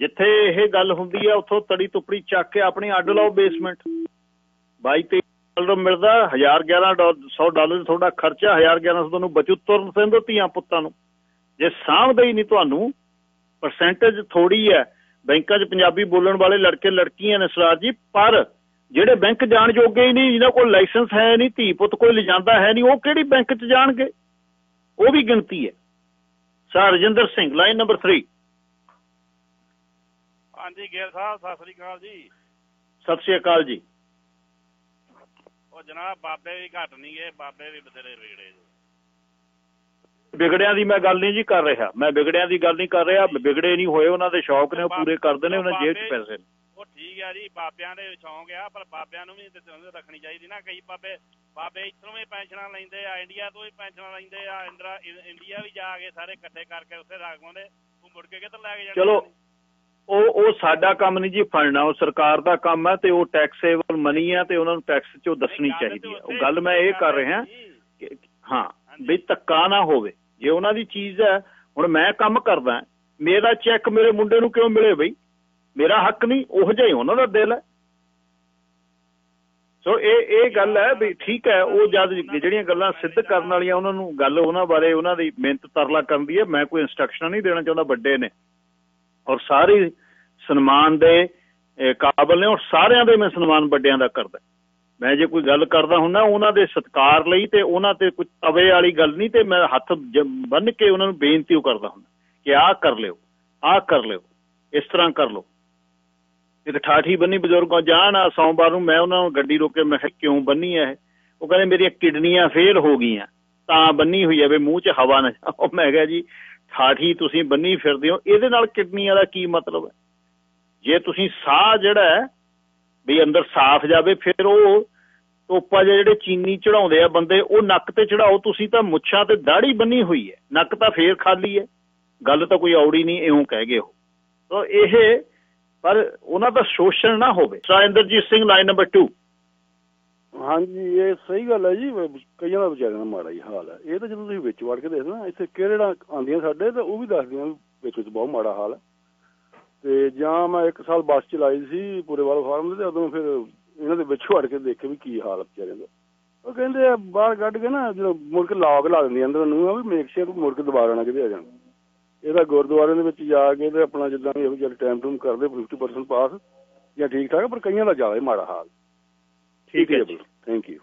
ਜਿੱਥੇ ਇਹ ਗੱਲ ਹੁੰਦੀ ਹੈ ਉੱਥੋਂ ਤੜੀ ਤੁਪੜੀ ਚੱਕ ਕੇ ਆਪਣੀ ਅੱਡ ਲਾਓ ਬੇਸਮੈਂਟ 22 ਡਾਲਰ ਮਿਲਦਾ 1000 11 100 ਡਾਲਰ ਤੁਹਾਡਾ ਖਰਚਾ 1000 1100 ਤੁਹਾਨੂੰ ਬਚੂ, ਤੁਰਨ ਸਿੰਦੋ ਧੀਆਂ ਪੁੱਤਾਂ ਨੂੰ। ਜੇ ਸਾਂਭਦੇ ਹੀ ਨਹੀਂ ਤੁਹਾਨੂੰ ਪਰਸੈਂਟੇਜ ਥੋੜੀ ਹੈ। ਬੈਂਕਾਂ 'ਚ ਪੰਜਾਬੀ ਬੋਲਣ ਵਾਲੇ ਲੜਕੇ, ਲੜਕੀਆਂ ਨੇ ਸਰਾਜ ਜੀ ਪਰ ਜਿਹੜੇ ਬੈਂਕ ਜਾਣ ਜੋਗੇ ਹੀ ਨਹੀਂ ਜਿਹਨਾਂ ਕੋਲ ਲਾਇਸੈਂਸ ਹੈ ਨਹੀਂ ਧੀ ਪੁੱਤ ਕੋਈ ਲਿਜਾਂਦਾ ਹੈ ਨਹੀਂ ਉਹ ਕਿਹੜੀ ਬੈਂਕ 'ਚ ਜਾਣਗੇ? ਉਹ ਵੀ ਗਿਣਤੀ ਹੈ। Sir Rajinder Singh line number 3 ਹਾਂਜੀ ਗੇਲ ਸਾਹਿਬ ਸਤਿ ਸ੍ਰੀ ਅਕਾਲ ਜੀ। ਸਤਿ ਸ਼੍ਰੀ ਅਕਾਲ ਜੀ। ਉਹ ਜਨਾਬ ਬਾਬੇ ਵੀ ਘੱਟ ਨਹੀਂ ਗਏ ਬਾਬੇ ਵੀ ਬਥੇਰੇ ਵਿਗੜੇ ਜੀ ਵਿਗੜਿਆਂ ਦੀ ਮੈਂ ਗੱਲ ਨਹੀਂ ਜੀ ਕਰ ਰਿਹਾ। ਮੈਂ ਵਿਗੜਿਆਂ ਦੀ ਗੱਲ ਨਹੀਂ ਕਰ ਰਿਹਾ। ਵਿਗੜੇ ਨਹੀਂ ਹੋਏ ਉਹਨਾਂ ਦੇ ਸ਼ੌਕ ਨੇ ਉਹ ਪੂਰੇ ਕਰਦੇ ਨੇ ਉਹਨਾਂ ਜੇਬ 'ਚ ਪੈਸੇ ਨੇ। ਠੀਕ ਆ ਜੀ ਬਾਬਿਆਂ ਦੇ ਸ਼ੌਂਕ ਆ ਪਰ ਬਾਬਿਆਂ ਨੂੰ ਵੀ ਰੱਖਣੀ ਚਾਹੀਦੀ ਨਾ। ਕਈ ਬਾਬੇ ਬਾਬੇ ਇੱਥੋਂ ਵੀ ਪੈਨਸ਼ਨਾਂ ਲੈਂਦੇ ਆ ਇੰਡੀਆ ਤੋਂ ਵੀ ਪੈਨਸ਼ਨਾਂ ਲੈਂਦੇ ਆ ਇੰਡੀਆ ਵੀ ਜਾ ਕੇ ਸਾਰੇ ਇਕੱਠੇ ਕਰਕੇ ਉੱਥੇ ਰੱਖ ਆਉਂਦੇ ਉਹ ਮੁੜ ਕੇ ਕਿੱਧਰ ਲੈ ਕੇ ਜਾਂਦੇ ਚਲੋ ਉਹ ਉਹ ਸਾਡਾ ਕੰਮ ਨਹੀਂ ਜੀ ਫੜਨਾ ਉਹ ਸਰਕਾਰ ਦਾ ਕੰਮ ਹੈ ਤੇ ਉਹ ਟੈਕਸੇਬਲ ਮਨੀ ਹੈ ਤੇ ਉਹਨਾਂ ਨੂੰ ਟੈਕਸ 'ਚੋਂ ਦੱਸਣੀ ਚਾਹੀਦੀ ਹੈ ਉਹ ਗੱਲ ਮੈਂ ਇਹ ਕਰ ਰਿਹਾ ਕਿ ਹਾਂ ਵੀ ਧੱਕਾ ਨਾ ਹੋਵੇ। ਜੇ ਉਹਨਾਂ ਦੀ ਚੀਜ਼ ਹੈ ਹੁਣ ਮੈਂ ਕੰਮ ਕਰਦਾ ਮੇਰਾ ਚੈੱਕ ਮੇਰੇ ਮੁੰਡੇ ਨੂੰ ਕਿਉਂ ਮਿਲੇ ਬਈ? ਮੇਰਾ ਹੱਕ ਨਹੀਂ, ਉਹ ਜਿਹਾ ਹੀ ਉਹਨਾਂ ਦਾ ਦਿਲ ਹੈ। ਸੋ ਇਹ ਇਹ ਗੱਲ ਹੈ ਵੀ ਠੀਕ ਹੈ, ਉਹ ਜਦ ਜਿਹੜੀਆਂ ਗੱਲਾਂ ਸਿੱਧ ਕਰਨ ਵਾਲੀਆਂ ਉਹਨਾਂ ਨੂੰ ਗੱਲ ਉਹਨਾਂ ਬਾਰੇ, ਉਹਨਾਂ ਦੀ ਮਿਹਨਤ ਤਰਲਾ ਕਰਨ ਦੀ ਹੈ। ਮੈਂ ਕੋਈ ਇਨਸਟਰਕਸ਼ਨ ਨਹੀਂ ਦੇਣਾ ਚਾਹੁੰਦਾ, ਵੱਡੇ ਨੇ। ਔਰ ਸਾਰੇ ਸਨਮਾਨ ਦੇ ਕਾਬਲ ਨੇ, ਔਰ ਸਾਰਿਆਂ ਦੇ ਮੈਂ ਸਨਮਾਨ ਵੱਡਿਆਂ ਦਾ ਕਰਦਾ। ਮੈਂ ਜੇ ਕੋਈ ਗੱਲ ਕਰਦਾ ਹੁੰਦਾ, ਉਹਨਾਂ ਦੇ ਸਤਿਕਾਰ ਲਈ ਤੇ ਉਹਨਾਂ ਤੇ ਕੋਈ ਤਵੇ ਵਾਲੀ ਗੱਲ ਨਹੀਂ ਤੇ ਮੈਂ ਹੱਥ ਜ- ਬੰਨ੍ਹ ਕੇ ਉਹਨਾਂ ਨੂੰ ਬੇਨਤੀ ਉਹ ਕਰਦਾ ਹੁੰਦਾ ਕਿ ਆਹ ਕਰ ਲਿਓ, ਆਹ ਕਰ ਲਿਓ, ਇਸ ਤਰ੍ਹਾਂ ਕਰ ਲਓ। ਇੱਕ ਠਾਠੀ ਬੰਨੀ ਬਜ਼ੁਰਗੋਂ ਜਾਣ ਆ ਸੋਮਵਾਰ ਨੂੰ ਮੈਂ ਉਹਨਾਂ ਨੂੰ ਗੱਡੀ ਰੋਕ, ਮੈਂ ਕਿਹਾ, ਕਿਉਂ ਬੰਨੀ ਹੈ ਇਹ? ਉਹ ਕਹਿੰਦੇ, ਮੇਰੀਆਂ ਕਿਡਨੀਆਂ ਫੇਲ ਹੋ ਗਈਆਂ, ਤਾਂ ਬੰਨੀ ਹੋਈ ਹੈ ਵੀ ਮੂੰਹ 'ਚ ਹਵਾ ਨਾ ਉਹ ਮੈਂ ਕਿਹਾ, ਜੀ, ਠਾਠੀ ਤੁਸੀਂ ਬੰਨੀ ਫਿਰਦੇ ਹੋ, ਇਹਦੇ ਨਾਲ ਕਿਡਨੀਆਂ ਦਾ ਕੀ ਮਤਲਬ ਹੈ ਜੇ ਤੁਸੀਂ ਸਾਹ ਜਿਹੜਾ ਵੀ ਅੰਦਰ ਸਾਫ਼ ਜਾਵੇ, ਫਿਰ ਉਹ ਟੋਪਾ ਜਿਹੇ ਜਿਹੜੇ ਚੀਨੀ ਚੜਾਉਂਦੇ ਆ ਬੰਦੇ, ਉਹ ਨੱਕ ਤੇ ਚੜਾਓ ਤੁਸੀਂ ਤਾਂ ਮੁੱਛਾਂ ਤੇ ਦਾੜੀ ਬੰਨੀ ਹੋਈ ਹੈ ਨੱਕ ਤਾਂ ਫੇਰ ਖਾਲੀ ਹੈ ਗੱਲ ਤਾਂ ਕੋਈ ਔੜੀ ਨਹੀਂ, ਇਉਂ ਕਹਿ ਗਏ ਉਹ। ਸੋ ਇਹ ਪਰ ਉਹਨਾਂ ਦਾ ਸ਼ੋਸ਼ਣ ਨਾ ਹੋਵੇ। ਸਾਇੰਦਰਜੀਤ ਸਿੰਘ ਲਾਈਨ ਨੰਬਰ 2 ਹਾਂਜੀ, ਇਹ ਸਹੀ ਗੱਲ ਹੈ ਜੀ। ਕਈਆਂ ਦਾ ਵਿਚਾਰਿਆਂ ਦਾ ਮਾੜਾ ਹੀ ਹਾਲ ਹੈ। ਇਹ ਤਾਂ ਜਦੋਂ ਤੁਸੀਂ ਵਿੱਚ ਵੜ ਕੇ ਦੇਖਦੇ ਨਾ, ਇੱਥੇ ਕਿਹੜਾ ਆਉਂਦੀਆਂ ਸਾਡੇ, ਤਾਂ ਉਹ ਵੀ ਦੱਸਦੀਆਂ ਵਿੱਚ ਵਿੱਚ ਬਹੁਤ ਮਾੜਾ ਹਾਲ ਹੈ। ਤੇ ਜਾਂ ਮੈਂ ਇੱਕ ਸਾਲ ਬੱਸ ਚਲਾਈ ਸੀ ਪੂਰੇ ਵਾਲ ਫਾਰਮ ਦੇ, ਤੇ ਉਦੋਂ ਫਿਰ ਇਹਨਾਂ ਦੇ ਵਿੱਚ ਵੜ ਕੇ ਦੇਖੇ ਵੀ ਕੀ ਹਾਲ ਹੈ ਵਿਚਾਰਿਆਂ ਦਾ। ਉਹ ਕਹਿੰਦੇ ਆ, ਬਾਹਰ ਕੱਢ ਕੇ ਨਾ, ਜਦੋਂ ਮੁੜ ਕੇ ਲੌਕ ਲਾ ਦਿੰਦੀ ਅੰਦਰ ਨੂੰ ਆ ਵੀ ਮੇਕ ਸ਼ੇਅਰ ਮੁੜ ਕੇ ਦੁਬਾਰਾ ਨਾ ਕਿਤੇ ਆ ਜਾਣ। ਇਹਦਾ ਗੁਰਦੁਆਰੇ ਦੇ ਵਿੱਚ ਜਾ ਕੇ ਤੇ ਆਪਣਾ ਜਿੱਦਾਂ ਵੀ ਇਹੋ ਜਿਹਾ ਟਾਈਮ ਟੂਮ ਕਰਦੇ 50% ਪਾਸ ਜਾਂ ਠੀਕ ਠਾਕ ਪਰ ਕਈਆਂ ਦਾ ਜ਼ਿਆਦਾ ਹੀ ਮਾੜਾ ਹਾਲ। ਠੀਕ ਹੈ ਜੀ। Thank you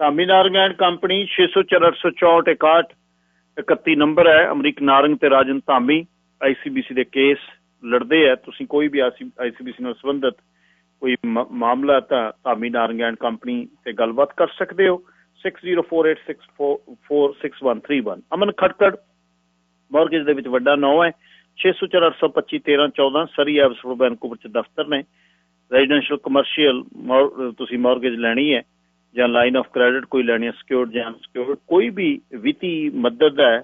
Dhami Narang and company 60464 31 number ਹੈ ਅਮਰੀਕ ਨਾਰੰਗ ਤੇ ਰਾਜਨ ਧਾਮੀ। ਆਈਸੀਬੀਸੀ ਦੇ ਕੇਸ ਲੜਦੇ ਆ। ਤੁਸੀਂ ਕੋਈ ਵੀ ਆਈਸੀਬੀਸੀ ਨਾਲ ਸੰਬੰਧਿਤ ਕੋਈ ਮਾਮਲਾ ਤਾਂ ਧਾਮੀ ਨਾਰੰਗ ਐਂਡ ਕੰਪਨੀ ਤੇ ਗੱਲਬਾਤ ਕਰ ਸਕਦੇ ਹੋ। 6048646131 ਅਮਨ ਖਟਕੜ ਮਾਰਗੇਜ ਦੇ ਵਿੱਚ ਵੱਡਾ ਨਾਮ ਹੈ। 6048251314 ਸਰੀ ਐਵਸਫੋਰ ਵੈਨਕੂਵਰ ਚ ਦਫ਼ਤਰ ਨੇ। ਰੈਜ਼ੀਡੈਂਸ਼ੀਅਲ, ਕਮਰਸ਼ੀਅਲ ਤੁਸੀਂ ਮਾਰਗੇਜ ਲੈਣੀ ਹੈ ਜਾਂ ਲਾਈਨ ਆਫ ਕ੍ਰੈਡਿਟ ਕੋਈ ਲੈਣੀ ਹੈ ਸਿਕਿਉਰਡ ਜਾਂ ਅਨਸਿਕਿਉਰਡ ਕੋਈ ਵੀ ਵਿੱਤੀ ਮਦਦ ਹੈ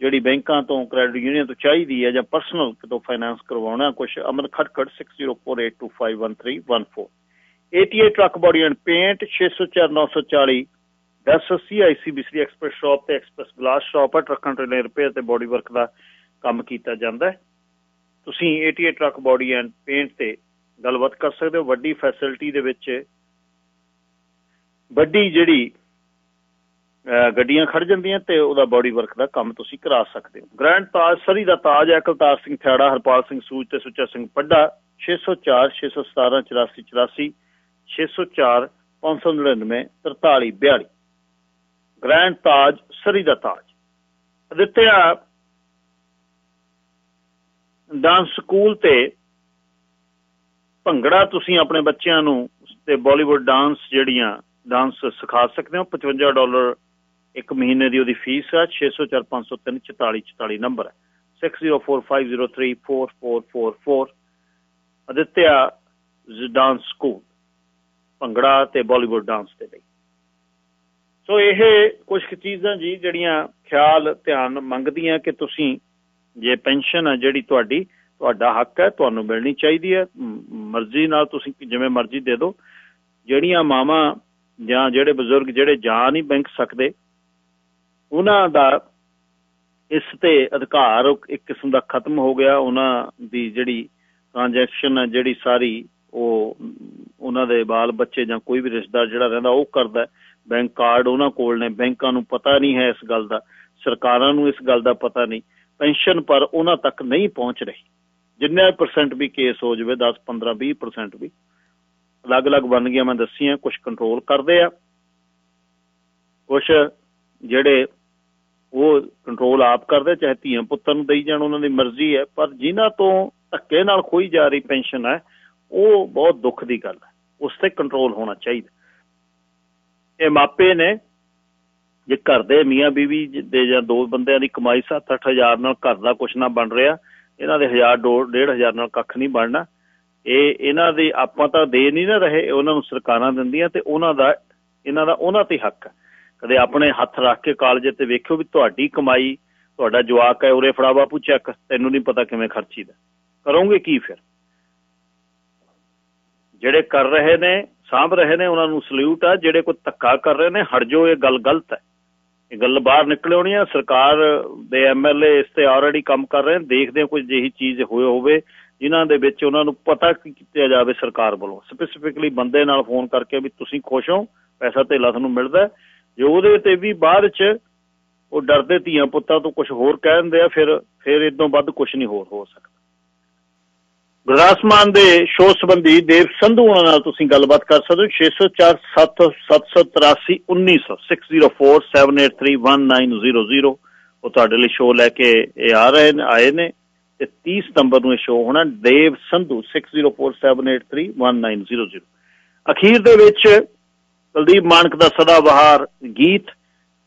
ਜਿਹੜੀ ਬੈਂਕਾਂ ਤੋਂ, ਕ੍ਰੈਡਿਟ ਯੂਨੀਅਨ ਤੋਂ ਚਾਹੀਦੀ ਹੈ ਜਾਂ ਪਰਸਨਲ ਕਿਤੋਂ ਫਾਈਨਾਂਸ ਕਰਵਾਉਣਾ ਕੁਝ Aman Khatkar 6048251314 ATA truck body and paint 604940 1080 ICBC express shop ਤੇ ਐਕਸਪ੍ਰੈਸ ਗਲਾਸ ਸ਼ਾਪ ਹੈ ਟਰੱਕਾਂ ਟ੍ਰੇਲਰ ਰਿਪੇਅਰ ਤੇ ਬੋਡੀ ਵਰਕ ਦਾ ਕੰਮ ਕੀਤਾ ਜਾਂਦਾ ਹੈ। ਤੁਸੀਂ ATA truck body and paint ਤੇ ਗੱਲਬਾਤ ਕਰ ਸਕਦੇ ਹੋ। ਵੱਡੀ ਫੈਸਿਲਿਟੀ ਦੇ ਵਿੱਚ ਵੱਡੀ ਜਿਹੜੀ ਗੱਡੀਆਂ ਖੜ ਜਾਂਦੀਆਂ ਤੇ ਉਹਦਾ ਬਾਡੀ ਵਰਕ ਦਾ ਕੰਮ ਤੁਸੀਂ ਕਰਾ ਸਕਦੇ ਹੋ। ਗ੍ਰੈਂਡ ਤਾਜ, ਸਰੀ ਦਾ ਤਾਜ ਹੈ। ਕਲਤਾਰ ਸਿੰਘ ਥਿਆੜਾ, ਹਰਪਾਲ ਸਿੰਘ ਸੂਜ ਤੇ ਸੁੱਚਾ ਸਿੰਘ ਪੱਡਾ। 604 617 84 84 604 599 43 42 ਗ੍ਰੈਂਡ ਤਾਜ, ਸਰੀ ਦਾ ਤਾਜ। ਅਦਿੱਤਿਆ ਡਾਂਸ ਸਕੂਲ ਤੇ ਭੰਗੜਾ ਤੁਸੀਂ ਆਪਣੇ ਬੱਚਿਆਂ ਨੂੰ ਤੇ ਬਾਲੀਵੁੱਡ ਡਾਂਸ ਜਿਹੜੀਆਂ ਡਾਂਸ ਸਿਖਾ ਸਕਦੇ ਹੋ। 55 ਡਾਲਰ ਇੱਕ ਮਹੀਨੇ ਦੀ ਉਹਦੀ ਫੀਸ ਹੈ। 6045034444 ਨੰਬਰ ਹੈ। 6045034444 ਅਦਿੱਤਿਆ ਡਾਂਸ ਸਕੂਲ, ਭੰਗੜਾ ਤੇ ਬਾਲੀਵੁੱਡ ਡਾਂਸ ਦੇ ਲਈ। ਸੋ ਇਹ ਕੁਝ ਚੀਜ਼ਾਂ ਜੀ ਜਿਹੜੀਆਂ ਖਿਆਲ, ਧਿਆਨ ਮੰਗਦੀਆਂ ਕਿ ਤੁਸੀਂ ਜੇ ਪੈਨਸ਼ਨ ਹੈ ਜਿਹੜੀ ਤੁਹਾਡੀ, ਤੁਹਾਡਾ ਹੱਕ ਹੈ, ਤੁਹਾਨੂੰ ਮਿਲਣੀ ਚਾਹੀਦੀ ਹੈ ਮਰਜ਼ੀ ਨਾਲ ਤੁਸੀਂ ਜਿਵੇਂ ਮਰਜ਼ੀ ਦੇ ਦਿਓ। ਜਿਹੜੀਆਂ ਮਾਵਾਂ ਜਾਂ ਜਿਹੜੇ ਬਜ਼ੁਰਗ ਜਿਹੜੇ ਜਾ ਨਹੀਂ ਬੈਂਕ ਸਕਦੇ, ਉਹਨਾਂ ਦਾ ਇਸ ਤੇ ਅਧਿਕਾਰ ਇੱਕ ਕਿਸਮ ਦਾ ਖਤਮ ਹੋ ਗਿਆ। ਉਹਨਾਂ ਦੀ ਜਿਹੜੀ ਟ੍ਰਾਂਜੈਕਸ਼ਨ ਹੈ ਜਿਹੜੀ ਸਾਰੀ ਉਹ, ਉਹਨਾਂ ਦੇ ਬਾਲ ਬੱਚੇ ਜਾਂ ਕੋਈ ਵੀ ਰਿਸ਼ਤੇਦਾਰ ਜਿਹੜਾ ਰਹਿੰਦਾ, ਉਹ ਕਰਦਾ ਬੈਂਕ ਕਾਰਡ ਉਹਨਾਂ ਕੋਲ ਨੇ, ਬੈਂਕਾਂ ਨੂੰ ਪਤਾ ਨਹੀਂ ਹੈ ਇਸ ਗੱਲ ਦਾ, ਸਰਕਾਰਾਂ ਨੂੰ ਇਸ ਗੱਲ ਦਾ ਪਤਾ ਨਹੀਂ, ਪੈਨਸ਼ਨ ਪਰ ਉਹਨਾਂ ਤੱਕ ਨਹੀਂ ਪਹੁੰਚ ਰਹੀ। ਜਿੰਨੇ ਪਰਸੈਂਟ ਵੀ ਕੇਸ ਹੋ ਜਾਵੇ 10 15 20% ਵੀ, ਅਲੱਗ-ਅਲੱਗ ਬਣ ਗਈਆਂ, ਮੈਂ ਦੱਸੀਆਂ ਕੁਝ ਕੰਟਰੋਲ ਕਰਦੇ ਆ। ਕੁਝ ਜਿਹੜੇ ਉਹ ਕੰਟਰੋਲ ਆਪ ਕਰਦੇ, ਚਾਹੇ ਧੀਆਂ ਪੁੱਤਰ ਨੂੰ ਦੇਈ ਜਾਣ, ਉਹਨਾਂ ਦੀ ਮਰਜ਼ੀ ਹੈ, ਪਰ ਜਿਨ੍ਹਾਂ ਤੋਂ ਧੱਕੇ ਨਾਲ ਖੋਈ ਜਾ ਰਹੀ ਪੈਨਸ਼ਨ ਹੈ, ਉਹ ਬਹੁਤ ਦੁੱਖ ਦੀ ਗੱਲ ਹੈ। ਉਸ ਤੇ ਕੰਟਰੋਲ ਹੋਣਾ ਚਾਹੀਦਾ। ਇਹ ਮਾਪੇ ਨੇ, ਜੇ ਘਰ ਦੇ ਮੀਆਂ ਬੀਵੀ ਦੇ ਜਾਂ ਦੋ ਬੰਦਿਆਂ ਦੀ ਕਮਾਈ 7-8 ਹਜ਼ਾਰ ਨਾਲ ਘਰ ਦਾ ਕੁਛ ਨਾ ਬਣ ਰਿਹਾ, ਇਹਨਾਂ ਦੇ 1000 ਡੇਢ ਹਜ਼ਾਰ ਨਾਲ ਕੱਖ ਨਹੀਂ ਬਣਨਾ। ਇਹ ਇਹਨਾਂ ਦੇ ਆਪਾਂ ਤਾਂ ਦੇ ਨਹੀਂ ਨਾ ਰਹੇ ਉਹਨਾਂ ਨੂੰ ਸਰਕਾਰਾਂ ਦਿੰਦੀਆਂ ਤੇ ਉਹਨਾਂ ਦਾ, ਇਹਨਾਂ ਦਾ ਉਹਨਾਂ ਤੇ ਹੱਕ ਹੈ। ਕਦੇ ਆਪਣੇ ਹੱਥ ਰੱਖ ਕੇ ਕਾਲਜ ਤੇ ਵੇਖਿਓ ਵੀ ਤੁਹਾਡੀ ਕਮਾਈ, ਤੁਹਾਡਾ ਜਵਾਕ ਹੈ, ਉਰੇ ਫੜਾ ਬਾਪੂ ਚੱਕ ਤੈਨੂੰ ਨਹੀਂ ਪਤਾ ਕਿਵੇਂ ਖਰਚੀ ਦਾ ਕਰੋਗੇ ਕੀ ਫਿਰ? ਜਿਹੜੇ ਕਰ ਰਹੇ ਨੇ ਸਾਂਭ ਰਹੇ ਨੇ, ਉਹਨਾਂ ਨੂੰ ਸਲੂਟ ਆ, ਜਿਹੜੇ ਕੋਈ ਧੱਕਾ ਕਰ ਰਹੇ ਨੇ, ਹਟ ਜਾਓ, ਇਹ ਗੱਲ ਗਲਤ ਹੈ। ਇਹ ਗੱਲ ਬਾਹਰ ਨਿਕਲ ਆਉਣੀ ਆ, ਸਰਕਾਰ ਦੇ ਐਮਐਲਏ ਇਸ ਤੇ ਆਲਰੇਡੀ ਕੰਮ ਕਰ ਰਹੇ ਨੇ, ਦੇਖਦੇ ਹਾਂ ਕੋਈ ਜਿਹੀ ਚੀਜ਼ ਹੋਏ ਹੋਵੇ, ਜਿਨ੍ਹਾਂ ਦੇ ਵਿੱਚ ਉਹਨਾਂ ਨੂੰ ਪਤਾ ਕੀ ਕੀਤਾ ਜਾਵੇ ਸਰਕਾਰ ਵੱਲੋਂ। ਸਪੈਸੀਫਿਕਲੀ ਬੰਦੇ ਨਾਲ ਫੋਨ ਕਰਕੇ ਵੀ ਤੁਸੀਂ ਖੁਸ਼ ਹੋ, ਪੈਸਾ ਧੇਲਾ ਤੁਹਾਨੂੰ ਮਿਲਦਾ ਜੋ ਉਹਦੇ ਤੇ ਵੀ ਬਾਅਦ ਚ ਉਹ ਡਰਦੇ ਧੀਆਂ ਪੁੱਤਾਂ ਤੋਂ ਕੁਝ ਹੋਰ ਕਹਿ ਦਿੰਦੇ ਆ, ਫਿਰ ਫਿਰ ਇਦੋਂ ਵੱਧ ਕੁਝ ਨਹੀਂ ਹੋਰ ਹੋ ਸਕਦਾ। ਗੁਰਦਾਸਮਾਨ ਦੇ ਸ਼ੋਅ ਸੰਬੰਧੀ ਦੇਵ ਸੰਧੂ ਉਹਨਾਂ ਨਾਲ ਤੁਸੀਂ ਗੱਲਬਾਤ ਕਰ ਸਕਦੇ ਹੋ 604 783 1900 6047831900 ਉਹ ਤੁਹਾਡੇ ਲਈ ਸ਼ੋਅ ਲੈ ਕੇ ਇਹ ਆ ਰਹੇ ਨੇ ਆਏ ਨੇ ਤੇ 30 ਸਤੰਬਰ ਨੂੰ ਇਹ ਸ਼ੋਅ ਹੋਣਾ ਦੇਵ ਸੰਧੂ 6047831900 ਅਖੀਰ ਦੇ ਵਿੱਚ ਕੁਲਦੀਪ ਮਾਨਕ ਦਾ ਸਦਾ ਬਹਾਰ ਗੀਤ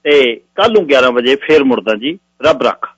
ਤੇ ਕੱਲ ਨੂੰ 11 ਵਜੇ ਫੇਰ ਮੁੜਦਾ ਜੀ ਰੱਬ ਰੱਖ